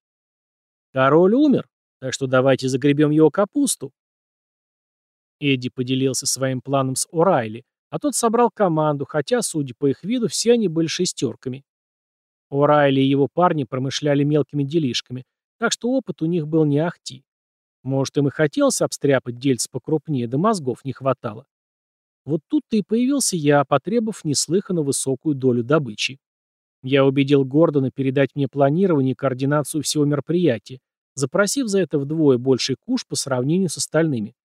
Король умер, так что давайте загребем его капусту. Эдди поделился своим планом с О'Райли, а тот собрал команду, хотя, судя по их виду, все они были шестерками. О'Райли и его парни промышляли мелкими делишками, так что опыт у них был не ахти. Может, им и хотелось обстряпать дельц покрупнее, да мозгов не хватало. Вот тут-то и появился я, потребовав неслыханно высокую долю добычи. Я убедил Гордона передать мне планирование и координацию всего мероприятия, запросив за это вдвое больший куш по сравнению с остальными.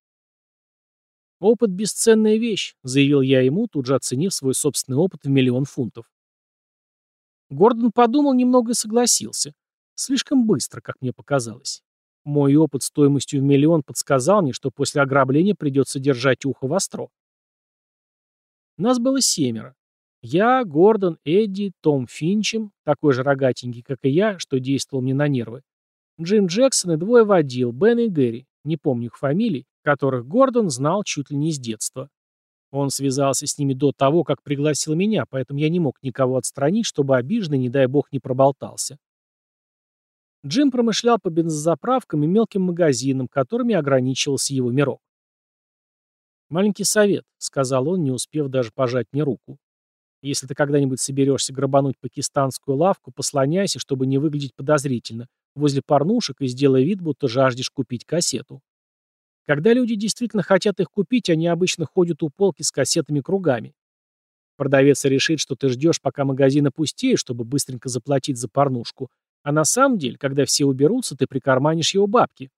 «Опыт — бесценная вещь», — заявил я ему, тут же оценив свой собственный опыт в миллион фунтов. Гордон подумал немного и согласился. Слишком быстро, как мне показалось. Мой опыт стоимостью в миллион подсказал мне, что после ограбления придется держать ухо востро. Нас было семеро. Я, Гордон, Эдди, Том Финчем, такой же рогатенький, как и я, что действовал мне на нервы, Джим Джексон и двое водил, Бен и Гэри, не помню их фамилий, которых Гордон знал чуть ли не с детства. Он связался с ними до того, как пригласил меня, поэтому я не мог никого отстранить, чтобы обиженный, не дай бог, не проболтался. Джим промышлял по бензозаправкам и мелким магазинам, которыми ограничивался его мирок. «Маленький совет», — сказал он, не успев даже пожать мне руку. «Если ты когда-нибудь соберешься грабануть пакистанскую лавку, послоняйся, чтобы не выглядеть подозрительно, возле порнушек и сделай вид, будто жаждешь купить кассету. Когда люди действительно хотят их купить, они обычно ходят у полки с кассетами кругами. Продавец решит, что ты ждешь, пока магазин опустеет, чтобы быстренько заплатить за порнушку, а на самом деле, когда все уберутся, ты прикарманишь его бабки.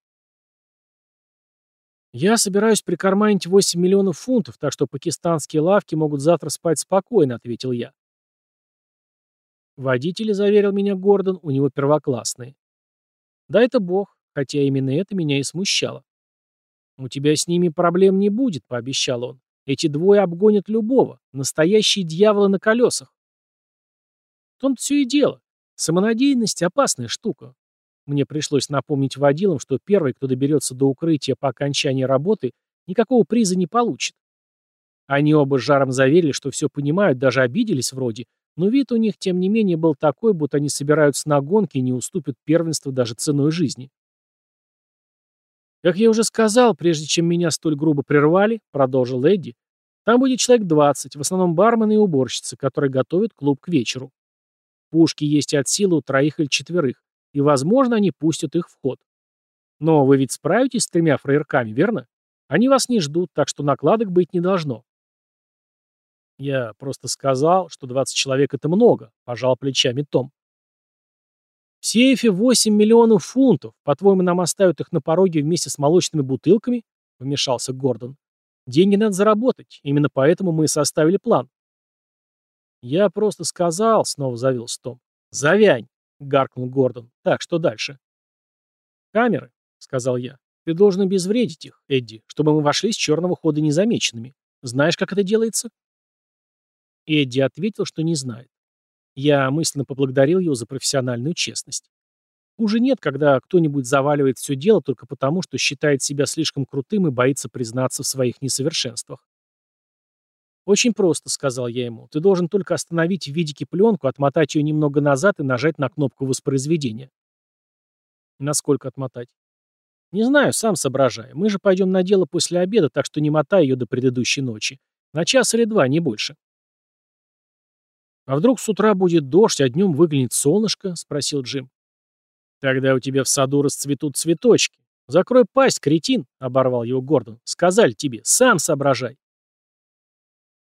Я собираюсь прикарманить 8 миллионов фунтов, так что пакистанские лавки могут завтра спать спокойно, ответил я. Водитель, заверил меня Гордон, у него первоклассные. Да это бог, хотя именно это меня и смущало. «У тебя с ними проблем не будет», — пообещал он. «Эти двое обгонят любого. Настоящие дьяволы на колесах». В том-то все и дело. Самонадеянность — опасная штука. Мне пришлось напомнить водилам, что первый, кто доберется до укрытия по окончании работы, никакого приза не получит. Они оба с жаром заверили, что все понимают, даже обиделись вроде, но вид у них, тем не менее, был такой, будто они собираются на гонки и не уступят первенство даже ценой жизни. «Как я уже сказал, прежде чем меня столь грубо прервали», — продолжил Эдди, «там будет человек 20, в основном бармены и уборщицы, которые готовят клуб к вечеру. Пушки есть от силы у троих или четверых, и, возможно, они пустят их в ход. Но вы ведь справитесь с тремя фраерками, верно? Они вас не ждут, так что накладок быть не должно. Я просто сказал, что 20 человек — это много, пожал плечами Том. В сейфе 8 миллионов фунтов. По-твоему, нам оставят их на пороге вместе с молочными бутылками? Вмешался Гордон. Деньги надо заработать. Именно поэтому мы и составили план. Я просто сказал, снова завелся Том. Завянь. — гаркнул Гордон. «Так, что дальше?» «Камеры», — сказал я. «Ты должен обезвредить их, Эдди, чтобы мы вошли с черного хода незамеченными. Знаешь, как это делается?» Эдди ответил, что не знает. Я мысленно поблагодарил его за профессиональную честность. Хуже нет, когда кто-нибудь заваливает все дело только потому, что считает себя слишком крутым и боится признаться в своих несовершенствах. «Очень просто», — сказал я ему. «Ты должен только остановить в видике пленку, отмотать ее немного назад и нажать на кнопку воспроизведения». «Насколько отмотать?» «Не знаю, сам соображай. Мы же пойдем на дело после обеда, так что не мотай ее до предыдущей ночи. На час или два, не больше». «А вдруг с утра будет дождь, а днем выглянет солнышко?» — спросил Джим. «Тогда у тебя в саду расцветут цветочки. Закрой пасть, кретин!» — оборвал его Гордон. «Сказали тебе, сам соображай».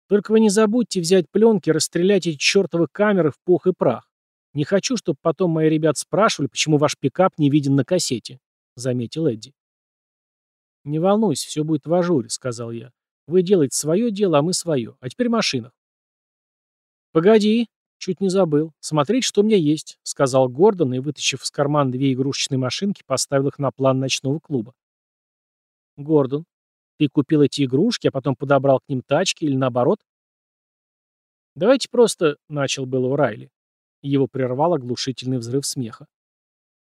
Только вы не забудьте взять пленки и расстрелять эти чертовы камеры в пух и прах. Не хочу, чтобы потом мои ребят спрашивали, почему ваш пикап не виден на кассете», — заметил Эдди. «Не волнуйся, все будет в ажуре», — сказал я. «Вы делаете свое дело, а мы свое. А теперь машина». «Погоди», — чуть не забыл. «Смотреть, что у меня есть», — сказал Гордон и, вытащив из кармана две игрушечные машинки, поставил их на план ночного клуба. «Гордон, ты купил эти игрушки, а потом подобрал к ним тачки или наоборот? Давайте просто, — начал было Райли. Его прервал оглушительный взрыв смеха.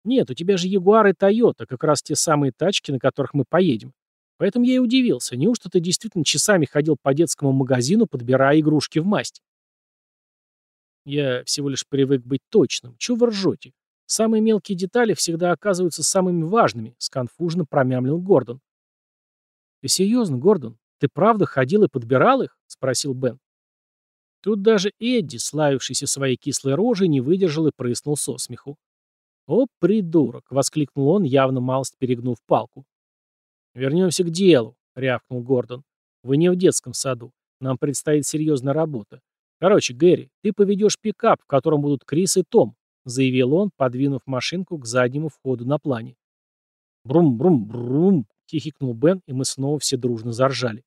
Нет, у тебя же Ягуар и Тойота, как раз те самые тачки, на которых мы поедем. Поэтому я и удивился. Неужто ты действительно часами ходил по детскому магазину, подбирая игрушки в масть? Я всего лишь привык быть точным. Чего вы ржете? Самые мелкие детали всегда оказываются самыми важными, сконфужно промямлил Гордон. «Ты серьезно, Гордон? Ты правда ходил и подбирал их?» — спросил Бен. Тут даже Эдди, славившийся своей кислой рожей, не выдержал и прыснул со смеху. «О, придурок!» — воскликнул он, явно малость перегнув палку. «Вернемся к делу», — рявкнул Гордон. «Вы не в детском саду. Нам предстоит серьезная работа. Короче, Гэри, ты поведешь пикап, в котором будут Крис и Том», — заявил он, подвинув машинку к заднему входу на плане. «Брум-брум-брум!» Хихикнул Бен, и мы снова все дружно заржали.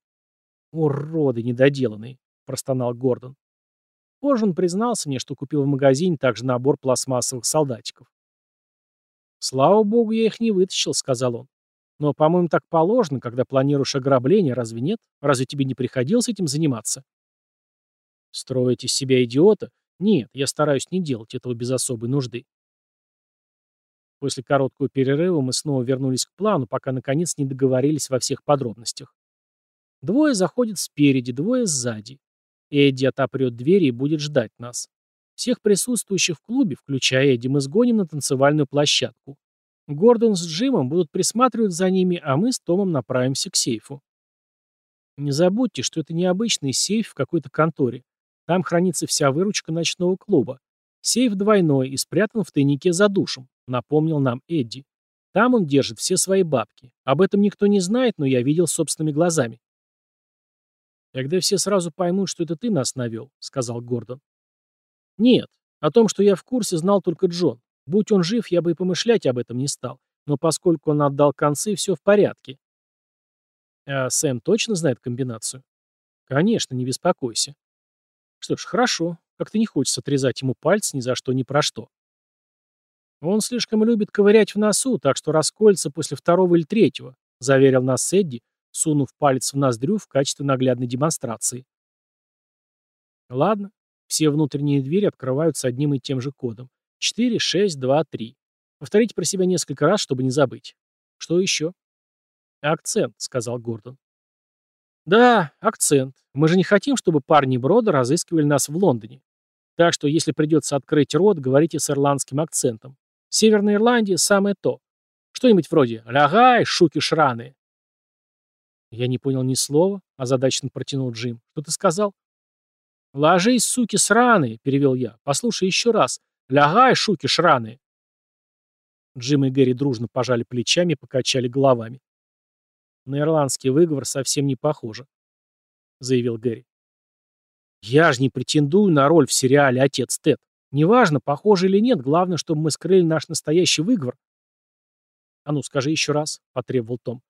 «Уроды недоделанные!» — простонал Гордон. Позже он признался мне, что купил в магазине также набор пластмассовых солдатиков. «Слава богу, я их не вытащил», — сказал он. «Но, по-моему, так положено, когда планируешь ограбление, разве нет? Разве тебе не приходилось этим заниматься?» «Строить из себя идиота? Нет, я стараюсь не делать этого без особой нужды. После короткого перерыва мы снова вернулись к плану, пока наконец не договорились во всех подробностях. Двое заходят спереди, двое сзади. Эдди отопрет двери и будет ждать нас. Всех присутствующих в клубе, включая Эдди, мы сгоним на танцевальную площадку. Гордон с Джимом будут присматривать за ними, а мы с Томом направимся к сейфу. Не забудьте, что это необычный сейф в какой-то конторе. Там хранится вся выручка ночного клуба. Сейф двойной и спрятан в тайнике за душем, напомнил нам Эдди. Там он держит все свои бабки. Об этом никто не знает, но я видел собственными глазами. «Тогда все сразу поймут, что это ты нас навел», — сказал Гордон. «Нет. О том, что я в курсе, знал только Джон. Будь он жив, я бы и помышлять об этом не стал. Но поскольку он отдал концы, все в порядке». «А Сэм точно знает комбинацию?» «Конечно, не беспокойся». «Что ж, хорошо. Как-то не хочется отрезать ему пальцы ни за что, ни про что». «Он слишком любит ковырять в носу, так что расколется после второго или третьего», заверил нас Эдди, сунув палец в ноздрю в качестве наглядной демонстрации. Ладно, все внутренние двери открываются одним и тем же кодом. 4, 6, 2, 3. Повторите про себя несколько раз, чтобы не забыть. Что еще? Акцент, сказал Гордон. Да, акцент. Мы же не хотим, чтобы парни Брода разыскивали нас в Лондоне. Так что, если придется открыть рот, говорите с ирландским акцентом. Северная Ирландия – самое то. Что-нибудь вроде «Лягай, шуки шраны». Я не понял ни слова, озадаченно протянул Джим. Что ты сказал? «Ложись, суки сраные», — перевел я. «Послушай еще раз. Лягай, шуки шраные». Джим и Гэри дружно пожали плечами и покачали головами. «На ирландский выговор совсем не похоже», — заявил Гэри. «Я же не претендую на роль в сериале «Отец Тед». Неважно, похоже или нет, главное, чтобы мы скрыли наш настоящий выговор. А ну, скажи еще раз, потребовал Том.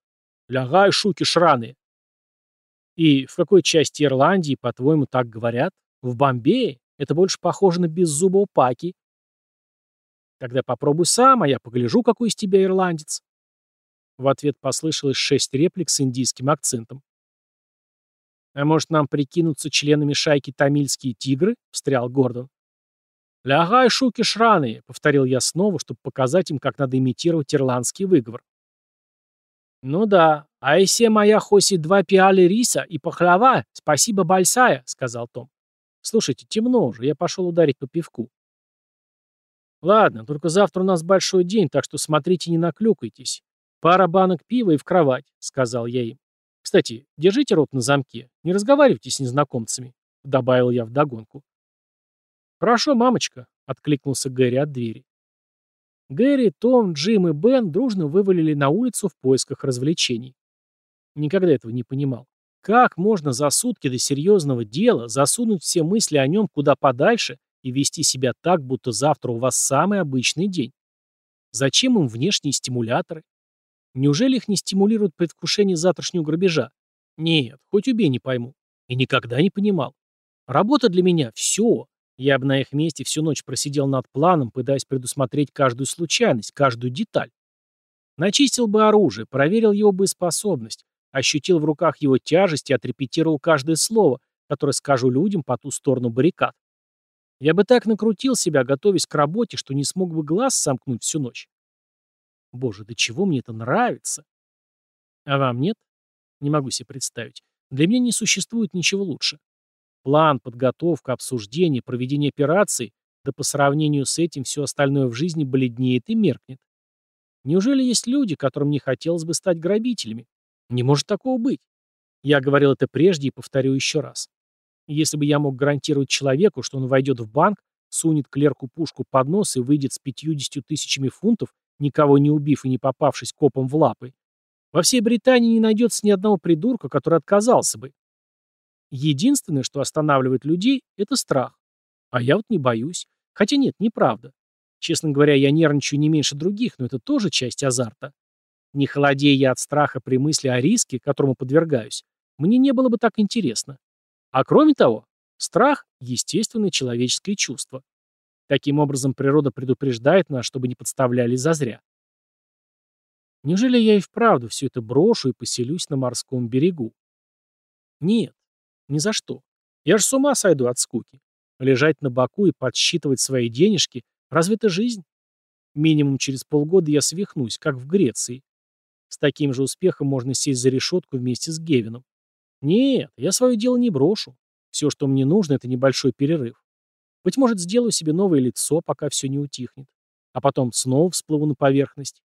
Лягай, шуки шраны. И в какой части Ирландии, по-твоему, так говорят? В Бомбее? Это больше похоже на беззубого паки. Тогда попробуй сам, а я погляжу, какой из тебя ирландец. В ответ послышалось шесть реплик с индийским акцентом. «А может, нам прикинуться членами шайки «Тамильские тигры»?» — встрял Гордон. «Лягай, шуки шраны», — повторил я снова, чтобы показать им, как надо имитировать ирландский выговор. «Ну да, а если моя хоси два пиали риса и пахлава, спасибо большая», — сказал Том. «Слушайте, темно уже, я пошел ударить по пивку». «Ладно, только завтра у нас большой день, так что смотрите, не наклюкайтесь. Пара банок пива и в кровать», — сказал я им. «Кстати, держите рот на замке, не разговаривайте с незнакомцами», — добавил я вдогонку. «Хорошо, мамочка», — откликнулся Гэри от двери. Гэри, Том, Джим и Бен дружно вывалили на улицу в поисках развлечений. Никогда этого не понимал. Как можно за сутки до серьезного дела засунуть все мысли о нем куда подальше и вести себя так, будто завтра у вас самый обычный день? Зачем им внешние стимуляторы? Неужели их не стимулирует предвкушение завтрашнего грабежа? Нет, хоть убей, не пойму. И никогда не понимал. Работа для меня — все. Я бы на их месте всю ночь просидел над планом, пытаясь предусмотреть каждую случайность, каждую деталь. Начистил бы оружие, проверил его боеспособность, ощутил в руках его тяжесть и отрепетировал каждое слово, которое скажу людям по ту сторону баррикад. Я бы так накрутил себя, готовясь к работе, что не смог бы глаз сомкнуть всю ночь. Боже, до чего мне это нравится? А вам нет? Не могу себе представить. Для меня не существует ничего лучше. План, подготовка, обсуждение, проведение операций, да по сравнению с этим все остальное в жизни бледнеет и меркнет. Неужели есть люди, которым не хотелось бы стать грабителями? Не может такого быть. Я говорил это прежде и повторю еще раз. Если бы я мог гарантировать человеку, что он войдет в банк, сунет клерку пушку под нос и выйдет с 50 тысячами фунтов, никого не убив и не попавшись копом в лапы, во всей Британии не найдется ни одного придурка, который отказался бы. Единственное, что останавливает людей, это страх. А я вот не боюсь. Хотя нет, неправда. Честно говоря, я нервничаю не меньше других, но это тоже часть азарта. Не холодея я от страха при мысли о риске, которому подвергаюсь, мне не было бы так интересно. А кроме того, страх – естественное человеческое чувство. Таким образом, природа предупреждает нас, чтобы не подставлялись зазря. Неужели я и вправду все это брошу и поселюсь на морском берегу? Нет, ни за что. Я же с ума сойду от скуки. Лежать на боку и подсчитывать свои денежки – разве это жизнь? Минимум через полгода я свихнусь, как в Греции. С таким же успехом можно сесть за решетку вместе с Гевином. Нет, я свое дело не брошу. Все, что мне нужно, это небольшой перерыв. Быть может, сделаю себе новое лицо, пока все не утихнет. А потом снова всплыву на поверхность.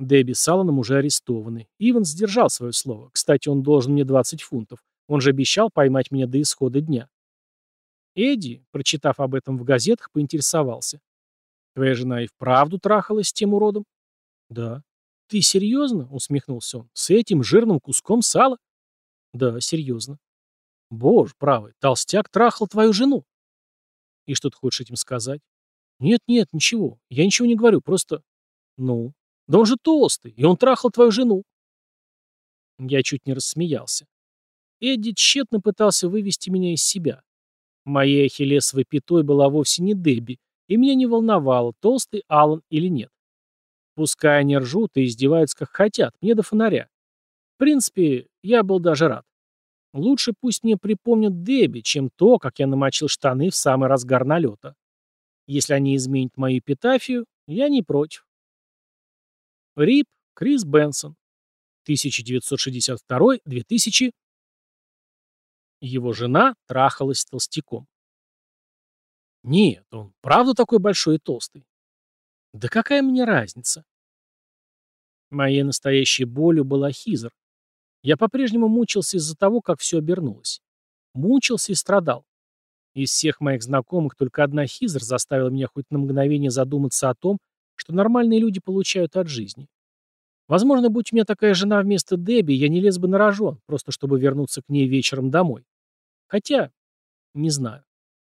Дебби с Алланом уже арестованы. Иван сдержал свое слово. Кстати, он должен мне 20 фунтов. Он же обещал поймать меня до исхода дня. Эдди, прочитав об этом в газетах, поинтересовался. «Твоя жена и вправду трахалась с тем уродом?» «Да». «Ты серьезно?» — усмехнулся он. «С этим жирным куском сала?» «Да, серьезно». «Боже, правый, толстяк трахал твою жену». «И что ты хочешь этим сказать?» «Нет-нет, ничего. Я ничего не говорю, просто...» «Ну?» «Да он же толстый, и он трахал твою жену». Я чуть не рассмеялся. Эдди тщетно пытался вывести меня из себя. Моей ахиллесовой пятой была вовсе не Дебби, и меня не волновало, толстый Алан или нет. Пускай они ржут и издеваются как хотят, мне до фонаря. В принципе, я был даже рад. Лучше пусть мне припомнят Дебби, чем то, как я намочил штаны в самый разгар налета. Если они изменят мою эпитафию, я не против. Рип Крис Бенсон. 1962-2000. Его жена трахалась толстяком. Нет, он правда такой большой и толстый. Да какая мне разница? Моей настоящей болью была Хизер. Я по-прежнему мучился из-за того, как все обернулось. Мучился и страдал. Из всех моих знакомых только одна Хизер заставила меня хоть на мгновение задуматься о том, что нормальные люди получают от жизни. Возможно, будь у меня такая жена вместо Дебби, я не лез бы на рожон, просто чтобы вернуться к ней вечером домой. Хотя, не знаю.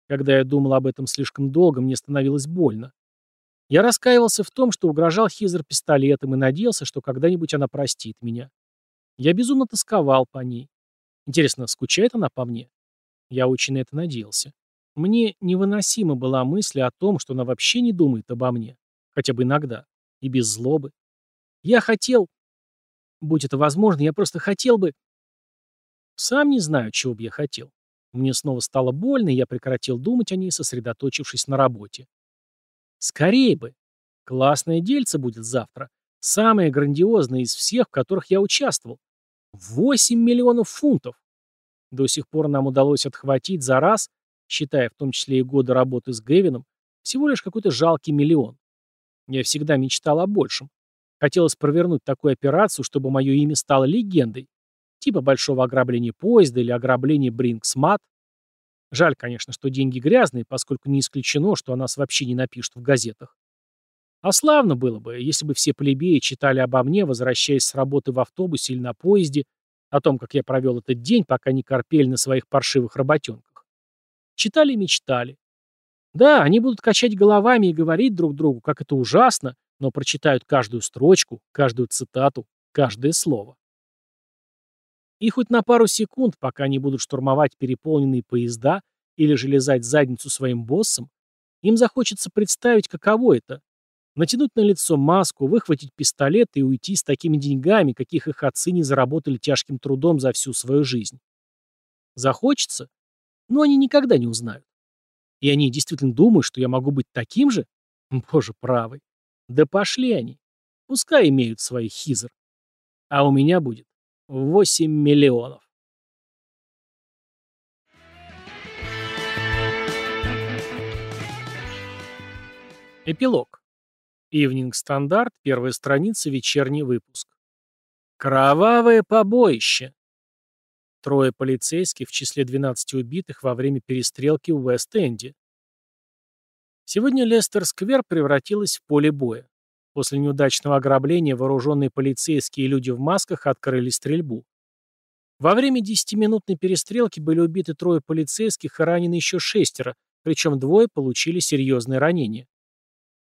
Когда я думал об этом слишком долго, мне становилось больно. Я раскаивался в том, что угрожал Хизер пистолетом и надеялся, что когда-нибудь она простит меня. Я безумно тосковал по ней. Интересно, скучает она по мне? Я очень на это надеялся. Мне невыносима была мысль о том, что она вообще не думает обо мне. Хотя бы иногда. И без злобы. Я хотел... Будь это возможно, я просто хотел бы... Сам не знаю, чего бы я хотел. Мне снова стало больно, и я прекратил думать о ней, сосредоточившись на работе. Скорее бы. Классное дельце будет завтра. Самое грандиозное из всех, в которых я участвовал. 8 миллионов фунтов. До сих пор нам удалось отхватить за раз, считая в том числе и годы работы с Гевином, всего лишь какой-то жалкий миллион. Я всегда мечтал о большем. Хотелось провернуть такую операцию, чтобы мое имя стало легендой типа большого ограбления поезда или ограбления Брингсмат. Жаль, конечно, что деньги грязные, поскольку не исключено, что о нас вообще не напишут в газетах. А славно было бы, если бы все плебеи читали обо мне, возвращаясь с работы в автобусе или на поезде, о том, как я провел этот день, пока не корпели на своих паршивых работенках. Читали и мечтали. Да, они будут качать головами и говорить друг другу, как это ужасно, но прочитают каждую строчку, каждую цитату, каждое слово. И хоть на пару секунд, пока они будут штурмовать переполненные поезда или же лизать задницу своим боссам, им захочется представить, каково это — натянуть на лицо маску, выхватить пистолет и уйти с такими деньгами, каких их отцы не заработали тяжким трудом за всю свою жизнь. Захочется? Но они никогда не узнают. И они действительно думают, что я могу быть таким же? Боже правый. Да пошли они. Пускай имеют свои хизер. А у меня будет 8 миллионов. Эпилог. Ивнинг Стандарт, первая страница, вечерний выпуск. Кровавое побоище. Трое полицейских в числе 12 убитых во время перестрелки в Уэст-Энде. Сегодня Лестер-сквер превратилась в поле боя. После неудачного ограбления вооруженные полицейские и люди в масках открыли стрельбу. Во время десятиминутной перестрелки были убиты трое полицейских и ранены еще шестеро, причем двое получили серьезные ранения.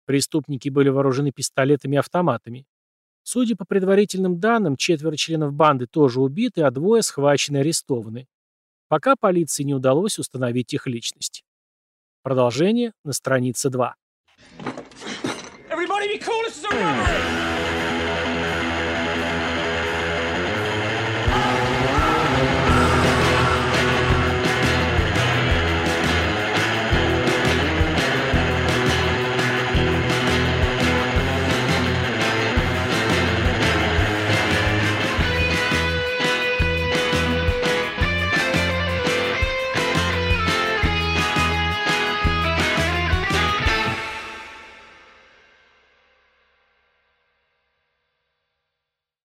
Преступники были вооружены пистолетами и автоматами. Судя по предварительным данным, четверо членов банды тоже убиты, а двое схвачены и арестованы. Пока полиции не удалось установить их личность. Продолжение на странице 2. Everybody be cool, this is a robbery!